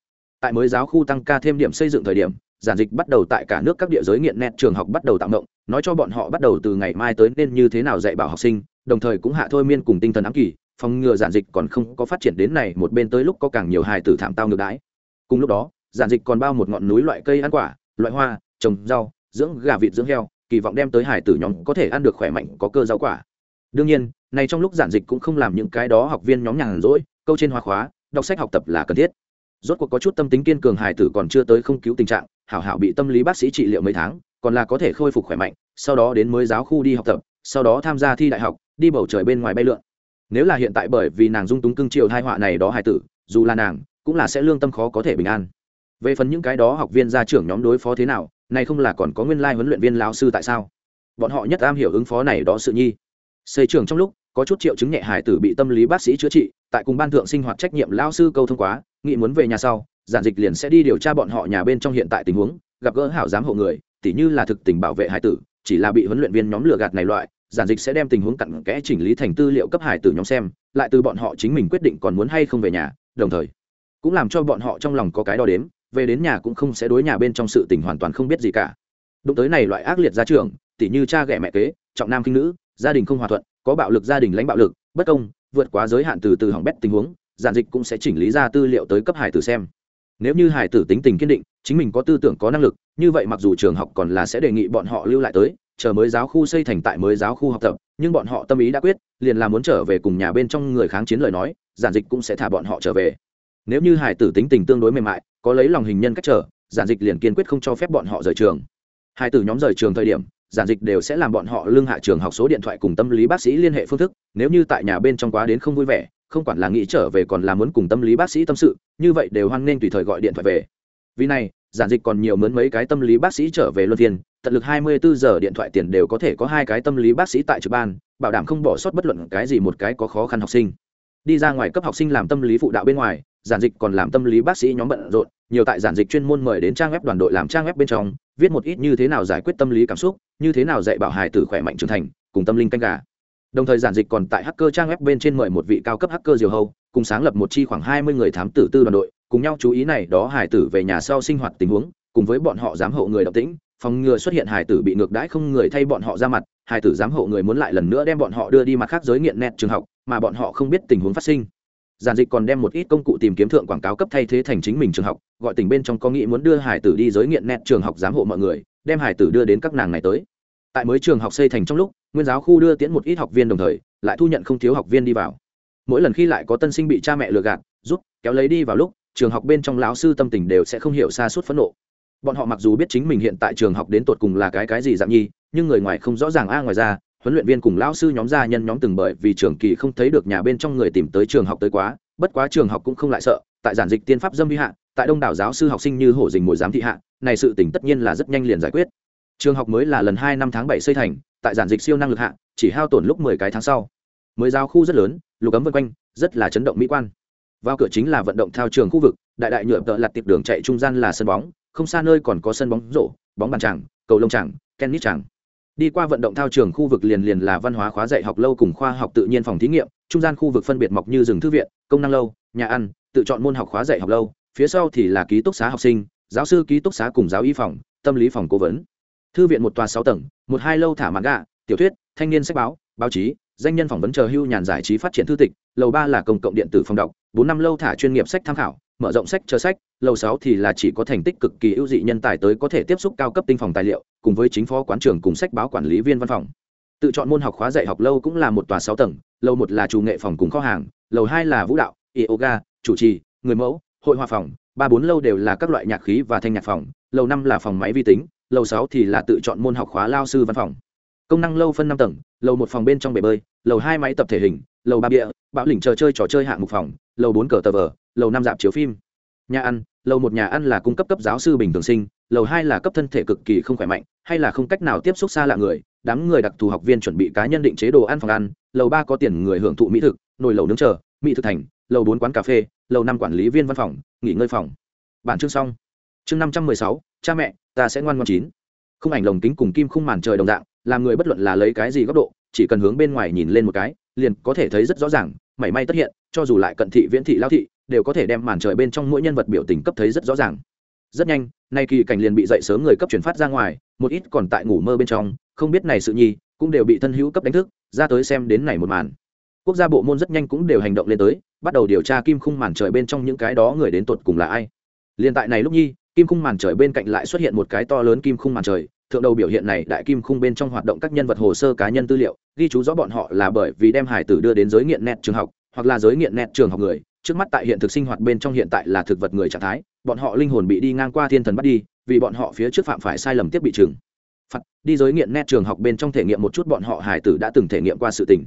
tại mới giáo khu tăng ca thêm điểm xây dựng thời điểm, giản dịch bắt đầu tại cả nước các địa giới nghiện nét trường học bắt đầu tạo động nói cho bọn họ bắt đầu từ ngày mai tới nên như thế nào dạy bảo học sinh, đồng thời cũng hạ thôi miên cùng tinh thần ám kỳ, phòng ngừa giản dịch còn không có phát triển đến này, một bên tới lúc có càng nhiều hài tử thảm tao ngược đái cùng lúc đó, giản dịch còn bao một ngọn núi loại cây ăn quả, loại hoa, trồng rau, dưỡng gà vịt dưỡng heo, kỳ vọng đem tới hải tử nhóm có thể ăn được khỏe mạnh, có cơ rau quả. Đương nhiên, này trong lúc giản dịch cũng không làm những cái đó học viên nhóm nhàn rỗi, câu trên hoa khóa, đọc sách học tập là cần thiết rốt cuộc có chút tâm tính kiên cường hải tử còn chưa tới không cứu tình trạng, hảo hảo bị tâm lý bác sĩ trị liệu mấy tháng, còn là có thể khôi phục khỏe mạnh, sau đó đến mới giáo khu đi học tập, sau đó tham gia thi đại học, đi bầu trời bên ngoài bay lượn. Nếu là hiện tại bởi vì nàng dung túng cưng chiều hai họa này đó hải tử, dù là nàng cũng là sẽ lương tâm khó có thể bình an. Về phần những cái đó học viên ra trưởng nhóm đối phó thế nào, này không là còn có nguyên lai huấn luyện viên lao sư tại sao? Bọn họ nhất am hiểu ứng phó này đó sự nhi. Xây trường trong lúc, có chút triệu chứng nhẹ hải tử bị tâm lý bác sĩ chữa trị, tại cùng ban thượng sinh hoạt trách nhiệm lao sư câu thông quá nghĩ muốn về nhà sau, giản dịch liền sẽ đi điều tra bọn họ nhà bên trong hiện tại tình huống, gặp gỡ hảo giám hộ người, tỉ như là thực tình bảo vệ hải tử, chỉ là bị huấn luyện viên nhóm lừa gạt này loại, giản dịch sẽ đem tình huống cặn kẽ chỉnh lý thành tư liệu cấp hải tử nhóm xem, lại từ bọn họ chính mình quyết định còn muốn hay không về nhà, đồng thời, cũng làm cho bọn họ trong lòng có cái đo đếm, về đến nhà cũng không sẽ đối nhà bên trong sự tình hoàn toàn không biết gì cả. Đụng tới này loại ác liệt gia trưởng, tỉ như cha ghẻ mẹ kế, trọng nam kinh nữ, gia đình không hòa thuận, có bạo lực gia đình lãnh bạo lực, bất công, vượt quá giới hạn từ từ hỏng bét tình huống giản dịch cũng sẽ chỉnh lý ra tư liệu tới cấp hải tử xem. Nếu như hải tử tính tình kiên định, chính mình có tư tưởng có năng lực, như vậy mặc dù trường học còn là sẽ đề nghị bọn họ lưu lại tới, chờ mới giáo khu xây thành tại mới giáo khu học tập, nhưng bọn họ tâm ý đã quyết, liền là muốn trở về cùng nhà bên trong người kháng chiến lời nói, giản dịch cũng sẽ thả bọn họ trở về. Nếu như hải tử tính tình tương đối mềm mại, có lấy lòng hình nhân cách trở, giản dịch liền kiên quyết không cho phép bọn họ rời trường. Hải tử nhóm rời trường thời điểm, giản dịch đều sẽ làm bọn họ lương hạ trường học số điện thoại cùng tâm lý bác sĩ liên hệ phương thức, nếu như tại nhà bên trong quá đến không vui vẻ không quản là nghĩ trở về còn là muốn cùng tâm lý bác sĩ tâm sự, như vậy đều hoan nghênh tùy thời gọi điện thoại về. Vì này, giản dịch còn nhiều mướn mấy cái tâm lý bác sĩ trở về luân phiên, tận lực 24 giờ điện thoại tiền đều có thể có hai cái tâm lý bác sĩ tại trực ban, bảo đảm không bỏ sót bất luận cái gì một cái có khó khăn học sinh. Đi ra ngoài cấp học sinh làm tâm lý phụ đạo bên ngoài, giản dịch còn làm tâm lý bác sĩ nhóm bận rộn, nhiều tại giản dịch chuyên môn mời đến trang web đoàn đội làm trang web bên trong, viết một ít như thế nào giải quyết tâm lý cảm xúc, như thế nào dạy bảo hài tử khỏe mạnh trưởng thành, cùng tâm linh canh gà đồng thời giản dịch còn tại hacker trang web bên trên mời một vị cao cấp hacker diều hâu, cùng sáng lập một chi khoảng hai mươi người thám tử tư đoàn đội, cùng nhau chú ý này đó hải tử về nhà sau sinh hoạt tình huống, cùng với bọn họ giám hộ người động tĩnh, phòng ngừa xuất hiện hải tử bị ngược đãi không người thay bọn họ ra mặt hải tử giám hộ người muốn lại lần nữa đem bọn họ đưa đi mặt khác giới nghiện nẹt trường học, mà bọn họ không biết tình huống phát sinh. Giản dịch còn đem một ít công cụ tìm kiếm thượng quảng cáo cấp thay thế thành chính mình trường học, gọi tỉnh bên trong có nghĩ muốn đưa hải tử đi giới nghiện nẹt trường học giám hộ mọi người, đem hải tử đưa đến các nàng này tới tại mới trường học xây thành trong lúc, nguyên giáo khu đưa tiễn một ít học viên đồng thời, lại thu nhận không thiếu học viên đi vào. Mỗi lần khi lại có tân sinh bị cha mẹ lừa gạt, giúp, kéo lấy đi vào lúc, trường học bên trong lão sư tâm tình đều sẽ không hiểu xa suốt phẫn nộ. Bọn họ mặc dù biết chính mình hiện tại trường học đến tột cùng là cái cái gì dạng nhi, nhưng người ngoài không rõ ràng a ngoài ra, huấn luyện viên cùng lão sư nhóm gia nhân nhóm từng bởi vì trường kỳ không thấy được nhà bên trong người tìm tới trường học tới quá, bất quá trường học cũng không lại sợ, tại giản dịch tiên pháp dâm vi hạ, tại đông đảo giáo sư học sinh như hổ dình mồi giám thị hạ, này sự tỉnh tất nhiên là rất nhanh liền giải quyết trường học mới là lần hai năm tháng bảy xây thành, tại giản dịch siêu năng lực hạ, chỉ hao tổn lúc mười cái tháng sau. Mới giao khu rất lớn, lục ấm vân quanh, rất là chấn động mỹ quan. Vào cửa chính là vận động thao trường khu vực, đại đại nhựa tợ lặt tiệp đường chạy trung gian là sân bóng, không xa nơi còn có sân bóng rổ, bóng bàn tràng, cầu lông tràng, tennis tràng. Đi qua vận động thao trường khu vực liền liền là văn hóa khóa dạy học lâu cùng khoa học tự nhiên phòng thí nghiệm, trung gian khu vực phân biệt mọc như rừng thư viện, công năng lâu, nhà ăn, tự chọn môn học khóa dạy học lâu, phía sau thì là ký túc xá học sinh, giáo sư ký túc xá cùng giáo y phòng, tâm lý phòng cố vấn thư viện một tòa sáu tầng một hai lâu thả manga, gạ tiểu thuyết thanh niên sách báo báo chí danh nhân phỏng vấn chờ hưu nhàn giải trí phát triển thư tịch lầu ba là công cộng điện tử phòng đọc bốn năm lâu thả chuyên nghiệp sách tham khảo mở rộng sách chờ sách lầu sáu thì là chỉ có thành tích cực kỳ ưu dị nhân tài tới có thể tiếp xúc cao cấp tinh phòng tài liệu cùng với chính phó quán trưởng cùng sách báo quản lý viên văn phòng. Tự chọn môn học khóa dạy học lâu cũng là một tòa sáu tầng lầu một là chủ nghệ phòng cùng kho hàng lầu hai là vũ đạo yoga chủ trì người mẫu hội họa phòng ba bốn lâu đều là các loại nhạc khí và thanh nhạc phòng lầu năm là phòng máy vi tính lầu sáu thì là tự chọn môn học khóa lao sư văn phòng. Công năng lâu phân năm tầng, lầu một phòng bên trong bể bơi, lầu hai máy tập thể hình, lầu ba bia bão lỉnh chờ chơi trò chơi hạng mục phòng, lầu bốn cờ tờ vờ, lầu năm dạp chiếu phim. Nhà ăn, lầu một nhà ăn là cung cấp cấp giáo sư bình thường sinh, lầu hai là cấp thân thể cực kỳ không khỏe mạnh, hay là không cách nào tiếp xúc xa lạ người, đám người đặc thù học viên chuẩn bị cá nhân định chế đồ ăn phòng ăn, lầu ba có tiền người hưởng thụ mỹ thực, nồi lầu nướng chờ, mỹ thực thành, lầu bốn quán cà phê, lầu năm quản lý viên văn phòng, nghỉ ngơi phòng. Bản chương xong. Chương năm trăm mười sáu cha mẹ, ta sẽ ngoan ngoan chín. Khung ảnh lồng kính cùng kim khung màn trời đồng dạng, làm người bất luận là lấy cái gì góc độ, chỉ cần hướng bên ngoài nhìn lên một cái, liền có thể thấy rất rõ ràng, mảy may tất hiện, cho dù lại cận thị, viễn thị, lao thị, đều có thể đem màn trời bên trong mỗi nhân vật biểu tình cấp thấy rất rõ ràng. Rất nhanh, nay kỳ cảnh liền bị dậy sớm người cấp chuyển phát ra ngoài, một ít còn tại ngủ mơ bên trong, không biết này sự nhi, cũng đều bị thân hữu cấp đánh thức, ra tới xem đến này một màn. Quốc gia bộ môn rất nhanh cũng đều hành động lên tới, bắt đầu điều tra kim khung màn trời bên trong những cái đó người đến tột cùng là ai. Liền tại này lúc nhi kim khung màn trời bên cạnh lại xuất hiện một cái to lớn kim khung màn trời. Thượng đầu biểu hiện này đại kim khung bên trong hoạt động các nhân vật hồ sơ cá nhân tư liệu, ghi chú rõ bọn họ là bởi vì đem hải tử đưa đến giới nghiện net trường học, hoặc là giới nghiện net trường học người. Trước mắt tại hiện thực sinh hoạt bên trong hiện tại là thực vật người trạng thái, bọn họ linh hồn bị đi ngang qua thiên thần bắt đi, vì bọn họ phía trước phạm phải sai lầm tiếp bị trừng. Phạt, đi giới nghiện net trường học bên trong thể nghiệm một chút bọn họ hải tử đã từng thể nghiệm qua sự tình.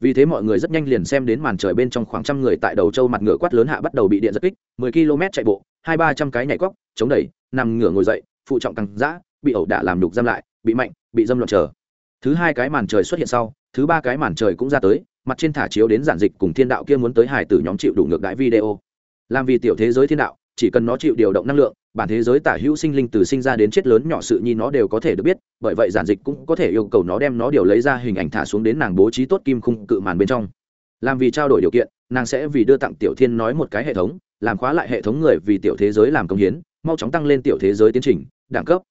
Vì thế mọi người rất nhanh liền xem đến màn trời bên trong khoảng trăm người tại đầu châu mặt ngựa quát lớn hạ bắt đầu bị điện giật kích, mười km chạy bộ, hai ba trăm cái nhảy cóc chống đẩy, nằm ngửa ngồi dậy, phụ trọng căng giã bị ẩu đả làm đục giam lại, bị mạnh, bị dâm loạn trở. Thứ hai cái màn trời xuất hiện sau, thứ ba cái màn trời cũng ra tới, mặt trên thả chiếu đến giản dịch cùng thiên đạo kia muốn tới hải tử nhóm chịu đủ ngược đãi video. Làm vì tiểu thế giới thiên đạo, chỉ cần nó chịu điều động năng lượng, bản thế giới tả hữu sinh linh từ sinh ra đến chết lớn nhỏ sự nhi nó đều có thể được biết, bởi vậy giản dịch cũng có thể yêu cầu nó đem nó điều lấy ra hình ảnh thả xuống đến nàng bố trí tốt kim khung cự màn bên trong. Làm vì trao đổi điều kiện, nàng sẽ vì đưa tặng tiểu thiên nói một cái hệ thống, làm khóa lại hệ thống người vì tiểu thế giới làm công hiến mau chóng tăng lên tiểu thế giới tiến trình, đẳng cấp.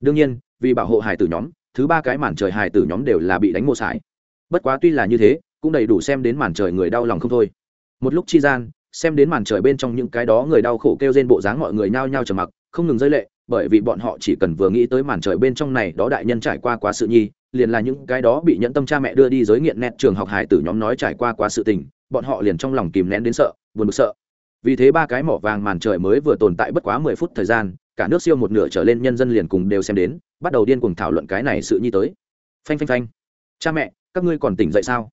Đương nhiên, vì bảo hộ hài tử nhóm, thứ ba cái màn trời hài tử nhóm đều là bị đánh mô sải. Bất quá tuy là như thế, cũng đầy đủ xem đến màn trời người đau lòng không thôi. Một lúc chi gian, xem đến màn trời bên trong những cái đó người đau khổ kêu trên bộ dáng mọi người nhao nhao trầm mặc, không ngừng rơi lệ, bởi vì bọn họ chỉ cần vừa nghĩ tới màn trời bên trong này đó đại nhân trải qua quá sự nhi, liền là những cái đó bị nhẫn tâm cha mẹ đưa đi giới nghiện nét trường học hải tử nhóm nói trải qua quá sự tình, bọn họ liền trong lòng kìm nén đến sợ, buồn bực sợ vì thế ba cái mỏ vàng màn trời mới vừa tồn tại bất quá mười phút thời gian, cả nước siêu một nửa trở lên nhân dân liền cùng đều xem đến, bắt đầu điên cuồng thảo luận cái này sự nhi tới. Phanh phanh phanh. Cha mẹ, các ngươi còn tỉnh dậy sao?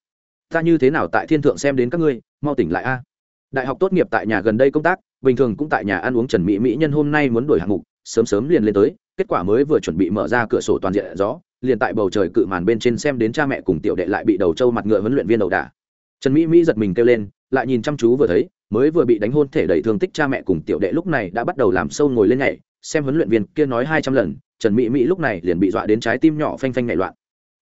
Ta như thế nào tại thiên thượng xem đến các ngươi, mau tỉnh lại a. Đại học tốt nghiệp tại nhà gần đây công tác, bình thường cũng tại nhà ăn uống trần mỹ mỹ nhân hôm nay muốn đổi hạng mục, sớm sớm liền lên tới, kết quả mới vừa chuẩn bị mở ra cửa sổ toàn diện gió, liền tại bầu trời cự màn bên trên xem đến cha mẹ cùng tiểu đệ lại bị đầu trâu mặt ngựa huấn luyện viên đầu đả. Trần mỹ mỹ giật mình kêu lên, lại nhìn chăm chú vừa thấy mới vừa bị đánh hôn thể đầy thương tích cha mẹ cùng tiểu đệ lúc này đã bắt đầu làm sâu ngồi lên nhảy, xem huấn luyện viên kia nói hai trăm lần, trần mỹ mỹ lúc này liền bị dọa đến trái tim nhỏ phanh phanh nhảy loạn.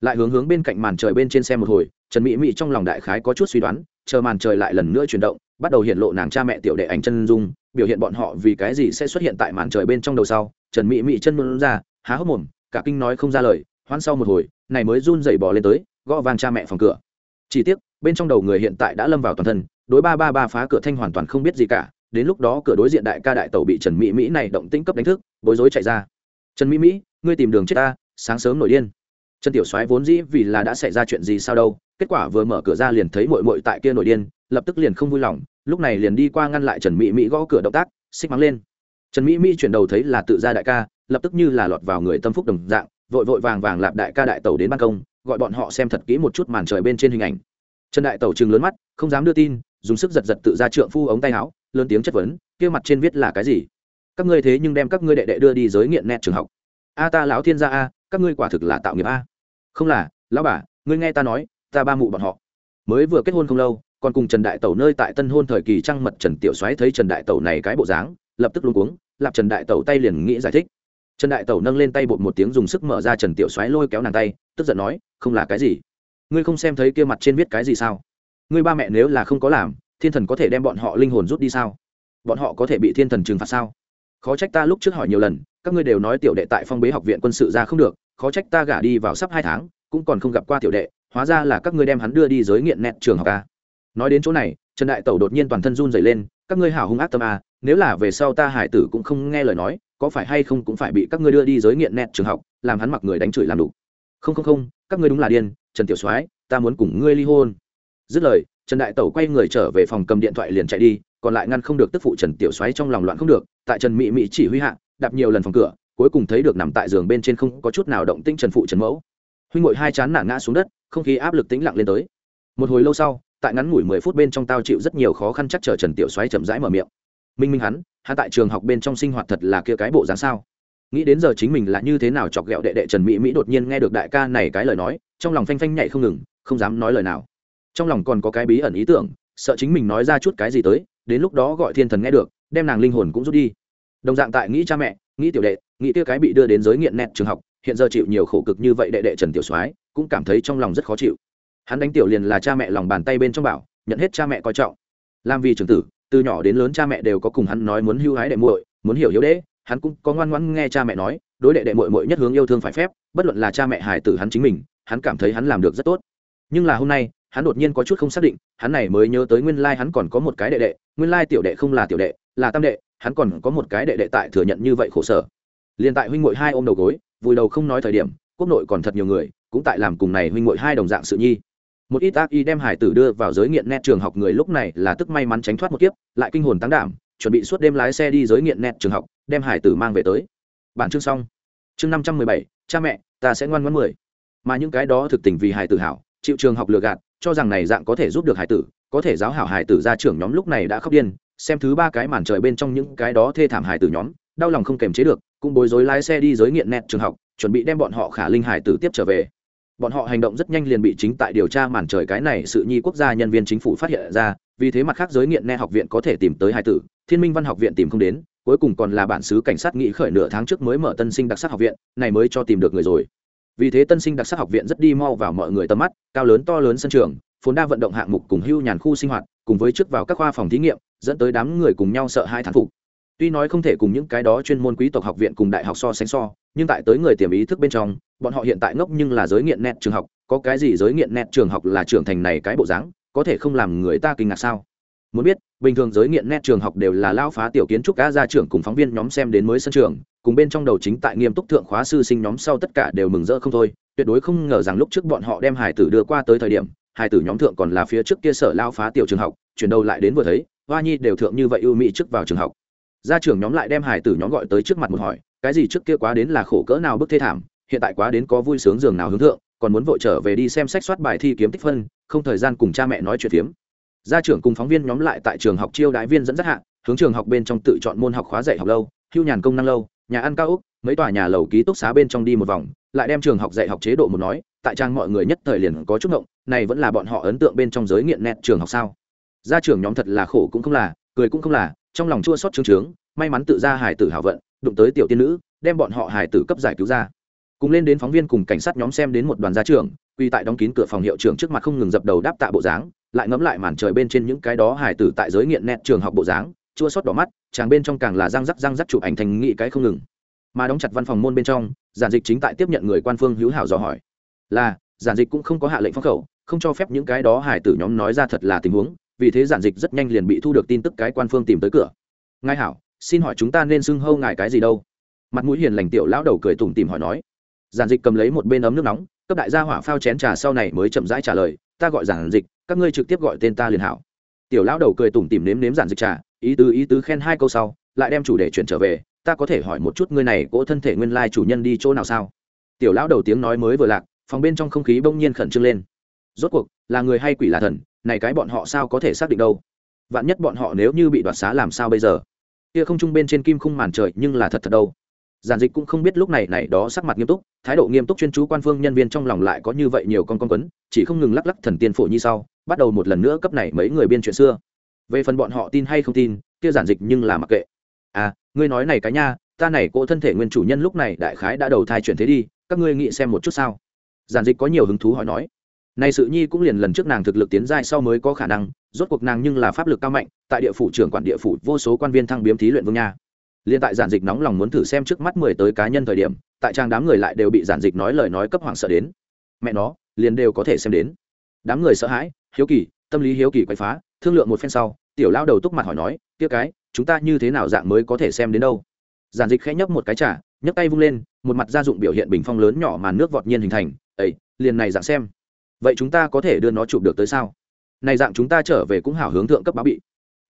Lại hướng hướng bên cạnh màn trời bên trên xem một hồi, trần mỹ mỹ trong lòng đại khái có chút suy đoán, chờ màn trời lại lần nữa chuyển động, bắt đầu hiện lộ nàng cha mẹ tiểu đệ ảnh chân dung, biểu hiện bọn họ vì cái gì sẽ xuất hiện tại màn trời bên trong đầu sau, trần mỹ mỹ chân luôn ra, há hốc mồm, cả kinh nói không ra lời, hoan sau một hồi, này mới run dậy bò lên tới, gõ vàng cha mẹ phòng cửa. Chỉ tiếc bên trong đầu người hiện tại đã lâm vào toàn thân, đối ba ba ba phá cửa thanh hoàn toàn không biết gì cả, đến lúc đó cửa đối diện đại ca đại tẩu bị trần mỹ mỹ này động tĩnh cấp đánh thức, bối rối chạy ra. Trần mỹ mỹ, ngươi tìm đường chết ta, sáng sớm nổi điên. Trần tiểu soái vốn dĩ vì là đã xảy ra chuyện gì sao đâu, kết quả vừa mở cửa ra liền thấy mội mội tại kia nổi điên, lập tức liền không vui lòng, lúc này liền đi qua ngăn lại trần mỹ mỹ gõ cửa động tác, xích mắng lên. Trần mỹ mỹ chuyển đầu thấy là tự ra đại ca, lập tức như là lọt vào người tâm phúc đồng dạng, vội vội vàng vàng lạp đại ca đại tẩu đến ban công, gọi bọn họ xem thật kỹ một chút màn trời bên trên hình ảnh trần đại tẩu chừng lớn mắt, không dám đưa tin, dùng sức giật giật tự ra trượng phu ống tay áo, lớn tiếng chất vấn, kia mặt trên viết là cái gì? Các ngươi thế nhưng đem các ngươi đệ đệ đưa đi giới nghiện nét trường học. A ta lão thiên gia a, các ngươi quả thực là tạo nghiệp a. Không là, lão bà, ngươi nghe ta nói, ta ba mụ bọn họ. Mới vừa kết hôn không lâu, còn cùng trần đại tẩu nơi tại tân hôn thời kỳ trăng mật trần tiểu soái thấy trần đại tẩu này cái bộ dáng, lập tức luống cuống, lạp trần đại tẩu tay liền nghĩ giải thích. Trần đại tẩu nâng lên tay bột một tiếng dùng sức mở ra trần tiểu soái lôi kéo nàng tay, tức giận nói, không là cái gì? Ngươi không xem thấy kia mặt trên viết cái gì sao? Ngươi ba mẹ nếu là không có làm, thiên thần có thể đem bọn họ linh hồn rút đi sao? Bọn họ có thể bị thiên thần trừng phạt sao? Khó trách ta lúc trước hỏi nhiều lần, các ngươi đều nói tiểu đệ tại phong bế học viện quân sự ra không được, khó trách ta gả đi vào sắp hai tháng, cũng còn không gặp qua tiểu đệ, hóa ra là các ngươi đem hắn đưa đi giới nghiện nẹt trường học a nói đến chỗ này, trần đại tẩu đột nhiên toàn thân run dày lên, các ngươi hảo hung ác tâm a nếu là về sau ta hải tử cũng không nghe lời nói, có phải hay không cũng phải bị các ngươi đưa đi giới nghiện nẹt trường học, làm hắn mặc người đánh chửi làm đủ. Không không không, các ngươi đúng là điên trần tiểu soái, ta muốn cùng ngươi ly hôn. Dứt lời, trần đại tẩu quay người trở về phòng cầm điện thoại liền chạy đi, còn lại ngăn không được tức phụ trần tiểu soái trong lòng loạn không được, tại trần mỹ mỹ chỉ huy hạ, đạp nhiều lần phòng cửa, cuối cùng thấy được nằm tại giường bên trên không có chút nào động tĩnh trần phụ trần mẫu. Huynh ngội hai chán nản ngã xuống đất, không khí áp lực tĩnh lặng lên tới. Một hồi lâu sau, tại ngắn ngủi mười phút bên trong tao chịu rất nhiều khó khăn chắc chờ trần tiểu xoáy chậm rãi mở miệng. Minh minh hắn hắn tại trường học bên trong sinh hoạt thật là kia cái bộ dáng sao? Nghĩ đến giờ chính mình là như thế nào chọc ghẹo đệ đệ trần mỹ mỹ đột nhiên nghe được đại ca này cái lời nói, trong lòng phanh phanh nhảy không ngừng, không dám nói lời nào. Trong lòng còn có cái bí ẩn ý tưởng, sợ chính mình nói ra chút cái gì tới, đến lúc đó gọi thiên thần nghe được, đem nàng linh hồn cũng rút đi. Đồng dạng tại nghĩ cha mẹ, nghĩ tiểu đệ, nghĩ tiêu cái bị đưa đến giới nghiện nẹt trường học, hiện giờ chịu nhiều khổ cực như vậy đệ đệ trần tiểu soái, cũng cảm thấy trong lòng rất khó chịu. Hắn đánh tiểu liền là cha mẹ lòng bàn tay bên trong bảo, nhận hết cha mẹ coi trọng. Làm vì trưởng tử, từ nhỏ đến lớn cha mẹ đều có cùng hắn nói muốn hưu hái đệ muội, muốn hiểu hiếu đế hắn cũng có ngoan ngoãn nghe cha mẹ nói, đối đệ đệ muội muội nhất hướng yêu thương phải phép, bất luận là cha mẹ hài tử hắn chính mình, hắn cảm thấy hắn làm được rất tốt. Nhưng là hôm nay, hắn đột nhiên có chút không xác định, hắn này mới nhớ tới nguyên lai hắn còn có một cái đệ đệ, nguyên lai tiểu đệ không là tiểu đệ, là tam đệ, hắn còn có một cái đệ đệ tại thừa nhận như vậy khổ sở. Liền tại huynh mội hai ôm đầu gối, vùi đầu không nói thời điểm, quốc nội còn thật nhiều người, cũng tại làm cùng này huynh mội hai đồng dạng sự nhi. Một ít ác y đem hải tử đưa vào giới nghiện nét trường học người lúc này là tức may mắn tránh thoát một kiếp, lại kinh hồn tăng đảm, chuẩn bị suốt đêm lái xe đi giới nghiện nét trường học đem hải tử mang về tới. Bản chương xong. Chương năm trăm mười bảy, cha mẹ, ta sẽ ngoan ngoãn mười. Mà những cái đó thực tình vì hải tử hảo, chịu trường học lừa gạt, cho rằng này dạng có thể giúp được hải tử, có thể giáo hảo hải tử ra trưởng nhóm lúc này đã khóc điên, xem thứ ba cái màn trời bên trong những cái đó thê thảm hải tử nhóm, đau lòng không kềm chế được, cũng bối rối lái xe đi giới nghiện nẹt trường học, chuẩn bị đem bọn họ khả linh hải tử tiếp trở về. Bọn họ hành động rất nhanh liền bị chính tại điều tra màn trời cái này sự nhi quốc gia nhân viên chính phủ phát hiện ra, vì thế mặt khác giới nghiện nẹt học viện có thể tìm tới hải tử, thiên minh văn học viện tìm không đến cuối cùng còn là bản xứ cảnh sát nghĩ khởi nửa tháng trước mới mở tân sinh đặc sắc học viện, này mới cho tìm được người rồi. Vì thế tân sinh đặc sắc học viện rất đi mau vào mọi người tầm mắt, cao lớn to lớn sân trường, phồn đa vận động hạng mục cùng hưu nhàn khu sinh hoạt, cùng với trước vào các khoa phòng thí nghiệm, dẫn tới đám người cùng nhau sợ hai thán phục. Tuy nói không thể cùng những cái đó chuyên môn quý tộc học viện cùng đại học so sánh so, nhưng tại tới người tiềm ý thức bên trong, bọn họ hiện tại ngốc nhưng là giới nghiện nét trường học, có cái gì giới nghiện nét trường học là trưởng thành này cái bộ dáng, có thể không làm người ta kinh ngạc sao? Muốn biết, bình thường giới nghiện nét trường học đều là lao phá tiểu kiến trúc cá gia trưởng cùng phóng viên nhóm xem đến mới sân trường, cùng bên trong đầu chính tại nghiêm túc thượng khóa sư sinh nhóm sau tất cả đều mừng rỡ không thôi. Tuyệt đối không ngờ rằng lúc trước bọn họ đem hải tử đưa qua tới thời điểm, hải tử nhóm thượng còn là phía trước kia sở lao phá tiểu trường học, chuyển đầu lại đến vừa thấy, hoa nhi đều thượng như vậy ưu mỹ trước vào trường học. Gia trưởng nhóm lại đem hải tử nhóm gọi tới trước mặt một hỏi, cái gì trước kia quá đến là khổ cỡ nào bức thê thảm, hiện tại quá đến có vui sướng giường nào hướng thượng, còn muốn vội trở về đi xem sách soát bài thi kiếm tích phân, không thời gian cùng cha mẹ nói chuyện phiếm gia trưởng cùng phóng viên nhóm lại tại trường học chiêu đại viên dẫn dắt hạ, hướng trường học bên trong tự chọn môn học khóa dạy học lâu, hưu nhàn công năng lâu, nhà ăn cao úc mấy tòa nhà lầu ký túc xá bên trong đi một vòng, lại đem trường học dạy học chế độ một nói, tại trang mọi người nhất thời liền có chút ngộng, này vẫn là bọn họ ấn tượng bên trong giới nghiện nẹt trường học sao? Gia trưởng nhóm thật là khổ cũng không là, cười cũng không là, trong lòng chua xót trướng trướng, may mắn tự ra hải tử hảo vận, đụng tới tiểu tiên nữ, đem bọn họ hải tử cấp giải cứu ra. Cùng lên đến phóng viên cùng cảnh sát nhóm xem đến một đoàn gia trưởng quy tại đóng kín cửa phòng hiệu trưởng trước mặt không ngừng dập đầu đáp tạ bộ dáng lại ngẫm lại màn trời bên trên những cái đó hải tử tại giới nghiện nét trường học bộ dáng, chua xót đỏ mắt, chàng bên trong càng là răng rắc răng rắc chụp ảnh thành nghị cái không ngừng. Mà đóng chặt văn phòng môn bên trong, giản dịch chính tại tiếp nhận người quan phương hữu hảo dò hỏi. Là, giản dịch cũng không có hạ lệnh phong khẩu, không cho phép những cái đó hải tử nhóm nói ra thật là tình huống, vì thế giản dịch rất nhanh liền bị thu được tin tức cái quan phương tìm tới cửa. Ngài hảo, xin hỏi chúng ta nên xưng hâu ngài cái gì đâu? Mặt mũi hiền lành tiểu lão đầu cười tủm tìm hỏi nói. Giản dịch cầm lấy một bên ấm nước nóng, cấp đại gia hỏa phao chén trà sau này mới chậm rãi trả lời ta gọi giản dịch, các ngươi trực tiếp gọi tên ta liền hảo. Tiểu lão đầu cười tủm tìm nếm nếm giản dịch trà, ý tứ ý tứ khen hai câu sau, lại đem chủ đề chuyển trở về, ta có thể hỏi một chút ngươi này cỗ thân thể nguyên lai chủ nhân đi chỗ nào sao? Tiểu lão đầu tiếng nói mới vừa lạc, phòng bên trong không khí bỗng nhiên khẩn trương lên. Rốt cuộc, là người hay quỷ là thần, này cái bọn họ sao có thể xác định đâu? Vạn nhất bọn họ nếu như bị đoạt xá làm sao bây giờ? Kia không trung bên trên kim khung màn trời nhưng là thật thật đâu giản dịch cũng không biết lúc này này đó sắc mặt nghiêm túc, thái độ nghiêm túc chuyên chú quan phương nhân viên trong lòng lại có như vậy nhiều con con quấn, chỉ không ngừng lắc lắc thần tiên phổ như sau, bắt đầu một lần nữa cấp này mấy người biên chuyện xưa. Về phần bọn họ tin hay không tin, kia giản dịch nhưng là mặc kệ. À ngươi nói này cái nha, ta này cô thân thể nguyên chủ nhân lúc này đại khái đã đầu thai chuyển thế đi, các ngươi nghĩ xem một chút sao? Giản dịch có nhiều hứng thú hỏi nói. Này sự nhi cũng liền lần trước nàng thực lực tiến giai sau mới có khả năng, rốt cuộc nàng nhưng là pháp lực cao mạnh, tại địa phủ trưởng quản địa phủ vô số quan viên thăng biếm thí luyện vương nha liên tại giản dịch nóng lòng muốn thử xem trước mắt mười tới cá nhân thời điểm, tại trang đám người lại đều bị giản dịch nói lời nói cấp hoàng sợ đến. Mẹ nó, liền đều có thể xem đến. Đám người sợ hãi, hiếu kỳ, tâm lý hiếu kỳ quậy phá, thương lượng một phen sau, tiểu lao đầu túc mặt hỏi nói, kia cái, chúng ta như thế nào dạng mới có thể xem đến đâu? Giản dịch khẽ nhấp một cái trả nhấc tay vung lên, một mặt gia dụng biểu hiện bình phong lớn nhỏ màn nước vọt nhiên hình thành ấy liền này dạng xem. Vậy chúng ta có thể đưa nó chụp được tới sao? Này dạng chúng ta trở về cũng hảo hướng thượng cấp báo bị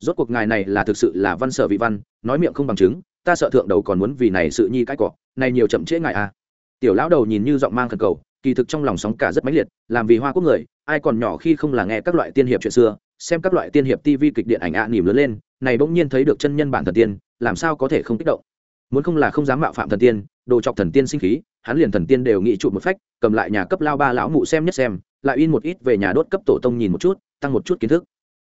rốt cuộc ngài này là thực sự là văn sở vị văn nói miệng không bằng chứng ta sợ thượng đầu còn muốn vì này sự nhi cái cọ này nhiều chậm trễ ngài à. Tiểu lão đầu nhìn như giọng mang khẩn cầu kỳ thực trong lòng sóng cả rất mãnh liệt làm vì hoa quốc người ai còn nhỏ khi không là nghe các loại tiên hiệp chuyện xưa xem các loại tiên hiệp tv kịch điện ảnh ạ à, nỉm lớn lên này bỗng nhiên thấy được chân nhân bản thần tiên làm sao có thể không kích động. Muốn không là không dám mạo phạm thần tiên đồ chọc thần tiên sinh khí hắn liền thần tiên đều nghị trụ một phách cầm lại nhà cấp lao ba lão mụ xem nhất xem lại in một ít về nhà đốt cấp tổ tông nhìn một chút tăng một chút kiến thức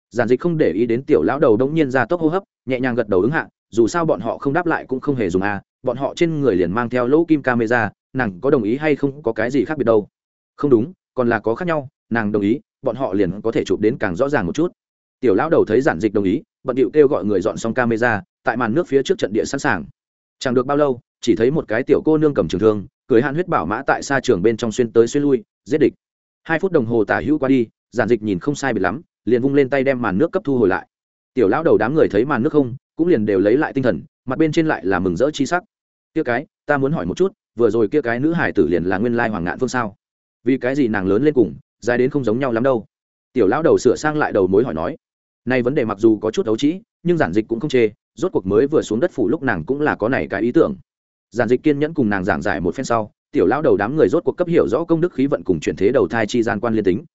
giản dịch không để ý đến tiểu lão đầu đông nhiên ra tốc hô hấp, nhẹ nhàng gật đầu ứng hạ, dù sao bọn họ không đáp lại cũng không hề dùng a, bọn họ trên người liền mang theo lỗ kim camera, nàng có đồng ý hay không có cái gì khác biệt đâu. Không đúng, còn là có khác nhau, nàng đồng ý, bọn họ liền có thể chụp đến càng rõ ràng một chút. Tiểu lão đầu thấy giản dịch đồng ý, bận điệu kêu gọi người dọn xong camera, tại màn nước phía trước trận địa sẵn sàng. Chẳng được bao lâu, chỉ thấy một cái tiểu cô nương cầm trường thương cười hạn huyết bảo mã tại xa trường bên trong xuyên tới xuyên lui, giết địch. Hai phút đồng hồ tả hữu qua đi, giản dịch nhìn không sai bị lắm liền vung lên tay đem màn nước cấp thu hồi lại. Tiểu lão đầu đám người thấy màn nước không, cũng liền đều lấy lại tinh thần, mặt bên trên lại là mừng rỡ chi sắc. Kia cái, ta muốn hỏi một chút, vừa rồi kia cái nữ hải tử liền là nguyên lai hoàng ngạn phương sao? Vì cái gì nàng lớn lên cùng, dài đến không giống nhau lắm đâu? Tiểu lão đầu sửa sang lại đầu mối hỏi nói. Nay vấn đề mặc dù có chút ấu trĩ nhưng giản dịch cũng không chê, rốt cuộc mới vừa xuống đất phủ lúc nàng cũng là có này cái ý tưởng. Giản dịch kiên nhẫn cùng nàng giảng giải một phen sau, tiểu lão đầu đám người rốt cuộc cấp hiểu rõ công đức khí vận cùng chuyển thế đầu thai chi gian quan liên tính.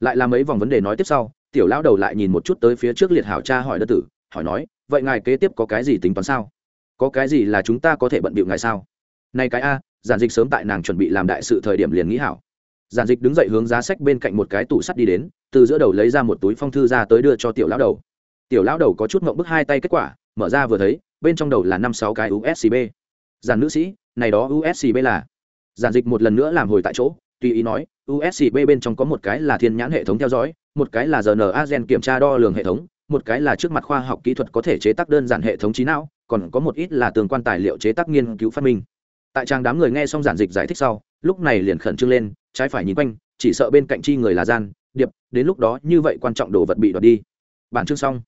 Lại là mấy vòng vấn đề nói tiếp sau tiểu lão đầu lại nhìn một chút tới phía trước liệt hảo cha hỏi đất tử, hỏi nói, vậy ngài kế tiếp có cái gì tính toán sao? Có cái gì là chúng ta có thể bận bịu ngài sao? Này cái a, giản dịch sớm tại nàng chuẩn bị làm đại sự thời điểm liền nghĩ hảo. Giản dịch đứng dậy hướng giá sách bên cạnh một cái tủ sắt đi đến, từ giữa đầu lấy ra một túi phong thư ra tới đưa cho tiểu lão đầu. Tiểu lão đầu có chút mộng bức hai tay kết quả, mở ra vừa thấy, bên trong đầu là năm sáu cái uscb giản nữ sĩ, này đó uscb là? Giản dịch một lần nữa làm hồi tại chỗ tùy ý nói uscb bên trong có một cái là thiên nhãn hệ thống theo dõi, một cái là rna gen kiểm tra đo lường hệ thống, một cái là trước mặt khoa học kỹ thuật có thể chế tác đơn giản hệ thống trí não, còn có một ít là tương quan tài liệu chế tác nghiên cứu phát minh. Tại trang đám người nghe xong giản dịch giải thích sau, lúc này liền khẩn trương lên, trái phải nhìn quanh, chỉ sợ bên cạnh chi người là gian, điệp, đến lúc đó như vậy quan trọng đồ vật bị đoạt đi. Bản chương xong.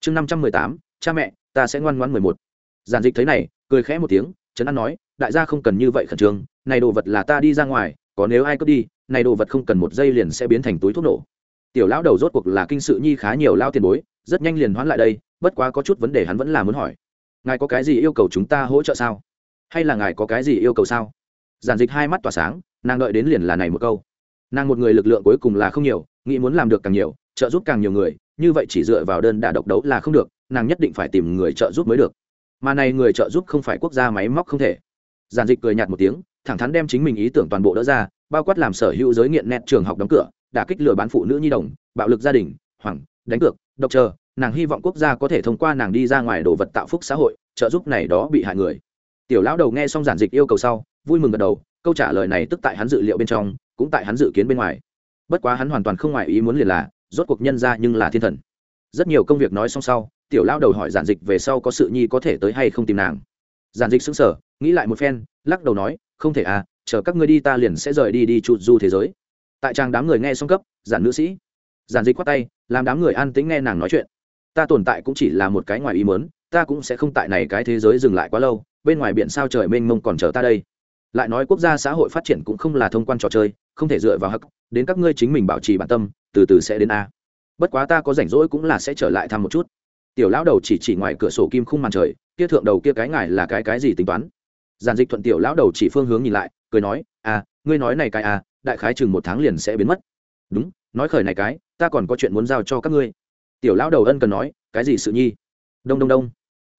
Chương năm trăm mười tám, cha mẹ, ta sẽ ngoan ngoãn mười một. Giản dịch thấy này, cười khẽ một tiếng trấn an nói, đại gia không cần như vậy khẩn trương, này đồ vật là ta đi ra ngoài có nếu ai cướp đi, này đồ vật không cần một giây liền sẽ biến thành túi thuốc nổ. Tiểu lão đầu rốt cuộc là kinh sự nhi khá nhiều lao tiền bối, rất nhanh liền hoán lại đây, bất quá có chút vấn đề hắn vẫn là muốn hỏi. Ngài có cái gì yêu cầu chúng ta hỗ trợ sao? Hay là ngài có cái gì yêu cầu sao? Giản dịch hai mắt tỏa sáng, nàng đợi đến liền là này một câu. Nàng một người lực lượng cuối cùng là không nhiều, nghĩ muốn làm được càng nhiều, trợ giúp càng nhiều người, như vậy chỉ dựa vào đơn đà độc đấu là không được, nàng nhất định phải tìm người trợ giúp mới được. Mà này người trợ giúp không phải quốc gia máy móc không thể. Giản dịch cười nhạt một tiếng thẳng thắn đem chính mình ý tưởng toàn bộ đỡ ra, bao quát làm sở hữu giới nghiện nét trường học đóng cửa, đả kích lừa bán phụ nữ nhi đồng, bạo lực gia đình, hoảng, đánh cược, độc chờ, nàng hy vọng quốc gia có thể thông qua nàng đi ra ngoài đồ vật tạo phúc xã hội, trợ giúp này đó bị hại người. Tiểu lão đầu nghe xong giản dịch yêu cầu sau, vui mừng gật đầu, câu trả lời này tức tại hắn dự liệu bên trong, cũng tại hắn dự kiến bên ngoài. Bất quá hắn hoàn toàn không ngoài ý muốn liền là, rốt cuộc nhân ra nhưng là thiên thần. Rất nhiều công việc nói xong sau, tiểu lão đầu hỏi giản dịch về sau có sự nhi có thể tới hay không tìm nàng. Giản dịch xứng sở nghĩ lại một phen, lắc đầu nói không thể à chờ các ngươi đi ta liền sẽ rời đi đi chụt du thế giới. Tại trang đám người nghe xong cấp, giản nữ sĩ. Giản dịch khoát tay, làm đám người an tĩnh nghe nàng nói chuyện. Ta tồn tại cũng chỉ là một cái ngoài ý mớn ta cũng sẽ không tại này cái thế giới dừng lại quá lâu, bên ngoài biển sao trời mênh mông còn chờ ta đây. Lại nói quốc gia xã hội phát triển cũng không là thông quan trò chơi, không thể dựa vào hắc, đến các ngươi chính mình bảo trì bản tâm, từ từ sẽ đến a. Bất quá ta có rảnh rỗi cũng là sẽ trở lại thăm một chút. Tiểu lão đầu chỉ chỉ ngoài cửa sổ kim khung màn trời, kia thượng đầu kia cái ngài là cái cái gì tính toán? Giản dịch thuận tiểu lão đầu chỉ phương hướng nhìn lại, cười nói à ngươi nói này cái à đại khái chừng một tháng liền sẽ biến mất. Đúng, nói khởi này cái, ta còn có chuyện muốn giao cho các ngươi. Tiểu lão đầu ân cần nói, cái gì sự nhi? Đông đông đông.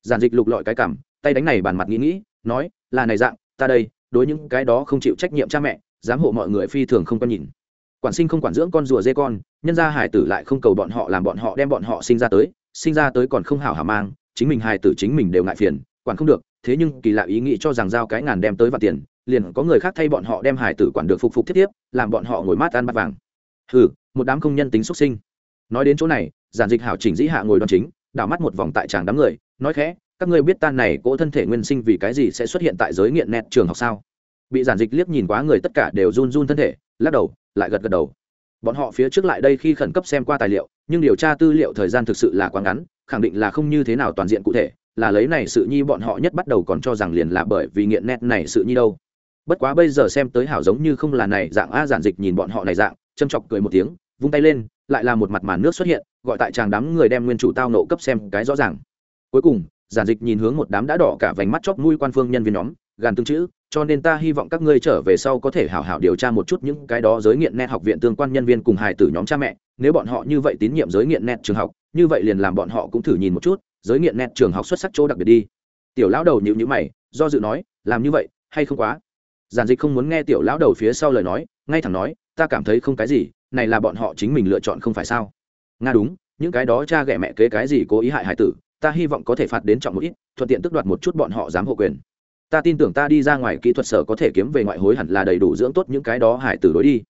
Giản dịch lục lọi cái cảm, tay đánh này bàn mặt nghĩ nghĩ, nói, là này dạng, ta đây, đối những cái đó không chịu trách nhiệm cha mẹ, giám hộ mọi người phi thường không có nhìn. Quản sinh không quản dưỡng con rùa dê con, nhân ra hải tử lại không cầu bọn họ làm bọn họ đem bọn họ sinh ra tới, sinh ra tới còn không hảo Hả mang, chính mình hải tử chính mình đều ngại phiền, quản không được thế nhưng kỳ lạ ý nghĩ cho rằng giao cái ngàn đem tới và tiền, liền có người khác thay bọn họ đem hải tử quản được phục phục thiết tiếp làm bọn họ ngồi mát ăn bát vàng. Hừ, một đám công nhân tính xuất sinh. Nói đến chỗ này, giản dịch hảo chỉnh dĩ hạ ngồi đoan chính, đảo mắt một vòng tại tràng đám người, nói khẽ, các ngươi biết tan này cỗ thân thể nguyên sinh vì cái gì sẽ xuất hiện tại giới nghiện nẹt trường học sao? Bị giản dịch liếc nhìn quá người tất cả đều run run thân thể, lắc đầu, lại gật gật đầu. Bọn họ phía trước lại đây khi khẩn cấp xem qua tài liệu, nhưng điều tra tư liệu thời gian thực sự là quá ngắn, khẳng định là không như thế nào toàn diện cụ thể là lấy này sự nhi bọn họ nhất bắt đầu còn cho rằng liền là bởi vì nghiện nét này sự nhi đâu. Bất quá bây giờ xem tới hảo giống như không là này dạng a giản dịch nhìn bọn họ này dạng, châm chọc cười một tiếng, vung tay lên, lại là một mặt màn nước xuất hiện, gọi tại chàng đám người đem nguyên chủ tao nộ cấp xem cái rõ ràng. Cuối cùng, giản dịch nhìn hướng một đám đã đỏ cả vành mắt chóc mũi quan phương nhân viên nhóm, gàn tương chữ, cho nên ta hy vọng các ngươi trở về sau có thể hảo hảo điều tra một chút những cái đó giới nghiện net học viện tương quan nhân viên cùng hài tử nhóm cha mẹ, nếu bọn họ như vậy tín nhiệm giới nghiện net trường học như vậy liền làm bọn họ cũng thử nhìn một chút, giới nghiện net trường học xuất sắc chỗ đặc biệt đi. Tiểu lão đầu nhịu nhữ mày, do dự nói, làm như vậy, hay không quá? Giản dịch không muốn nghe tiểu lão đầu phía sau lời nói, ngay thẳng nói, ta cảm thấy không cái gì, này là bọn họ chính mình lựa chọn không phải sao? Nga đúng, những cái đó cha ghẻ mẹ kế cái gì cố ý hại hải tử, ta hy vọng có thể phạt đến trọng một ít, thuận tiện tức đoạt một chút bọn họ dám hộ quyền. Ta tin tưởng ta đi ra ngoài kỹ thuật sở có thể kiếm về ngoại hối hẳn là đầy đủ dưỡng tốt những cái đó hải tử đối đi.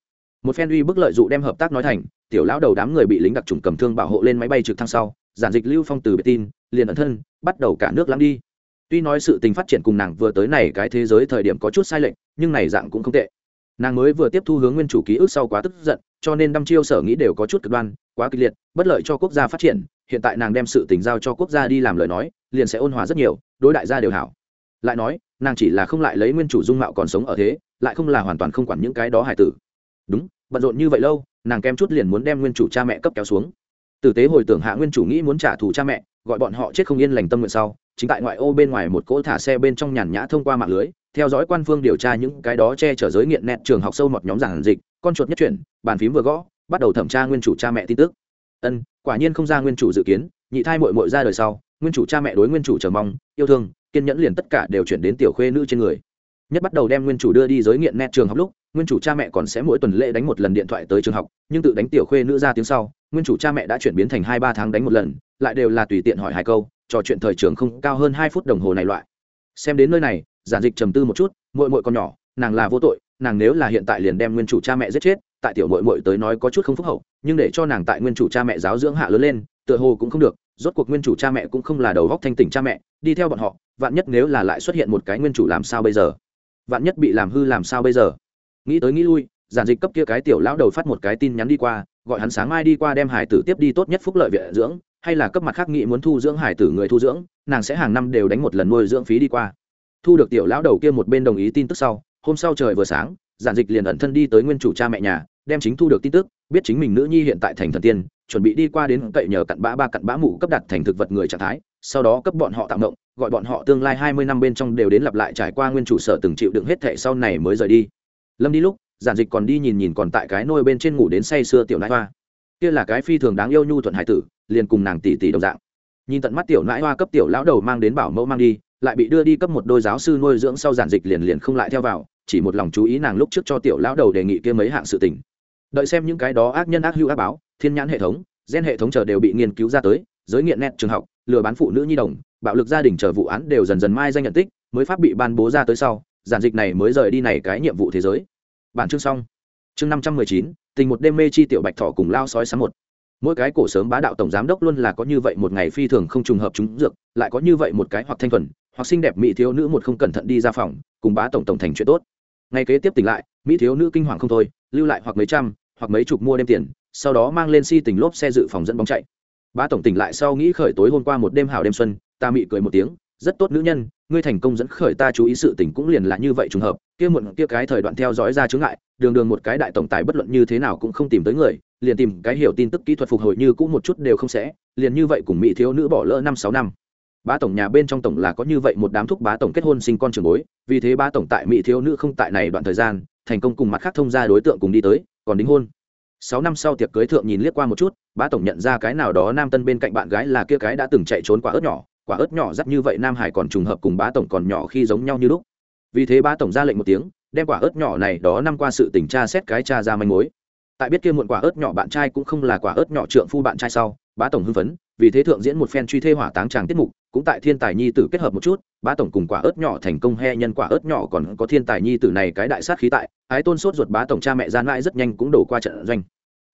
Một phen uy bức lợi dụ đem hợp tác nói thành tiểu lão đầu đám người bị lính đặc trùng cầm thương bảo hộ lên máy bay trực thăng sau, giản dịch lưu phong từ biệt tin, liền ẩn thân, bắt đầu cả nước lắng đi. Tuy nói sự tình phát triển cùng nàng vừa tới này cái thế giới thời điểm có chút sai lệch, nhưng này dạng cũng không tệ. Nàng mới vừa tiếp thu hướng nguyên chủ ký ức sau quá tức giận, cho nên đăm chiêu sở nghĩ đều có chút cực đoan, quá kịch liệt, bất lợi cho quốc gia phát triển, hiện tại nàng đem sự tình giao cho quốc gia đi làm lời nói, liền sẽ ôn hòa rất nhiều, đối đại gia đều hảo. Lại nói, nàng chỉ là không lại lấy nguyên chủ dung mạo còn sống ở thế, lại không là hoàn toàn không quản những cái đó hài tử. Đúng bận rộn như vậy lâu, nàng kem chút liền muốn đem nguyên chủ cha mẹ cấp kéo xuống. Tử tế hồi tưởng hạ nguyên chủ nghĩ muốn trả thù cha mẹ, gọi bọn họ chết không yên lành tâm nguyện sau, chính tại ngoại ô bên ngoài một cỗ thả xe bên trong nhàn nhã thông qua mạng lưới, theo dõi quan phương điều tra những cái đó che chở giới nghiện nẹt trường học sâu một nhóm giảng dịch, con chuột nhất chuyển, bàn phím vừa gõ, bắt đầu thẩm tra nguyên chủ cha mẹ tin tức. Ân, quả nhiên không ra nguyên chủ dự kiến, nhị thai mội mội ra đời sau, nguyên chủ cha mẹ đối nguyên chủ chờ mong, yêu thương, kiên nhẫn liền tất cả đều chuyển đến tiểu khuê nữ trên người nhất bắt đầu đem nguyên chủ đưa đi giới nghiện nét trường học lúc, nguyên chủ cha mẹ còn sẽ mỗi tuần lễ đánh một lần điện thoại tới trường học, nhưng tự đánh tiểu khuê nữ ra tiếng sau, nguyên chủ cha mẹ đã chuyển biến thành hai ba tháng đánh một lần, lại đều là tùy tiện hỏi hai câu, trò chuyện thời trường không cao hơn hai phút đồng hồ này loại. Xem đến nơi này, giản dịch trầm tư một chút mội mội còn nhỏ, nàng là vô tội, nàng nếu là hiện tại liền đem nguyên chủ cha mẹ giết chết, tại tiểu mội mội tới nói có chút không phúc hậu, nhưng để cho nàng tại nguyên chủ cha mẹ giáo dưỡng hạ lớn lên, tựa hồ cũng không được, rốt cuộc nguyên chủ cha mẹ cũng không là đầu góc thanh tỉnh cha mẹ, đi theo bọn họ, vạn nhất nếu là lại xuất hiện một cái nguyên chủ làm sao bây giờ? Vạn nhất bị làm hư làm sao bây giờ? Nghĩ tới nghĩ lui, giản dịch cấp kia cái tiểu lão đầu phát một cái tin nhắn đi qua, gọi hắn sáng mai đi qua đem hải tử tiếp đi tốt nhất phúc lợi viện dưỡng, hay là cấp mặt khác nghĩ muốn thu dưỡng hải tử người thu dưỡng, nàng sẽ hàng năm đều đánh một lần nuôi dưỡng phí đi qua. Thu được tiểu lão đầu kia một bên đồng ý tin tức sau, hôm sau trời vừa sáng, giản dịch liền ẩn thân đi tới nguyên chủ cha mẹ nhà, đem chính thu được tin tức, biết chính mình nữ nhi hiện tại thành thần tiên, chuẩn bị đi qua đến cậy nhờ cặn bã ba cặn bã mụ cấp đặt thành thực vật người trạng thái sau đó cấp bọn họ tạm động gọi bọn họ tương lai hai mươi năm bên trong đều đến lặp lại trải qua nguyên chủ sở từng chịu đựng hết thệ sau này mới rời đi. Lâm đi lúc, giản dịch còn đi nhìn nhìn còn tại cái nôi bên trên ngủ đến say sưa tiểu nãi hoa. Kia là cái phi thường đáng yêu nhu thuận hải tử, liền cùng nàng tỷ tỷ đồng dạng. Nhìn tận mắt tiểu nãi hoa cấp tiểu lão đầu mang đến bảo mẫu mang đi, lại bị đưa đi cấp một đôi giáo sư nuôi dưỡng sau giản dịch liền liền không lại theo vào, chỉ một lòng chú ý nàng lúc trước cho tiểu lão đầu đề nghị kia mấy hạng sự tình. Đợi xem những cái đó ác nhân ác hữu ác báo, thiên nhãn hệ thống, gen hệ thống chờ đều bị nghiên cứu ra tới, giới nghiện nét trường học lừa bán phụ nữ nhi đồng, bạo lực gia đình chờ vụ án đều dần dần mai danh nhận tích, mới pháp bị ban bố ra tới sau, giản dịch này mới rời đi này cái nhiệm vụ thế giới. Bản chương xong. Chương năm trăm mười chín, tình một đêm mê chi tiểu bạch thọ cùng lao sói sáng một. Mỗi cái cổ sớm bá đạo tổng giám đốc luôn là có như vậy một ngày phi thường không trùng hợp chúng dược, lại có như vậy một cái hoặc thanh thuần, hoặc xinh đẹp mỹ thiếu nữ một không cẩn thận đi ra phòng, cùng bá tổng tổng thành chuyện tốt. Ngày kế tiếp tỉnh lại, mỹ thiếu nữ kinh hoàng không thôi, lưu lại hoặc mấy trăm, hoặc mấy chục mua đem tiền, sau đó mang lên si tình lốp xe dự phòng dẫn bóng chạy bá tổng tỉnh lại sau nghĩ khởi tối hôm qua một đêm hào đêm xuân, ta mị cười một tiếng, rất tốt nữ nhân, ngươi thành công dẫn khởi ta chú ý sự tình cũng liền là như vậy trùng hợp, kia muộn kia cái thời đoạn theo dõi ra chứng ngại, đường đường một cái đại tổng tài bất luận như thế nào cũng không tìm tới người, liền tìm cái hiểu tin tức kỹ thuật phục hồi như cũ một chút đều không sẽ, liền như vậy cùng mỹ thiếu nữ bỏ lỡ năm sáu năm. Bá tổng nhà bên trong tổng là có như vậy một đám thúc bá tổng kết hôn sinh con trường bối, vì thế bá tổng tại mỹ thiếu nữ không tại này đoạn thời gian, thành công cùng mặt khác thông gia đối tượng cùng đi tới, còn đính hôn sáu năm sau tiệc cưới thượng nhìn liếc qua một chút, bá tổng nhận ra cái nào đó nam tân bên cạnh bạn gái là kia cái đã từng chạy trốn quả ớt nhỏ, quả ớt nhỏ dắt như vậy nam hải còn trùng hợp cùng bá tổng còn nhỏ khi giống nhau như lúc. Vì thế bá tổng ra lệnh một tiếng, đem quả ớt nhỏ này đó năm qua sự tình tra xét cái cha ra manh mối. Tại biết kia muộn quả ớt nhỏ bạn trai cũng không là quả ớt nhỏ trượng phu bạn trai sau, bá tổng hưng phấn, vì thế thượng diễn một phen truy thê hỏa táng tràng tiết mục cũng tại thiên tài nhi tử kết hợp một chút, bá tổng cùng quả ớt nhỏ thành công he nhân quả ớt nhỏ còn có thiên tài nhi tử này cái đại sát khí tại, ái tôn sốt ruột bá tổng cha mẹ gian mãi rất nhanh cũng đổ qua trận doanh.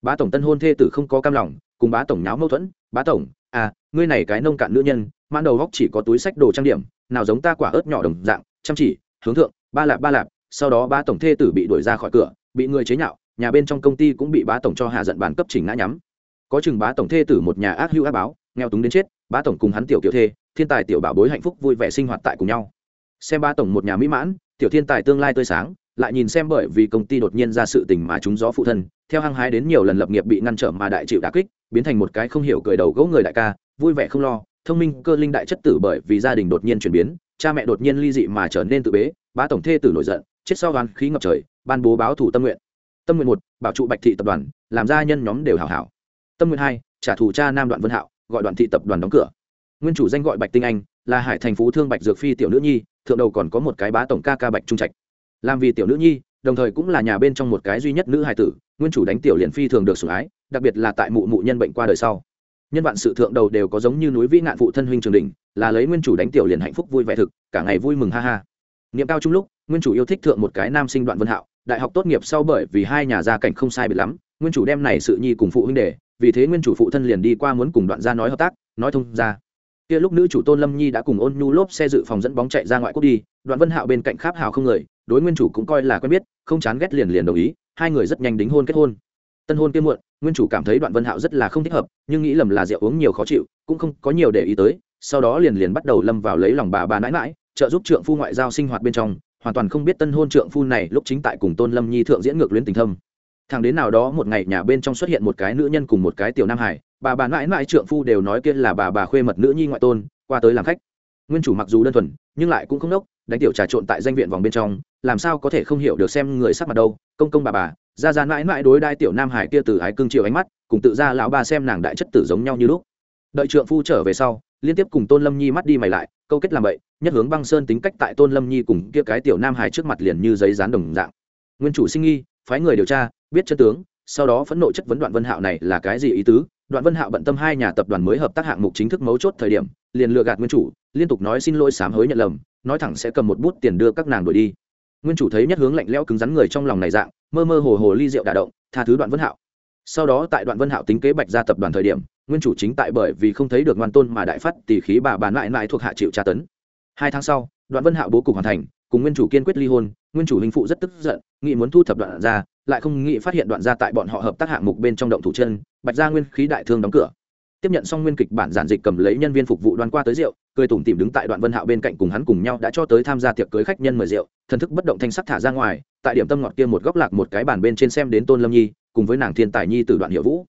Bá tổng tân hôn thê tử không có cam lòng, cùng bá tổng nháo mâu thuẫn, bá tổng à ngươi này cái nông cạn nữ nhân, mãn đầu góc chỉ có túi sách đồ trang điểm, nào giống ta quả ớt nhỏ đồng dạng, chăm chỉ, hướng thượng, ba lạp ba lạp. Sau đó ba tổng thê tử bị đuổi ra khỏi cửa, bị người chế nhạo, nhà bên trong công ty cũng bị bá tổng cho hạ giận bản cấp chỉnh ngã nhắm. Có chừng bá tổng thê tử một nhà ác hữu ác báo, nghèo túng đến chết, bá tổng cùng hắn tiểu kiểu thê thiên tài tiểu bảo bối hạnh phúc vui vẻ sinh hoạt tại cùng nhau. Xem ba tổng một nhà mỹ mãn, tiểu thiên tài tương lai tươi sáng, lại nhìn xem bởi vì công ty đột nhiên ra sự tình mà chúng gió phụ thân, theo hăng hái đến nhiều lần lập nghiệp bị ngăn trở mà đại chịu đả kích, biến thành một cái không hiểu cười đầu gỗ người đại ca, vui vẻ không lo, thông minh cơ linh đại chất tử bởi vì gia đình đột nhiên chuyển biến, cha mẹ đột nhiên ly dị mà trở nên tự bế bá tổng thê tử nổi giận, chết sau gan khí ngập trời, ban bố báo thủ tâm nguyện. Tâm nguyện một, bảo trụ bạch thị tập đoàn, làm gia nhân nhóm đều hảo hảo. Tâm nguyện hai, trả thù cha nam đoạn vân hạo, gọi đoạn thị tập đoàn đóng cửa nguyên chủ danh gọi bạch tinh anh, là hải thành phú thương bạch dược phi tiểu nữ nhi, thượng đầu còn có một cái bá tổng ca ca bạch trung trạch. Làm vì tiểu nữ nhi, đồng thời cũng là nhà bên trong một cái duy nhất nữ hài tử, nguyên chủ đánh tiểu liền phi thường được sủng ái, đặc biệt là tại mụ mụ nhân bệnh qua đời sau. Nhân vạn sự thượng đầu đều có giống như núi vĩ ngạn phụ thân huynh trường đình là lấy nguyên chủ đánh tiểu liền hạnh phúc vui vẻ thực, cả ngày vui mừng ha ha. Niệm cao trung lúc, nguyên chủ yêu thích thượng một cái nam sinh đoạn vân hạo, đại học tốt nghiệp sau bởi vì hai nhà gia cảnh không sai biệt lắm, nguyên chủ đem này sự nhi cùng phụ huynh đề vì thế nguyên chủ phụ thân liền đi qua muốn cùng đoạn gia nói hợp tác, nói thông ra kia lúc nữ chủ tôn lâm nhi đã cùng ôn nhu lốp xe dự phòng dẫn bóng chạy ra ngoại quốc đi, đoạn vân hạo bên cạnh kháp hào không người, đối nguyên chủ cũng coi là quen biết, không chán ghét liền liền đồng ý, hai người rất nhanh đính hôn kết hôn. Tân hôn kia muộn, nguyên chủ cảm thấy đoạn vân hạo rất là không thích hợp, nhưng nghĩ lầm là rượu uống nhiều khó chịu, cũng không có nhiều để ý tới, sau đó liền liền bắt đầu lâm vào lấy lòng bà bà nãi mãi trợ giúp trượng phu ngoại giao sinh hoạt bên trong, hoàn toàn không biết tân hôn trượng phu này lúc chính tại cùng tôn lâm nhi thượng diễn ngược luyến tình thâm. Thằng đến nào đó một ngày nhà bên trong xuất hiện một cái nữ nhân cùng một cái tiểu nam hải bà bà mãi mãi trượng phu đều nói kia là bà bà khuê mật nữ nhi ngoại tôn, qua tới làm khách. Nguyên chủ mặc dù đơn thuần, nhưng lại cũng không đốc, đánh tiểu trà trộn tại danh viện vòng bên trong, làm sao có thể không hiểu được xem người sắc mặt đâu. Công công bà bà, ra ra mãi mãi đối đai tiểu nam hải kia từ ái cương chiều ánh mắt, cùng tự ra lão bà xem nàng đại chất tử giống nhau như lúc. Đợi trượng phu trở về sau, liên tiếp cùng tôn lâm nhi mắt đi mày lại, câu kết làm vậy nhất hướng băng sơn tính cách tại tôn lâm nhi cùng kia cái tiểu nam hải trước mặt liền như giấy dán đồng dạng. Nguyên chủ sinh nghi, phái người điều tra, biết chân tướng, sau đó phẫn nộ chất vấn đoạn vân hạo này là cái gì ý tứ? Đoạn vân hạo bận tâm hai nhà tập đoàn mới hợp tác hạng mục chính thức mấu chốt thời điểm, liền lừa gạt nguyên chủ, liên tục nói xin lỗi sám hối nhận lầm, nói thẳng sẽ cầm một bút tiền đưa các nàng đuổi đi. Nguyên chủ thấy nhất hướng lạnh lẽo cứng rắn người trong lòng này dạng, mơ mơ hồ hồ ly rượu đả động, tha thứ đoạn vân hạo. Sau đó tại đoạn vân hạo tính kế bạch ra tập đoàn thời điểm, nguyên chủ chính tại bởi vì không thấy được ngoan tôn mà đại phát tỷ khí bà bàn lại lại thuộc hạ chịu tra tấn. Hai tháng sau, đoạn vân hạo bố cục hoàn thành, cùng nguyên chủ kiên quyết ly hôn, nguyên chủ hình phụ rất tức giận nghị muốn thu thập đoạn ra lại không nghĩ phát hiện đoạn gia tại bọn họ hợp tác hạng mục bên trong động thủ chân, bạch gia nguyên khí đại thương đóng cửa. Tiếp nhận xong nguyên kịch bản giản dịch cầm lấy nhân viên phục vụ đoan qua tới rượu, cười tủm tìm đứng tại đoạn vân hạo bên cạnh cùng hắn cùng nhau đã cho tới tham gia tiệc cưới khách nhân mời rượu, thần thức bất động thanh sắc thả ra ngoài, tại điểm tâm ngọt kia một góc lạc một cái bàn bên trên xem đến tôn lâm nhi, cùng với nàng thiên tài nhi từ đoạn hiệu vũ.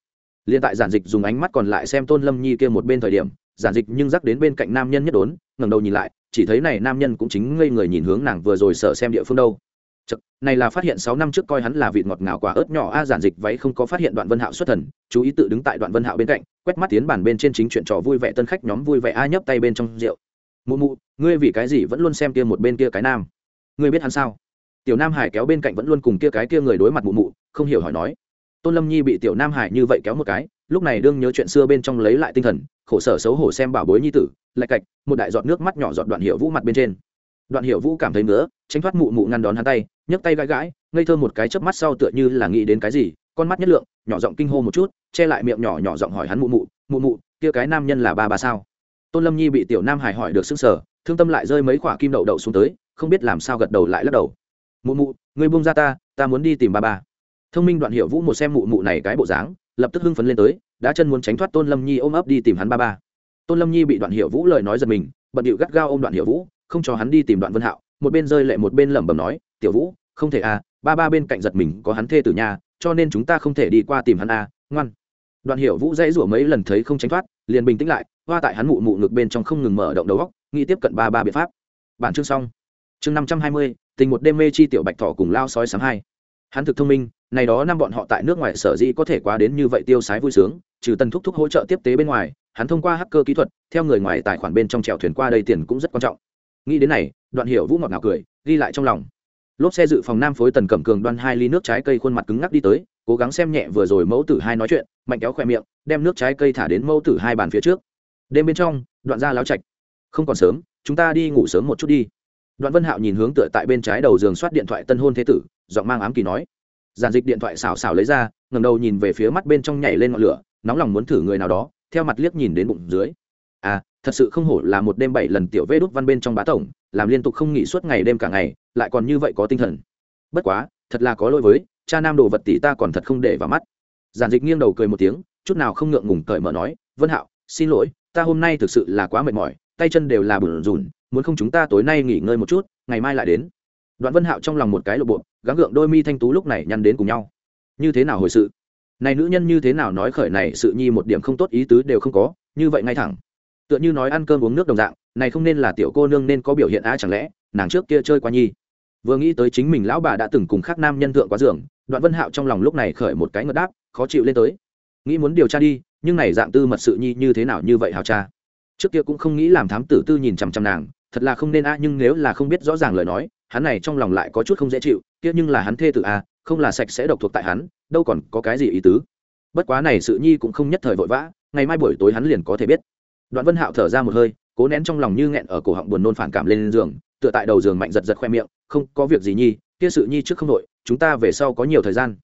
Liên tại giản dịch dùng ánh mắt còn lại xem tôn lâm nhi kia một bên thời điểm, giản dịch nhưng dắt đến bên cạnh nam nhân nhất đốn, ngẩng đầu nhìn lại, chỉ thấy này nam nhân cũng chính ngây người nhìn hướng nàng vừa rồi sợ xem địa phương đâu. Chật, này là phát hiện sáu năm trước coi hắn là vịt ngọt ngào quả ớt nhỏ a giản dịch váy không có phát hiện đoạn vân hạo xuất thần chú ý tự đứng tại đoạn vân hạo bên cạnh quét mắt tiến bàn bên trên chính chuyện trò vui vẻ tân khách nhóm vui vẻ a nhấp tay bên trong rượu. Mụ mụ ngươi vì cái gì vẫn luôn xem kia một bên kia cái nam? Ngươi biết hắn sao? Tiểu nam hải kéo bên cạnh vẫn luôn cùng kia cái kia người đối mặt mụ mụ không hiểu hỏi nói. Tôn lâm nhi bị tiểu nam hải như vậy kéo một cái lúc này đương nhớ chuyện xưa bên trong lấy lại tinh thần khổ sở xấu hổ xem bảo bối nhi tử lạch cạch một đại giọt nước mắt nhỏ giọt đoạn hiểu vũ mặt bên trên. Đoạn hiểu vũ cảm thấy nữa tránh thoát mụ mụ ngăn đón hắn tay nhấc tay gãi gãi, ngây thơ một cái chớp mắt sau tựa như là nghĩ đến cái gì, con mắt nhất lượng, nhỏ giọng kinh hô một chút, che lại miệng nhỏ nhỏ giọng hỏi hắn mụ mụ mụ mụ, kia cái nam nhân là ba bà sao? Tôn lâm nhi bị tiểu nam hải hỏi được xưng sở thương tâm lại rơi mấy quả kim đậu đậu xuống tới, không biết làm sao gật đầu lại lắc đầu. Mụ mụ người buông ra ta ta muốn đi tìm ba ba thông minh đoạn hiệu vũ một xem mụ mụ này cái bộ dáng, lập tức hưng phấn lên tới, đã chân muốn tránh thoát tôn lâm nhi ôm ấp đi tìm hắn ba ba tôn lâm nhi bị đoạn hiệu vũ lời nói giật mình, bận điệu gắt gao ôm đoạn hiệu vũ, không cho hắn đi tìm đoạn vân hạo, một bên rơi lệ một bên lẩm bẩm nói tiểu vũ, không thể à ba ba bên cạnh giật mình, có hắn thê tử nhà, cho nên chúng ta không thể đi qua tìm hắn à ngoan. Đoạn Hiểu vũ dãy rủa mấy lần thấy không tránh thoát, liền bình tĩnh lại, hoa tại hắn mụ mụ ngực bên trong không ngừng mở động đầu góc nghĩ tiếp cận ba ba biện pháp. Bản chương xong. Chương năm trăm hai mươi, tình một đêm mê chi tiểu bạch thỏ cùng lao sói sáng hai. Hắn thực thông minh, này đó năm bọn họ tại nước ngoài sở dĩ có thể quá đến như vậy tiêu sái vui sướng, trừ tần thúc thúc hỗ trợ tiếp tế bên ngoài, hắn thông qua hacker kỹ thuật, theo người ngoài tài khoản bên trong chèo thuyền qua đây tiền cũng rất quan trọng. Nghĩ đến này, đoạn hiểu vũ ngọt ngào cười, ghi lại trong lòng lốp xe dự phòng nam phối tần cẩm cường đoan hai ly nước trái cây khuôn mặt cứng ngắc đi tới, cố gắng xem nhẹ vừa rồi mẫu tử hai nói chuyện, mạnh kéo khoe miệng, đem nước trái cây thả đến mẫu tử hai bàn phía trước. Đêm bên trong, đoạn ra láo chạch không còn sớm, chúng ta đi ngủ sớm một chút đi. Đoạn vân hạo nhìn hướng tựa tại bên trái đầu giường soát điện thoại tân hôn thế tử, giọng mang ám kỳ nói. Giản dịch điện thoại xào xào lấy ra ngầm đầu nhìn về phía mắt bên trong nhảy lên ngọn lửa, nóng lòng muốn thử người nào đó, theo mặt liếc nhìn đến bụng dưới. À thật sự không hổ là một đêm bảy lần tiểu vê đút văn bên trong bá tổng làm liên tục không nghỉ suốt ngày đêm cả ngày, lại còn như vậy có tinh thần. Bất quá, thật là có lỗi với, cha nam đồ vật tỷ ta còn thật không để vào mắt. Giản dịch nghiêng đầu cười một tiếng, chút nào không ngượng ngùng cởi mở nói, vân hạo, xin lỗi, ta hôm nay thực sự là quá mệt mỏi, tay chân đều là bùn rùn, muốn không chúng ta tối nay nghỉ ngơi một chút, ngày mai lại đến. Đoạn vân hạo trong lòng một cái lộ bộ, gắng gượng đôi mi thanh tú lúc này nhăn đến cùng nhau. Như thế nào hồi sự? Này nữ nhân như thế nào nói khởi này sự nhi một điểm không tốt ý tứ đều không có, như vậy ngay thẳng. Tựa như nói ăn cơm uống nước đồng dạng này không nên là tiểu cô nương nên có biểu hiện á chẳng lẽ, nàng trước kia chơi qua nhi. Vừa nghĩ tới chính mình lão bà đã từng cùng khác nam nhân thượng quá giường, đoạn vân hạo trong lòng lúc này khởi một cái ngợt đáp, khó chịu lên tới. Nghĩ muốn điều tra đi, nhưng này dạng tư mật sự nhi như thế nào như vậy hào cha. Trước kia cũng không nghĩ làm thám tử tư nhìn chằm chằm nàng, thật là không nên a nhưng nếu là không biết rõ ràng lời nói, hắn này trong lòng lại có chút không dễ chịu, kia nhưng là hắn thê tử a không là sạch sẽ độc thuộc tại hắn, đâu còn có cái gì ý tứ. Bất quá này sự nhi cũng không nhất thời vội vã, ngày mai buổi tối hắn liền có thể biết. Đoạn vân hạo thở ra một hơi cố nén trong lòng như nghẹn ở cổ họng buồn nôn phản cảm lên giường, tựa tại đầu giường mạnh giật giật khoe miệng, không, có việc gì nhi, kia sự nhi trước không đội chúng ta về sau có nhiều thời gian.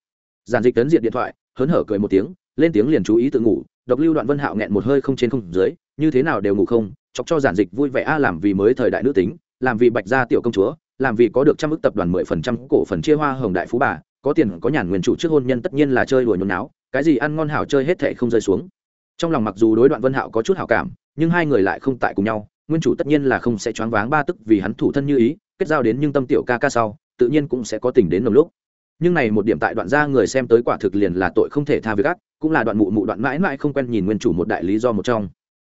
Giản dịch tấn diện điện thoại, hớn hở cười một tiếng, lên tiếng liền chú ý tự ngủ, độc lưu đoạn vân hạo nghẹn một hơi không trên không dưới, như thế nào đều ngủ không, chọc cho giản dịch vui vẻ a à, làm vì mới thời đại nữ tính, làm vì bạch gia tiểu công chúa, làm vì có được trăm ước tập đoàn mười phần trăm cổ phần chia hoa hồng đại phú bà, có tiền có nhàn nguyên chủ trước hôn nhân tất nhiên là chơi đùa nhốn náo cái gì ăn ngon hảo chơi hết thệ không rơi xuống. Trong lòng mặc dù đối đoạn vân hạo có chút hảo cảm nhưng hai người lại không tại cùng nhau, nguyên chủ tất nhiên là không sẽ choáng váng ba tức vì hắn thủ thân như ý, kết giao đến nhưng tâm tiểu ca ca sau, tự nhiên cũng sẽ có tình đến nồng lúc. Nhưng này một điểm tại đoạn gia người xem tới quả thực liền là tội không thể tha việc ác, cũng là đoạn mụ mụ đoạn mãi mãi không quen nhìn nguyên chủ một đại lý do một trong.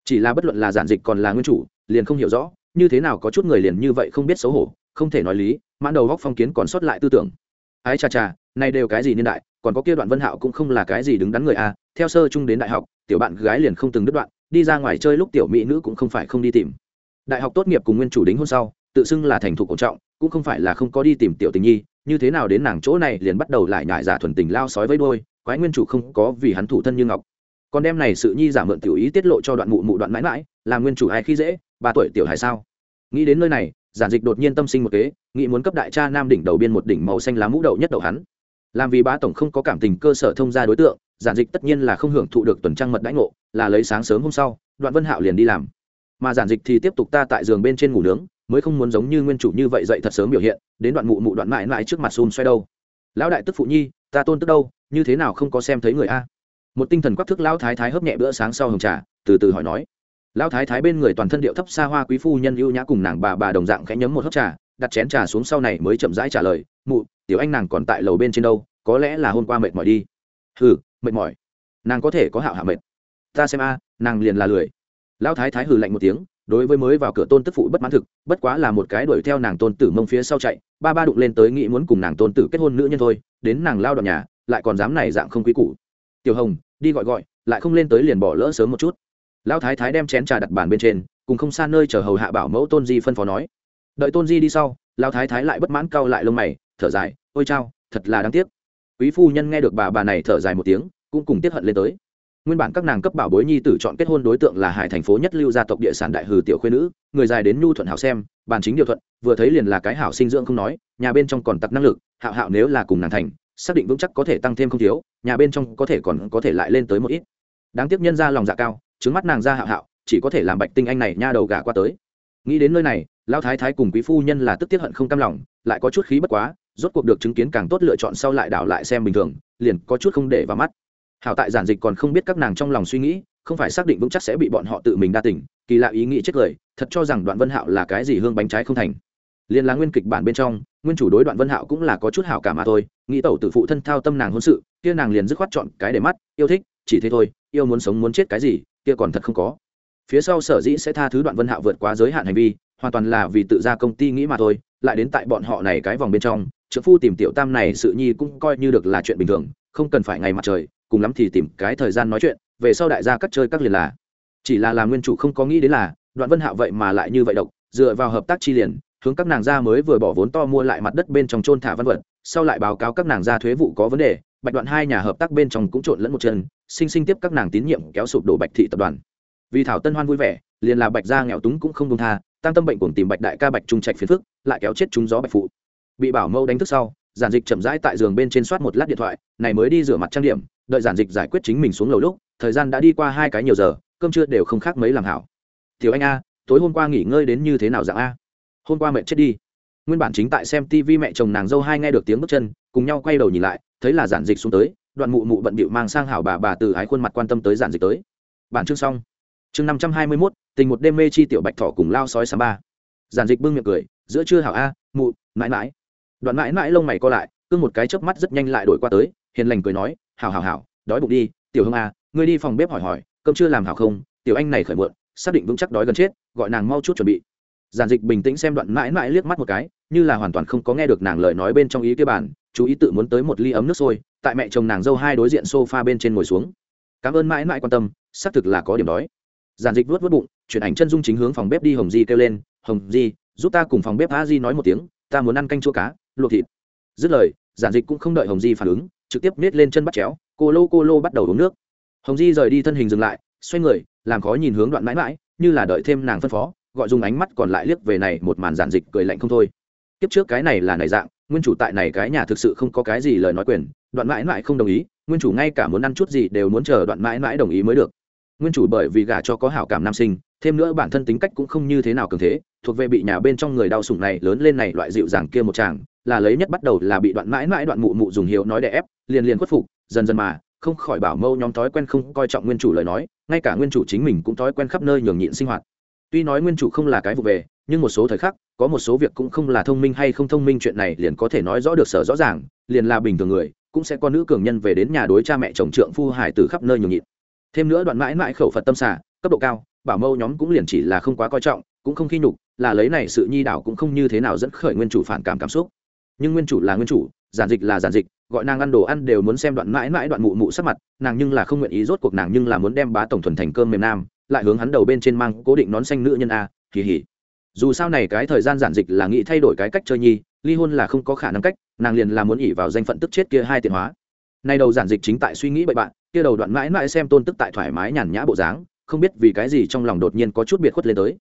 Chỉ là bất luận là giản dịch còn là nguyên chủ, liền không hiểu rõ, như thế nào có chút người liền như vậy không biết xấu hổ, không thể nói lý, mãn đầu góc phong kiến còn sót lại tư tưởng. Ái chà chà nay đều cái gì niên đại, còn có kia đoạn vân hạo cũng không là cái gì đứng đắn người a, theo sơ chung đến đại học, tiểu bạn gái liền không từng đứt đoạn đi ra ngoài chơi lúc tiểu mỹ nữ cũng không phải không đi tìm. Đại học tốt nghiệp cùng nguyên chủ đính hôn sau, tự xưng là thành thục cổ trọng, cũng không phải là không có đi tìm tiểu tình nhi, như thế nào đến nàng chỗ này liền bắt đầu lại nhại giả thuần tình lao sói với đôi, quái nguyên chủ không có vì hắn thủ thân như ngọc. Còn đem này sự nhi giả mượn tiểu ý tiết lộ cho đoạn mụ mụ đoạn mãi mãi là nguyên chủ ai khi dễ, ba tuổi tiểu hài sao? Nghĩ đến nơi này, giản dịch đột nhiên tâm sinh một kế, nghĩ muốn cấp đại cha nam đỉnh đầu biên một đỉnh màu xanh lá mũ đậu nhất đầu hắn làm vì bá tổng không có cảm tình cơ sở thông gia đối tượng, giản dịch tất nhiên là không hưởng thụ được tuần trăng mật đãi ngộ, là lấy sáng sớm hôm sau, đoạn vân hạo liền đi làm. Mà giản dịch thì tiếp tục ta tại giường bên trên ngủ nướng, mới không muốn giống như nguyên chủ như vậy dậy thật sớm biểu hiện, đến đoạn mụ mụ đoạn mãi mãi trước mặt xôn xoay đâu. Lão đại tức phụ nhi, ta tôn tức đâu, như thế nào không có xem thấy người a? Một tinh thần quắc thức lão thái thái hấp nhẹ bữa sáng sau hồng trà, từ từ hỏi nói. Lão thái thái bên người toàn thân điệu thấp xa hoa quý phu nhân ưu nhã cùng nàng bà bà đồng dạng khẽ nhấm một hớp trà, đặt chén trà xuống sau này mới chậm rãi trả lời, mụ tiểu anh nàng còn tại lầu bên trên đâu, có lẽ là hôm qua mệt mỏi đi. Hừ, mệt mỏi. Nàng có thể có hạo hạ mệt. Ta xem a, nàng liền là lười. Lão thái thái hừ lạnh một tiếng, đối với mới vào cửa tôn tức phụ bất mãn thực, bất quá là một cái đuổi theo nàng tôn tử mông phía sau chạy, ba ba đụng lên tới nghĩ muốn cùng nàng tôn tử kết hôn nữ nhân thôi, đến nàng lao đoạn nhà, lại còn dám này dạng không quý củ. Tiểu hồng, đi gọi gọi, lại không lên tới liền bỏ lỡ sớm một chút. Lão thái thái đem chén trà đặt bàn bên trên, cùng không xa nơi chờ hầu hạ bảo mẫu tôn di phân phó nói. Đợi tôn di đi sau, lão thái thái lại bất mãn cau lại lông mày thở dài, ôi chao, thật là đáng tiếc. Quý phu nhân nghe được bà bà này thở dài một tiếng, cũng cùng tiếp hận lên tới. Nguyên bản các nàng cấp bảo bối nhi tử chọn kết hôn đối tượng là hải thành phố nhất lưu gia tộc địa sản đại hừ tiểu khuyên nữ, người dài đến nhu thuận hảo xem bản chính điều thuận, vừa thấy liền là cái hảo sinh dưỡng không nói, nhà bên trong còn tặc năng lực, hạo hạo nếu là cùng nàng thành, xác định vững chắc có thể tăng thêm không thiếu, nhà bên trong có thể còn có thể lại lên tới một ít. Đáng tiếc nhân ra lòng dạ cao, trứng mắt nàng ra hạo hạo, chỉ có thể làm bạch tinh anh này nha đầu gà qua tới. Nghĩ đến nơi này lao thái thái cùng quý phu nhân là tức tiết hận không cam lòng, lại có chút khí bất quá rốt cuộc được chứng kiến càng tốt lựa chọn sau lại đảo lại xem bình thường, liền có chút không để vào mắt. Hảo tại giản dịch còn không biết các nàng trong lòng suy nghĩ, không phải xác định vững chắc sẽ bị bọn họ tự mình đa tỉnh kỳ lạ ý nghĩ chết cười, thật cho rằng đoạn vân hạo là cái gì hương bánh trái không thành. Liền là nguyên kịch bản bên trong, nguyên chủ đối đoạn vân hạo cũng là có chút hảo cả mà thôi, nghĩ tẩu tử phụ thân thao tâm nàng hôn sự, kia nàng liền dứt khoát chọn cái để mắt, yêu thích, chỉ thế thôi, yêu muốn sống muốn chết cái gì, kia còn thật không có. Phía sau sở dĩ sẽ tha thứ đoạn vân hạo vượt quá giới hạn hành vi, hoàn toàn là vì tự ra công ty nghĩ mà thôi, lại đến tại bọn họ này cái vòng bên trong trợ phu tìm tiểu tam này sự nhi cũng coi như được là chuyện bình thường, không cần phải ngày mặt trời, cùng lắm thì tìm cái thời gian nói chuyện, về sau đại gia cắt chơi các liền là. Chỉ là làm nguyên chủ không có nghĩ đến là, đoạn vân hạo vậy mà lại như vậy độc, dựa vào hợp tác chi liền, hướng các nàng gia mới vừa bỏ vốn to mua lại mặt đất bên trong trôn thả văn vật, sau lại báo cáo các nàng gia thuế vụ có vấn đề, bạch đoạn hai nhà hợp tác bên trong cũng trộn lẫn một chân sinh sinh tiếp các nàng tín nhiệm kéo sụp đổ bạch thị tập đoàn. Vì thảo tân hoan vui vẻ, liền là bạch gia nghèo túng cũng không công tha tăng tâm bệnh cùng tìm bạch đại ca bạch trung trạch phiền phức, lại kéo chết chúng gió bạch phụ bị bảo mâu đánh thức sau, giản dịch chậm rãi tại giường bên trên soát một lát điện thoại, này mới đi rửa mặt trang điểm, đợi giản dịch giải quyết chính mình xuống lầu lúc, thời gian đã đi qua hai cái nhiều giờ, cơm trưa đều không khác mấy làm hảo. Tiểu anh a, tối hôm qua nghỉ ngơi đến như thế nào dạng a? Hôm qua mẹ chết đi. Nguyên bản chính tại xem tv mẹ chồng nàng dâu hai nghe được tiếng bước chân, cùng nhau quay đầu nhìn lại, thấy là giản dịch xuống tới, đoạn mụ mụ bận bịu mang sang hảo bà bà từ ái khuôn mặt quan tâm tới giản dịch tới. Bản chương xong. Chương năm trăm hai mươi mốt, tình một đêm mê chi tiểu bạch thỏ cùng lao sói sám ba. Giản dịch bưng miệng cười, giữa trưa hảo a, mụ, mãi mãi đoạn mãi mãi lông mày co lại cưng một cái chớp mắt rất nhanh lại đổi qua tới, hiền lành cười nói, hảo hảo hảo, đói bụng đi, tiểu hương a ngươi đi phòng bếp hỏi hỏi, cơm chưa làm hảo không? Tiểu anh này khởi muộn, xác định vững chắc đói gần chết, gọi nàng mau chút chuẩn bị. Giản dịch bình tĩnh xem đoạn mãi mãi liếc mắt một cái, như là hoàn toàn không có nghe được nàng lời nói bên trong ý kia bản, chú ý tự muốn tới một ly ấm nước sôi, tại mẹ chồng nàng dâu hai đối diện sofa bên trên ngồi xuống. Cảm ơn mãi mãi quan tâm, xác thực là có điểm đói. Giản dịch vuốt vớt bụng, chuyển ảnh chân dung chính hướng phòng bếp đi, hồng di kêu lên, hồng di, giúp ta cùng phòng bếp a di nói một tiếng, ta muốn ăn canh chua cá luộc thịt. Dứt lời, giản dịch cũng không đợi hồng di phản ứng, trực tiếp nết lên chân bắt chéo, cô lô cô lô bắt đầu uống nước. Hồng di rời đi thân hình dừng lại, xoay người, làm khó nhìn hướng đoạn mãi mãi, như là đợi thêm nàng phân phó, gọi dùng ánh mắt còn lại liếc về này một màn giản dịch cười lạnh không thôi. Kiếp trước cái này là này dạng, nguyên chủ tại này cái nhà thực sự không có cái gì lời nói quyền, đoạn mãi mãi không đồng ý, nguyên chủ ngay cả muốn ăn chút gì đều muốn chờ đoạn mãi mãi đồng ý mới được. Nguyên chủ bởi vì gả cho có hảo cảm nam sinh, thêm nữa bản thân tính cách cũng không như thế nào cường thế thuộc về bị nhà bên trong người đau sủng này lớn lên này loại dịu dàng kia một chàng, là lấy nhất bắt đầu là bị đoạn mãi mãi đoạn mụ mụ dùng hiệu nói để ép, liền liền khuất phục, dần dần mà, không khỏi bảo mâu nhóm thói quen không coi trọng nguyên chủ lời nói, ngay cả nguyên chủ chính mình cũng thói quen khắp nơi nhường nhịn sinh hoạt. Tuy nói nguyên chủ không là cái vụ về, nhưng một số thời khắc, có một số việc cũng không là thông minh hay không thông minh chuyện này liền có thể nói rõ được sở rõ ràng, liền là bình thường người, cũng sẽ có nữ cường nhân về đến nhà đối cha mẹ chồng trượng phu hải từ khắp nơi nhường nhịn. Thêm nữa đoạn mãi mãi khẩu phật tâm xả cấp độ cao, bảo mâu nhóm cũng liền chỉ là không quá coi trọng, cũng không khi nhục là lấy này sự nhi đảo cũng không như thế nào dẫn khởi nguyên chủ phản cảm cảm xúc. Nhưng nguyên chủ là nguyên chủ, giản dịch là giản dịch, gọi nàng ăn đồ ăn đều muốn xem đoạn mãi mãi đoạn mụ mụ sắc mặt, nàng nhưng là không nguyện ý rốt cuộc nàng nhưng là muốn đem bá tổng thuần thành cơm mềm nam, lại hướng hắn đầu bên trên mang cố định nón xanh nữ nhân a kỳ hỉ dù sao này cái thời gian giản dịch là nghĩ thay đổi cái cách chơi nhi, ly hôn là không có khả năng cách, nàng liền là muốn ỉ vào danh phận tức chết kia hai tiền hóa. Nay đầu giản dịch chính tại suy nghĩ bậy bạn, kia đầu đoạn mãi mãi xem tôn tức tại thoải mái nhàn nhã bộ dáng, không biết vì cái gì trong lòng đột nhiên có chút biệt khuất lên tới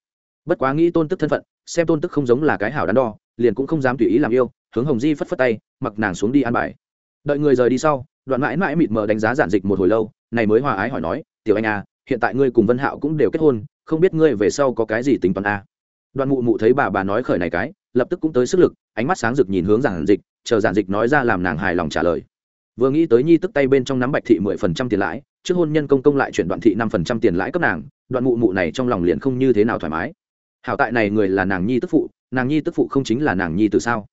bất quá nghĩ tôn tức thân phận, xem tôn tức không giống là cái hảo đắn đo, liền cũng không dám tùy ý làm yêu, hướng hồng di phất phất tay, mặc nàng xuống đi ăn bài. Đợi người rời đi sau, đoạn mãi mãi mịt mờ đánh giá giản dịch một hồi lâu, này mới hòa ái hỏi nói, tiểu anh à hiện tại ngươi cùng vân hạo cũng đều kết hôn, không biết ngươi về sau có cái gì tính toán à. đoạn mụ mụ thấy bà bà nói khởi này cái, lập tức cũng tới sức lực, ánh mắt sáng rực nhìn hướng giản dịch, chờ giản dịch nói ra làm nàng hài lòng trả lời. Vừa nghĩ tới nhi tức tay bên trong nắm bạch thị mười phần trăm tiền lãi, trước hôn nhân công công lại chuyển đoạn thị năm phần trăm tiền lãi cấp nàng, đoạn mụ mụ này trong lòng liền không như thế nào thoải mái hảo tại này người là nàng nhi tức phụ, nàng nhi tức phụ không chính là nàng nhi từ sao?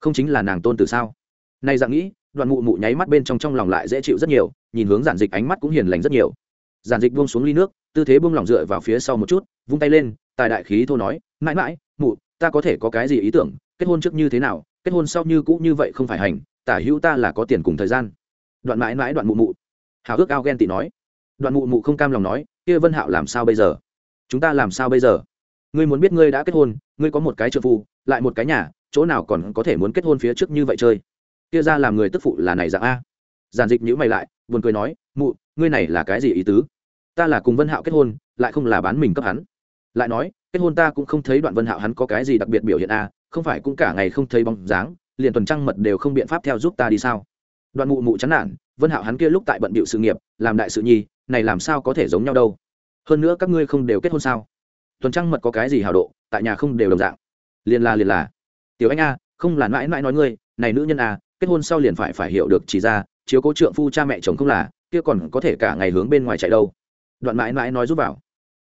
Không chính là nàng tôn từ sao? Nay dạng nghĩ, đoạn mụ mụ nháy mắt bên trong trong lòng lại dễ chịu rất nhiều, nhìn hướng giản dịch ánh mắt cũng hiền lành rất nhiều. Giản dịch buông xuống ly nước, tư thế buông lỏng dựa vào phía sau một chút, vung tay lên, tài đại khí thô nói, mãi mãi, mụ, ta có thể có cái gì ý tưởng, kết hôn trước như thế nào, kết hôn sau như cũ như vậy không phải hành, tả hữu ta là có tiền cùng thời gian. Đoạn mãi mãi, đoạn mụ mụ. Hào ước ao ghen tị nói. Đoạn mụ mụ không cam lòng nói, kia vân hạo làm sao bây giờ? Chúng ta làm sao bây giờ? Ngươi muốn biết ngươi đã kết hôn ngươi có một cái trợ phụ, lại một cái nhà chỗ nào còn có thể muốn kết hôn phía trước như vậy chơi? Kia ra làm người tức phụ là này dạng a. Giản dịch nhữ mày lại buồn cười nói mụ ngươi này là cái gì ý tứ? Ta là cùng vân hạo kết hôn lại không là bán mình cấp hắn. Lại nói kết hôn ta cũng không thấy đoạn vân hạo hắn có cái gì đặc biệt biểu hiện a không phải cũng cả ngày không thấy bóng dáng liền tuần trăng mật đều không biện pháp theo giúp ta đi sao? Đoạn mụ mụ chán nản vân hạo hắn kia lúc tại bận bịu sự nghiệp làm đại sự nhi này làm sao có thể giống nhau đâu? Hơn nữa các ngươi không đều kết hôn sao? Tuần trăng mật có cái gì hào độ, tại nhà không đều đồng dạng. Liền là liền là. Tiểu anh a, không là mãi mãi nói ngươi, này nữ nhân a, kết hôn sau liền phải phải hiểu được chỉ ra, chiếu cố trượng phu cha mẹ chồng không là, kia còn có thể cả ngày hướng bên ngoài chạy đâu. Đoạn mãi mãi nói giúp vào.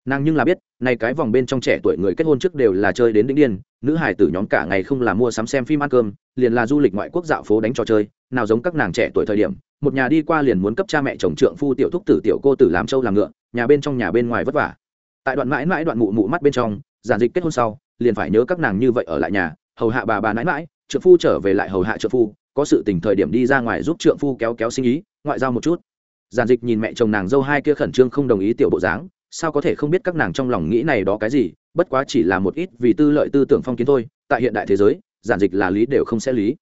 Nàng nhưng là biết, này cái vòng bên trong trẻ tuổi người kết hôn trước đều là chơi đến đỉnh điên, nữ hải tử nhóm cả ngày không là mua sắm xem phim ăn cơm, liền là du lịch ngoại quốc dạo phố đánh trò chơi, nào giống các nàng trẻ tuổi thời điểm, một nhà đi qua liền muốn cấp cha mẹ chồng trượng phu tiểu thúc tử tiểu cô tử làm trâu làm ngựa, nhà bên trong nhà bên ngoài vất vả tại đoạn mãi mãi đoạn mụ mụ mắt bên trong, giản dịch kết hôn sau, liền phải nhớ các nàng như vậy ở lại nhà, hầu hạ bà bà mãi mãi, trượng phu trở về lại hầu hạ trượng phu, có sự tình thời điểm đi ra ngoài giúp trượng phu kéo kéo sinh ý, ngoại giao một chút. Giản dịch nhìn mẹ chồng nàng dâu hai kia khẩn trương không đồng ý tiểu bộ dáng, sao có thể không biết các nàng trong lòng nghĩ này đó cái gì, bất quá chỉ là một ít vì tư lợi tư tưởng phong kiến thôi, tại hiện đại thế giới, giản dịch là lý đều không sẽ lý.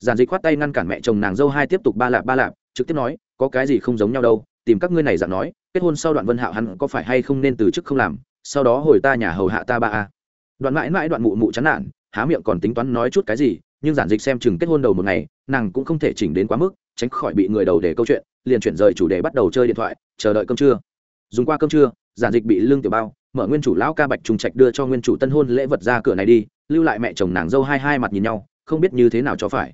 Giản dịch khoát tay ngăn cản mẹ chồng nàng dâu hai tiếp tục ba lạp ba lạp, trực tiếp nói, có cái gì không giống nhau đâu, tìm các ngươi này giản nói kết hôn sau đoạn vân hạo hắn có phải hay không nên từ chức không làm, sau đó hồi ta nhà hầu hạ ta ba a. Đoạn mãi mãi đoạn mụ mụ chán nản, há miệng còn tính toán nói chút cái gì, nhưng giản dịch xem chừng kết hôn đầu một ngày, nàng cũng không thể chỉnh đến quá mức, tránh khỏi bị người đầu để câu chuyện, liền chuyển rời chủ đề bắt đầu chơi điện thoại, chờ đợi cơm trưa. Dùng qua cơm trưa, giản dịch bị lương tiểu bao, mở nguyên chủ lão ca bạch trùng trạch đưa cho nguyên chủ tân hôn lễ vật ra cửa này đi, lưu lại mẹ chồng nàng dâu hai hai mặt nhìn nhau, không biết như thế nào cho phải.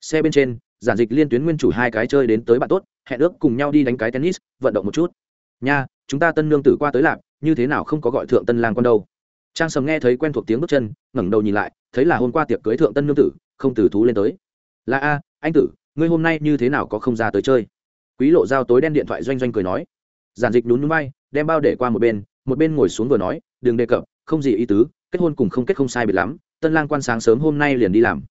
Xe bên trên, giản dịch liên tuyến nguyên chủ hai cái chơi đến tới bạn tốt, hẹn ước cùng nhau đi đánh cái tennis, vận động một chút nha, chúng ta tân nương tử qua tới lạp như thế nào không có gọi thượng tân lang con đâu. Trang sầm nghe thấy quen thuộc tiếng bước chân, ngẩng đầu nhìn lại, thấy là hôm qua tiệc cưới thượng tân nương tử, không từ thú lên tới. Là a, anh tử, ngươi hôm nay như thế nào có không ra tới chơi? Quý lộ giao tối đen điện thoại doanh doanh cười nói. Giản dịch nhún núi bay đem bao để qua một bên một bên ngồi xuống vừa nói, đừng đề cập, không gì ý tứ, kết hôn cùng không kết không sai biệt lắm, tân lang quan sáng sớm hôm nay liền đi làm.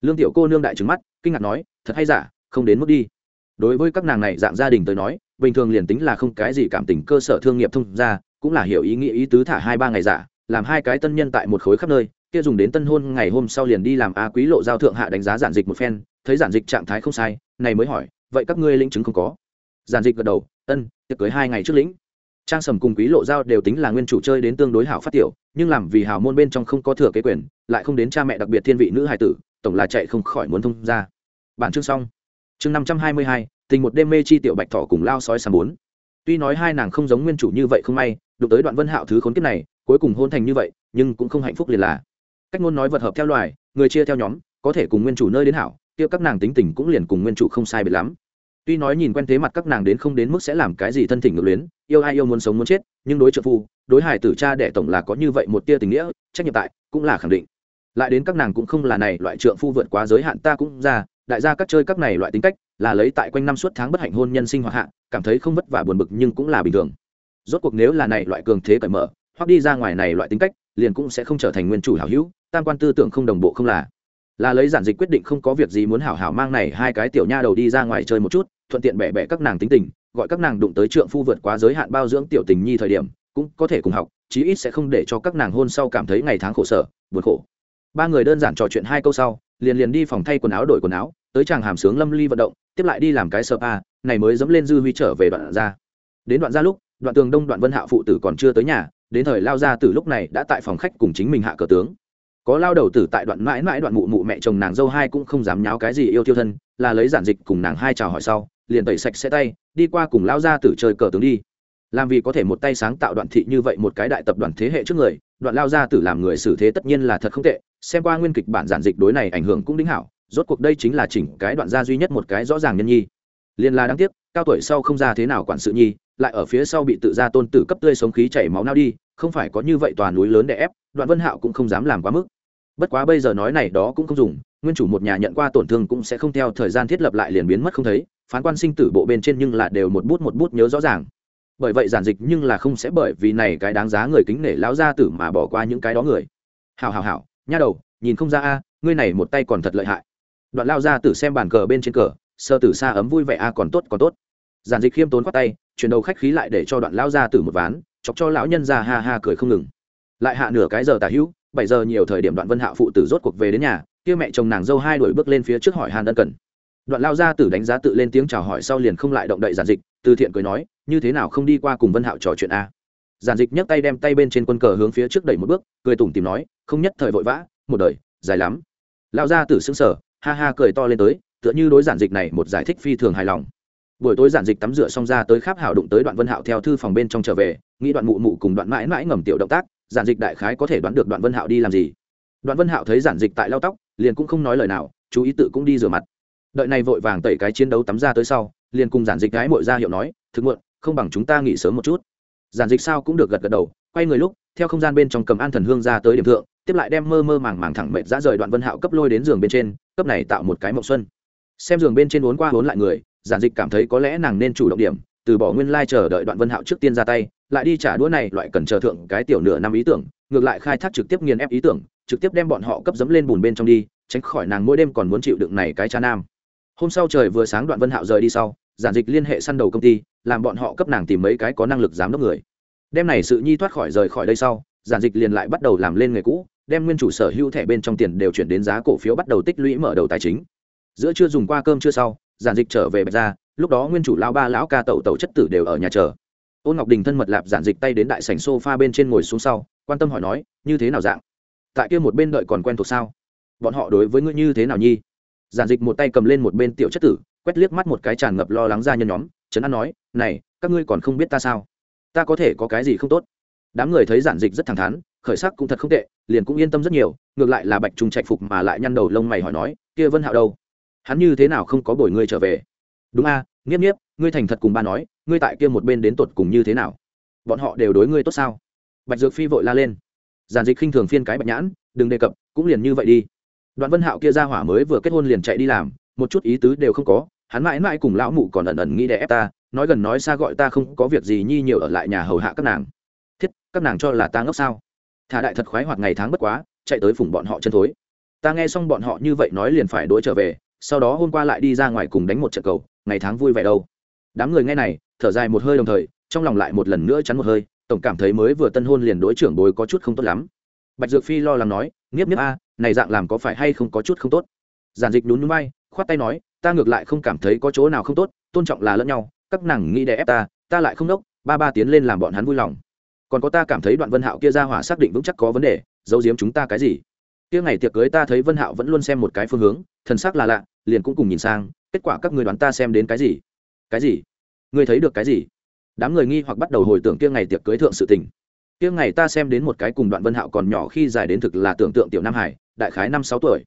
Lương tiểu cô nương đại trứng mắt, kinh ngạc nói, thật hay giả, không đến mức đi đối với các nàng này dạng gia đình tới nói, bình thường liền tính là không cái gì cảm tình cơ sở thương nghiệp thông ra cũng là hiểu ý nghĩa ý tứ thả hai ba ngày giả, làm hai cái tân nhân tại một khối khắp nơi, kia dùng đến tân hôn ngày hôm sau liền đi làm a quý lộ giao thượng hạ đánh giá giản dịch một phen, thấy giản dịch trạng thái không sai, này mới hỏi, vậy các ngươi lĩnh chứng không có? Giản dịch gật đầu, ân, tiệc cưới hai ngày trước lĩnh. Trang sầm cùng quý lộ giao đều tính là nguyên chủ chơi đến tương đối hảo phát tiểu, nhưng làm vì hào môn bên trong không có thừa kế quyền, lại không đến cha mẹ đặc biệt thiên vị nữ hài tử, tổng là chạy không khỏi muốn thông ra bản chương xong chương năm trăm hai mươi hai, tình một đêm mê chi tiểu bạch thỏ cùng lao sói sàm bốn. Tuy nói hai nàng không giống nguyên chủ như vậy không may, đụng tới đoạn vân hạo thứ khốn kiếp này, cuối cùng hôn thành như vậy, nhưng cũng không hạnh phúc liền là. Cách ngôn nói vật hợp theo loài, người chia theo nhóm, có thể cùng nguyên chủ nơi đến hảo, kia các nàng tính tình cũng liền cùng nguyên chủ không sai biệt lắm. Tuy nói nhìn quen thế mặt các nàng đến không đến mức sẽ làm cái gì thân thỉnh ngược luyến, yêu ai yêu muốn sống muốn chết, nhưng đối trợ phu, đối hải tử cha đẻ tổng là có như vậy một tia tình nghĩa, trách nhiệm tại, cũng là khẳng định. Lại đến các nàng cũng không là này, loại trượng phu vượt quá giới hạn ta cũng ra đại gia các chơi các này loại tính cách là lấy tại quanh năm suốt tháng bất hạnh hôn nhân sinh hoạt hạ, cảm thấy không vất vả buồn bực nhưng cũng là bình thường. Rốt cuộc nếu là này loại cường thế cởi mở, hoặc đi ra ngoài này loại tính cách, liền cũng sẽ không trở thành nguyên chủ hảo hữu, tam quan tư tưởng không đồng bộ không là. Là lấy giản dịch quyết định không có việc gì muốn hảo hảo mang này hai cái tiểu nha đầu đi ra ngoài chơi một chút, thuận tiện bẻ bẻ các nàng tính tình, gọi các nàng đụng tới trượng phu vượt quá giới hạn bao dưỡng tiểu tình nhi thời điểm, cũng có thể cùng học, chí ít sẽ không để cho các nàng hôn sau cảm thấy ngày tháng khổ sở, buồn khổ. Ba người đơn giản trò chuyện hai câu sau liền liền đi phòng thay quần áo đổi quần áo, tới chàng hàm sướng lâm ly vận động, tiếp lại đi làm cái sơ pa, này mới dẫm lên dư huy trở về đoạn ra. Đến đoạn ra lúc, đoạn tường đông đoạn vân hạ phụ tử còn chưa tới nhà, đến thời lao ra từ lúc này đã tại phòng khách cùng chính mình hạ cờ tướng. Có lao đầu tử tại đoạn mãi mãi đoạn mụ mụ mẹ chồng nàng dâu hai cũng không dám nháo cái gì yêu tiêu thân, là lấy giản dịch cùng nàng hai chào hỏi sau, liền tẩy sạch xe tay, đi qua cùng lao ra tử chơi cờ tướng đi. Làm vì có thể một tay sáng tạo đoạn thị như vậy một cái đại tập đoàn thế hệ trước người, đoạn lao ra tử làm người xử thế tất nhiên là thật không tệ xem qua nguyên kịch bản giản dịch đối này ảnh hưởng cũng đính hảo, rốt cuộc đây chính là chỉnh cái đoạn gia duy nhất một cái rõ ràng nhân nhi. Liên là đáng tiếc, cao tuổi sau không ra thế nào quản sự nhi, lại ở phía sau bị tự gia tôn tử cấp tươi sống khí chảy máu nao đi, không phải có như vậy toàn núi lớn để ép, đoạn vân hạo cũng không dám làm quá mức. Bất quá bây giờ nói này đó cũng không dùng, nguyên chủ một nhà nhận qua tổn thương cũng sẽ không theo thời gian thiết lập lại liền biến mất không thấy, phán quan sinh tử bộ bên trên nhưng là đều một bút một bút nhớ rõ ràng. Bởi vậy giản dịch nhưng là không sẽ bởi vì này cái đáng giá người kính nể lão gia tử mà bỏ qua những cái đó người. Hào hào hào nha đầu, nhìn không ra a, ngươi này một tay còn thật lợi hại. Đoạn lao ra tử xem bàn cờ bên trên cờ, sơ tử xa ấm vui vẻ a, còn tốt còn tốt. Giản dịch khiêm tốn khoát tay, chuyển đầu khách khí lại để cho đoạn lao ra tử một ván, chọc cho lão nhân ra ha ha cười không ngừng. Lại hạ nửa cái giờ tả hữu, bảy giờ nhiều thời điểm đoạn vân hạ phụ tử rốt cuộc về đến nhà, kia mẹ chồng nàng dâu hai đuổi bước lên phía trước hỏi hàn ân cần. Đoạn lao ra tử đánh giá tự lên tiếng chào hỏi sau liền không lại động đậy giản dịch, từ thiện cười nói, như thế nào không đi qua cùng vân hạo trò chuyện a? Giản dịch nhấc tay đem tay bên trên quân cờ hướng phía trước đẩy một bước, cười tủm tìm nói, không nhất thời vội vã, một đời, dài lắm. Lao gia tử xứng sở ha ha cười to lên tới, tựa như đối giản dịch này một giải thích phi thường hài lòng. Buổi tối giản dịch tắm rửa xong ra tới kháp hảo đụng tới đoạn vân hạo theo thư phòng bên trong trở về, nghĩ đoạn mụ mụ cùng đoạn mãi mãi ngầm tiểu động tác, giản dịch đại khái có thể đoán được đoạn vân hạo đi làm gì. Đoạn vân hạo thấy giản dịch tại lau tóc, liền cũng không nói lời nào, chú ý tự cũng đi rửa mặt. Đợi này vội vàng tẩy cái chiến đấu tắm ra tới sau, liền cùng giản dịch gái mội ra hiệu nói, thực muộn, không bằng chúng ta nghỉ sớm một chút giản dịch sao cũng được gật gật đầu, quay người lúc, theo không gian bên trong cầm an thần hương ra tới điểm thượng, tiếp lại đem mơ mơ màng màng thẳng mệt ra rời đoạn vân hạo cấp lôi đến giường bên trên, cấp này tạo một cái mộng xuân. Xem giường bên trên uốn qua uốn lại người, giản dịch cảm thấy có lẽ nàng nên chủ động điểm, từ bỏ nguyên lai chờ đợi đoạn vân hạo trước tiên ra tay, lại đi trả đũa này, loại cần chờ thượng cái tiểu nửa năm ý tưởng, ngược lại khai thác trực tiếp nghiền ép ý tưởng, trực tiếp đem bọn họ cấp dấm lên bùn bên trong đi, tránh khỏi nàng mỗi đêm còn muốn chịu đựng này cái cha nam. Hôm sau trời vừa sáng đoạn vân hạo rời đi sau giản dịch liên hệ săn đầu công ty, làm bọn họ cấp nàng tìm mấy cái có năng lực giám đốc người. Đem này sự nhi thoát khỏi rời khỏi đây sau, giản dịch liền lại bắt đầu làm lên nghề cũ, đem nguyên chủ sở hữu thẻ bên trong tiền đều chuyển đến giá cổ phiếu bắt đầu tích lũy mở đầu tài chính. Giữa chưa dùng qua cơm chưa sau, giản dịch trở về bạch ra lúc đó nguyên chủ lao ba lão ca tẩu tẩu chất tử đều ở nhà chờ. Ôn ngọc đình thân mật lạp giản dịch tay đến đại sảnh sofa bên trên ngồi xuống sau, quan tâm hỏi nói, như thế nào dạng? Tại kia một bên đợi còn quen thuộc sao? Bọn họ đối với ngươi như thế nào nhi? Giản dịch một tay cầm lên một bên tiểu chất tử quét liếc mắt một cái tràn ngập lo lắng ra nhân nhóm trấn an nói này các ngươi còn không biết ta sao? Ta có thể có cái gì không tốt? Đám người thấy giản dịch rất thẳng thắn khởi sắc cũng thật không tệ liền cũng yên tâm rất nhiều ngược lại là bạch trung trạch phục mà lại nhăn đầu lông mày hỏi nói kia vân hạo đâu? Hắn như thế nào không có bồi ngươi trở về? Đúng a à, nghiếp nghiếp ngươi thành thật cùng ba nói ngươi tại kia một bên đến tột cùng như thế nào? Bọn họ đều đối ngươi tốt sao? Bạch dược phi vội la lên. Giản dịch khinh thường phiên cái bạch nhãn đừng đề cập cũng liền như vậy đi. Đoạn vân hạo kia ra hỏa mới vừa kết hôn liền chạy đi làm một chút ý tứ đều không có hắn mãi mãi cùng lão mụ còn ẩn ẩn nghĩ đẻ ép ta, nói gần nói xa gọi ta không có việc gì nhi nhiều ở lại nhà hầu hạ các nàng. Thiết, các nàng cho là ta ngốc sao? Thả đại thật khoái hoặc ngày tháng bất quá, chạy tới phủng bọn họ chân thối. Ta nghe xong bọn họ như vậy nói liền phải đuổi trở về, sau đó hôm qua lại đi ra ngoài cùng đánh một trận cầu, ngày tháng vui vẻ đâu. Đám người nghe này, thở dài một hơi đồng thời, trong lòng lại một lần nữa chắn một hơi, tổng cảm thấy mới vừa tân hôn liền đối trưởng bối có chút không tốt lắm. Bạch dược phi lo lắng nói, nghiếp nhiếp a, này dạng làm có phải hay không có chút không tốt? Giản dịch nhún nhún bay khoát tay nói, ta ngược lại không cảm thấy có chỗ nào không tốt, tôn trọng là lẫn nhau, các nàng nghĩ đè ép ta ta lại không đốc ba ba tiến lên làm bọn hắn vui lòng. Còn có ta cảm thấy đoạn vân hạo kia ra hỏa xác định vững chắc có vấn đề, giấu giếm chúng ta cái gì? Kia ngày tiệc cưới ta thấy vân hạo vẫn luôn xem một cái phương hướng, thần sắc là lạ, liền cũng cùng nhìn sang, kết quả các người đoán ta xem đến cái gì? Cái gì? Ngươi thấy được cái gì? Đám người nghi hoặc bắt đầu hồi tưởng kia ngày tiệc cưới thượng sự tình. Kia ngày ta xem đến một cái cùng đoạn vân hạo còn nhỏ khi dài đến thực là tưởng tượng tiểu nam hải, đại khái năm sáu tuổi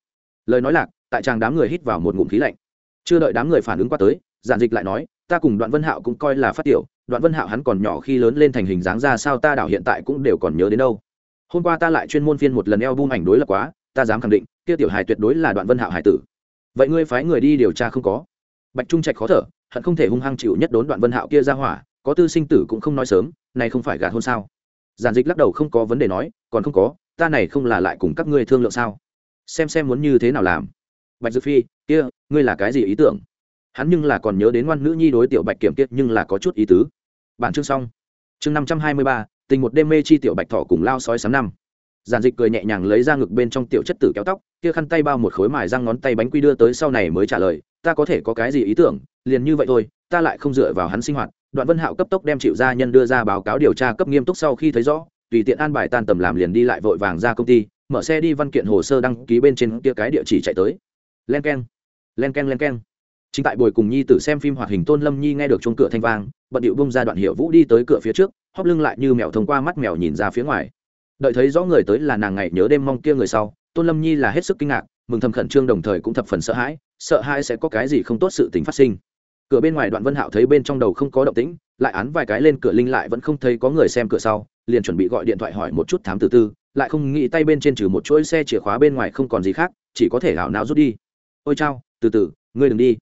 lời nói lạc, tại chàng đám người hít vào một ngụm khí lạnh. Chưa đợi đám người phản ứng qua tới, giản dịch lại nói, ta cùng đoạn vân hạo cũng coi là phát tiểu, đoạn vân hạo hắn còn nhỏ khi lớn lên thành hình dáng ra sao ta đảo hiện tại cũng đều còn nhớ đến đâu. Hôm qua ta lại chuyên môn phiên một lần eo bung ảnh đối lập quá, ta dám khẳng định, kia tiểu hài tuyệt đối là đoạn vân hạo hải tử. Vậy ngươi phái người đi điều tra không có? Bạch trung trạch khó thở, hận không thể hung hăng chịu nhất đốn đoạn vân hạo kia ra hỏa, có tư sinh tử cũng không nói sớm này không phải gạt hôn sao? Giản dịch lắc đầu không có vấn đề nói, còn không có, ta này không là lại cùng các ngươi thương lượng sao? Xem xem muốn như thế nào làm. Bạch dược phi, kia, ngươi là cái gì ý tưởng? Hắn nhưng là còn nhớ đến ngoan nữ nhi đối tiểu bạch kiểm kiệt nhưng là có chút ý tứ. Bản chương xong. Chương năm trăm hai mươi ba, tình một đêm mê chi tiểu bạch thỏ cùng lao sói sám năm. Giản dịch cười nhẹ nhàng lấy ra ngực bên trong tiểu chất tử kéo tóc, kia khăn tay bao một khối mài răng ngón tay bánh quy đưa tới sau này mới trả lời, ta có thể có cái gì ý tưởng? Liền như vậy thôi, ta lại không dựa vào hắn sinh hoạt. Đoạn vân hạo cấp tốc đem chịu gia nhân đưa ra báo cáo điều tra cấp nghiêm túc sau khi thấy rõ, tùy tiện an bài tan tầm làm liền đi lại vội vàng ra công ty mở xe đi văn kiện hồ sơ đăng ký bên trên kia cái địa chỉ chạy tới. Len k e n len k e n len k e n chính tại buổi cùng nhi tử xem phim hoạt hình tôn lâm nhi nghe được chuông cửa thanh vang, bận điệu bông ra đoạn hiệu vũ đi tới cửa phía trước hóp lưng lại như mèo thông qua mắt mèo nhìn ra phía ngoài. Đợi thấy rõ người tới là nàng ngày nhớ đêm mong kia người sau, tôn lâm nhi là hết sức kinh ngạc, mừng thầm khẩn trương đồng thời cũng thập phần sợ hãi sợ hãi sẽ có cái gì không tốt sự tình phát sinh cửa bên ngoài đoạn vân hạo thấy bên trong đầu không có động tĩnh, lại án vài cái lên cửa linh lại vẫn không thấy có người xem cửa sau, liền chuẩn bị gọi điện thoại hỏi một chút thám từ tư, lại không nghĩ tay bên trên trừ một chuỗi xe chìa khóa bên ngoài không còn gì khác, chỉ có thể gạo não rút đi. Ôi chao, từ từ, ngươi đừng đi.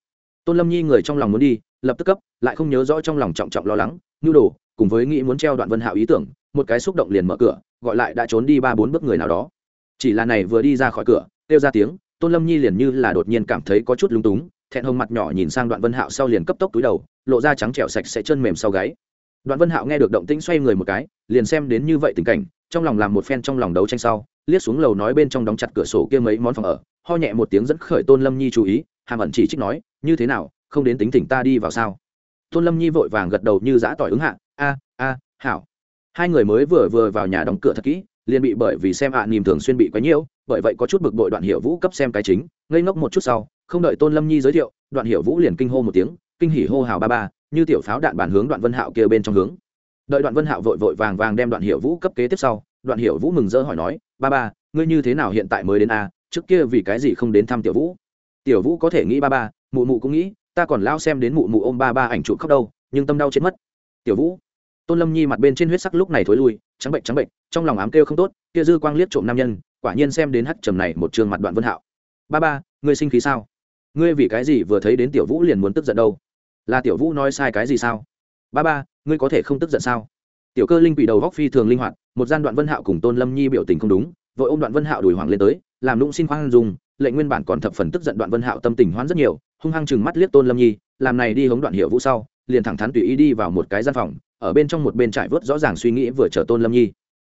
Tôn lâm nhi người trong lòng muốn đi, lập tức cấp, lại không nhớ rõ trong lòng trọng trọng lo lắng, nhu đồ, cùng với nghĩ muốn treo đoạn vân hạo ý tưởng, một cái xúc động liền mở cửa, gọi lại đã trốn đi ba bốn bước người nào đó. Chỉ là này vừa đi ra khỏi cửa, kêu ra tiếng, tôn lâm nhi liền như là đột nhiên cảm thấy có chút lung túng thẹn hồng mặt nhỏ nhìn sang đoạn vân hạo sau liền cấp tốc túi đầu lộ ra trắng trẻo sạch sẽ chân mềm sau gáy. Đoạn vân hạo nghe được động tĩnh xoay người một cái liền xem đến như vậy tình cảnh trong lòng làm một phen trong lòng đấu tranh sau liếc xuống lầu nói bên trong đóng chặt cửa sổ kia mấy món phòng ở ho nhẹ một tiếng dẫn khởi tôn lâm nhi chú ý hàm ẩn chỉ trích nói như thế nào không đến tính thỉnh ta đi vào sao? Tôn lâm nhi vội vàng gật đầu như giã tỏi ứng hạ a a hảo. Hai người mới vừa vừa vào nhà đóng cửa thật kỹ liền bị bởi vì xem ạ à, nìm thường xuyên bị quấy nhiễu bởi vậy có chút bực bội đoạn hiệu vũ cấp xem cái chính ngây ngốc một chút sau không đợi tôn lâm nhi giới thiệu đoạn hiểu vũ liền kinh hô một tiếng kinh hỉ hô hào ba ba như tiểu pháo đạn bản hướng đoạn vân hạo kia bên trong hướng đợi đoạn vân hạo vội vội vàng vàng đem đoạn hiểu vũ cấp kế tiếp sau đoạn hiểu vũ mừng rỡ hỏi nói ba ba ngươi như thế nào hiện tại mới đến a trước kia vì cái gì không đến thăm tiểu vũ tiểu vũ có thể nghĩ ba ba mụ mụ cũng nghĩ ta còn lao xem đến mụ mụ ôm ba ba ảnh trụ khóc đâu nhưng tâm đau chết mất tiểu vũ tôn lâm nhi mặt bên trên huyết sắc lúc này thối lui trắng bệnh trắng bệnh trong lòng ám kêu không tốt kia dư quang liếc trộm nam nhân quả nhiên xem đến hắt trầm này một trường mặt đoạn vân hạo ba ba ngươi sinh khí sao ngươi vì cái gì vừa thấy đến tiểu vũ liền muốn tức giận đâu? Là tiểu vũ nói sai cái gì sao? Ba ba, ngươi có thể không tức giận sao? Tiểu cơ linh bị đầu góc phi thường linh hoạt, một gian đoạn vân hạo cùng tôn lâm nhi biểu tình không đúng, vội ôm đoạn vân hạo đuổi hoàng lên tới, làm nũng xin khoan dùng lệnh nguyên bản còn thập phần tức giận đoạn vân hạo tâm tình hoán rất nhiều, hung hăng chừng mắt liếc tôn lâm nhi, làm này đi hống đoạn hiệu vũ sau, liền thẳng thắn tùy ý đi vào một cái gian phòng, ở bên trong một bên trải vớt rõ ràng suy nghĩ vừa chờ tôn lâm nhi.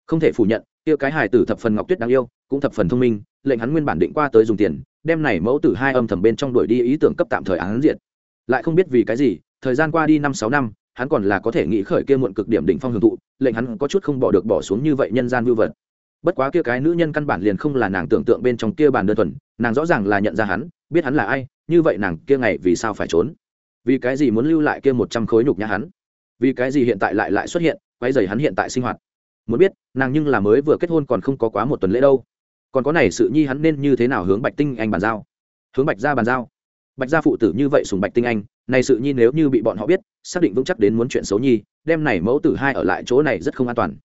Không thể phủ nhận yêu cái hài tử thập phần ngọc tuyết đáng yêu, cũng thập phần thông minh, lệnh hắn nguyên bản định qua tới dùng tiền đem này mẫu tử hai âm thầm bên trong đuổi đi ý tưởng cấp tạm thời án diện lại không biết vì cái gì, thời gian qua đi năm sáu năm, hắn còn là có thể nghĩ khởi kia muộn cực điểm đỉnh phong hưởng thụ, lệnh hắn có chút không bỏ được bỏ xuống như vậy nhân gian vưu vật. Bất quá kia cái nữ nhân căn bản liền không là nàng tưởng tượng bên trong kia bàn đơn thuần, nàng rõ ràng là nhận ra hắn, biết hắn là ai, như vậy nàng kia ngày vì sao phải trốn? Vì cái gì muốn lưu lại kia một trăm khối nhục nhã hắn? Vì cái gì hiện tại lại lại xuất hiện quay dày hắn hiện tại sinh hoạt? Muốn biết, nàng nhưng là mới vừa kết hôn còn không có quá một tuần lễ đâu còn có này sự nhi hắn nên như thế nào hướng bạch tinh anh bàn giao? Hướng bạch ra bàn giao? Bạch gia phụ tử như vậy sùng bạch tinh anh, này sự nhi nếu như bị bọn họ biết, xác định vững chắc đến muốn chuyện xấu nhi, đem này mẫu tử hai ở lại chỗ này rất không an toàn.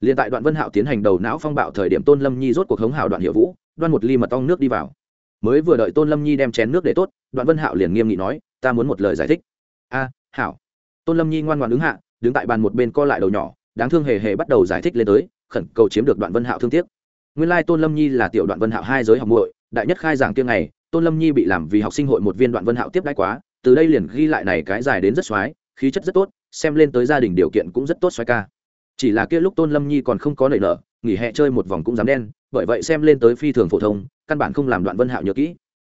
Liền tại đoạn vân hạo tiến hành đầu não phong bạo thời điểm tôn lâm nhi rốt cuộc hống hào đoạn hiệu vũ, đoan một ly mật ong nước đi vào. Mới vừa đợi tôn lâm nhi đem chén nước để tốt, đoạn vân hạo liền nghiêm nghị nói, ta muốn một lời giải thích. A, hảo. Tôn lâm nhi ngoan ngoan đứng hạ, đứng tại bàn một bên co lại đầu nhỏ, đáng thương hề hề bắt đầu giải thích lên tới, khẩn cầu chiếm được đoạn vân hạo thương tiếc nguyên lai tôn lâm nhi là tiểu đoạn vân hạo hai giới học muội, đại nhất khai giảng kiêng này tôn lâm nhi bị làm vì học sinh hội một viên đoạn vân hạo tiếp đãi quá, từ đây liền ghi lại này cái dài đến rất xoái, khí chất rất tốt, xem lên tới gia đình điều kiện cũng rất tốt xoái ca. Chỉ là kia lúc tôn lâm nhi còn không có nảy nở, nghỉ hè chơi một vòng cũng dám đen, bởi vậy xem lên tới phi thường phổ thông, căn bản không làm đoạn vân hạo nhớ kỹ.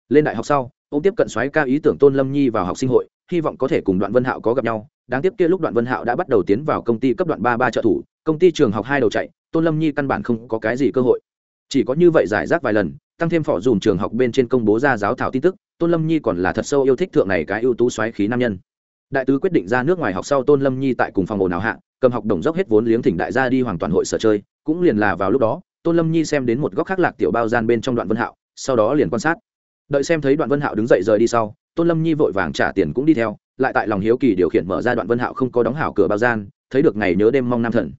Lên đại học sau, ông tiếp cận xoáy ca ý tưởng tôn lâm nhi vào học sinh hội, hy vọng có thể cùng đoạn vân hạo có gặp nhau. Đáng tiếc kia lúc đoạn vân hạo đã bắt đầu tiến vào công ty cấp đoạn ba ba trợ thủ, công ty trường học hai đầu chạy, tôn lâm nhi căn bản không có cái gì cơ hội chỉ có như vậy giải rác vài lần, tăng thêm phỏ dùm trường học bên trên công bố ra giáo thảo tin tức, tôn lâm nhi còn là thật sâu yêu thích thượng này cái ưu tú xoáy khí nam nhân. Đại tứ quyết định ra nước ngoài học sau tôn lâm nhi tại cùng phòng ồn nào hạ, cầm học đồng dốc hết vốn liếng thỉnh đại gia đi hoàn toàn hội sở chơi, cũng liền là vào lúc đó, tôn lâm nhi xem đến một góc khác lạc tiểu bao gian bên trong đoạn vân hạo, sau đó liền quan sát. Đợi xem thấy đoạn vân hạo đứng dậy rời đi sau, tôn lâm nhi vội vàng trả tiền cũng đi theo, lại tại lòng hiếu kỳ điều khiển mở ra đoạn vân hạo không có đóng hảo cửa bao gian, thấy được ngày nhớ đêm mong nam thần.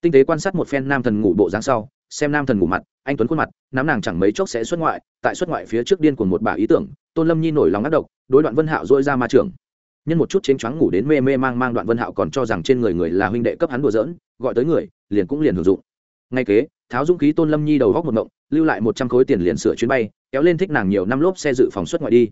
Tinh tế quan sát một phen nam thần ngủ bộ dáng sau xem nam thần ngủ mặt, anh tuấn khuôn mặt nắm nàng chẳng mấy chốc sẽ xuất ngoại, tại xuất ngoại phía trước điên của một bà ý tưởng, tôn lâm nhi nổi lòng ác độc, đối đoạn vân hạo dỗi ra ma trường nhân một chút chênh choáng ngủ đến mê mê mang mang đoạn vân hạo còn cho rằng trên người người là huynh đệ cấp hắn đùa giỡn, gọi tới người, liền cũng liền hưởng dụng. Ngay kế, tháo dũng khí tôn lâm nhi đầu góc một ngộng, lưu lại một trăm khối tiền liền sửa chuyến bay, kéo lên thích nàng nhiều năm lốp xe dự phòng xuất ngoại đi.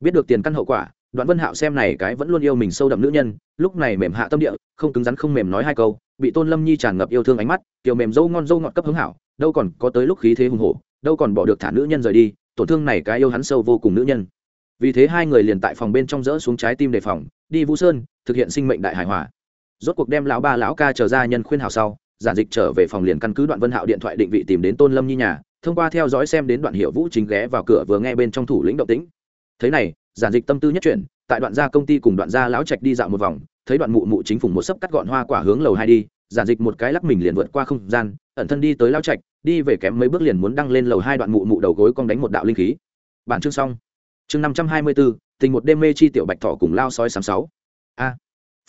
Biết được tiền căn hậu quả, đoạn vân hạo xem này cái vẫn luôn yêu mình sâu đậm nữ nhân, lúc này mềm hạ tâm địa, không cứng rắn không mềm nói hai câu, bị tôn lâm nhi tràn ngập yêu thương ánh mắt, kiểu mềm dâu ngon dâu ngọt cấp hướng hảo đâu còn có tới lúc khí thế hùng hổ, đâu còn bỏ được thả nữ nhân rời đi, tổn thương này cái yêu hắn sâu vô cùng nữ nhân. Vì thế hai người liền tại phòng bên trong rỡ xuống trái tim đề phòng, đi vũ sơn, thực hiện sinh mệnh đại hải hòa. Rốt cuộc đem lão ba lão ca trở ra nhân khuyên hào sau, giản dịch trở về phòng liền căn cứ đoạn vân hạo điện thoại định vị tìm đến tôn lâm nhi nhà, thông qua theo dõi xem đến đoạn hiệu vũ chính ghé vào cửa vừa nghe bên trong thủ lĩnh động tĩnh. Thế này, giản dịch tâm tư nhất chuyển, tại đoạn gia công ty cùng đoạn gia lão trạch đi dạo một vòng, thấy đoạn mụ mụ chính phủ một sấp cắt gọn hoa quả hướng lầu hai đi giản dịch một cái lắc mình liền vượt qua không gian, ẩn thân đi tới lao trạch, đi về kém mấy bước liền muốn đăng lên lầu hai đoạn mụ mụ đầu gối cong đánh một đạo linh khí. Bản chương xong. Chương năm trăm hai mươi bốn tình một đêm mê chi tiểu bạch thỏ cùng lao sói sáng sáu. A.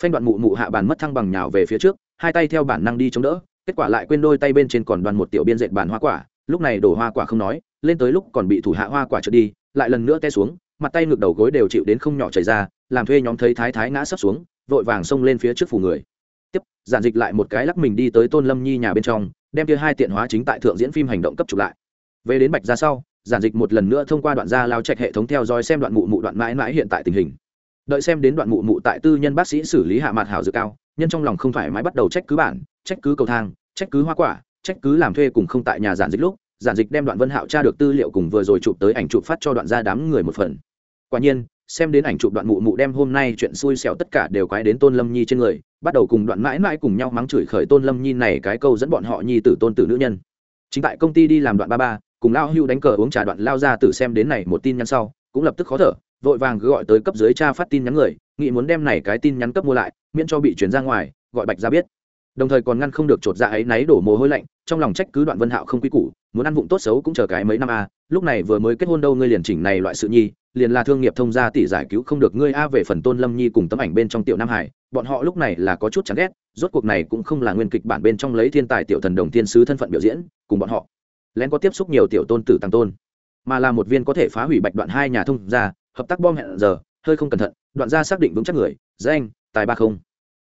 Phanh đoạn mụ mụ hạ bàn mất thăng bằng nhào về phía trước, hai tay theo bản năng đi chống đỡ, kết quả lại quên đôi tay bên trên còn đoàn một tiểu biên dệt bàn hoa quả, lúc này đổ hoa quả không nói, lên tới lúc còn bị thủ hạ hoa quả trượt đi, lại lần nữa té xuống, mặt tay ngược đầu gối đều chịu đến không nhỏ chảy ra, làm thuê nhóm thấy thái thái ngã sấp xuống, vội vàng xông lên phía trước phủ người tiếp, giản dịch lại một cái lắc mình đi tới tôn lâm nhi nhà bên trong, đem kia hai tiện hóa chính tại thượng diễn phim hành động cấp chụp lại. Về đến bạch ra sau, giản dịch một lần nữa thông qua đoạn gia lao trạch hệ thống theo dõi xem đoạn mụ mụ đoạn mãi mãi hiện tại tình hình. Đợi xem đến đoạn mụ mụ tại tư nhân bác sĩ xử lý hạ mặt hảo dự cao, nhân trong lòng không thoải mái bắt đầu trách cứ bản, trách cứ cầu thang, trách cứ hoa quả, trách cứ làm thuê cùng không tại nhà giản dịch lúc, giản dịch đem đoạn vân hạo tra được tư liệu cùng vừa rồi chụp tới ảnh chụp phát cho đoạn gia đám người một phần. Quả nhiên xem đến ảnh chụp đoạn mụ mụ đem hôm nay chuyện xui xẻo tất cả đều quái đến tôn lâm nhi trên người, bắt đầu cùng đoạn mãi mãi cùng nhau mắng chửi khởi tôn lâm nhi này cái câu dẫn bọn họ nhi tử tôn tử nữ nhân. Chính tại công ty đi làm đoạn ba ba, cùng lao hưu đánh cờ uống trà đoạn lao ra tử xem đến này một tin nhắn sau, cũng lập tức khó thở, vội vàng gọi tới cấp dưới cha phát tin nhắn người, nghĩ muốn đem này cái tin nhắn cấp mua lại, miễn cho bị chuyển ra ngoài, gọi bạch ra biết. Đồng thời còn ngăn không được chột dạ ấy náy đổ mồ hôi lạnh, trong lòng trách cứ đoạn vân hạo không quy củ, muốn ăn vụng tốt xấu cũng chờ cái mấy năm a lúc này vừa mới kết hôn đâu ngươi liền chỉnh này loại sự nhi liền là thương nghiệp thông gia tỷ giải cứu không được ngươi a về phần tôn lâm nhi cùng tấm ảnh bên trong tiểu nam hải, bọn họ lúc này là có chút chán ghét, rốt cuộc này cũng không là nguyên kịch bản bên trong lấy thiên tài tiểu thần đồng thiên sứ thân phận biểu diễn, cùng bọn họ. Lén có tiếp xúc nhiều tiểu tôn tử tăng tôn, mà là một viên có thể phá hủy bạch đoạn hai nhà thông gia, hợp tác bom hẹn giờ, hơi không cẩn thận, đoạn gia xác định vững chắc người, danh, tài ba không.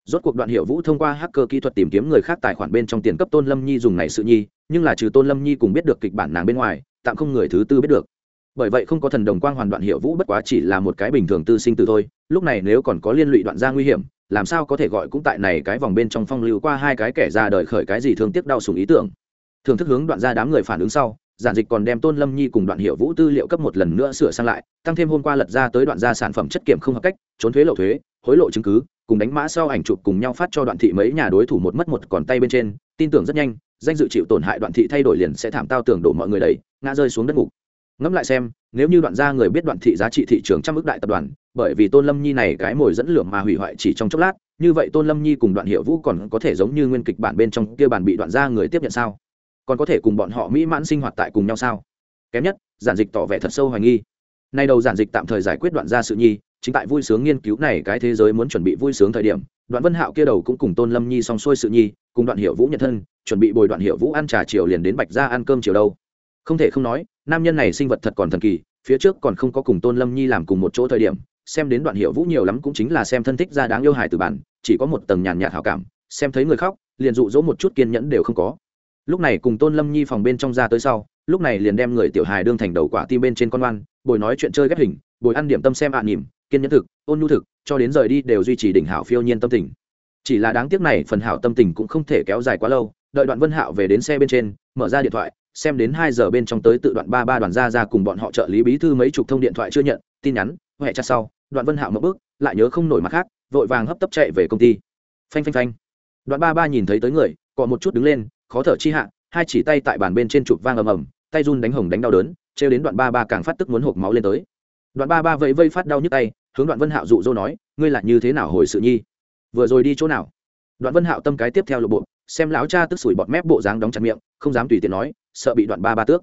Rốt cuộc đoạn hiệu vũ thông qua hacker kỹ thuật tìm kiếm người khác tài khoản bên trong tiền cấp tôn lâm nhi dùng này sự nhi, nhưng là trừ tôn lâm nhi cùng biết được kịch bản nàng bên ngoài, tạm không người thứ tư biết được bởi vậy không có thần đồng quang hoàn đoạn hiệu vũ bất quá chỉ là một cái bình thường tư sinh từ thôi, lúc này nếu còn có liên lụy đoạn gia nguy hiểm, làm sao có thể gọi cũng tại này cái vòng bên trong phong lưu qua hai cái kẻ ra đời khởi cái gì thương tiếc đau sùng ý tưởng. Thường thức hướng đoạn gia đám người phản ứng sau, giản dịch còn đem tôn lâm nhi cùng đoạn hiệu vũ tư liệu cấp một lần nữa sửa sang lại, tăng thêm hôm qua lật ra tới đoạn gia sản phẩm chất kiểm không hợp cách, trốn thuế lậu thuế, hối lộ chứng cứ, cùng đánh mã sau ảnh chụp cùng nhau phát cho đoạn thị mấy nhà đối thủ một mất một còn tay bên trên, tin tưởng rất nhanh, danh dự chịu tổn hại đoạn thị thay đổi liền sẽ thảm tao tưởng đổ mọi người đầy, ngã rơi xuống đất ngục ngẫm lại xem, nếu như đoạn gia người biết đoạn thị giá trị thị trường trăm ước đại tập đoàn, bởi vì tôn lâm nhi này cái mồi dẫn lửa mà hủy hoại chỉ trong chốc lát, như vậy tôn lâm nhi cùng đoạn hiệu vũ còn có thể giống như nguyên kịch bản bên trong kia bản bị đoạn gia người tiếp nhận sao? Còn có thể cùng bọn họ mỹ mãn sinh hoạt tại cùng nhau sao? Kém nhất, giản dịch tỏ vẻ thật sâu hoài nghi. Nay đầu giản dịch tạm thời giải quyết đoạn gia sự nhi, chính tại vui sướng nghiên cứu này cái thế giới muốn chuẩn bị vui sướng thời điểm, đoạn vân hạo kia đầu cũng cùng tôn lâm nhi xong xuôi sự nhi, cùng đoạn hiệu vũ nhận thân, chuẩn bị bồi đoạn hiệu vũ ăn trà chiều liền đến bạch ra ăn cơm chiều đâu không thể không nói, nam nhân này sinh vật thật còn thần kỳ, phía trước còn không có cùng tôn lâm nhi làm cùng một chỗ thời điểm, xem đến đoạn hiệu vũ nhiều lắm cũng chính là xem thân thích ra đáng yêu hài từ bản, chỉ có một tầng nhàn nhạt hảo cảm, xem thấy người khóc, liền dụ dỗ một chút kiên nhẫn đều không có. Lúc này cùng tôn lâm nhi phòng bên trong ra tới sau, lúc này liền đem người tiểu hài đương thành đầu quả tim bên trên con oan, bồi nói chuyện chơi ghép hình, bồi ăn điểm tâm xem ạ à nỉm kiên nhẫn thực, ôn nhu thực, cho đến rời đi đều duy trì đỉnh hảo phiêu nhiên tâm tình. Chỉ là đáng tiếc này phần hảo tâm tình cũng không thể kéo dài quá lâu, đợi đoạn vân hạo về đến xe bên trên, mở ra điện thoại xem đến hai giờ bên trong tới tự đoạn ba ba đoàn ra ra cùng bọn họ trợ lý bí thư mấy chục thông điện thoại chưa nhận, tin nhắn hệ chặt sau, đoạn vân hạo một bước, lại nhớ không nổi mặt khác, vội vàng hấp tấp chạy về công ty. Phanh phanh phanh. Đoạn ba ba nhìn thấy tới người, cọ một chút đứng lên, khó thở chi hạ, hai chỉ tay tại bàn bên trên chụp vang ầm ầm, tay run đánh hồng đánh đau đớn, trêu đến đoạn ba ba càng phát tức muốn hộc máu lên tới. Đoạn ba ba vẫy vây phát đau nhức tay, hướng đoạn vân hạo dụ dỗ nói, ngươi là như thế nào hồi sự nhi? Vừa rồi đi chỗ nào? Đoạn vân hạo tâm cái tiếp theo lộ bộ xem lão cha tức sủi bọt mép bộ dáng đóng chặt miệng, không dám tùy tiện nói, sợ bị đoạn ba ba tước.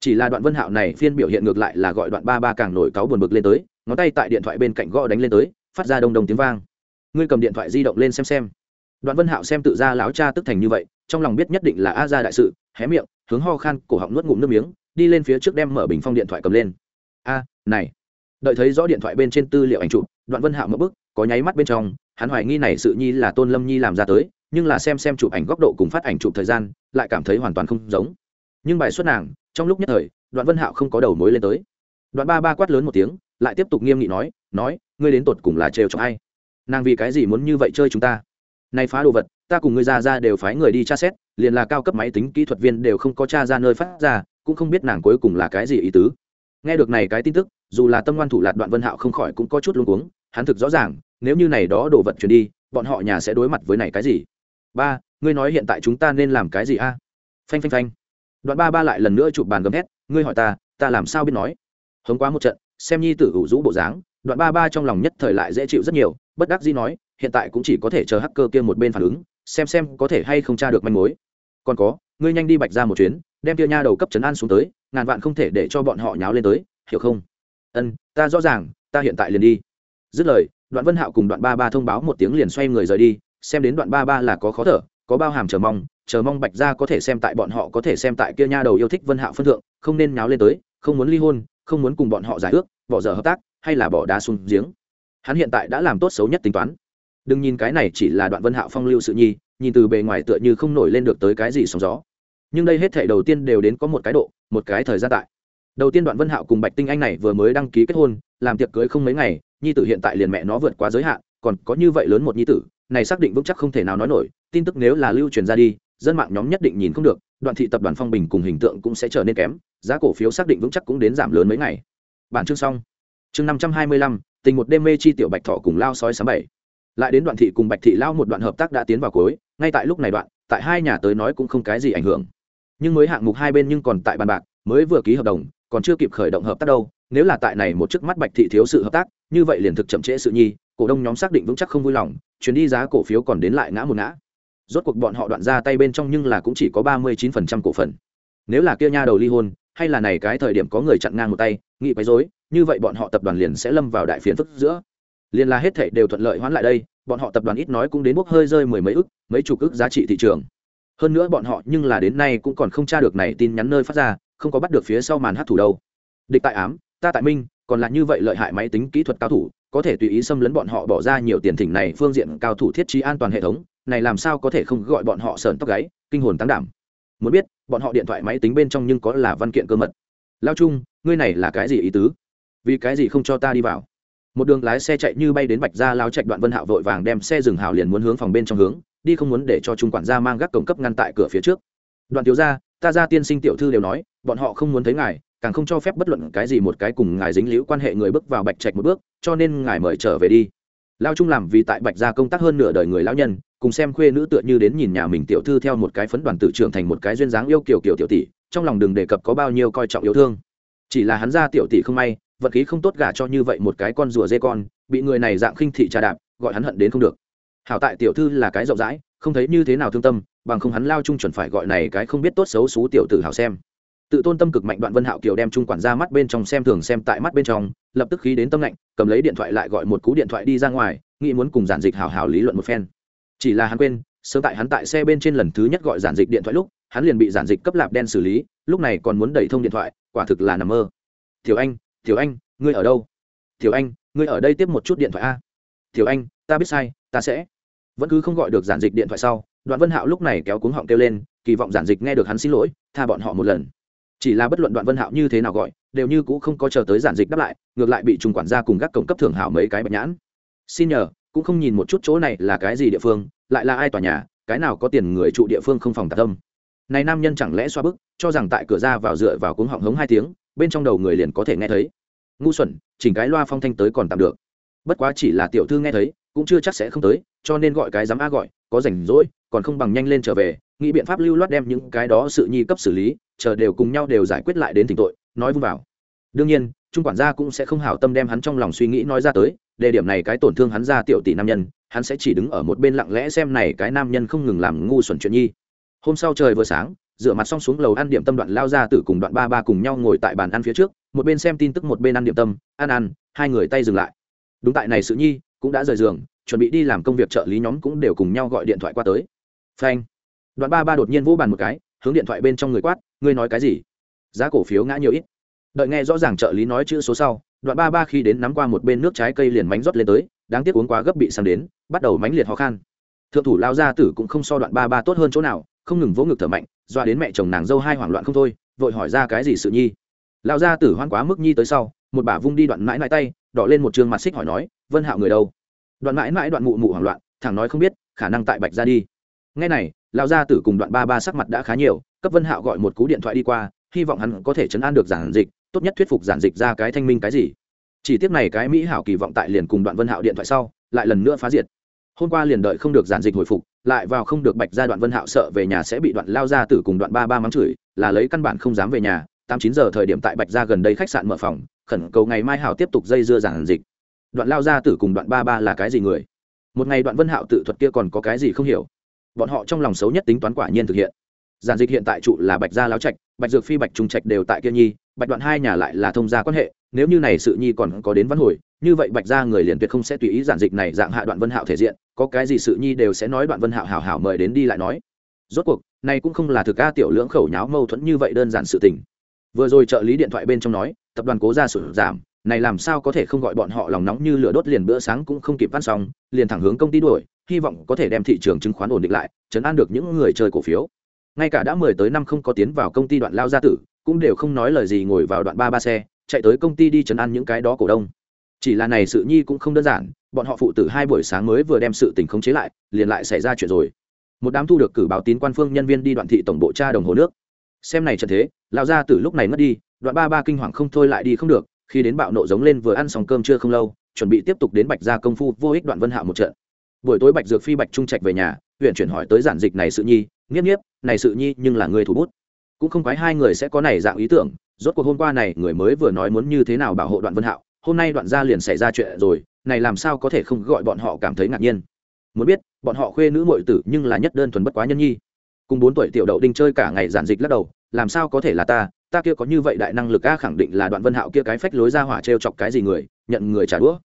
Chỉ là đoạn vân hạo này phiên biểu hiện ngược lại là gọi đoạn ba ba càng nổi cáu buồn bực lên tới, ngón tay tại điện thoại bên cạnh gõ đánh lên tới, phát ra đông đông tiếng vang. Ngươi cầm điện thoại di động lên xem xem. Đoạn vân hạo xem tự ra lão cha tức thành như vậy, trong lòng biết nhất định là a ra đại sự, hé miệng, hướng ho khan, cổ họng nuốt ngụm nước miếng, đi lên phía trước đem mở bình phong điện thoại cầm lên. A, này. Đợi thấy rõ điện thoại bên trên tư liệu ảnh chụp, đoạn vân hạo mở bức, có nháy mắt bên trong, hắn hoài nghi này sự nhi là tôn lâm nhi làm ra tới nhưng là xem xem chụp ảnh góc độ cùng phát ảnh chụp thời gian, lại cảm thấy hoàn toàn không giống. Nhưng bài xuất nàng, trong lúc nhất thời, đoạn vân hạo không có đầu mối lên tới. Đoạn ba ba quát lớn một tiếng, lại tiếp tục nghiêm nghị nói nói, ngươi đến tột cùng là trêu cho ai? Nàng vì cái gì muốn như vậy chơi chúng ta? Nay phá đồ vật, ta cùng ngươi ra ra đều phái người đi tra xét, liền là cao cấp máy tính kỹ thuật viên đều không có tra ra nơi phát ra, cũng không biết nàng cuối cùng là cái gì ý tứ. Nghe được này cái tin tức, dù là tâm ngoan thủ lạt đoạn vân hạo không khỏi cũng có chút luống cuống, hắn thực rõ ràng, nếu như này đó đồ vật chuyển đi, bọn họ nhà sẽ đối mặt với này cái gì? Ba, ngươi nói hiện tại chúng ta nên làm cái gì a? Phanh phanh phanh. Đoạn ba ba lại lần nữa chụp bàn gầm hét, ngươi hỏi ta ta làm sao biết nói? Hống quá một trận, xem nhi tử ủ rũ bộ dáng, đoạn ba ba trong lòng nhất thời lại dễ chịu rất nhiều, bất đắc dĩ nói, hiện tại cũng chỉ có thể chờ hacker kia một bên phản ứng, xem xem có thể hay không tra được manh mối. Còn có, ngươi nhanh đi bạch ra một chuyến, đem kia nha đầu cấp trấn an xuống tới, ngàn vạn không thể để cho bọn họ nháo lên tới, hiểu không? Ân, ta rõ ràng, ta hiện tại liền đi. Dứt lời, đoạn vân hạo cùng đoạn ba ba thông báo một tiếng liền xoay người rời đi xem đến đoạn ba ba là có khó thở, có bao hàm chờ mong chờ mong bạch gia có thể xem tại bọn họ, có thể xem tại kia nha đầu yêu thích vân hạo phân thượng, không nên nháo lên tới, không muốn ly hôn, không muốn cùng bọn họ giải ước, bỏ dở hợp tác, hay là bỏ đá xuống giếng. Hắn hiện tại đã làm tốt xấu nhất tính toán. Đừng nhìn cái này chỉ là đoạn vân hạo phong lưu sự nhi, nhìn từ bề ngoài tựa như không nổi lên được tới cái gì sóng gió. Nhưng đây hết thể đầu tiên đều đến có một cái độ, một cái thời gian tại. Đầu tiên đoạn vân hạo cùng bạch tinh anh này vừa mới đăng ký kết hôn, làm tiệc cưới không mấy ngày, nhi tử hiện tại liền mẹ nó vượt quá giới hạn, còn có như vậy lớn một nhi tử này xác định vững chắc không thể nào nói nổi, tin tức nếu là lưu truyền ra đi, dân mạng nhóm nhất định nhìn không được, đoạn thị tập đoàn phong bình cùng hình tượng cũng sẽ trở nên kém, giá cổ phiếu xác định vững chắc cũng đến giảm lớn mấy ngày. Bản chương xong. Chương năm trăm hai mươi lăm, tình một đêm mê chi tiểu bạch thọ cùng lao sói sáng bảy. Lại đến đoạn thị cùng bạch thị lao một đoạn hợp tác đã tiến vào cuối, ngay tại lúc này đoạn, tại hai nhà tới nói cũng không cái gì ảnh hưởng. Nhưng mới hạng mục hai bên nhưng còn tại bàn bạc, mới vừa ký hợp đồng, còn chưa kịp khởi động hợp tác đâu, nếu là tại này một trước mắt bạch thị thiếu sự hợp tác, như vậy liền thực chậm trễ sự nhi cổ đông nhóm xác định vững chắc không vui lòng chuyến đi giá cổ phiếu còn đến lại ngã một ngã. Rốt cuộc bọn họ đoạn ra tay bên trong nhưng là cũng chỉ có ba mươi chín phần trăm cổ phần. Nếu là kia nha đầu ly hôn hay là này cái thời điểm có người chặn ngang một tay nghị quấy dối, như vậy bọn họ tập đoàn liền sẽ lâm vào đại phiền phức giữa. Liền là hết thảy đều thuận lợi hoán lại đây bọn họ tập đoàn ít nói cũng đến bốc hơi rơi mười mấy ức mấy chục ức giá trị thị trường. Hơn nữa bọn họ nhưng là đến nay cũng còn không tra được này tin nhắn nơi phát ra không có bắt được phía sau màn hát thủ đâu. Địch tại ám ta tại minh còn là như vậy lợi hại máy tính kỹ thuật cao thủ có thể tùy ý xâm lấn bọn họ bỏ ra nhiều tiền thỉnh này phương diện cao thủ thiết trí an toàn hệ thống, này làm sao có thể không gọi bọn họ sờn tóc gáy, kinh hồn tăng đảm. Muốn biết, bọn họ điện thoại máy tính bên trong nhưng có là văn kiện cơ mật. Lao chung ngươi này là cái gì ý tứ? Vì cái gì không cho ta đi vào? Một đường lái xe chạy như bay đến bạch gia lao chạy đoạn vân hạo vội vàng đem xe dừng hào liền muốn hướng phòng bên trong hướng, đi không muốn để cho trung quản gia mang gác cổng cấp ngăn tại cửa phía trước. Đoạn thiếu gia, ta ra tiên sinh tiểu thư đều nói, bọn họ không muốn thấy ngài càng không cho phép bất luận cái gì một cái cùng ngài dính liễu quan hệ người bước vào bạch trạch một bước, cho nên ngài mời trở về đi. Lao trung làm vì tại bạch gia công tác hơn nửa đời người lão nhân, cùng xem khuê nữ tựa như đến nhìn nhà mình tiểu thư theo một cái phấn đoàn tử trưởng thành một cái duyên dáng yêu kiểu kiểu tiểu tỷ, trong lòng đừng đề cập có bao nhiêu coi trọng yêu thương. Chỉ là hắn ra tiểu tỷ không may, vật khí không tốt gả cho như vậy một cái con rùa dê con, bị người này dạng khinh thị trà đạp, gọi hắn hận đến không được. Hảo tại tiểu thư là cái rộng rãi, không thấy như thế nào thương tâm, bằng không hắn lao chung chuẩn phải gọi này cái không biết tốt xấu xú tiểu tử hảo xem tự tôn tâm cực mạnh đoạn vân hạo kiều đem trung quản ra mắt bên trong xem thường xem tại mắt bên trong, lập tức khí đến tâm lạnh, cầm lấy điện thoại lại gọi một cú điện thoại đi ra ngoài, nghĩ muốn cùng giản dịch hảo hảo lý luận một phen. Chỉ là hắn quên, sớm tại hắn tại xe bên trên lần thứ nhất gọi giản dịch điện thoại lúc, hắn liền bị giản dịch cấp lạp đen xử lý, lúc này còn muốn đẩy thông điện thoại, quả thực là nằm mơ. Tiểu anh tiểu anh, ngươi ở đâu? Tiểu anh, ngươi ở đây tiếp một chút điện thoại a. Tiểu anh, ta biết sai, ta sẽ. Vẫn cứ không gọi được giản dịch điện thoại sau, đoạn vân hạo lúc này kéo cuống họng kêu lên, kỳ vọng giản dịch nghe được hắn xin lỗi, tha bọn họ một lần chỉ là bất luận đoạn vân hạo như thế nào gọi, đều như cũng không có chờ tới giản dịch đáp lại, ngược lại bị trung quản gia cùng các cổng cấp thưởng hảo mấy cái bạch nhãn. Xin nhờ, cũng không nhìn một chút chỗ này là cái gì địa phương, lại là ai tòa nhà, cái nào có tiền người trụ địa phương không phòng tạc tâm. Này nam nhân chẳng lẽ xoa bức, cho rằng tại cửa ra vào dựa vào cuống họng hống hai tiếng, bên trong đầu người liền có thể nghe thấy. Ngu xuẩn, chỉnh cái loa phong thanh tới còn tạm được. Bất quá chỉ là tiểu thư nghe thấy, cũng chưa chắc sẽ không tới, cho nên gọi cái dám a gọi, có rảnh rỗi, còn không bằng nhanh lên trở về, nghĩ biện pháp lưu loát đem những cái đó sự nhi cấp xử lý chờ đều cùng nhau đều giải quyết lại đến tình tội, nói vung vào. Đương nhiên, trung quản gia cũng sẽ không hảo tâm đem hắn trong lòng suy nghĩ nói ra tới, đề điểm này cái tổn thương hắn ra tiểu tỷ nam nhân, hắn sẽ chỉ đứng ở một bên lặng lẽ xem này cái nam nhân không ngừng làm ngu xuẩn chuyện nhi. Hôm sau trời vừa sáng, rửa mặt xong xuống lầu ăn điểm tâm đoạn lao ra tử cùng đoạn ba ba cùng nhau ngồi tại bàn ăn phía trước, một bên xem tin tức một bên ăn điểm tâm, ăn ăn, hai người tay dừng lại. Đúng tại này sự nhi, cũng đã rời giường, chuẩn bị đi làm công việc trợ lý nhóm cũng đều cùng nhau gọi điện thoại qua tới. Phanh. Đoạn ba ba đột nhiên vỗ bàn một cái, hướng điện thoại bên trong người quát ngươi nói cái gì? Giá cổ phiếu ngã nhiều ít. Đợi nghe rõ ràng trợ lý nói chữ số sau, đoạn ba ba khi đến nắm qua một bên nước trái cây liền mánh rót lên tới, đáng tiếc uống quá gấp bị sang đến, bắt đầu mánh liệt ho khan. Thượng thủ lao gia tử cũng không so đoạn ba ba tốt hơn chỗ nào, không ngừng vỗ ngực thở mạnh doa đến mẹ chồng nàng dâu hai hoảng loạn không thôi, vội hỏi ra cái gì sự nhi. Lao gia tử hoan quá mức nhi tới sau, một bà vung đi đoạn mãi mãi tay, đỏ lên một trường mặt xích hỏi nói, vân hạo người đâu? Đoạn mãi mãi đoạn mụ mụ hoảng loạn, thẳng nói không biết, khả năng tại bạch ra đi. Ngay này, lao gia tử cùng đoạn ba ba sắc mặt đã khá nhiều cấp vân hạo gọi một cú điện thoại đi qua, hy vọng hắn có thể chấn an được giản dịch, tốt nhất thuyết phục giản dịch ra cái thanh minh cái gì. Chỉ tiếc này cái mỹ hảo kỳ vọng tại liền cùng đoạn vân hạo điện thoại sau, lại lần nữa phá diệt. Hôm qua liền đợi không được giản dịch hồi phục, lại vào không được bạch ra đoạn vân hạo sợ về nhà sẽ bị đoạn lao ra tử cùng đoạn ba ba mắng chửi, là lấy căn bản không dám về nhà, tám chín giờ thời điểm tại bạch ra gần đây khách sạn mở phòng, khẩn cầu ngày mai hảo tiếp tục dây dưa giản dịch. Đoạn lao ra tử cùng đoạn ba ba là cái gì người? Một ngày đoạn vân hạo tự thuật kia còn có cái gì không hiểu? Bọn họ trong lòng xấu nhất tính toán quả nhiên thực hiện giản dịch hiện tại trụ là bạch gia láo trạch, bạch dược phi, bạch trung trạch đều tại kia nhi, bạch đoạn hai nhà lại là thông gia quan hệ, nếu như này sự nhi còn có đến văn hồi, như vậy bạch gia người liền tuyệt không sẽ tùy ý giản dịch này dạng hạ đoạn vân hạo thể diện, có cái gì sự nhi đều sẽ nói đoạn vân hạo hảo hảo mời đến đi lại nói. Rốt cuộc, này cũng không là thực ca tiểu lưỡng khẩu nháo mâu thuẫn như vậy đơn giản sự tình. Vừa rồi trợ lý điện thoại bên trong nói, tập đoàn cố gia sụt giảm, này làm sao có thể không gọi bọn họ lòng nóng như lửa đốt liền bữa sáng cũng không kịp văn xong, liền thẳng hướng công ty đuổi, hy vọng có thể đem thị trường chứng khoán ổn định lại chấn an được những người chơi cổ phiếu ngay cả đã mười tới năm không có tiến vào công ty đoạn lao gia tử, cũng đều không nói lời gì ngồi vào đoạn ba ba xe, chạy tới công ty đi chấn an những cái đó cổ đông. Chỉ là này sự nhi cũng không đơn giản, bọn họ phụ tử hai buổi sáng mới vừa đem sự tình khống chế lại, liền lại xảy ra chuyện rồi. Một đám thu được cử báo tín quan phương nhân viên đi đoạn thị tổng bộ tra đồng hồ nước. Xem này trận thế, lao ra từ lúc này mất đi, đoạn ba ba kinh hoàng không thôi lại đi không được, khi đến bạo nộ giống lên vừa ăn xong cơm chưa không lâu, chuẩn bị tiếp tục đến bạch gia công phu vô ích đoạn vân hạ một trận. Buổi tối bạch dược phi bạch trung trạch về nhà, huyện chuyển hỏi tới giản dịch này sự nhi nghiếp nghiếp, này sự nhi nhưng là người thủ bút. Cũng không quái hai người sẽ có này dạng ý tưởng, rốt cuộc hôm qua này người mới vừa nói muốn như thế nào bảo hộ đoạn vân hạo, hôm nay đoạn gia liền xảy ra chuyện rồi, này làm sao có thể không gọi bọn họ cảm thấy ngạc nhiên. Muốn biết, bọn họ khuê nữ muội tử nhưng là nhất đơn thuần bất quá nhân nhi. Cùng bốn tuổi tiểu đậu đinh chơi cả ngày giản dịch lắc đầu, làm sao có thể là ta ta kia có như vậy đại năng lực a khẳng định là đoạn vân hạo kia cái phách lối ra hỏa trêu chọc cái gì người, nhận người trả đũa.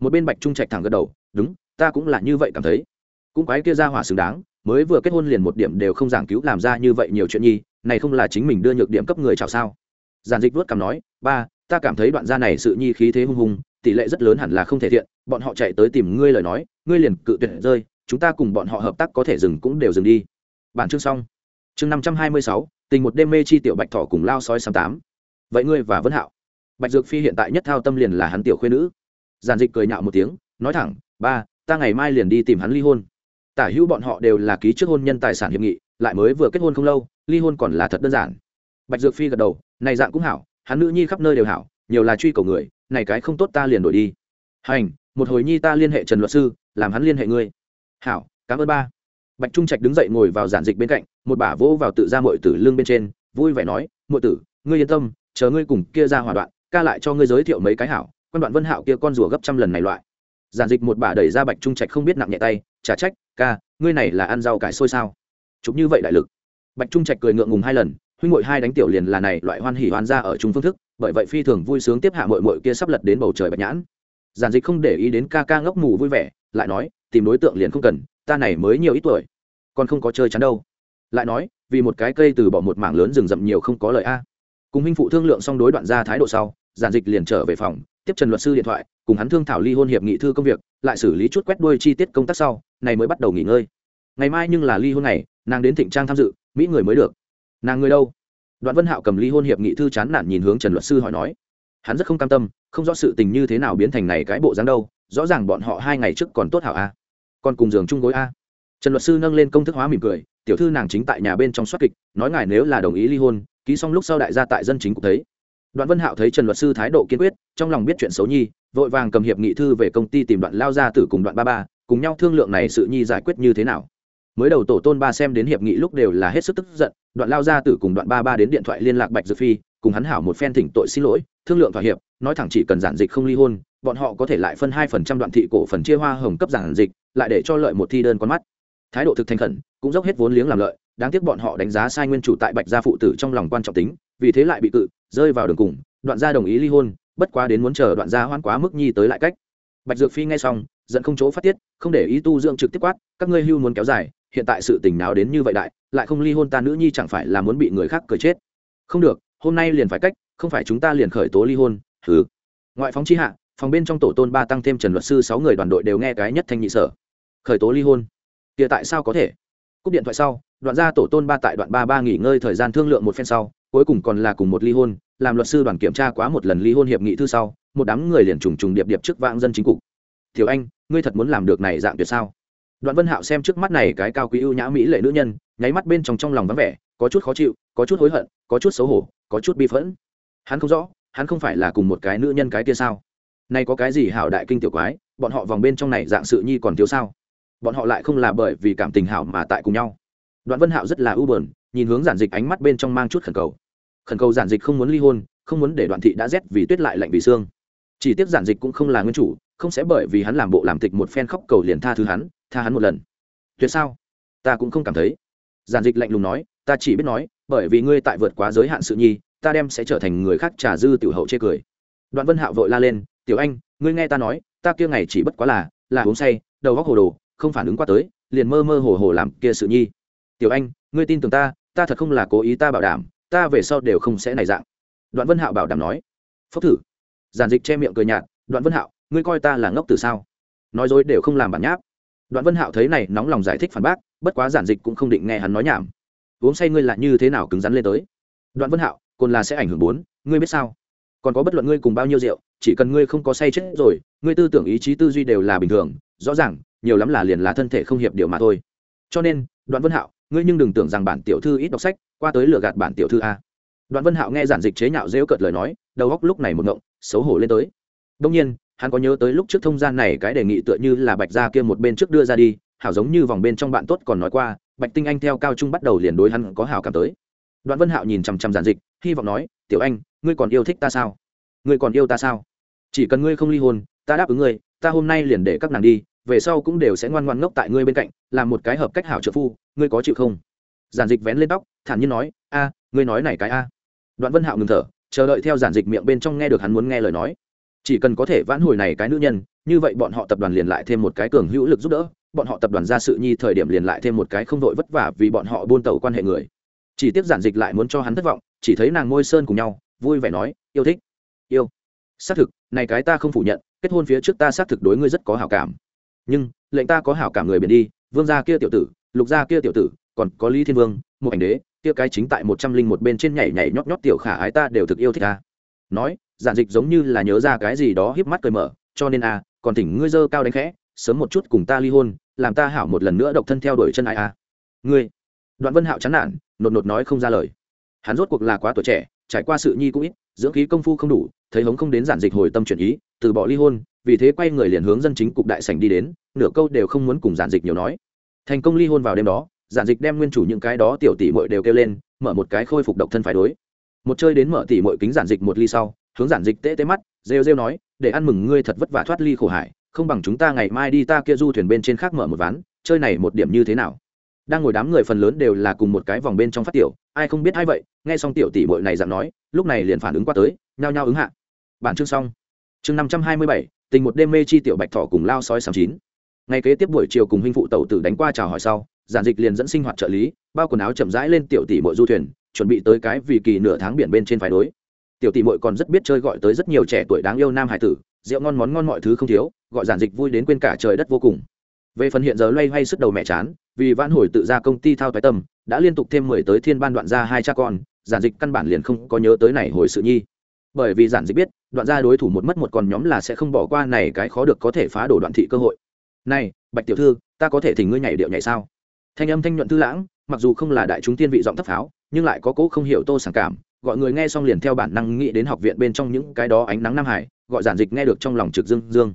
Một bên bạch trung trạch thẳng gật đầu, đúng, ta cũng là như vậy cảm thấy. Cũng quái kia ra hỏa xứng đáng mới vừa kết hôn liền một điểm đều không giảng cứu làm ra như vậy nhiều chuyện nhi, này không là chính mình đưa nhược điểm cấp người chào sao? Giản dịch vuốt cằm nói, ba, ta cảm thấy đoạn gia này sự nhi khí thế hung hùng tỷ lệ rất lớn hẳn là không thể thiện, bọn họ chạy tới tìm ngươi lời nói, ngươi liền cự tuyệt rơi, chúng ta cùng bọn họ hợp tác có thể dừng cũng đều dừng đi. Bản chương xong. Chương năm trăm hai mươi sáu, tình một đêm mê chi tiểu bạch thỏ cùng lao sói sáng tám. Vậy ngươi và vân hạo. Bạch dược phi hiện tại nhất thao tâm liền là hắn tiểu khuyên nữ. Giản dịch cười nhạo một tiếng, nói thẳng, ba, ta ngày mai liền đi tìm hắn ly hôn tả hữu bọn họ đều là ký trước hôn nhân tài sản hiệp nghị, lại mới vừa kết hôn không lâu, ly hôn còn là thật đơn giản. Bạch dược phi gật đầu, này dạng cũng hảo, hắn nữ nhi khắp nơi đều hảo, nhiều là truy cầu người, này cái không tốt ta liền đổi đi. Hành, một hồi nhi ta liên hệ trần luật sư, làm hắn liên hệ ngươi. Hảo, cảm ơn ba. Bạch trung trạch đứng dậy ngồi vào giản dịch bên cạnh, một bả vỗ vào tự ra mọi tử lương bên trên, vui vẻ nói mọi tử, ngươi yên tâm, chờ ngươi cùng kia ra hỏa đoạn, ca lại cho ngươi giới thiệu mấy cái hảo, quan đoạn vân hạo kia con rùa gấp trăm lần này loại. Giản dịch một bả đẩy ra bạch trung trạch không biết nặng nhẹ tay trả trách ca, ngươi này là ăn rau cải sôi sao? Chụp như vậy đại lực. Bạch trung trạch cười ngượng ngùng hai lần, huynh ngội hai đánh tiểu liền là này, loại hoan hỉ hoan ra ở chung phương thức, bởi vậy phi thường vui sướng tiếp hạ mội mội kia sắp lật đến bầu trời bạch nhãn. Giản dịch không để ý đến ca ca ngốc mù vui vẻ, lại nói, tìm đối tượng liền không cần, ta này mới nhiều ít tuổi, còn không có chơi chắn đâu. Lại nói, vì một cái cây từ bỏ một mảng lớn rừng rậm nhiều không có lời a. Cùng huynh phụ thương lượng xong đối đoạn ra thái độ sau, giản dịch liền trở về phòng, tiếp trần luật sư điện thoại, cùng hắn thương thảo ly hôn hiệp nghị thư công việc, lại xử lý chút quét đuôi chi tiết công tác sau này mới bắt đầu nghỉ ngơi. Ngày mai nhưng là ly hôn này nàng đến thịnh trang tham dự, mỹ người mới được. Nàng người đâu? Đoạn vân hạo cầm ly hôn hiệp nghị thư chán nản nhìn hướng trần luật sư hỏi nói. Hắn rất không cam tâm, không rõ sự tình như thế nào biến thành này cái bộ dáng đâu, rõ ràng bọn họ hai ngày trước còn tốt hảo a. Còn cùng giường chung gối a. Trần luật sư nâng lên công thức hóa mỉm cười, tiểu thư nàng chính tại nhà bên trong soát kịch, nói ngài nếu là đồng ý ly hôn, ký xong lúc sau đại gia tại dân chính cũng thấy. Đoạn vân hạo thấy trần luật sư thái độ kiên quyết, trong lòng biết chuyện xấu nhi, vội vàng cầm hiệp nghị thư về công ty tìm đoạn lao ra tử cùng đoạn ba ba cùng nhau thương lượng này sự nhi giải quyết như thế nào. Mới đầu tổ tôn ba xem đến hiệp nghị lúc đều là hết sức tức giận, đoạn lao ra tử cùng đoạn ba ba đến điện thoại liên lạc bạch dược phi, cùng hắn hảo một phen thỉnh tội xin lỗi, thương lượng thỏa hiệp, nói thẳng chỉ cần giản dịch không ly hôn, bọn họ có thể lại phân hai phần trăm đoạn thị cổ phần chia hoa hồng cấp giản dịch, lại để cho lợi một thi đơn con mắt. Thái độ thực thành khẩn, cũng dốc hết vốn liếng làm lợi, đáng tiếc bọn họ đánh giá sai nguyên chủ tại bạch gia phụ tử trong lòng quan trọng tính, vì thế lại bị cự, rơi vào đường cùng, đoạn gia đồng ý ly hôn, bất quá đến muốn chờ đoạn gia hoan quá mức nhi tới lại cách bạch dược phi nghe xong, giận không chỗ phát tiết, không để ý tu dưỡng trực tiếp quát, các ngươi hưu muốn kéo dài, hiện tại sự tình nào đến như vậy đại, lại không ly hôn ta nữ nhi chẳng phải là muốn bị người khác cười chết. Không được, hôm nay liền phải cách, không phải chúng ta liền khởi tố ly hôn thử ngoại phóng chi hạ, phòng bên trong tổ tôn ba tăng thêm trần luật sư sáu người đoàn đội đều nghe cái nhất thanh nhị sở. Khởi tố ly hôn. Hiện tại sao có thể? Cúp điện thoại sau, đoạn ra tổ tôn ba tại đoạn ba ba nghỉ ngơi thời gian thương lượng một phen sau, cuối cùng còn là cùng một ly hôn, làm luật sư đoàn kiểm tra quá một lần ly hôn hiệp nghị thư sau một đám người liền trùng trùng điệp điệp trước vãng dân chính cục. Thiếu anh, ngươi thật muốn làm được này dạng tuyệt sao? Đoạn vân hạo xem trước mắt này cái cao quý ưu nhã mỹ lệ nữ nhân, nháy mắt bên trong trong lòng vắng vẻ, có chút khó chịu, có chút hối hận, có chút xấu hổ, có chút bi phẫn. Hắn không rõ, hắn không phải là cùng một cái nữ nhân cái kia sao? Nay có cái gì hảo đại kinh tiểu quái, bọn họ vòng bên trong này dạng sự nhi còn thiếu sao? Bọn họ lại không là bởi vì cảm tình hảo mà tại cùng nhau. Đoạn vân hạo rất là ưu bờn nhìn hướng giản dịch ánh mắt bên trong mang chút khẩn cầu. Khẩn cầu giản dịch không muốn ly hôn, không muốn để đoạn thị đã rét vì tuyết lại lạnh vì xương chỉ tiếc giản dịch cũng không là nguyên chủ, không sẽ bởi vì hắn làm bộ làm tịch một phen khóc cầu liền tha thứ hắn, tha hắn một lần. Tuyệt sao? Ta cũng không cảm thấy. Giản dịch lạnh lùng nói, ta chỉ biết nói, bởi vì ngươi tại vượt quá giới hạn sự nhi, ta đem sẽ trở thành người khác trà dư tiểu hậu chê cười. Đoạn vân hạo vội la lên, tiểu anh, ngươi nghe ta nói, ta kia ngày chỉ bất quá là là uống say, đầu góc hồ đồ, không phản ứng qua tới, liền mơ mơ hồ hồ làm kia sự nhi. Tiểu anh, ngươi tin tưởng ta ta thật không là cố ý ta bảo đảm, ta về sau đều không sẽ này dạng. Đoạn vân hạo bảo đảm nói. Phốc thử giản dịch che miệng cười nhạt, đoạn vân hạo, ngươi coi ta là ngốc từ sao? Nói dối đều không làm bản nháp. Đoạn vân hạo thấy này nóng lòng giải thích phản bác, bất quá giản dịch cũng không định nghe hắn nói nhảm. Uống say ngươi là như thế nào cứng rắn lên tới? Đoạn vân hạo, cồn là sẽ ảnh hưởng bốn, ngươi biết sao? Còn có bất luận ngươi cùng bao nhiêu rượu, chỉ cần ngươi không có say chết rồi, ngươi tư tưởng ý chí tư duy đều là bình thường, rõ ràng, nhiều lắm là liền là thân thể không hiệp điều mà thôi. Cho nên, đoạn vân hạo, ngươi nhưng đừng tưởng rằng bản tiểu thư ít đọc sách, qua tới lừa gạt bản tiểu thư a. Đoạn vân hạo nghe giản dịch chế nhạo rêu cợt lời nói, đầu góc lúc này một ngộng xấu hổ lên tới. Đông nhiên, hắn có nhớ tới lúc trước thông gian này cái đề nghị tựa như là bạch gia kia một bên trước đưa ra đi, hảo giống như vòng bên trong bạn tốt còn nói qua, bạch tinh anh theo cao trung bắt đầu liền đối hắn có hảo cảm tới. Đoạn vân hạo nhìn chằm chằm giản dịch, hy vọng nói, tiểu anh, ngươi còn yêu thích ta sao? Ngươi còn yêu ta sao? Chỉ cần ngươi không ly hôn, ta đáp ứng ngươi, ta hôm nay liền để các nàng đi, về sau cũng đều sẽ ngoan ngoan ngốc tại ngươi bên cạnh làm một cái hợp cách hảo trợ phu, ngươi có chịu không? Giản dịch vén lên tóc, thản nhiên nói, a, ngươi nói này cái a. Đoạn vân hạo ngừng thở chờ đợi theo giản dịch miệng bên trong nghe được hắn muốn nghe lời nói. Chỉ cần có thể vãn hồi này cái nữ nhân, như vậy bọn họ tập đoàn liền lại thêm một cái cường hữu lực giúp đỡ, bọn họ tập đoàn ra sự nhi thời điểm liền lại thêm một cái không đội vất vả vì bọn họ buôn tàu quan hệ người. Chỉ tiếp giản dịch lại muốn cho hắn thất vọng, chỉ thấy nàng ngôi sơn cùng nhau, vui vẻ nói, yêu thích, yêu. Xác thực, này cái ta không phủ nhận, kết hôn phía trước ta xác thực đối ngươi rất có hảo cảm. Nhưng, lệnh ta có hảo cảm người biển đi, vương gia kia tiểu tử, lục gia kia tiểu tử, còn có lý thiên vương, một ảnh đế kia cái chính tại một trăm linh một bên trên nhảy nhảy nhót nhót tiểu khả ái ta đều thực yêu thích ta. Nói, giản dịch giống như là nhớ ra cái gì đó híp mắt cười mở, cho nên a còn tỉnh ngươi dơ cao đánh khẽ, sớm một chút cùng ta ly hôn, làm ta hảo một lần nữa độc thân theo đuổi chân ai a ngươi, đoạn vân hạo chán nản, nột nột nói không ra lời. Hắn rốt cuộc là quá tuổi trẻ, trải qua sự nhi cũng ít, dưỡng khí công phu không đủ, thấy hống không đến giản dịch hồi tâm chuyển ý, từ bỏ ly hôn, vì thế quay người liền hướng dân chính cục đại sảnh đi đến, nửa câu đều không muốn cùng giản dịch nhiều nói. Thành công ly hôn vào đêm đó giản dịch đem nguyên chủ những cái đó tiểu tỷ mội đều kêu lên, mở một cái khôi phục độc thân phải đối. Một chơi đến mở tỷ mội kính giản dịch một ly sau, hướng giản dịch tê tê mắt, rêu rêu nói, để ăn mừng ngươi thật vất vả thoát ly khổ hải, không bằng chúng ta ngày mai đi ta kia du thuyền bên trên khác mở một ván, chơi này một điểm như thế nào? Đang ngồi đám người phần lớn đều là cùng một cái vòng bên trong phát tiểu, ai không biết ai vậy, nghe xong tiểu tỷ bội này dặn nói, lúc này liền phản ứng qua tới, nhao nhao ứng hạ. Bản chương xong. Chương năm trăm hai mươi bảy, tình một đêm mê chi tiểu bạch thỏ cùng lao sói sắm chín. Ngày kế tiếp buổi chiều cùng huynh phụ tẩu tử đánh qua chào hỏi sau giản dịch liền dẫn sinh hoạt trợ lý, bao quần áo chậm rãi lên tiểu tỷ mội du thuyền, chuẩn bị tới cái vì kỳ nửa tháng biển bên trên phải đối. Tiểu tỷ mội còn rất biết chơi gọi tới rất nhiều trẻ tuổi đáng yêu nam hải tử, rượu ngon món ngon mọi thứ không thiếu, gọi giản dịch vui đến quên cả trời đất vô cùng. Về phần hiện giờ loay hoay sức đầu mẹ chán, vì vãn hồi tự ra công ty thao thái tâm, đã liên tục thêm mười tới thiên ban đoạn ra hai cha con, giản dịch căn bản liền không có nhớ tới này hồi sự nhi. Bởi vì giản dịch biết, đoạn ra đối thủ một mất một còn nhóm là sẽ không bỏ qua này cái khó được có thể phá đổ đoạn thị cơ hội. Này, bạch tiểu thư, ta có thể thỉnh ngươi nhảy điệu nhảy sao? Thanh âm thanh nhuận thư lãng mặc dù không là đại chúng tiên vị giọng thấp pháo nhưng lại có cố không hiểu tô sản cảm gọi người nghe xong liền theo bản năng nghĩ đến học viện bên trong những cái đó ánh nắng nam hải gọi giản dịch nghe được trong lòng trực dương dương.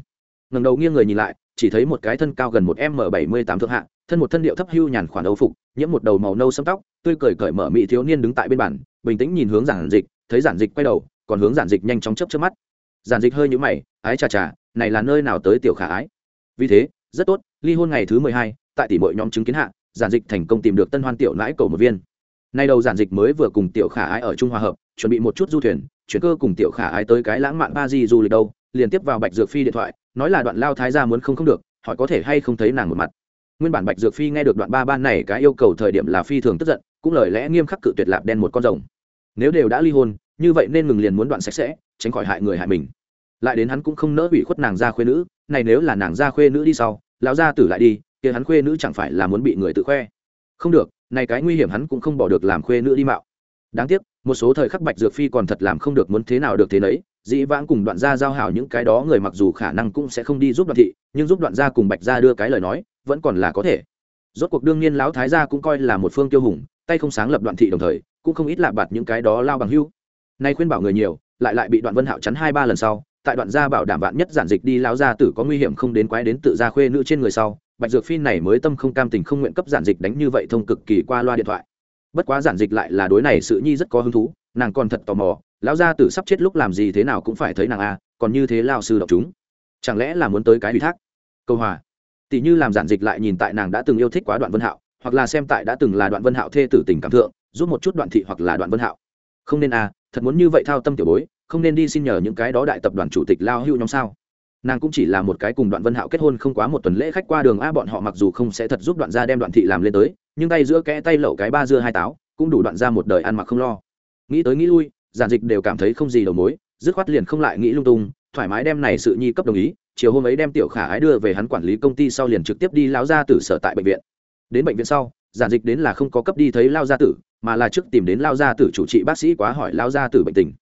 Ngẩng đầu nghiêng người nhìn lại chỉ thấy một cái thân cao gần một m bảy mươi tám thượng hạ thân một thân điệu thấp hưu nhàn khoản âu phục nhiễm một đầu màu nâu sâm tóc tươi cười cởi mở mỹ thiếu niên đứng tại bên bản, bình tĩnh nhìn hướng giản dịch thấy giản dịch quay đầu còn hướng giản dịch nhanh chóng chấp trước mắt. Giản dịch hơi nhũ mày ái chà chà này là nơi nào tới tiểu khả ái? Vì thế rất tốt ly hôn ngày thứ mười hai tại tỷ mọi nhóm chứng kiến hạ giản dịch thành công tìm được tân hoan tiểu nãi cầu một viên. Nay đầu giản dịch mới vừa cùng tiểu khả ái ở trung hòa hợp, chuẩn bị một chút du thuyền, chuyển cơ cùng tiểu khả ái tới cái lãng mạn ba di du lịch đâu, liền tiếp vào bạch dược phi điện thoại, nói là đoạn lao thái gia muốn không không được, hỏi có thể hay không thấy nàng một mặt. Nguyên bản bạch dược phi nghe được đoạn ba ban này cái yêu cầu thời điểm là phi thường tức giận, cũng lời lẽ nghiêm khắc cự tuyệt lạp đen một con rồng. Nếu đều đã ly hôn, như vậy nên ngừng liền muốn đoạn sạch sẽ, tránh khỏi hại người hại mình. Lại đến hắn cũng không nỡ bị khuất nàng ra khuê nữ, này nếu là nàng ra khuê nữ đi sau, lão gia tử lại đi kia hắn khuê nữ chẳng phải là muốn bị người tự khoe. Không được, này cái nguy hiểm hắn cũng không bỏ được làm khuê nữ đi mạo. Đáng tiếc, một số thời khắc bạch dược phi còn thật làm không được muốn thế nào được thế nấy, dĩ vãng cùng đoạn gia giao hảo những cái đó người mặc dù khả năng cũng sẽ không đi giúp đoạn thị, nhưng giúp đoạn gia cùng bạch gia đưa cái lời nói, vẫn còn là có thể. Rốt cuộc đương nhiên lão thái gia cũng coi là một phương tiêu hùng, tay không sáng lập đoạn thị đồng thời, cũng không ít lạ bạt những cái đó lao bằng hưu nay khuyên bảo người nhiều, lại lại bị đoạn vân hạo chắn hai ba lần sau, tại đoạn gia bảo đảm vạn nhất giản dịch đi, lão gia tử có nguy hiểm không đến quái đến tự gia khuê nữ trên người sau bạch dược phi này mới tâm không cam tình không nguyện cấp giản dịch đánh như vậy thông cực kỳ qua loa điện thoại. Bất quá giản dịch lại là đối này sự nhi rất có hứng thú, nàng còn thật tò mò, lão gia tử sắp chết lúc làm gì thế nào cũng phải thấy nàng a còn như thế lao sư đọc chúng. Chẳng lẽ là muốn tới cái ủy thác? Câu hòa. Tỷ như làm giản dịch lại nhìn tại nàng đã từng yêu thích quá đoạn vân hạo, hoặc là xem tại đã từng là đoạn vân hạo thê tử tình cảm thượng, giúp một chút đoạn thị hoặc là đoạn vân hạo. Không nên a thật muốn như vậy thao tâm tiểu bối, không nên đi xin nhờ những cái đó đại tập đoàn chủ tịch lao hưu nhóm sao? Nàng cũng chỉ là một cái cùng đoạn vân hạo kết hôn không quá một tuần lễ khách qua đường a, bọn họ mặc dù không sẽ thật giúp đoạn gia đem đoạn thị làm lên tới, nhưng tay giữa kẽ tay lậu cái ba dưa hai táo, cũng đủ đoạn ra một đời ăn mặc không lo. Nghĩ tới nghĩ lui, giản dịch đều cảm thấy không gì đầu mối, dứt khoát liền không lại nghĩ lung tung, thoải mái đem này sự nhi cấp đồng ý, chiều hôm ấy đem tiểu khả ái đưa về hắn quản lý công ty sau liền trực tiếp đi lao gia tử sở tại bệnh viện. Đến bệnh viện sau, giản dịch đến là không có cấp đi thấy lao gia tử, mà là trước tìm đến lao gia tử chủ trị bác sĩ quá hỏi lao gia tử bệnh tình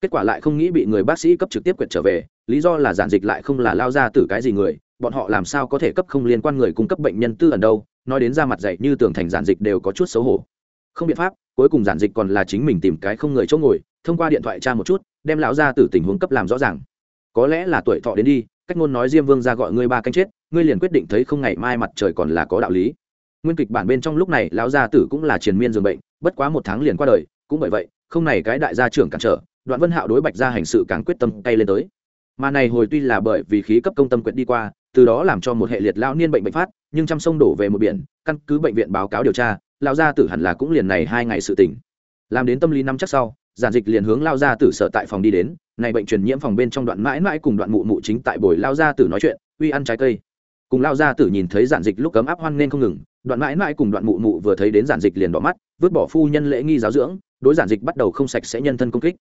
kết quả lại không nghĩ bị người bác sĩ cấp trực tiếp quyệt trở về, lý do là giản dịch lại không là lao gia tử cái gì người, bọn họ làm sao có thể cấp không liên quan người cung cấp bệnh nhân tư ẩn đâu, nói đến ra mặt dạy như tưởng thành giản dịch đều có chút xấu hổ. Không biện pháp, cuối cùng giản dịch còn là chính mình tìm cái không người chỗ ngồi, thông qua điện thoại tra một chút, đem lão gia tử tình huống cấp làm rõ ràng. Có lẽ là tuổi thọ đến đi, cách ngôn nói diêm vương ra gọi ngươi ba canh chết, ngươi liền quyết định thấy không ngày mai mặt trời còn là có đạo lý. Nguyên kịch bản bên trong lúc này, lão gia tử cũng là triền miên dường bệnh, bất quá một tháng liền qua đời, cũng bởi vậy, không này cái đại gia trưởng cản trở đoạn vân hạo đối bạch gia hành sự càng quyết tâm tay lên tới. Mà này hồi tuy là bởi vì khí cấp công tâm quyện đi qua, từ đó làm cho một hệ liệt lão niên bệnh bệnh phát, nhưng chăm sông đổ về một biển, căn cứ bệnh viện báo cáo điều tra, lão gia tử hẳn là cũng liền này hai ngày sự tỉnh làm đến tâm lý năm chắc sau, giản dịch liền hướng lao gia tử sở tại phòng đi đến, này bệnh truyền nhiễm phòng bên trong đoạn mãi mãi cùng đoạn mụ mụ chính tại buổi lao gia tử nói chuyện, uy ăn trái cây. Cùng lao gia tử nhìn thấy giản dịch lúc cấm áp hoan nên không ngừng, đoạn mãi mãi cùng đoạn mụ mụ vừa thấy đến giản dịch liền đỏ mắt, vứt bỏ phu nhân lễ nghi giáo dưỡng, đối giản dịch bắt đầu không sạch sẽ nhân thân công kích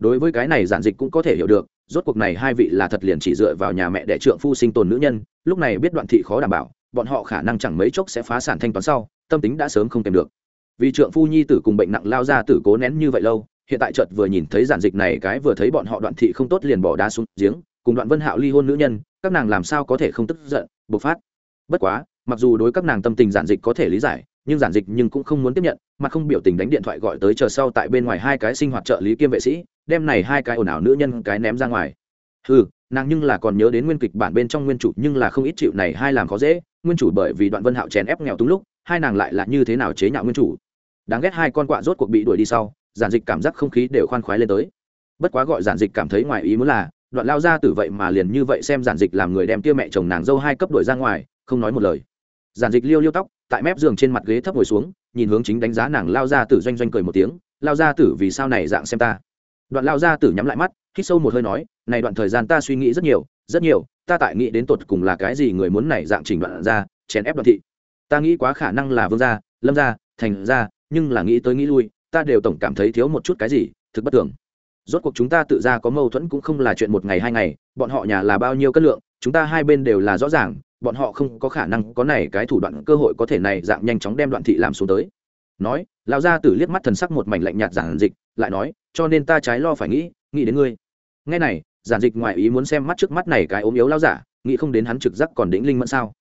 đối với cái này giản dịch cũng có thể hiểu được, rốt cuộc này hai vị là thật liền chỉ dựa vào nhà mẹ đẻ trượng phu sinh tồn nữ nhân, lúc này biết đoạn thị khó đảm bảo, bọn họ khả năng chẳng mấy chốc sẽ phá sản thanh toán sau, tâm tính đã sớm không kèm được. Vì trượng phu nhi tử cùng bệnh nặng lao ra tử cố nén như vậy lâu, hiện tại chợt vừa nhìn thấy giản dịch này cái vừa thấy bọn họ đoạn thị không tốt liền bỏ đá xuống giếng, cùng đoạn vân hạo ly hôn nữ nhân, các nàng làm sao có thể không tức giận, bộc phát. Bất quá, mặc dù đối các nàng tâm tình giản dịch có thể lý giải nhưng giản dịch nhưng cũng không muốn tiếp nhận, mà không biểu tình đánh điện thoại gọi tới chờ sau tại bên ngoài hai cái sinh hoạt trợ lý kiêm vệ sĩ, đem này hai cái ồn ào nữ nhân cái ném ra ngoài. Ừ nàng nhưng là còn nhớ đến nguyên kịch bản bên trong nguyên chủ, nhưng là không ít chịu này hai làm khó dễ, nguyên chủ bởi vì đoạn vân hạo chèn ép nghèo túng lúc, hai nàng lại là như thế nào chế nhạo nguyên chủ. Đáng ghét hai con quạ rốt cuộc bị đuổi đi sau, giản dịch cảm giác không khí đều khoan khoái lên tới. Bất quá gọi giản dịch cảm thấy ngoài ý muốn là, đoạn lao ra từ vậy mà liền như vậy xem giản dịch làm người đem kia mẹ chồng nàng dâu hai cấp đuổi ra ngoài, không nói một lời. Giản dịch liêu liêu tóc tại mép giường trên mặt ghế thấp ngồi xuống, nhìn hướng chính đánh giá nàng lao ra tử doanh doanh cười một tiếng, lao ra tử, vì sao này dạng xem ta? Đoạn lao ra tử nhắm lại mắt, hít sâu một hơi nói, này đoạn thời gian ta suy nghĩ rất nhiều rất nhiều, ta tại nghĩ đến tột cùng là cái gì người muốn này dạng chỉnh đoạn ra, chèn ép đoạn thị. Ta nghĩ quá khả năng là vương gia, lâm gia, thành gia, nhưng là nghĩ tới nghĩ lui, ta đều tổng cảm thấy thiếu một chút cái gì, thực bất tưởng rốt cuộc chúng ta tự ra có mâu thuẫn cũng không là chuyện một ngày hai ngày, bọn họ nhà là bao nhiêu cân lượng, chúng ta hai bên đều là rõ ràng bọn họ không có khả năng có này cái thủ đoạn cơ hội có thể này dạng nhanh chóng đem đoạn thị làm xuống tới. Nói, lão gia tử liếc mắt thần sắc một mảnh lạnh nhạt giản dịch, lại nói, cho nên ta trái lo phải nghĩ nghĩ đến ngươi. Nghe này, giản dịch ngoài ý muốn xem mắt trước mắt này cái ốm yếu lao giả, nghĩ không đến hắn trực giác còn đĩnh linh mẫn sao.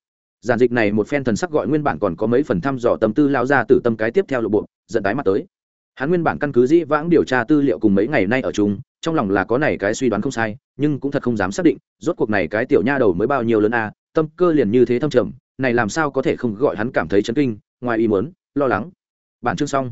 Giản dịch này một phen thần sắc gọi nguyên bản còn có mấy phần thăm dò tâm tư lao ra từ tâm cái tiếp theo lộ bộ dẫn tái mặt tới. Hắn nguyên bản căn cứ dĩ vãng điều tra tư liệu cùng mấy ngày nay ở chung, trong lòng là có này cái suy đoán không sai, nhưng cũng thật không dám xác định, rốt cuộc này cái tiểu nha đầu mới bao nhiêu lớn a tâm cơ liền như thế thâm trầm, này làm sao có thể không gọi hắn cảm thấy chấn kinh, ngoài ý muốn, lo lắng. Bản chương xong.